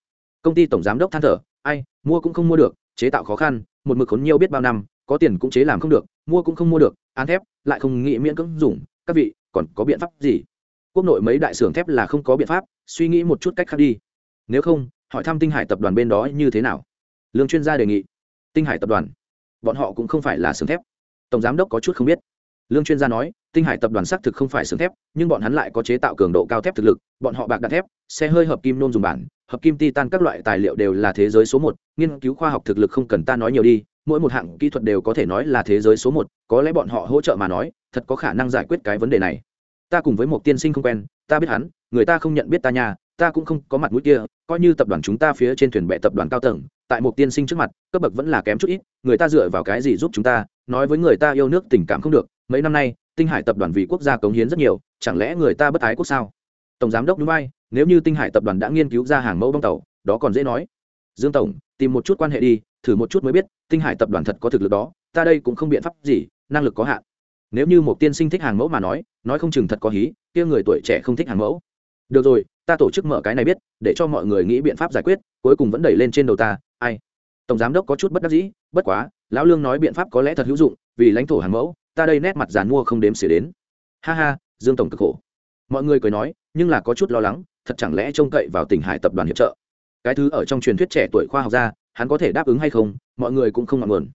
Công ty tổng giám đốc than thở, ai, mua cũng không mua được, chế tạo khó khăn, một mực khốn nhiều biết bao năm, có tiền cũng chế làm không được, mua cũng không mua được, án thép, lại không nghĩ miễn cưỡng dùng, các vị, còn có biện pháp gì? Quốc nội mấy đại xưởng thép là không có biện pháp, suy nghĩ một chút cách khác đi. Nếu không, hỏi thăm tinh hải tập đoàn bên đó như thế nào? Lương chuyên gia đề nghị. Tinh hải tập đoàn, bọn họ cũng không phải là xưởng thép. Tổng giám đốc có chút không biết lương chuyên gia nói, tinh hải tập đoàn xác thực không phải xưởng thép, nhưng bọn hắn lại có chế tạo cường độ cao thép thực lực, bọn họ bạc đạn thép, xe hơi hợp kim nôn dùng bản, hợp kim titan các loại tài liệu đều là thế giới số một, nghiên cứu khoa học thực lực không cần ta nói nhiều đi, mỗi một hạng kỹ thuật đều có thể nói là thế giới số một, có lẽ bọn họ hỗ trợ mà nói, thật có khả năng giải quyết cái vấn đề này. Ta cùng với một tiên sinh không quen, ta biết hắn, người ta không nhận biết ta nhà ta cũng không có mặt mũi kia, coi như tập đoàn chúng ta phía trên thuyền bệ tập đoàn cao tầng, tại một tiên sinh trước mặt, cấp bậc vẫn là kém chút ít, người ta dựa vào cái gì giúp chúng ta, nói với người ta yêu nước tình cảm không được mấy năm nay, tinh hải tập đoàn vì quốc gia cống hiến rất nhiều, chẳng lẽ người ta bất ái quốc sao? Tổng giám đốc núi bay nếu như tinh hải tập đoàn đã nghiên cứu ra hàng mẫu bong tàu, đó còn dễ nói. Dương tổng, tìm một chút quan hệ đi, thử một chút mới biết, tinh hải tập đoàn thật có thực lực đó, ta đây cũng không biện pháp gì, năng lực có hạn. Nếu như một tiên sinh thích hàng mẫu mà nói nói không chừng thật có hí, kia người tuổi trẻ không thích hàng mẫu. Được rồi, ta tổ chức mở cái này biết, để cho mọi người nghĩ biện pháp giải quyết, cuối cùng vẫn đẩy lên trên đầu ta, ai? Tổng giám đốc có chút bất đắc dĩ, bất quá, lão lương nói biện pháp có lẽ thật hữu dụng, vì lãnh thổ hàng mẫu ta đây nét mặt giàn mua không đếm xỉa đến. Ha ha, dương tổng cực khổ. Mọi người cười nói, nhưng là có chút lo lắng, thật chẳng lẽ trông cậy vào tỉnh hải tập đoàn hiệp trợ? Cái thứ ở trong truyền thuyết trẻ tuổi khoa học gia, hắn có thể đáp ứng hay không? Mọi người cũng không ngọn nguồn.